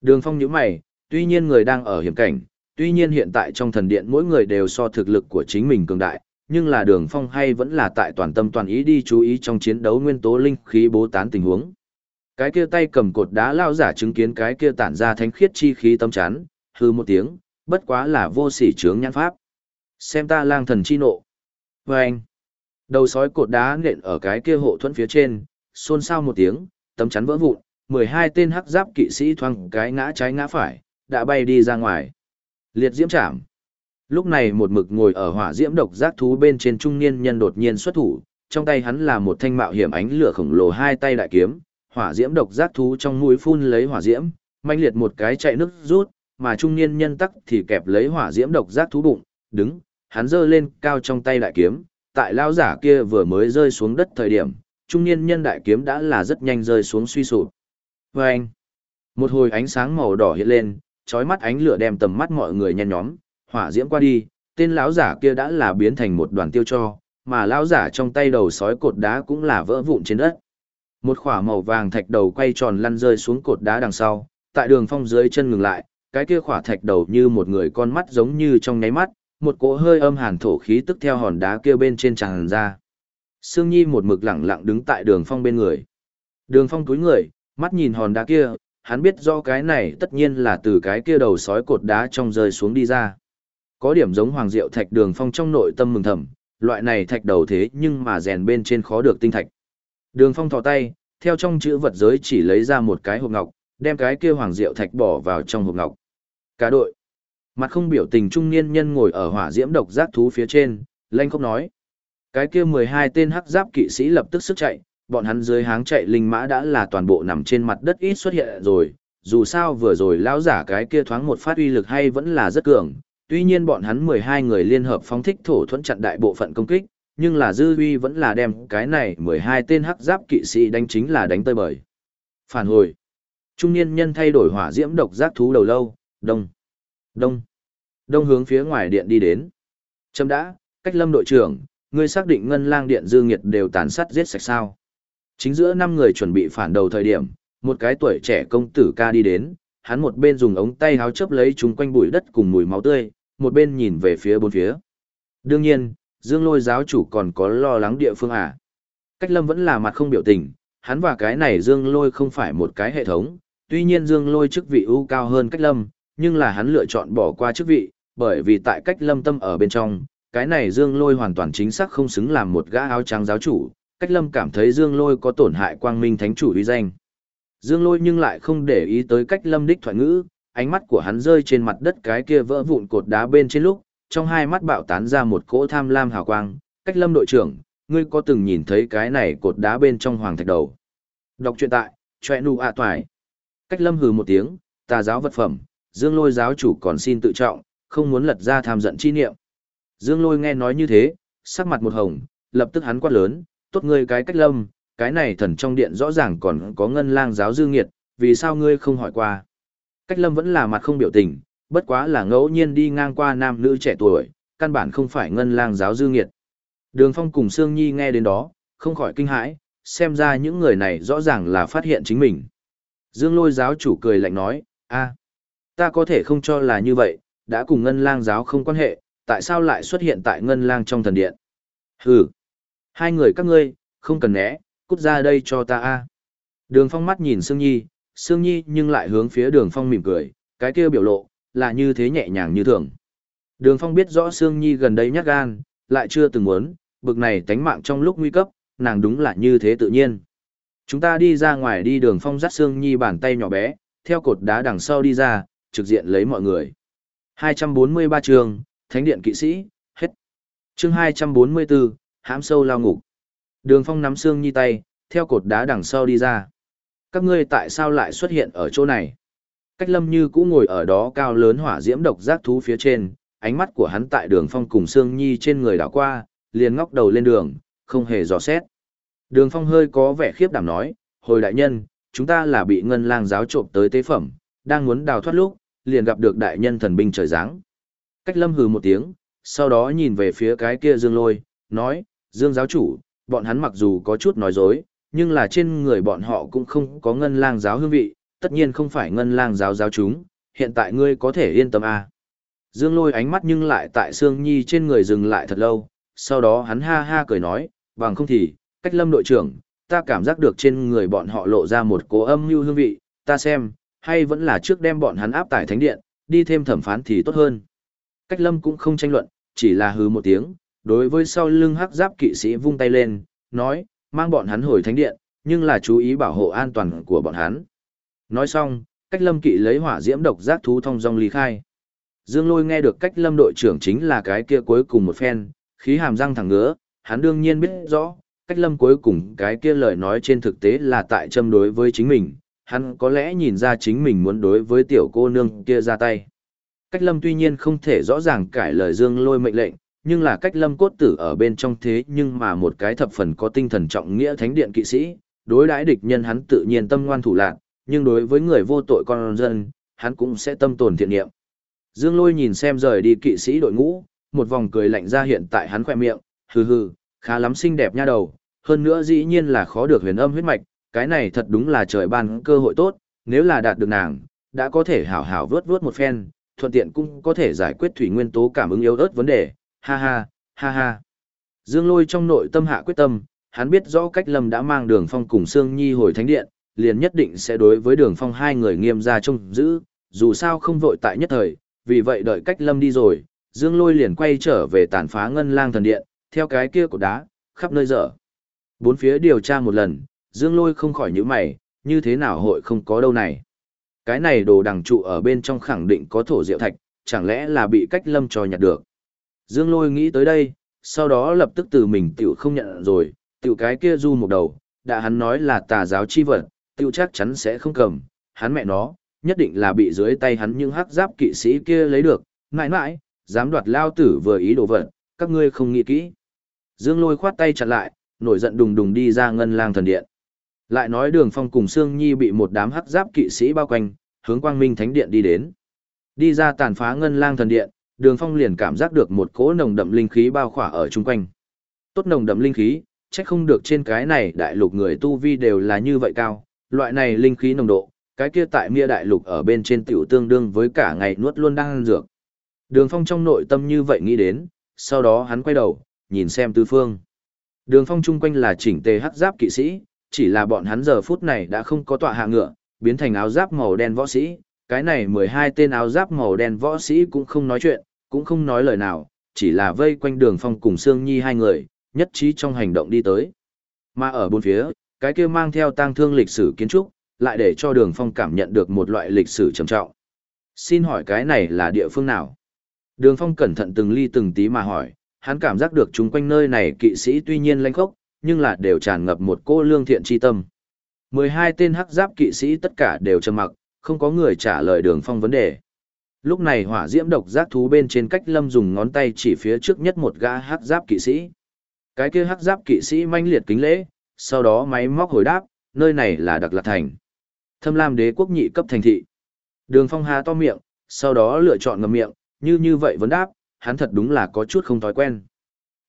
A: Đường phong nhíu mày, tuy nhiên người đang ở hiểm cảnh, tuy nhiên hiện tại trong thần điện mỗi người đều so thực lực của chính mình cường đại, nhưng là đường phong hay vẫn là tại toàn tâm toàn ý đi chú ý trong chiến đấu nguyên tố linh khí bố tán tình huống. Cái kia tay cầm cột đá lao giả chứng kiến cái kia tản ra thánh khiết chi khí tâm chán, hư một tiếng, bất quá là vô sỉ trướng nhãn pháp. Xem ta lang thần chi nộ. Và anh, đầu sói cột đá nện ở cái kia hộ thuẫn phía trên, xôn xao một tiếng, tấm chắn vỡ vụn, 12 tên hắc giáp kỵ sĩ thoang cái ngã trái ngã phải, đã bay đi ra ngoài. Liệt diễm chạm. Lúc này một mực ngồi ở hỏa diễm độc giác thú bên trên trung niên nhân đột nhiên xuất thủ, trong tay hắn là một thanh mạo hiểm ánh lửa khổng lồ hai tay đại kiếm, hỏa diễm độc giác thú trong mũi phun lấy hỏa diễm, manh liệt một cái chạy nước rút, mà trung niên nhân tắc thì kẹp lấy hỏa diễm độc giác thú bụng, đứng, hắn giơ lên cao trong tay đại kiếm, tại lao giả kia vừa mới rơi xuống đất thời điểm, trung niên nhân đại kiếm đã là rất nhanh rơi xuống suy sụp. Và anh, một hồi ánh sáng màu đỏ hiện lên, trói mắt ánh lửa đem tầm mắt mọi người nhen nhóm, hỏa diễm qua đi, tên lão giả kia đã là biến thành một đoàn tiêu cho, mà lão giả trong tay đầu sói cột đá cũng là vỡ vụn trên đất. Một khỏa màu vàng thạch đầu quay tròn lăn rơi xuống cột đá đằng sau, tại đường phong dưới chân ngừng lại, cái kia khỏa thạch đầu như một người con mắt giống như trong nháy mắt, một cỗ hơi âm hàn thổ khí tức theo hòn đá kia bên trên tràn ra. Sương Nhi một mực lặng lặng đứng tại đường phong bên người. Đường phong túi người, mắt nhìn hòn đá kia, hắn biết do cái này tất nhiên là từ cái kia đầu sói cột đá trong rơi xuống đi ra. Có điểm giống hoàng diệu thạch đường phong trong nội tâm mừng thầm, loại này thạch đầu thế nhưng mà rèn bên trên khó được tinh thạch. Đường phong thò tay, theo trong chữ vật giới chỉ lấy ra một cái hộp ngọc, đem cái kia hoàng diệu thạch bỏ vào trong hộp ngọc. Cả đội. Mặt không biểu tình trung niên nhân ngồi ở hỏa diễm độc giác thú phía trên, lanh không nói. Cái kia 12 tên hắc giáp kỵ sĩ lập tức sức chạy, bọn hắn dưới háng chạy linh mã đã là toàn bộ nằm trên mặt đất ít xuất hiện rồi, dù sao vừa rồi lão giả cái kia thoáng một phát uy lực hay vẫn là rất cường, tuy nhiên bọn hắn 12 người liên hợp phóng thích thổ thuẫn chặn đại bộ phận công kích, nhưng là dư huy vẫn là đem cái này 12 tên hắc giáp kỵ sĩ đánh chính là đánh tơi bời. Phản hồi. Trung niên nhân thay đổi hỏa diễm độc giác thú đầu lâu, đông, đông, đông hướng phía ngoài điện đi đến. Trâm đã, cách lâm đội trưởng, ngươi xác định ngân lang điện dư nghiệt đều tàn sát giết sạch sao. Chính giữa năm người chuẩn bị phản đầu thời điểm, một cái tuổi trẻ công tử ca đi đến, hắn một bên dùng ống tay háo chớp lấy chúng quanh bụi đất cùng mùi máu tươi, một bên nhìn về phía bốn phía. Đương nhiên, Dương Lôi giáo chủ còn có lo lắng địa phương à. Cách lâm vẫn là mặt không biểu tình, hắn và cái này Dương Lôi không phải một cái hệ thống, tuy nhiên Dương Lôi chức vị ưu cao hơn cách lâm, nhưng là hắn lựa chọn bỏ qua chức vị, bởi vì tại cách lâm tâm ở bên trong, cái này Dương Lôi hoàn toàn chính xác không xứng làm một gã áo trắng giáo chủ, cách lâm cảm thấy Dương Lôi có tổn hại quang minh thánh chủ uy danh. Dương Lôi nhưng lại không để ý tới cách lâm đích thoại ngữ, ánh mắt của hắn rơi trên mặt đất cái kia vỡ vụn cột đá bên trên lúc, trong hai mắt bạo tán ra một cỗ tham lam hào quang, cách lâm đội trưởng, ngươi có từng nhìn thấy cái này cột đá bên trong hoàng thạch đầu. Đọc truyện tại, chọe nụ ạ à toài. Cách lâm hừ một tiếng, tà giáo vật phẩm, dương lôi giáo chủ còn xin tự trọng, không muốn lật ra tham giận chi niệm. Dương lôi nghe nói như thế, sắc mặt một hồng, lập tức hắn quát lớn, tốt ngươi cái cách lâm, cái này thần trong điện rõ ràng còn có ngân lang giáo dư nghiệt, vì sao ngươi không hỏi qua. Cách lâm vẫn là mặt không biểu tình, bất quá là ngẫu nhiên đi ngang qua nam nữ trẻ tuổi, căn bản không phải ngân lang giáo dư nghiệt. Đường phong cùng Sương Nhi nghe đến đó, không khỏi kinh hãi, xem ra những người này rõ ràng là phát hiện chính mình. Dương lôi giáo chủ cười lạnh nói, a, ta có thể không cho là như vậy, đã cùng ngân lang giáo không quan hệ, tại sao lại xuất hiện tại ngân lang trong thần điện? Hừ, hai người các ngươi, không cần né, cút ra đây cho ta a. Đường phong mắt nhìn Sương Nhi, Sương Nhi nhưng lại hướng phía đường phong mỉm cười, cái kia biểu lộ, là như thế nhẹ nhàng như thường. Đường phong biết rõ Sương Nhi gần đây nhát gan, lại chưa từng muốn, bực này tánh mạng trong lúc nguy cấp, nàng đúng là như thế tự nhiên. Chúng ta đi ra ngoài đi đường phong dắt Sương Nhi bàn tay nhỏ bé, theo cột đá đằng sau đi ra, trực diện lấy mọi người. 243 trường, Thánh điện kỵ sĩ, hết. chương 244, hãm sâu lao ngục. Đường phong nắm Sương Nhi tay, theo cột đá đằng sau đi ra. Các ngươi tại sao lại xuất hiện ở chỗ này? Cách lâm như cũ ngồi ở đó cao lớn hỏa diễm độc giác thú phía trên, ánh mắt của hắn tại đường phong cùng Sương Nhi trên người đảo qua, liền ngóc đầu lên đường, không hề dò xét. Đường phong hơi có vẻ khiếp đảm nói, hồi đại nhân, chúng ta là bị ngân lang giáo trộm tới tế phẩm, đang muốn đào thoát lúc, liền gặp được đại nhân thần binh trời giáng. Cách lâm hừ một tiếng, sau đó nhìn về phía cái kia dương lôi, nói, dương giáo chủ, bọn hắn mặc dù có chút nói dối, nhưng là trên người bọn họ cũng không có ngân lang giáo hương vị, tất nhiên không phải ngân lang giáo giáo chúng, hiện tại ngươi có thể yên tâm à. Dương lôi ánh mắt nhưng lại tại Sương Nhi trên người dừng lại thật lâu, sau đó hắn ha ha cười nói, bằng không thì, cách lâm đội trưởng, ta cảm giác được trên người bọn họ lộ ra một cố âm như hương vị, ta xem, hay vẫn là trước đem bọn hắn áp tải thánh điện, đi thêm thẩm phán thì tốt hơn. Cách lâm cũng không tranh luận, chỉ là hứ một tiếng, đối với sau lưng hắc giáp kỵ sĩ vung tay lên, nói, mang bọn hắn hồi thánh điện, nhưng là chú ý bảo hộ an toàn của bọn hắn. Nói xong, cách lâm kỵ lấy hỏa diễm độc giác thú thông dong ly khai. Dương lôi nghe được cách lâm đội trưởng chính là cái kia cuối cùng một phen, khí hàm răng thẳng ngứa, hắn đương nhiên biết rõ, cách lâm cuối cùng cái kia lời nói trên thực tế là tại châm đối với chính mình, hắn có lẽ nhìn ra chính mình muốn đối với tiểu cô nương kia ra tay. Cách lâm tuy nhiên không thể rõ ràng cải lời dương lôi mệnh lệnh, nhưng là cách lâm cốt tử ở bên trong thế nhưng mà một cái thập phần có tinh thần trọng nghĩa thánh điện kỵ sĩ, đối đãi địch nhân hắn tự nhiên tâm ngoan thủ lạc, nhưng đối với người vô tội con dân, hắn cũng sẽ tâm tồn thiện niệm. Dương Lôi nhìn xem rời đi kỵ sĩ đội ngũ, một vòng cười lạnh ra hiện tại hắn khỏe miệng, hừ hừ, khá lắm xinh đẹp nha đầu, hơn nữa dĩ nhiên là khó được huyền âm huyết mạch, cái này thật đúng là trời ban cơ hội tốt, nếu là đạt được nàng, đã có thể hảo hảo vớt vớt một phen, thuận tiện cũng có thể giải quyết thủy nguyên tố cảm ứng yếu ớt vấn đề, ha ha, ha ha. Dương Lôi trong nội tâm hạ quyết tâm, hắn biết rõ cách Lâm đã mang Đường Phong cùng Sương Nhi hồi thánh điện, liền nhất định sẽ đối với Đường Phong hai người nghiêm ra trông giữ, dù sao không vội tại nhất thời, vì vậy đợi cách Lâm đi rồi, Dương Lôi liền quay trở về tàn phá ngân lang thần điện, theo cái kia của đá, khắp nơi dở. Bốn phía điều tra một lần, Dương Lôi không khỏi nhíu mày, như thế nào hội không có đâu này. Cái này đồ đằng trụ ở bên trong khẳng định có thổ diệu thạch, chẳng lẽ là bị cách lâm trò nhặt được. Dương Lôi nghĩ tới đây, sau đó lập tức từ mình tiểu không nhận rồi, tiểu cái kia du một đầu, đã hắn nói là tà giáo chi vật, Tiêu chắc chắn sẽ không cầm, hắn mẹ nó, nhất định là bị dưới tay hắn những hắc giáp kỵ sĩ kia lấy được, mãi mãi, dám đoạt lao tử vừa ý đồ vật, các ngươi không nghĩ kỹ. Dương Lôi khoát tay chặt lại, nổi giận đùng đùng đi ra ngân lang thần điện. Lại nói đường phong cùng Sương Nhi bị một đám hắc giáp kỵ sĩ bao quanh, hướng quang minh thánh điện đi đến. Đi ra tàn phá ngân lang thần điện, đường phong liền cảm giác được một cỗ nồng đậm linh khí bao khỏa ở chung quanh. Tốt nồng đậm linh khí, chắc không được trên cái này đại lục người tu vi đều là như vậy cao, loại này linh khí nồng độ, cái kia tại mia đại lục ở bên trên tiểu tương đương với cả ngày nuốt luôn đang ăn dược. Đường phong trong nội tâm như vậy nghĩ đến, sau đó hắn quay đầu, nhìn xem tứ phương. Đường phong chung quanh là chỉnh tề hắc giáp kỵ sĩ, chỉ là bọn hắn giờ phút này đã không có tọa hạ ngựa, biến thành áo giáp màu đen võ sĩ. Cái này 12 tên áo giáp màu đen võ sĩ cũng không nói chuyện, cũng không nói lời nào, chỉ là vây quanh đường phong cùng Sương Nhi hai người, nhất trí trong hành động đi tới. Mà ở bốn phía, cái kia mang theo tang thương lịch sử kiến trúc, lại để cho đường phong cảm nhận được một loại lịch sử trầm trọng. Xin hỏi cái này là địa phương nào? Đường phong cẩn thận từng ly từng tí mà hỏi, hắn cảm giác được chúng quanh nơi này kỵ sĩ tuy nhiên lãnh khốc, nhưng là đều tràn ngập một cô lương thiện chi tâm. 12 tên hắc giáp kỵ sĩ tất cả đều trầm mặc, không có người trả lời đường phong vấn đề. Lúc này hỏa diễm độc giác thú bên trên cách lâm dùng ngón tay chỉ phía trước nhất một gã hắc giáp kỵ sĩ. Cái kia hắc giáp kỵ sĩ manh liệt kính lễ, sau đó máy móc hồi đáp, nơi này là Đặc Lạc Thành. Thâm Lam đế quốc nhị cấp thành thị. Đường phong hà to miệng, sau đó lựa chọn ngậm miệng, như như vậy vấn đáp, hắn thật đúng là có chút không thói quen.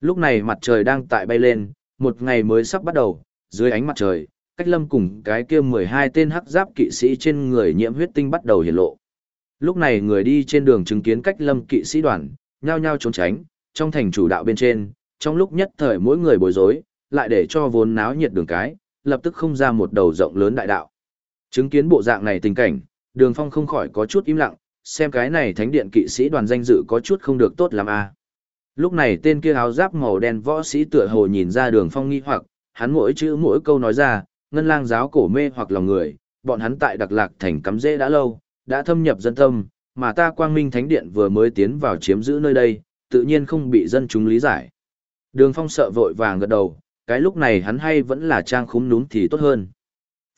A: Lúc này mặt trời đang tại bay lên, một ngày mới sắp bắt đầu, dưới ánh mặt trời, cách lâm cùng cái kia 12 tên hắc giáp kỵ sĩ trên người nhiễm huyết tinh bắt đầu hiện lộ. Lúc này người đi trên đường chứng kiến cách lâm kỵ sĩ đoàn, nhao nhao trốn tránh, trong thành chủ đạo bên trên, trong lúc nhất thời mỗi người bối rối, lại để cho vốn náo nhiệt đường cái, lập tức không ra một đầu rộng lớn đại đạo. Chứng kiến bộ dạng này tình cảnh, đường phong không khỏi có chút im lặng, xem cái này thánh điện kỵ sĩ đoàn danh dự có chút không được tốt lắm à. Lúc này tên kia áo giáp màu đen võ sĩ tựa hồ nhìn ra đường phong nghi hoặc, hắn mỗi chữ mỗi câu nói ra, ngân lang giáo cổ mê hoặc lòng người, bọn hắn tại Đặc Lạc thành cắm rễ đã lâu, đã thâm nhập dân tâm, mà ta Quang Minh Thánh Điện vừa mới tiến vào chiếm giữ nơi đây, tự nhiên không bị dân chúng lý giải. Đường Phong sợ vội vàng gật đầu, cái lúc này hắn hay vẫn là trang khúm núm thì tốt hơn.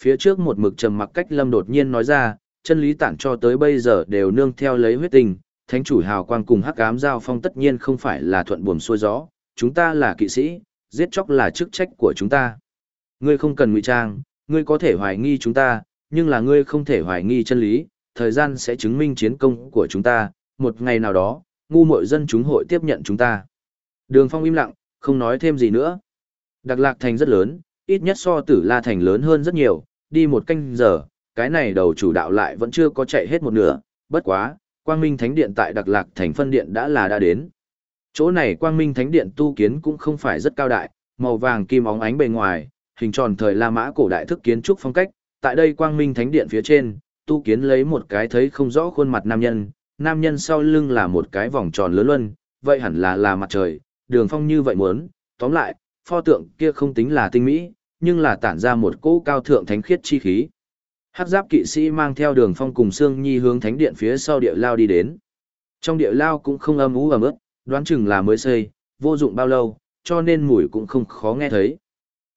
A: Phía trước một mực trầm mặc cách lâm đột nhiên nói ra, chân lý tản cho tới bây giờ đều nương theo lấy huyết tình, thánh chủ hào quang cùng hắc ám giao phong tất nhiên không phải là thuận buồm xuôi gió, chúng ta là kỵ sĩ, giết chóc là chức trách của chúng ta. Ngươi không cần ngụy trang, ngươi có thể hoài nghi chúng ta, nhưng là ngươi không thể hoài nghi chân lý, thời gian sẽ chứng minh chiến công của chúng ta, một ngày nào đó, ngu muội dân chúng hội tiếp nhận chúng ta. Đường Phong im lặng, không nói thêm gì nữa. Đặc Lạc Thành rất lớn, ít nhất so Tử La Thành lớn hơn rất nhiều, đi một canh giờ, cái này đầu chủ đạo lại vẫn chưa có chạy hết một nửa, bất quá, Quang Minh Thánh Điện tại Đặc Lạc Thành phân điện đã là đã đến. Chỗ này Quang Minh Thánh Điện tu kiến cũng không phải rất cao đại, màu vàng kim óng ánh bề ngoài, hình tròn thời La Mã cổ đại thức kiến trúc phong cách, tại đây Quang Minh Thánh Điện phía trên, tu kiến lấy một cái thấy không rõ khuôn mặt nam nhân, nam nhân sau lưng là một cái vòng tròn lớn luân, vậy hẳn là là mặt trời, đường phong như vậy muốn, tóm lại, pho tượng kia không tính là tinh mỹ, nhưng là tản ra một cỗ cao thượng thánh khiết chi khí. Hắc giáp kỵ sĩ mang theo đường phong cùng Sương Nhi hướng thánh điện phía sau địa lao đi đến. Trong địa lao cũng không âm ú ẩm ướt, đoán chừng là mới xây, vô dụng bao lâu, cho nên mùi cũng không khó nghe thấy.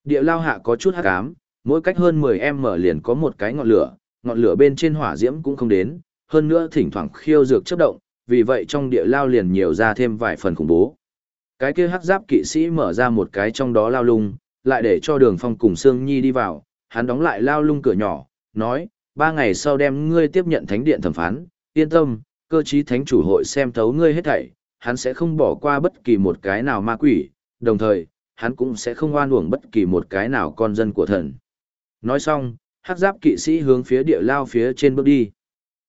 A: Địa lao hạ có chút hắc ám, mỗi cách hơn 10 mở liền có một cái ngọn lửa, ngọn lửa bên trên hỏa diễm cũng không đến, hơn nữa thỉnh thoảng khiêu dược chớp động, vì vậy trong địa lao liền nhiều ra thêm vài phần khủng bố. Cái kia hắc giáp kỵ sĩ mở ra một cái trong đó lao lung, lại để cho đường phong cùng Sương Nhi đi vào, hắn đóng lại lao lung cửa nhỏ, nói, ba ngày sau đem ngươi tiếp nhận thánh điện thẩm phán, yên tâm, cơ chí thánh chủ hội xem thấu ngươi hết thảy, hắn sẽ không bỏ qua bất kỳ một cái nào ma quỷ, đồng thời, hắn cũng sẽ không oan uổng bất kỳ một cái nào con dân của thần. Nói xong, hắc giáp kỵ sĩ hướng phía địa lao phía trên bước đi.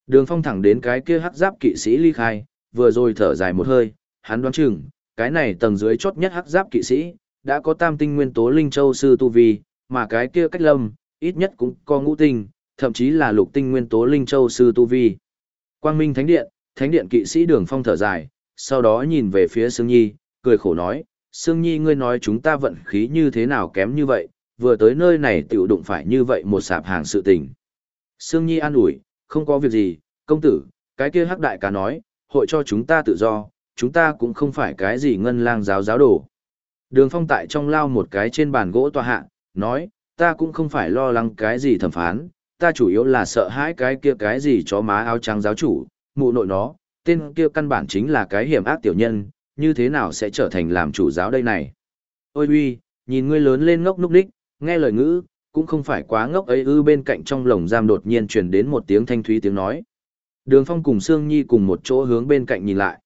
A: Đường phong thẳng đến cái kia hắc giáp kỵ sĩ ly khai, vừa rồi thở dài một hơi, hắn đoán chừng, cái này tầng dưới chốt nhất hắc giáp kỵ sĩ, đã có tam tinh nguyên tố linh châu sư tu vi, mà cái kia cách lâm, ít nhất cũng có ngũ tinh, thậm chí là lục tinh nguyên tố linh châu sư tu vi. Quang Minh Thánh Điện, Thánh Điện kỵ sĩ Đường Phong thở dài, sau đó nhìn về phía Sương Nhi, cười khổ nói, Sương Nhi ngươi nói chúng ta vận khí như thế nào kém như vậy, vừa tới nơi này tiểu đụng phải như vậy một sạp hàng sự tình. Sương Nhi an ủi, không có việc gì, công tử, cái kia hắc đại ca nói, hội cho chúng ta tự do, chúng ta cũng không phải cái gì ngân lang giáo giáo đồ. Đường phong tại trong lao một cái trên bàn gỗ tòa hạ, nói, ta cũng không phải lo lắng cái gì thẩm phán, ta chủ yếu là sợ hãi cái kia cái gì chó má áo trắng giáo chủ, mụ nội nó, tên kia căn bản chính là cái hiểm ác tiểu nhân, như thế nào sẽ trở thành làm chủ giáo đây này. Ôi uy, nhìn ngươi lớn lên ngốc núc đích, nghe lời ngữ, cũng không phải quá ngốc ấy ư bên cạnh trong lồng giam đột nhiên truyền đến một tiếng thanh thúy tiếng nói. Đường Phong cùng Sương Nhi cùng một chỗ hướng bên cạnh nhìn lại.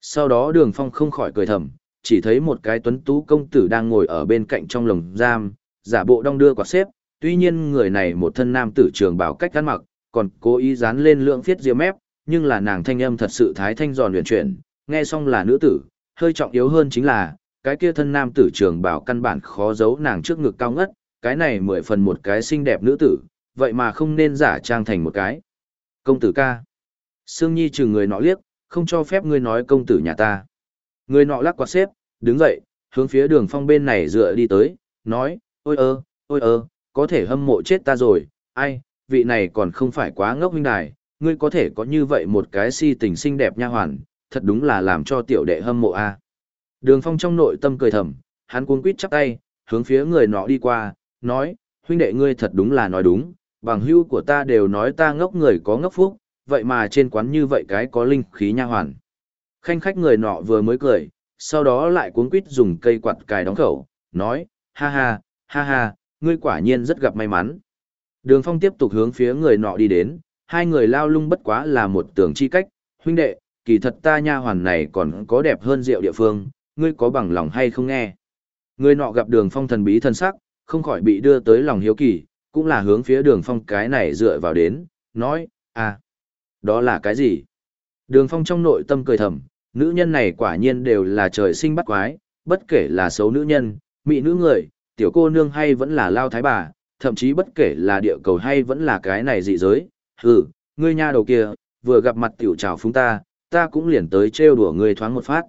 A: Sau đó Đường Phong không khỏi cười thầm, chỉ thấy một cái tuấn tú công tử đang ngồi ở bên cạnh trong lồng giam, giả bộ đong đưa quạt xếp, tuy nhiên người này một thân nam tử trường bảo cách ăn mặc, còn cố ý dán lên lượng phiết ria mép, nhưng là nàng thanh âm thật sự thái thanh giòn luyện chuyển, nghe xong là nữ tử, hơi trọng yếu hơn chính là, cái kia thân nam tử trường bảo căn bản khó giấu nàng trước ngực cao ngất, cái này mười phần một cái xinh đẹp nữ tử, vậy mà không nên giả trang thành một cái. Công tử ca. Sương Nhi chừng người nọ liếc, không cho phép ngươi nói công tử nhà ta. Người nọ lắc quạt xếp, đứng dậy, hướng phía đường phong bên này dựa đi tới, nói, ôi ơ, ôi ơ, có thể hâm mộ chết ta rồi, ai, vị này còn không phải quá ngốc huynh đài, ngươi có thể có như vậy một cái si tình xinh đẹp nha hoàn, thật đúng là làm cho tiểu đệ hâm mộ a. Đường phong trong nội tâm cười thầm, hắn cuống quýt chắp tay, hướng phía người nọ đi qua, nói, huynh đệ ngươi thật đúng là nói đúng, bằng hữu của ta đều nói ta ngốc người có ngốc phúc, vậy mà trên quán như vậy cái có linh khí nha hoàn. Khanh khách người nọ vừa mới cười, sau đó lại cuống quýt dùng cây quạt cài đóng khẩu, nói, ha ha, ha ha, ngươi quả nhiên rất gặp may mắn. Đường phong tiếp tục hướng phía người nọ đi đến, hai người lao lung bất quá là một tường chi cách, huynh đệ, kỳ thật ta nha hoàn này còn có đẹp hơn rượu địa phương, ngươi có bằng lòng hay không nghe. Người nọ gặp đường phong thần bí thân sắc, không khỏi bị đưa tới lòng hiếu kỳ, cũng là hướng phía đường phong cái này dựa vào đến, nói, à, đó là cái gì? Đường phong trong nội tâm cười thầm, nữ nhân này quả nhiên đều là trời sinh bắt quái, bất kể là xấu nữ nhân, mỹ nữ người, tiểu cô nương hay vẫn là lao thái bà, thậm chí bất kể là địa cầu hay vẫn là cái này dị giới, hừ, ngươi nha đầu kia, vừa gặp mặt tiểu trào phúng ta, ta cũng liền tới trêu đùa ngươi thoáng một phát.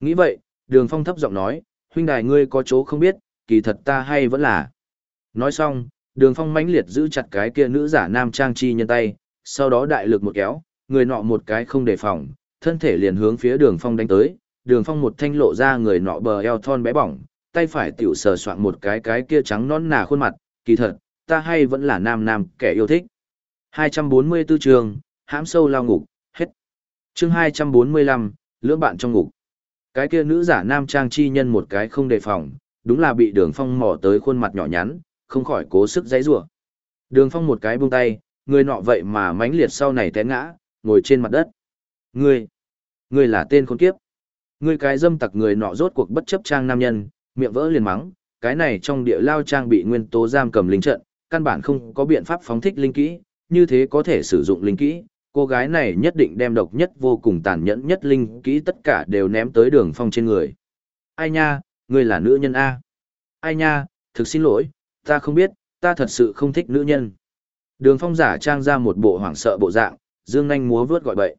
A: Nghĩ vậy, đường phong thấp giọng nói, huynh đài ngươi có chỗ không biết, kỳ thật ta hay vẫn là. Nói xong, đường phong mãnh liệt giữ chặt cái kia nữ giả nam trang chi nhân tay, sau đó đại lực một kéo, người nọ một cái không đề phòng, thân thể liền hướng phía đường phong đánh tới, đường phong một thanh lộ ra người nọ bờ eo thon bé bỏng, tay phải tiểu sờ soạn một cái cái kia trắng non nà khuôn mặt, kỳ thật, ta hay vẫn là nam nam kẻ yêu thích. 244 trường, hãm sâu lao ngục, hết. chương 245, lưỡng bạn trong ngục. Cái kia nữ giả nam trang chi nhân một cái không đề phòng, đúng là bị đường phong mò tới khuôn mặt nhỏ nhắn, không khỏi cố sức dãy rủa Đường phong một cái buông tay, người nọ vậy mà mãnh liệt sau này té ngã, ngồi trên mặt đất. Ngươi, ngươi là tên khốn kiếp. Ngươi cái dâm tặc người nọ rốt cuộc bất chấp trang nam nhân, miệng vỡ liền mắng, cái này trong địa lao trang bị nguyên tố giam cầm linh trận, căn bản không có biện pháp phóng thích linh kỹ, như thế có thể sử dụng linh kỹ, cô gái này nhất định đem độc nhất vô cùng tàn nhẫn nhất linh kỹ tất cả đều ném tới đường phong trên người. Ai nha, ngươi là nữ nhân A. Ai nha, thực xin lỗi, ta không biết, ta thật sự không thích nữ nhân. Đường phong giả trang ra một bộ hoảng sợ bộ dạng, dương nanh múa vướt gọi bậy.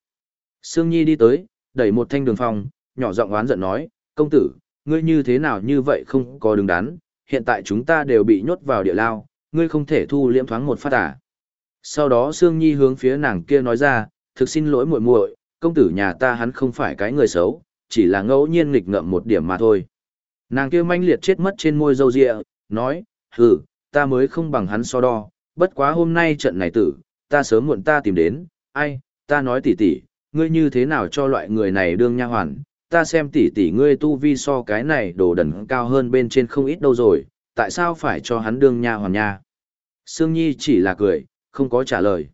A: Sương Nhi đi tới, đẩy một thanh đường phong, nhỏ giọng oán giận nói, công tử, ngươi như thế nào như vậy không có đứng đắn, hiện tại chúng ta đều bị nhốt vào địa lao, ngươi không thể thu liễm thoáng một phát à. Sau đó Sương Nhi hướng phía nàng kia nói ra, thực xin lỗi muội muội, công tử nhà ta hắn không phải cái người xấu, chỉ là ngẫu nhiên nghịch ngợm một điểm mà thôi. Nàng kia manh liệt chết mất trên môi râu ria, nói, hừ, ta mới không bằng hắn so đo, bất quá hôm nay trận này tử, ta sớm muộn ta tìm đến, ai, ta nói tỷ tỷ ngươi như thế nào cho loại người này đương nha hoàn, ta xem tỷ tỷ ngươi tu vi so cái này đồ đần cao hơn bên trên không ít đâu rồi, tại sao phải cho hắn đương nha hoàn nha? Sương Nhi chỉ là cười, không có trả lời.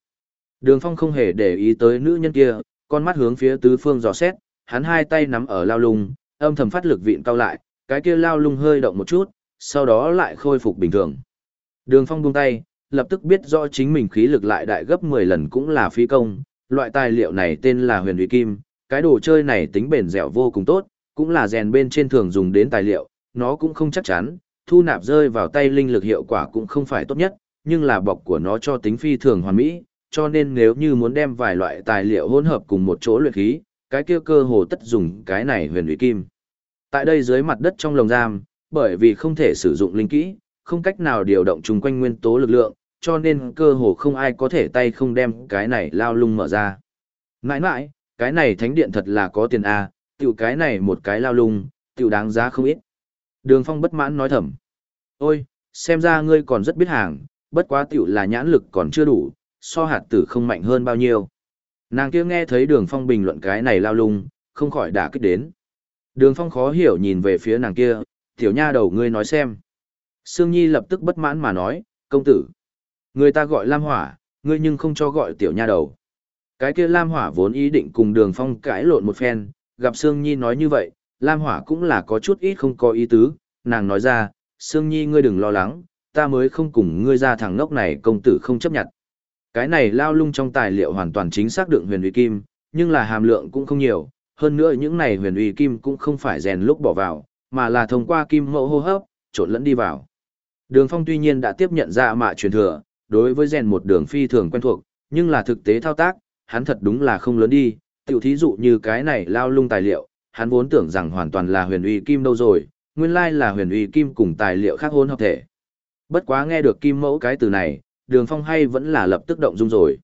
A: Đường Phong không hề để ý tới nữ nhân kia, con mắt hướng phía tứ phương dò xét, hắn hai tay nắm ở lao lung, âm thầm phát lực vịn cao lại, cái kia lao lung hơi động một chút, sau đó lại khôi phục bình thường. Đường Phong buông tay, lập tức biết rõ chính mình khí lực lại đại gấp 10 lần cũng là phí công, loại tài liệu này tên là huyền uy kim, cái đồ chơi này tính bền dẻo vô cùng tốt, cũng là rèn bên trên thường dùng đến tài liệu, nó cũng không chắc chắn, thu nạp rơi vào tay linh lực hiệu quả cũng không phải tốt nhất, nhưng là bọc của nó cho tính phi thường hoàn mỹ, cho nên nếu như muốn đem vài loại tài liệu hỗn hợp cùng một chỗ luyện khí, cái kia cơ hồ tất dùng cái này huyền uy kim. Tại đây dưới mặt đất trong lồng giam, bởi vì không thể sử dụng linh kỹ, không cách nào điều động chung quanh nguyên tố lực lượng, cho nên cơ hồ không ai có thể tay không đem cái này lao lung mở ra. Nãi nãi, cái này thánh điện thật là có tiền A, à, tiểu cái này một cái lao lung, tiểu đáng giá không ít. Đường phong bất mãn nói thầm. Ôi, xem ra ngươi còn rất biết hàng, bất quá tiểu là nhãn lực còn chưa đủ, so hạt tử không mạnh hơn bao nhiêu. Nàng kia nghe thấy đường phong bình luận cái này lao lung, không khỏi đả kích đến. Đường phong khó hiểu nhìn về phía nàng kia, tiểu nha đầu ngươi nói xem. Sương Nhi lập tức bất mãn mà nói, công tử. Người ta gọi Lam Hỏa, ngươi nhưng không cho gọi tiểu nha đầu. Cái kia Lam Hỏa vốn ý định cùng đường phong cãi lộn một phen, gặp Sương Nhi nói như vậy, Lam Hỏa cũng là có chút ít không có ý tứ, nàng nói ra, Sương Nhi ngươi đừng lo lắng, ta mới không cùng ngươi ra thằng ngốc này công tử không chấp nhận. Cái này lao lung trong tài liệu hoàn toàn chính xác đựng huyền uy kim, nhưng là hàm lượng cũng không nhiều, hơn nữa những này huyền uy kim cũng không phải rèn lúc bỏ vào, mà là thông qua kim mẫu hô hấp, trộn lẫn đi vào. Đường Phong tuy nhiên đã tiếp nhận ra mạ truyền thừa, đối với rèn một đường phi thường quen thuộc, nhưng là thực tế thao tác, hắn thật đúng là không lớn đi, tiểu thí dụ như cái này lao lung tài liệu, hắn vốn tưởng rằng hoàn toàn là huyền uy kim đâu rồi, nguyên lai là huyền uy kim cùng tài liệu khác hôn hợp thể. Bất quá nghe được kim mẫu cái từ này, đường phong hay vẫn là lập tức động dung rồi.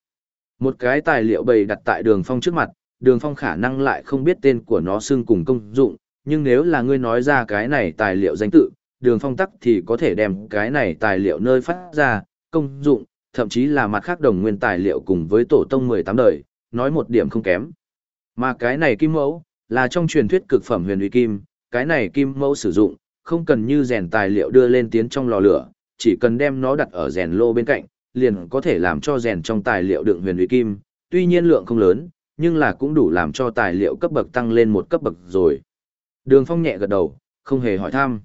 A: Một cái tài liệu bày đặt tại đường phong trước mặt, đường phong khả năng lại không biết tên của nó xưng cùng công dụng, nhưng nếu là ngươi nói ra cái này tài liệu danh tự, đường phong tắc thì có thể đem cái này tài liệu nơi phát ra, công dụng, thậm chí là mặt khác đồng nguyên tài liệu cùng với tổ tông 18 đời, nói một điểm không kém. Mà cái này kim mẫu, là trong truyền thuyết cực phẩm huyền uy kim, cái này kim mẫu sử dụng, không cần như rèn tài liệu đưa lên tiến trong lò lửa, chỉ cần đem nó đặt ở rèn lô bên cạnh, liền có thể làm cho rèn trong tài liệu đựng huyền uy kim, tuy nhiên lượng không lớn, nhưng là cũng đủ làm cho tài liệu cấp bậc tăng lên một cấp bậc rồi. Đường Phong nhẹ gật đầu, không hề hỏi thăm.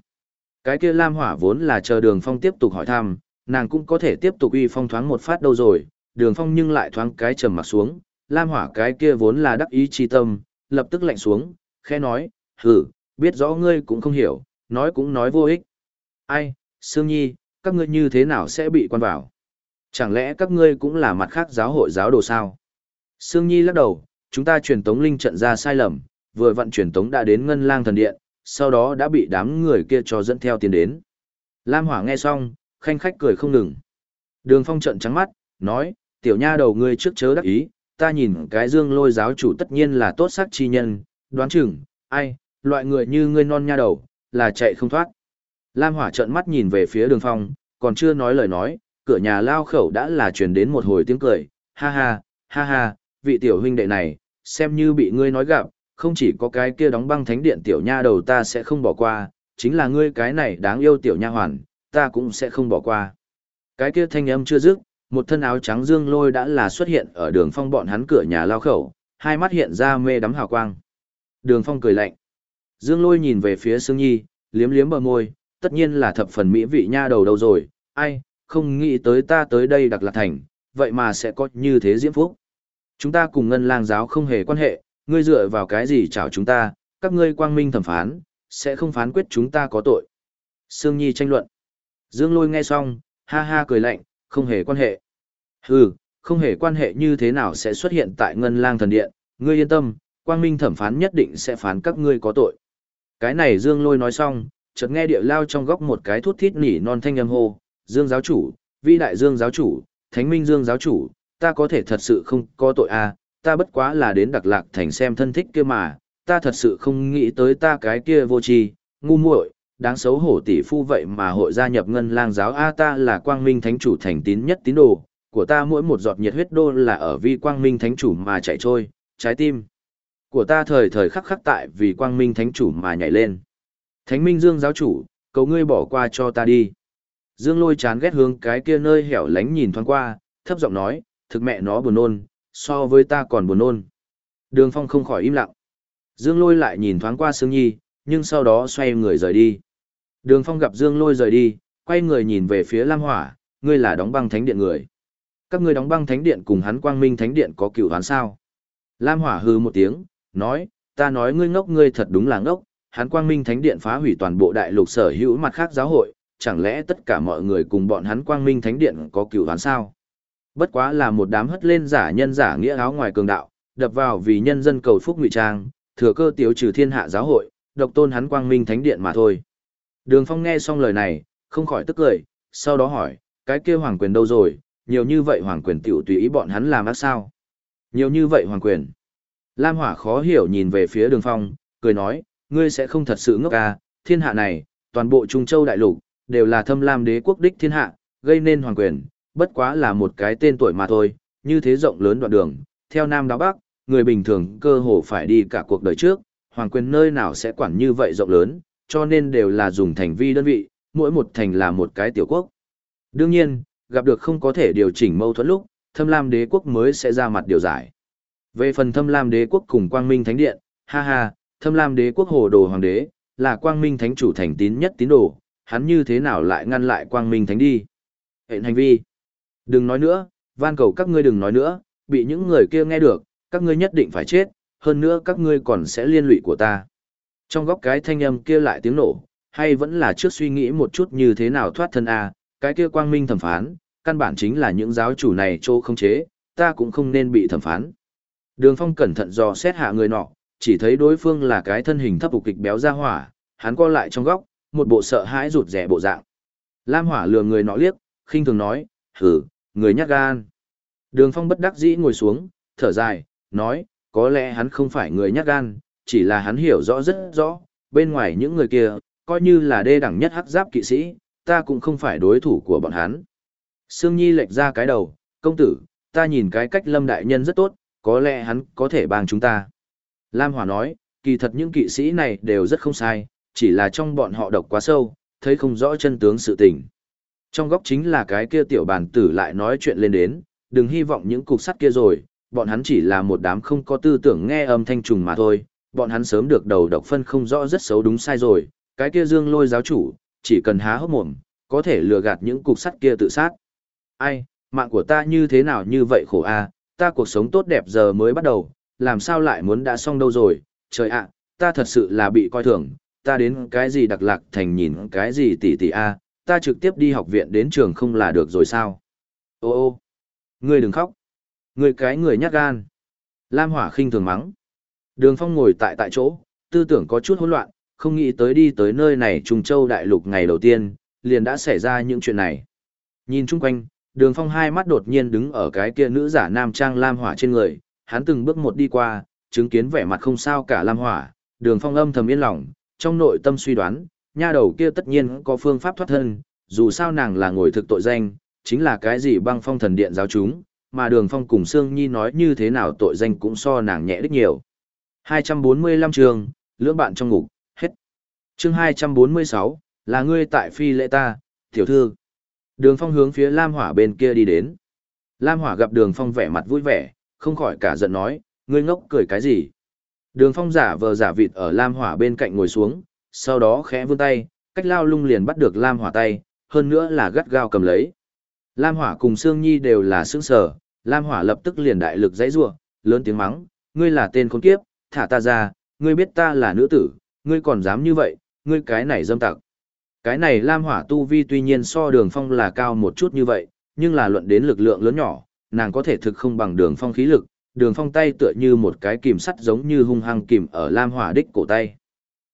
A: Cái kia Lam Hỏa vốn là chờ Đường Phong tiếp tục hỏi thăm, nàng cũng có thể tiếp tục uy phong thoáng một phát đâu rồi, Đường Phong nhưng lại thoáng cái trầm mặt xuống, Lam Hỏa cái kia vốn là đắc ý chi tâm, lập tức lạnh xuống, khẽ nói, hừ, biết rõ ngươi cũng không hiểu, nói cũng nói vô ích. Ai, Sương Nhi, các ngươi như thế nào sẽ bị quan vào? Chẳng lẽ các ngươi cũng là mặt khác giáo hội giáo đồ sao? Sương Nhi lắc đầu, chúng ta truyền tống linh trận ra sai lầm, vừa vận truyền tống đã đến ngân lang thần điện, sau đó đã bị đám người kia cho dẫn theo tiền đến. Lam Hỏa nghe xong, khanh khách cười không ngừng. Đường Phong trận trắng mắt, nói, tiểu nha đầu ngươi trước chớ đắc ý, ta nhìn cái dương lôi giáo chủ tất nhiên là tốt sắc chi nhân, đoán chừng, ai, loại người như ngươi non nha đầu, là chạy không thoát. Lam Hỏa trợn mắt nhìn về phía đường phong, còn chưa nói lời nói, cửa nhà lao khẩu đã là truyền đến một hồi tiếng cười, ha ha, ha ha, vị tiểu huynh đệ này, xem như bị ngươi nói gặp, không chỉ có cái kia đóng băng thánh điện tiểu nha đầu ta sẽ không bỏ qua, chính là ngươi cái này đáng yêu tiểu nha hoàn, ta cũng sẽ không bỏ qua. Cái kia thanh âm chưa dứt, một thân áo trắng dương lôi đã là xuất hiện ở đường phong bọn hắn cửa nhà lao khẩu, hai mắt hiện ra mê đắm hào quang. Đường phong cười lạnh. Dương lôi nhìn về phía Sương Nhi, liếm liếm bờ môi, tất nhiên là thập phần mỹ vị nha đầu đâu rồi, ai, không nghĩ tới ta tới đây đặc lạc thành, vậy mà sẽ có như thế diễm phúc. Chúng ta cùng ngân lang giáo không hề quan hệ, ngươi dựa vào cái gì chào chúng ta, các ngươi quang minh thẩm phán, sẽ không phán quyết chúng ta có tội. Sương Nhi tranh luận. Dương Lôi nghe xong, ha ha cười lạnh, không hề quan hệ. Hừ, không hề quan hệ như thế nào sẽ xuất hiện tại Ngân Lang Thần Điện, ngươi yên tâm, quang minh thẩm phán nhất định sẽ phán các ngươi có tội. Cái này Dương Lôi nói xong, chợt nghe địa lao trong góc một cái thút thít nỉ non thanh âm hô, Dương giáo chủ, vi đại Dương giáo chủ, thánh minh Dương giáo chủ, ta có thể thật sự không có tội à, ta bất quá là đến đặc lạc thành xem thân thích kia mà, ta thật sự không nghĩ tới ta cái kia vô tri, ngu muội, đáng xấu hổ tỷ phu vậy mà hội gia nhập ngân lang giáo a ta là quang minh thánh chủ thành tín nhất tín đồ, của ta mỗi một giọt nhiệt huyết đô là ở vi quang minh thánh chủ mà chạy trôi, trái tim của ta thời thời khắc khắc tại vì quang minh thánh chủ mà nhảy lên. Thánh minh dương giáo chủ, cầu ngươi bỏ qua cho ta đi. Dương lôi chán ghét hướng cái kia nơi hẻo lánh nhìn thoáng qua, thấp giọng nói, thực mẹ nó buồn nôn, so với ta còn buồn nôn. Đường phong không khỏi im lặng. Dương lôi lại nhìn thoáng qua Sương Nhi, nhưng sau đó xoay người rời đi. Đường phong gặp Dương lôi rời đi, quay người nhìn về phía Lam Hỏa, ngươi là đóng băng thánh điện người. Các ngươi đóng băng thánh điện cùng hắn quang minh thánh điện có cựu hắn sao? Lam Hỏa hừ một tiếng, nói, ta nói ngươi ngốc ngươi thật đúng là ngốc, hắn quang minh thánh điện phá hủy toàn bộ đại lục sở hữu mặt khác giáo hội, chẳng lẽ tất cả mọi người cùng bọn hắn quang minh thánh điện có cựu hắn sao? Bất quá là một đám hất lên giả nhân giả nghĩa áo ngoài cường đạo, đập vào vì nhân dân cầu phúc ngụy trang, thừa cơ tiêu trừ thiên hạ giáo hội, độc tôn hắn quang minh thánh điện mà thôi. Đường Phong nghe xong lời này, không khỏi tức cười, sau đó hỏi, cái kia hoàng quyền đâu rồi, nhiều như vậy hoàng quyền tiểu tùy ý bọn hắn làm ác sao? Nhiều như vậy hoàng quyền. Lam Hỏa khó hiểu nhìn về phía Đường Phong, cười nói, ngươi sẽ không thật sự ngốc à, thiên hạ này, toàn bộ Trung Châu đại lục, đều là thâm lam đế quốc đích thiên hạ, gây nên hoàng quyền, bất quá là một cái tên tuổi mà thôi, như thế rộng lớn đoạn đường, theo Nam đáo Bắc, người bình thường cơ hồ phải đi cả cuộc đời trước, hoàng quyền nơi nào sẽ quản như vậy rộng lớn, cho nên đều là dùng thành vi đơn vị, mỗi một thành là một cái tiểu quốc. Đương nhiên, gặp được không có thể điều chỉnh mâu thuẫn lúc, thâm lam đế quốc mới sẽ ra mặt điều giải. Về phần thâm lam đế quốc cùng quang minh thánh điện, ha ha, thâm lam đế quốc hồ đồ hoàng đế, là quang minh thánh chủ thành tín nhất tín đồ, hắn như thế nào lại ngăn lại quang minh thánh đi. Hẹn hành vi. Đừng nói nữa, van cầu các ngươi đừng nói nữa, bị những người kia nghe được, các ngươi nhất định phải chết, hơn nữa các ngươi còn sẽ liên lụy của ta. Trong góc cái thanh âm kia lại tiếng nổ, hay vẫn là trước suy nghĩ một chút như thế nào thoát thân a, cái kia quang minh thẩm phán, căn bản chính là những giáo chủ này trô không chế, ta cũng không nên bị thẩm phán. Đường Phong cẩn thận dò xét hạ người nọ, chỉ thấy đối phương là cái thân hình thấp phục kịch béo ra hỏa, hắn co lại trong góc, một bộ sợ hãi rụt rẻ bộ dạng. Lam Hỏa lừa người nọ liếc, khinh thường nói, hử, người nhát gan. Đường Phong bất đắc dĩ ngồi xuống, thở dài, nói, có lẽ hắn không phải người nhát gan, chỉ là hắn hiểu rõ rất rõ, bên ngoài những người kia, coi như là đê đẳng nhất hắc giáp kỵ sĩ, ta cũng không phải đối thủ của bọn hắn. Sương Nhi lệch ra cái đầu, công tử, ta nhìn cái cách lâm đại nhân rất tốt, có lẽ hắn có thể bằng chúng ta. Lam Hòa nói, kỳ thật những kỵ sĩ này đều rất không sai, chỉ là trong bọn họ độc quá sâu, thấy không rõ chân tướng sự tình. Trong góc chính là cái kia tiểu bàn tử lại nói chuyện lên đến, đừng hy vọng những cục sắt kia rồi, bọn hắn chỉ là một đám không có tư tưởng nghe âm thanh trùng mà thôi, bọn hắn sớm được đầu độc phân không rõ rất xấu đúng sai rồi, cái kia dương lôi giáo chủ, chỉ cần há hốc mồm, có thể lừa gạt những cục sắt kia tự sát. Ai, mạng của ta như thế nào như vậy khổ a, à? ta cuộc sống tốt đẹp giờ mới bắt đầu, làm sao lại muốn đã xong đâu rồi, trời ạ, ta thật sự là bị coi thường, ta đến cái gì đặc lạc thành nhìn cái gì tỷ tỷ a, ta trực tiếp đi học viện đến trường không là được rồi sao? Ô ô, ngươi đừng khóc. Người cái người nhát gan. Lam Hỏa khinh thường mắng. Đường Phong ngồi tại tại chỗ, tư tưởng có chút hỗn loạn, không nghĩ tới đi tới nơi này Trung Châu đại lục ngày đầu tiên, liền đã xảy ra những chuyện này. Nhìn chung quanh, Đường Phong hai mắt đột nhiên đứng ở cái kia nữ giả nam trang Lam Hỏa trên người, hắn từng bước một đi qua, chứng kiến vẻ mặt không sao cả Lam Hỏa, Đường Phong âm thầm yên lòng, trong nội tâm suy đoán, nha đầu kia tất nhiên có phương pháp thoát thân, dù sao nàng là ngồi thực tội danh, chính là cái gì băng phong thần điện giáo chúng, mà đường phong cùng Sương Nhi nói như thế nào tội danh cũng so nàng nhẹ đích nhiều. 245 chương, lưỡng bạn trong ngục, hết. chương 246, là ngươi tại phi lệ ta, tiểu thư. Đường phong hướng phía Lam Hỏa bên kia đi đến. Lam Hỏa gặp đường phong vẻ mặt vui vẻ, không khỏi cả giận nói, ngươi ngốc cười cái gì. Đường phong giả vờ giả vịt ở Lam Hỏa bên cạnh ngồi xuống, sau đó khẽ vươn tay, cách lao lung liền bắt được Lam Hỏa tay, hơn nữa là gắt gao cầm lấy. Lam Hỏa cùng Sương Nhi đều là sững sở, Lam Hỏa lập tức liền đại lực dãy rủa, lớn tiếng mắng, ngươi là tên khốn kiếp, thả ta ra, ngươi biết ta là nữ tử, ngươi còn dám như vậy, ngươi cái này dâm tặc. Cái này Lam Hỏa tu vi tuy nhiên so Đường Phong là cao một chút như vậy, nhưng là luận đến lực lượng lớn nhỏ, nàng có thể thực không bằng Đường Phong khí lực, Đường Phong tay tựa như một cái kìm sắt giống như hung hăng kìm ở Lam Hỏa đích cổ tay.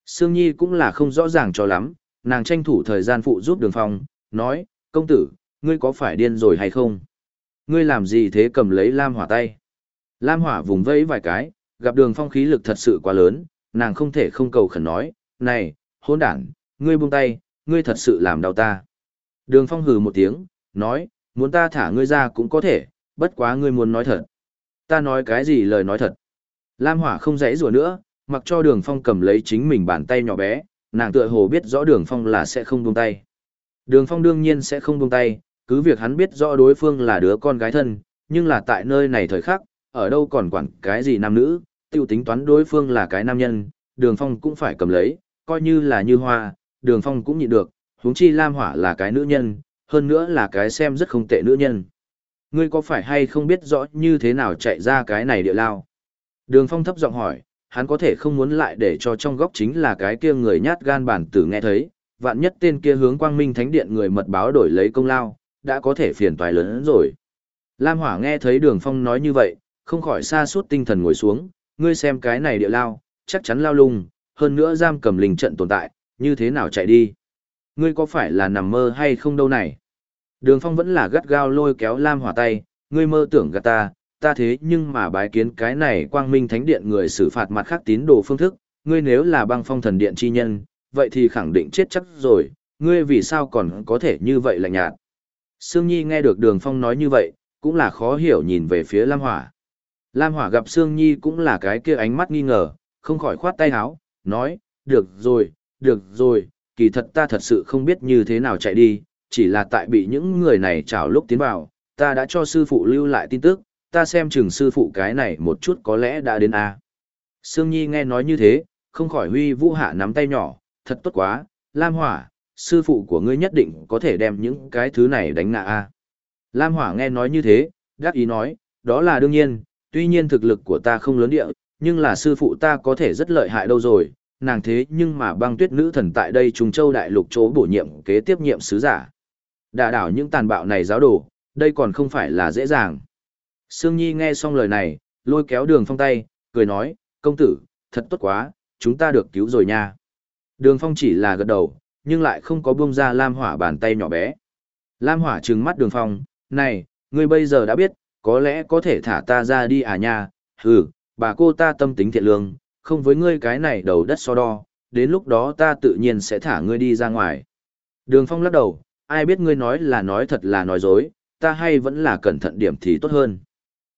A: Sương Nhi cũng là không rõ ràng cho lắm, nàng tranh thủ thời gian phụ giúp Đường Phong, nói, công tử, ngươi có phải điên rồi hay không? Ngươi làm gì thế cầm lấy Lam Hỏa tay? Lam Hỏa vùng vẫy vài cái, gặp đường phong khí lực thật sự quá lớn, nàng không thể không cầu khẩn nói, này, hôn đản, ngươi buông tay, ngươi thật sự làm đau ta. Đường phong hừ một tiếng, nói, muốn ta thả ngươi ra cũng có thể, bất quá ngươi muốn nói thật. Ta nói cái gì lời nói thật? Lam Hỏa không dãy rủa nữa, mặc cho Đường Phong cầm lấy chính mình bàn tay nhỏ bé, nàng tựa hồ biết rõ Đường Phong là sẽ không buông tay. Đường Phong đương nhiên sẽ không buông tay, cứ việc hắn biết rõ đối phương là đứa con gái thân, nhưng là tại nơi này thời khắc, ở đâu còn quản cái gì nam nữ, tiêu tính toán đối phương là cái nam nhân, Đường Phong cũng phải cầm lấy, coi như là như hoa, Đường Phong cũng nhịn được, huống chi Lam Hỏa là cái nữ nhân, hơn nữa là cái xem rất không tệ nữ nhân. Ngươi có phải hay không biết rõ như thế nào chạy ra cái này địa lao? Đường Phong thấp giọng hỏi, hắn có thể không muốn lại để cho trong góc chính là cái kia người nhát gan bản tử nghe thấy, vạn nhất tên kia hướng quang minh thánh điện người mật báo đổi lấy công lao, đã có thể phiền toái lớn hơn rồi. Lam Hỏa nghe thấy Đường Phong nói như vậy, không khỏi xa suốt tinh thần ngồi xuống, ngươi xem cái này địa lao, chắc chắn lao lung, hơn nữa giam cầm linh trận tồn tại, như thế nào chạy đi. Ngươi có phải là nằm mơ hay không đâu này? Đường Phong vẫn là gắt gao lôi kéo Lam Hỏa tay, ngươi mơ tưởng gạt ta, ta thế nhưng mà bái kiến cái này quang minh thánh điện người xử phạt mặt khác tín đồ phương thức, ngươi nếu là băng phong thần điện chi nhân, vậy thì khẳng định chết chắc rồi, ngươi vì sao còn có thể như vậy lạnh nhạt. Sương Nhi nghe được đường phong nói như vậy, cũng là khó hiểu nhìn về phía Lam Hỏa. Lam Hỏa gặp Sương Nhi cũng là cái kia ánh mắt nghi ngờ, không khỏi khoát tay áo, nói, được rồi, được rồi, kỳ thật ta thật sự không biết như thế nào chạy đi, chỉ là tại bị những người này chào lúc tiến vào, ta đã cho sư phụ lưu lại tin tức, ta xem chừng sư phụ cái này một chút có lẽ đã đến A. Sương Nhi nghe nói như thế, không khỏi huy vũ hạ nắm tay nhỏ, thật tốt quá, Lam Hỏa, sư phụ của ngươi nhất định có thể đem những cái thứ này đánh ngã A. Lam Hỏa nghe nói như thế, đáp ý nói, đó là đương nhiên, tuy nhiên thực lực của ta không lớn địa, nhưng là sư phụ ta có thể rất lợi hại đâu rồi, nàng thế nhưng mà băng tuyết nữ thần tại đây Trùng Châu Đại Lục chỗ bổ nhiệm kế tiếp nhiệm sứ giả. Đả đảo những tàn bạo này giáo đồ, đây còn không phải là dễ dàng. Sương Nhi nghe xong lời này, lôi kéo đường phong tay, cười nói, công tử, thật tốt quá, chúng ta được cứu rồi nha. Đường phong chỉ là gật đầu, nhưng lại không có buông ra Lam Hỏa bàn tay nhỏ bé. Lam Hỏa trừng mắt đường phong, này, ngươi bây giờ đã biết, có lẽ có thể thả ta ra đi à nha, hừ, bà cô ta tâm tính thiện lương, không với ngươi cái này đầu đất so đo, đến lúc đó ta tự nhiên sẽ thả ngươi đi ra ngoài. Đường phong lắc đầu, ai biết ngươi nói là nói thật là nói dối, ta hay vẫn là cẩn thận điểm thì tốt hơn.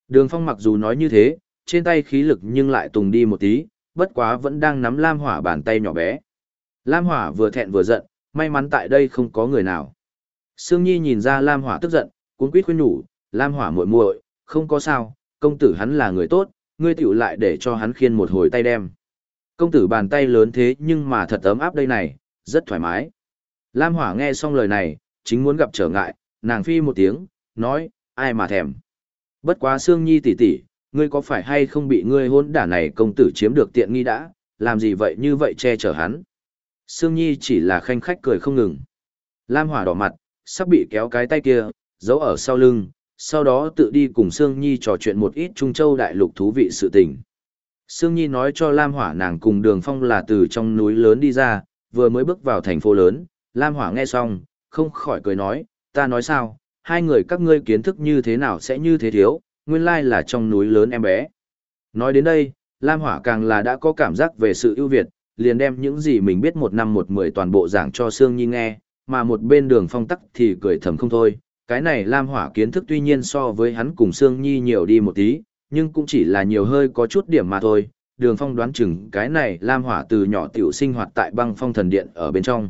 A: Đường phong mặc dù nói như thế, trên tay khí lực nhưng lại tùng đi một tí, bất quá vẫn đang nắm Lam Hỏa bàn tay nhỏ bé. Lam Hỏa vừa thẹn vừa giận, may mắn tại đây không có người nào. Sương Nhi nhìn ra Lam Hỏa tức giận, cuốn quýt khuyên nhủ, Lam Hỏa muội muội, không có sao, công tử hắn là người tốt, ngươi tiểu lại để cho hắn khiên một hồi tay đem. Công tử bàn tay lớn thế nhưng mà thật ấm áp đây này, rất thoải mái. Lam Hỏa nghe xong lời này, chính muốn gặp trở ngại, nàng phi một tiếng, nói, ai mà thèm. Bất quá Sương Nhi tỷ tỷ, ngươi có phải hay không bị ngươi hôn đả này công tử chiếm được tiện nghi đã, làm gì vậy như vậy che chở hắn. Sương Nhi chỉ là khanh khách cười không ngừng. Lam Hỏa đỏ mặt, sắp bị kéo cái tay kia, giấu ở sau lưng, sau đó tự đi cùng Sương Nhi trò chuyện một ít Trung Châu đại lục thú vị sự tình. Sương Nhi nói cho Lam Hỏa nàng cùng Đường Phong là từ trong núi lớn đi ra, vừa mới bước vào thành phố lớn, Lam Hỏa nghe xong, không khỏi cười nói, ta nói sao, hai người các ngươi kiến thức như thế nào sẽ như thế thiếu, nguyên lai là trong núi lớn em bé. Nói đến đây, Lam Hỏa càng là đã có cảm giác về sự ưu việt, liền đem những gì mình biết một năm một mười toàn bộ giảng cho Sương Nhi nghe, mà một bên đường phong tắc thì cười thầm không thôi. Cái này Lam Hỏa kiến thức tuy nhiên so với hắn cùng Sương Nhi nhiều đi một tí, nhưng cũng chỉ là nhiều hơi có chút điểm mà thôi. Đường phong đoán chừng cái này Lam Hỏa từ nhỏ tiểu sinh hoạt tại băng phong thần điện ở bên trong.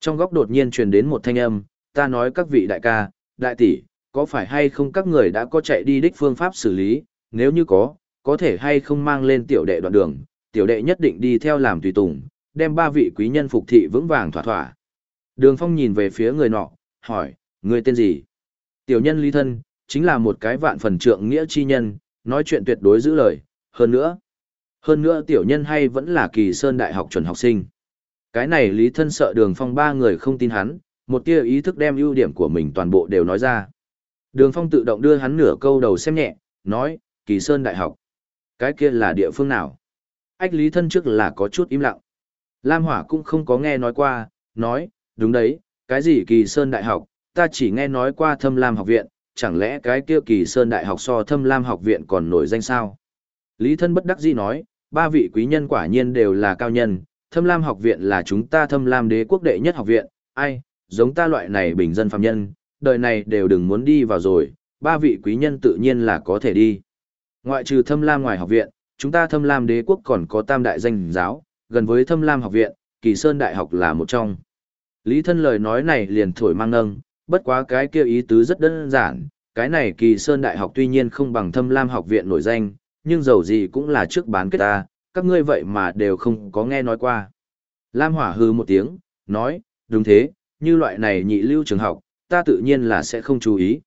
A: Trong góc đột nhiên truyền đến một thanh âm, ta nói các vị đại ca, đại tỷ, có phải hay không các người đã có chạy đi đích phương pháp xử lý, nếu như có, có thể hay không mang lên tiểu đệ đoạn đường, tiểu đệ nhất định đi theo làm tùy tùng, đem ba vị quý nhân phục thị vững vàng thỏa thỏa. Đường Phong nhìn về phía người nọ, hỏi, người tên gì? Tiểu nhân Lý Thân, chính là một cái vạn phần trượng nghĩa chi nhân, nói chuyện tuyệt đối giữ lời, hơn nữa. Hơn nữa tiểu nhân hay vẫn là kỳ sơn đại học chuẩn học sinh. Cái này Lý Thân sợ đường Phong ba người không tin hắn, một tia ý thức đem ưu điểm của mình toàn bộ đều nói ra. Đường Phong tự động đưa hắn nửa câu đầu xem nhẹ, nói, Kỳ Sơn Đại học. Cái kia là địa phương nào? Ách Lý thân trước là có chút im lặng. Lam Hỏa cũng không có nghe nói qua, nói, đúng đấy, cái gì Kỳ Sơn Đại học, ta chỉ nghe nói qua Thâm Lam học viện, chẳng lẽ cái kia Kỳ Sơn Đại học so Thâm Lam học viện còn nổi danh sao? Lý thân bất đắc dĩ nói, ba vị quý nhân quả nhiên đều là cao nhân, Thâm Lam học viện là chúng ta Thâm Lam đế quốc đệ nhất học viện, ai, giống ta loại này bình dân phạm nhân, đời này đều đừng muốn đi vào rồi, ba vị quý nhân tự nhiên là có thể đi. Ngoại trừ thâm lam ngoài học viện, chúng ta thâm lam đế quốc còn có tam đại danh giáo, gần với thâm lam học viện, kỳ sơn đại học là một trong. Lý thân lời nói này liền thổi mang nâng, bất quá cái kia ý tứ rất đơn giản, cái này kỳ sơn đại học tuy nhiên không bằng thâm lam học viện nổi danh, nhưng dầu gì cũng là trước bán kết ta, các ngươi vậy mà đều không có nghe nói qua. Lam hỏa hư một tiếng, nói, đúng thế, như loại này nhị lưu trường học, ta tự nhiên là sẽ không chú ý.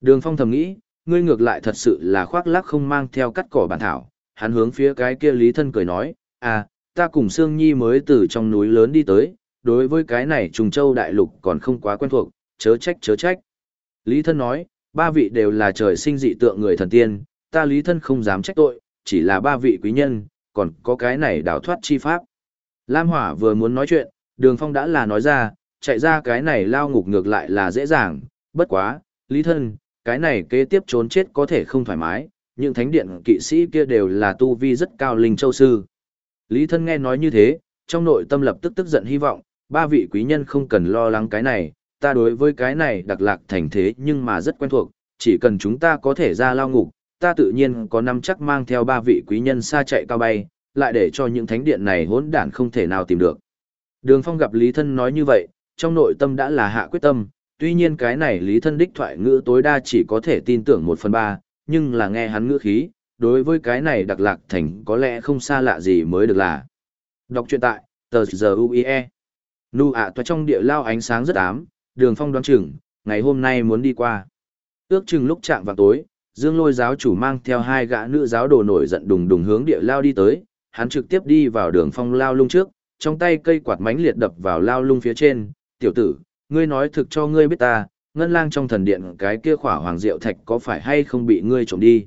A: Đường phong thầm nghĩ, ngươi ngược lại thật sự là khoác lác không mang theo cắt cỏ bản thảo, hắn hướng phía cái kia lý thân cười nói, à, ta cùng Sương Nhi mới từ trong núi lớn đi tới, đối với cái này trùng châu đại lục còn không quá quen thuộc, chớ trách chớ trách. Lý thân nói, ba vị đều là trời sinh dị tượng người thần tiên, ta lý thân không dám trách tội, chỉ là ba vị quý nhân, còn có cái này đào thoát chi pháp. Lam Hỏa vừa muốn nói chuyện, đường phong đã là nói ra, chạy ra cái này lao ngục ngược lại là dễ dàng, bất quá, lý thân, cái này kế tiếp trốn chết có thể không thoải mái, những thánh điện kỵ sĩ kia đều là tu vi rất cao linh châu sư. Lý thân nghe nói như thế, trong nội tâm lập tức tức giận hy vọng, ba vị quý nhân không cần lo lắng cái này, ta đối với cái này đặc lạc thành thế nhưng mà rất quen thuộc, chỉ cần chúng ta có thể ra lao ngục, ta tự nhiên có năm chắc mang theo ba vị quý nhân xa chạy cao bay, lại để cho những thánh điện này hỗn đản không thể nào tìm được. Đường Phong gặp Lý Thân nói như vậy, trong nội tâm đã là hạ quyết tâm, tuy nhiên cái này Lý Thân đích thoại ngữ tối đa chỉ có thể tin tưởng một phần ba, nhưng là nghe hắn ngữ khí, đối với cái này đặc lạc thành có lẽ không xa lạ gì mới được là. Đọc truyện tại, tờ giờ UIE. Nụ ạ à trong địa lao ánh sáng rất ám, đường phong đoán chừng, ngày hôm nay muốn đi qua. Ước chừng lúc chạm vào tối, dương lôi giáo chủ mang theo hai gã nữ giáo đồ nổi giận đùng đùng hướng địa lao đi tới, hắn trực tiếp đi vào đường phong lao lung trước, trong tay cây quạt mánh liệt đập vào lao lung phía trên, tiểu tử, ngươi nói thực cho ngươi biết ta, ngân lang trong thần điện cái kia khỏa hoàng diệu thạch có phải hay không bị ngươi trộm đi.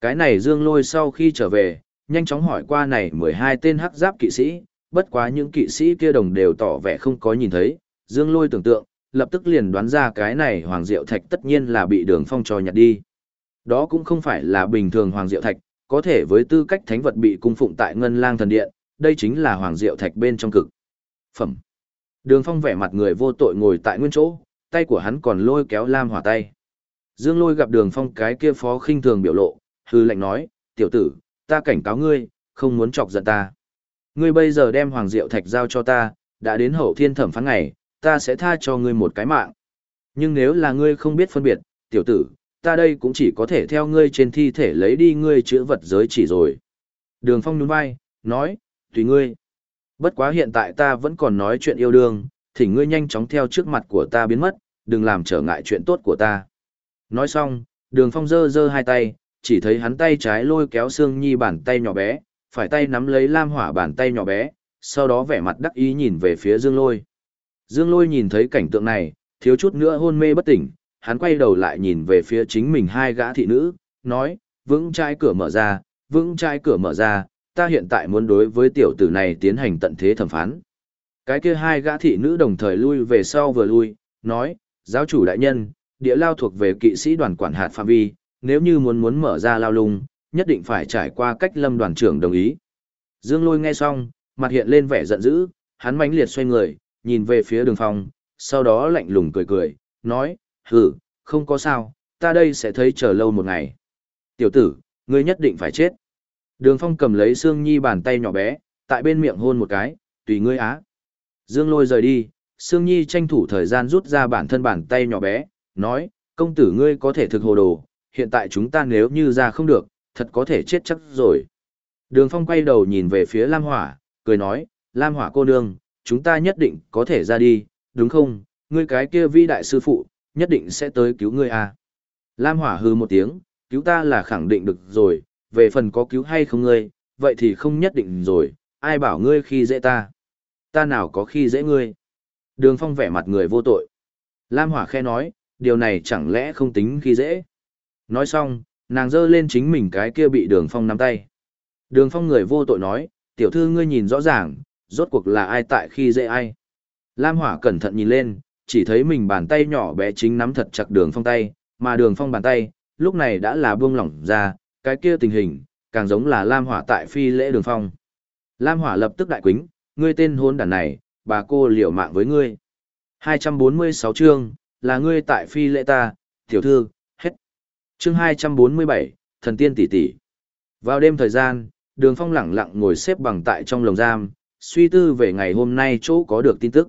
A: Cái này dương lôi sau khi trở về, nhanh chóng hỏi qua này mười hai tên hắc giáp kỵ sĩ, bất quá những kỵ sĩ kia đồng đều tỏ vẻ không có nhìn thấy, dương lôi tưởng tượng, lập tức liền đoán ra cái này hoàng diệu thạch tất nhiên là bị đường phong cho nhặt đi. Đó cũng không phải là bình thường hoàng diệu thạch, có thể với tư cách thánh vật bị cung phụng tại ngân lang thần điện, đây chính là hoàng diệu thạch bên trong cực. Phẩm. Đường phong vẻ mặt người vô tội ngồi tại nguyên chỗ, tay của hắn còn lôi kéo lam hỏa tay. Dương lôi gặp đường phong cái kia phó khinh thường biểu lộ, hư lệnh nói, tiểu tử, ta cảnh cáo ngươi, không muốn chọc giận ta. Ngươi bây giờ đem hoàng diệu thạch giao cho ta, đã đến hậu thiên thẩm phán ngày, ta sẽ tha cho ngươi một cái mạng. Nhưng nếu là ngươi không biết phân biệt, tiểu tử, ta đây cũng chỉ có thể theo ngươi trên thi thể lấy đi ngươi chữa vật giới chỉ rồi. Đường phong nhún vai, nói, tùy ngươi. Bất quá hiện tại ta vẫn còn nói chuyện yêu đương, thì ngươi nhanh chóng theo trước mặt của ta biến mất, đừng làm trở ngại chuyện tốt của ta. Nói xong, đường phong giơ giơ hai tay, chỉ thấy hắn tay trái lôi kéo xương nhi bàn tay nhỏ bé, phải tay nắm lấy lam hỏa bàn tay nhỏ bé, sau đó vẻ mặt đắc ý nhìn về phía dương lôi. Dương lôi nhìn thấy cảnh tượng này, thiếu chút nữa hôn mê bất tỉnh, hắn quay đầu lại nhìn về phía chính mình hai gã thị nữ, nói, vững trái cửa mở ra, vững trái cửa mở ra, ta hiện tại muốn đối với tiểu tử này tiến hành tận thế thẩm phán. Cái kia hai gã thị nữ đồng thời lui về sau vừa lui, nói, giáo chủ đại nhân, địa lao thuộc về kỵ sĩ đoàn quản hạt phạm vi, nếu như muốn muốn mở ra lao lung, nhất định phải trải qua cách lâm đoàn trưởng đồng ý. Dương lôi nghe xong, mặt hiện lên vẻ giận dữ, hắn mãnh liệt xoay người, nhìn về phía đường phong, sau đó lạnh lùng cười cười, nói, hừ, không có sao, ta đây sẽ thấy chờ lâu một ngày. Tiểu tử, ngươi nhất định phải chết. Đường phong cầm lấy xương Nhi bàn tay nhỏ bé, tại bên miệng hôn một cái, tùy ngươi á. Dương lôi rời đi, Sương Nhi tranh thủ thời gian rút ra bản thân bàn tay nhỏ bé, nói, công tử ngươi có thể thực hồ đồ, hiện tại chúng ta nếu như ra không được, thật có thể chết chắc rồi. Đường Phong quay đầu nhìn về phía Lam Hỏa, cười nói, Lam Hỏa cô nương, chúng ta nhất định có thể ra đi, đúng không? Ngươi cái kia vi đại sư phụ, nhất định sẽ tới cứu ngươi à. Lam Hỏa hư một tiếng, cứu ta là khẳng định được rồi, về phần có cứu hay không ngươi, vậy thì không nhất định rồi, ai bảo ngươi khi dễ ta. Ta nào có khi dễ ngươi. Đường Phong vẻ mặt người vô tội. Lam Hỏa khe nói, điều này chẳng lẽ không tính khi dễ. Nói xong, nàng giơ lên chính mình cái kia bị đường phong nắm tay. Đường phong người vô tội nói, tiểu thư ngươi nhìn rõ ràng, rốt cuộc là ai tại khi dễ ai. Lam hỏa cẩn thận nhìn lên, chỉ thấy mình bàn tay nhỏ bé chính nắm thật chặt đường phong tay, mà đường phong bàn tay, lúc này đã là buông lỏng ra, cái kia tình hình, càng giống là Lam hỏa tại phi lễ đường phong. Lam hỏa lập tức đại quính, ngươi tên hôn đàn này, bà cô liều mạng với ngươi. 246 chương, là ngươi tại phi lễ ta, tiểu thư, hết. chương 247, thần tiên tỷ tỷ. Vào đêm thời gian, đường phong lẳng lặng ngồi xếp bằng tại trong lồng giam, suy tư về ngày hôm nay chỗ có được tin tức.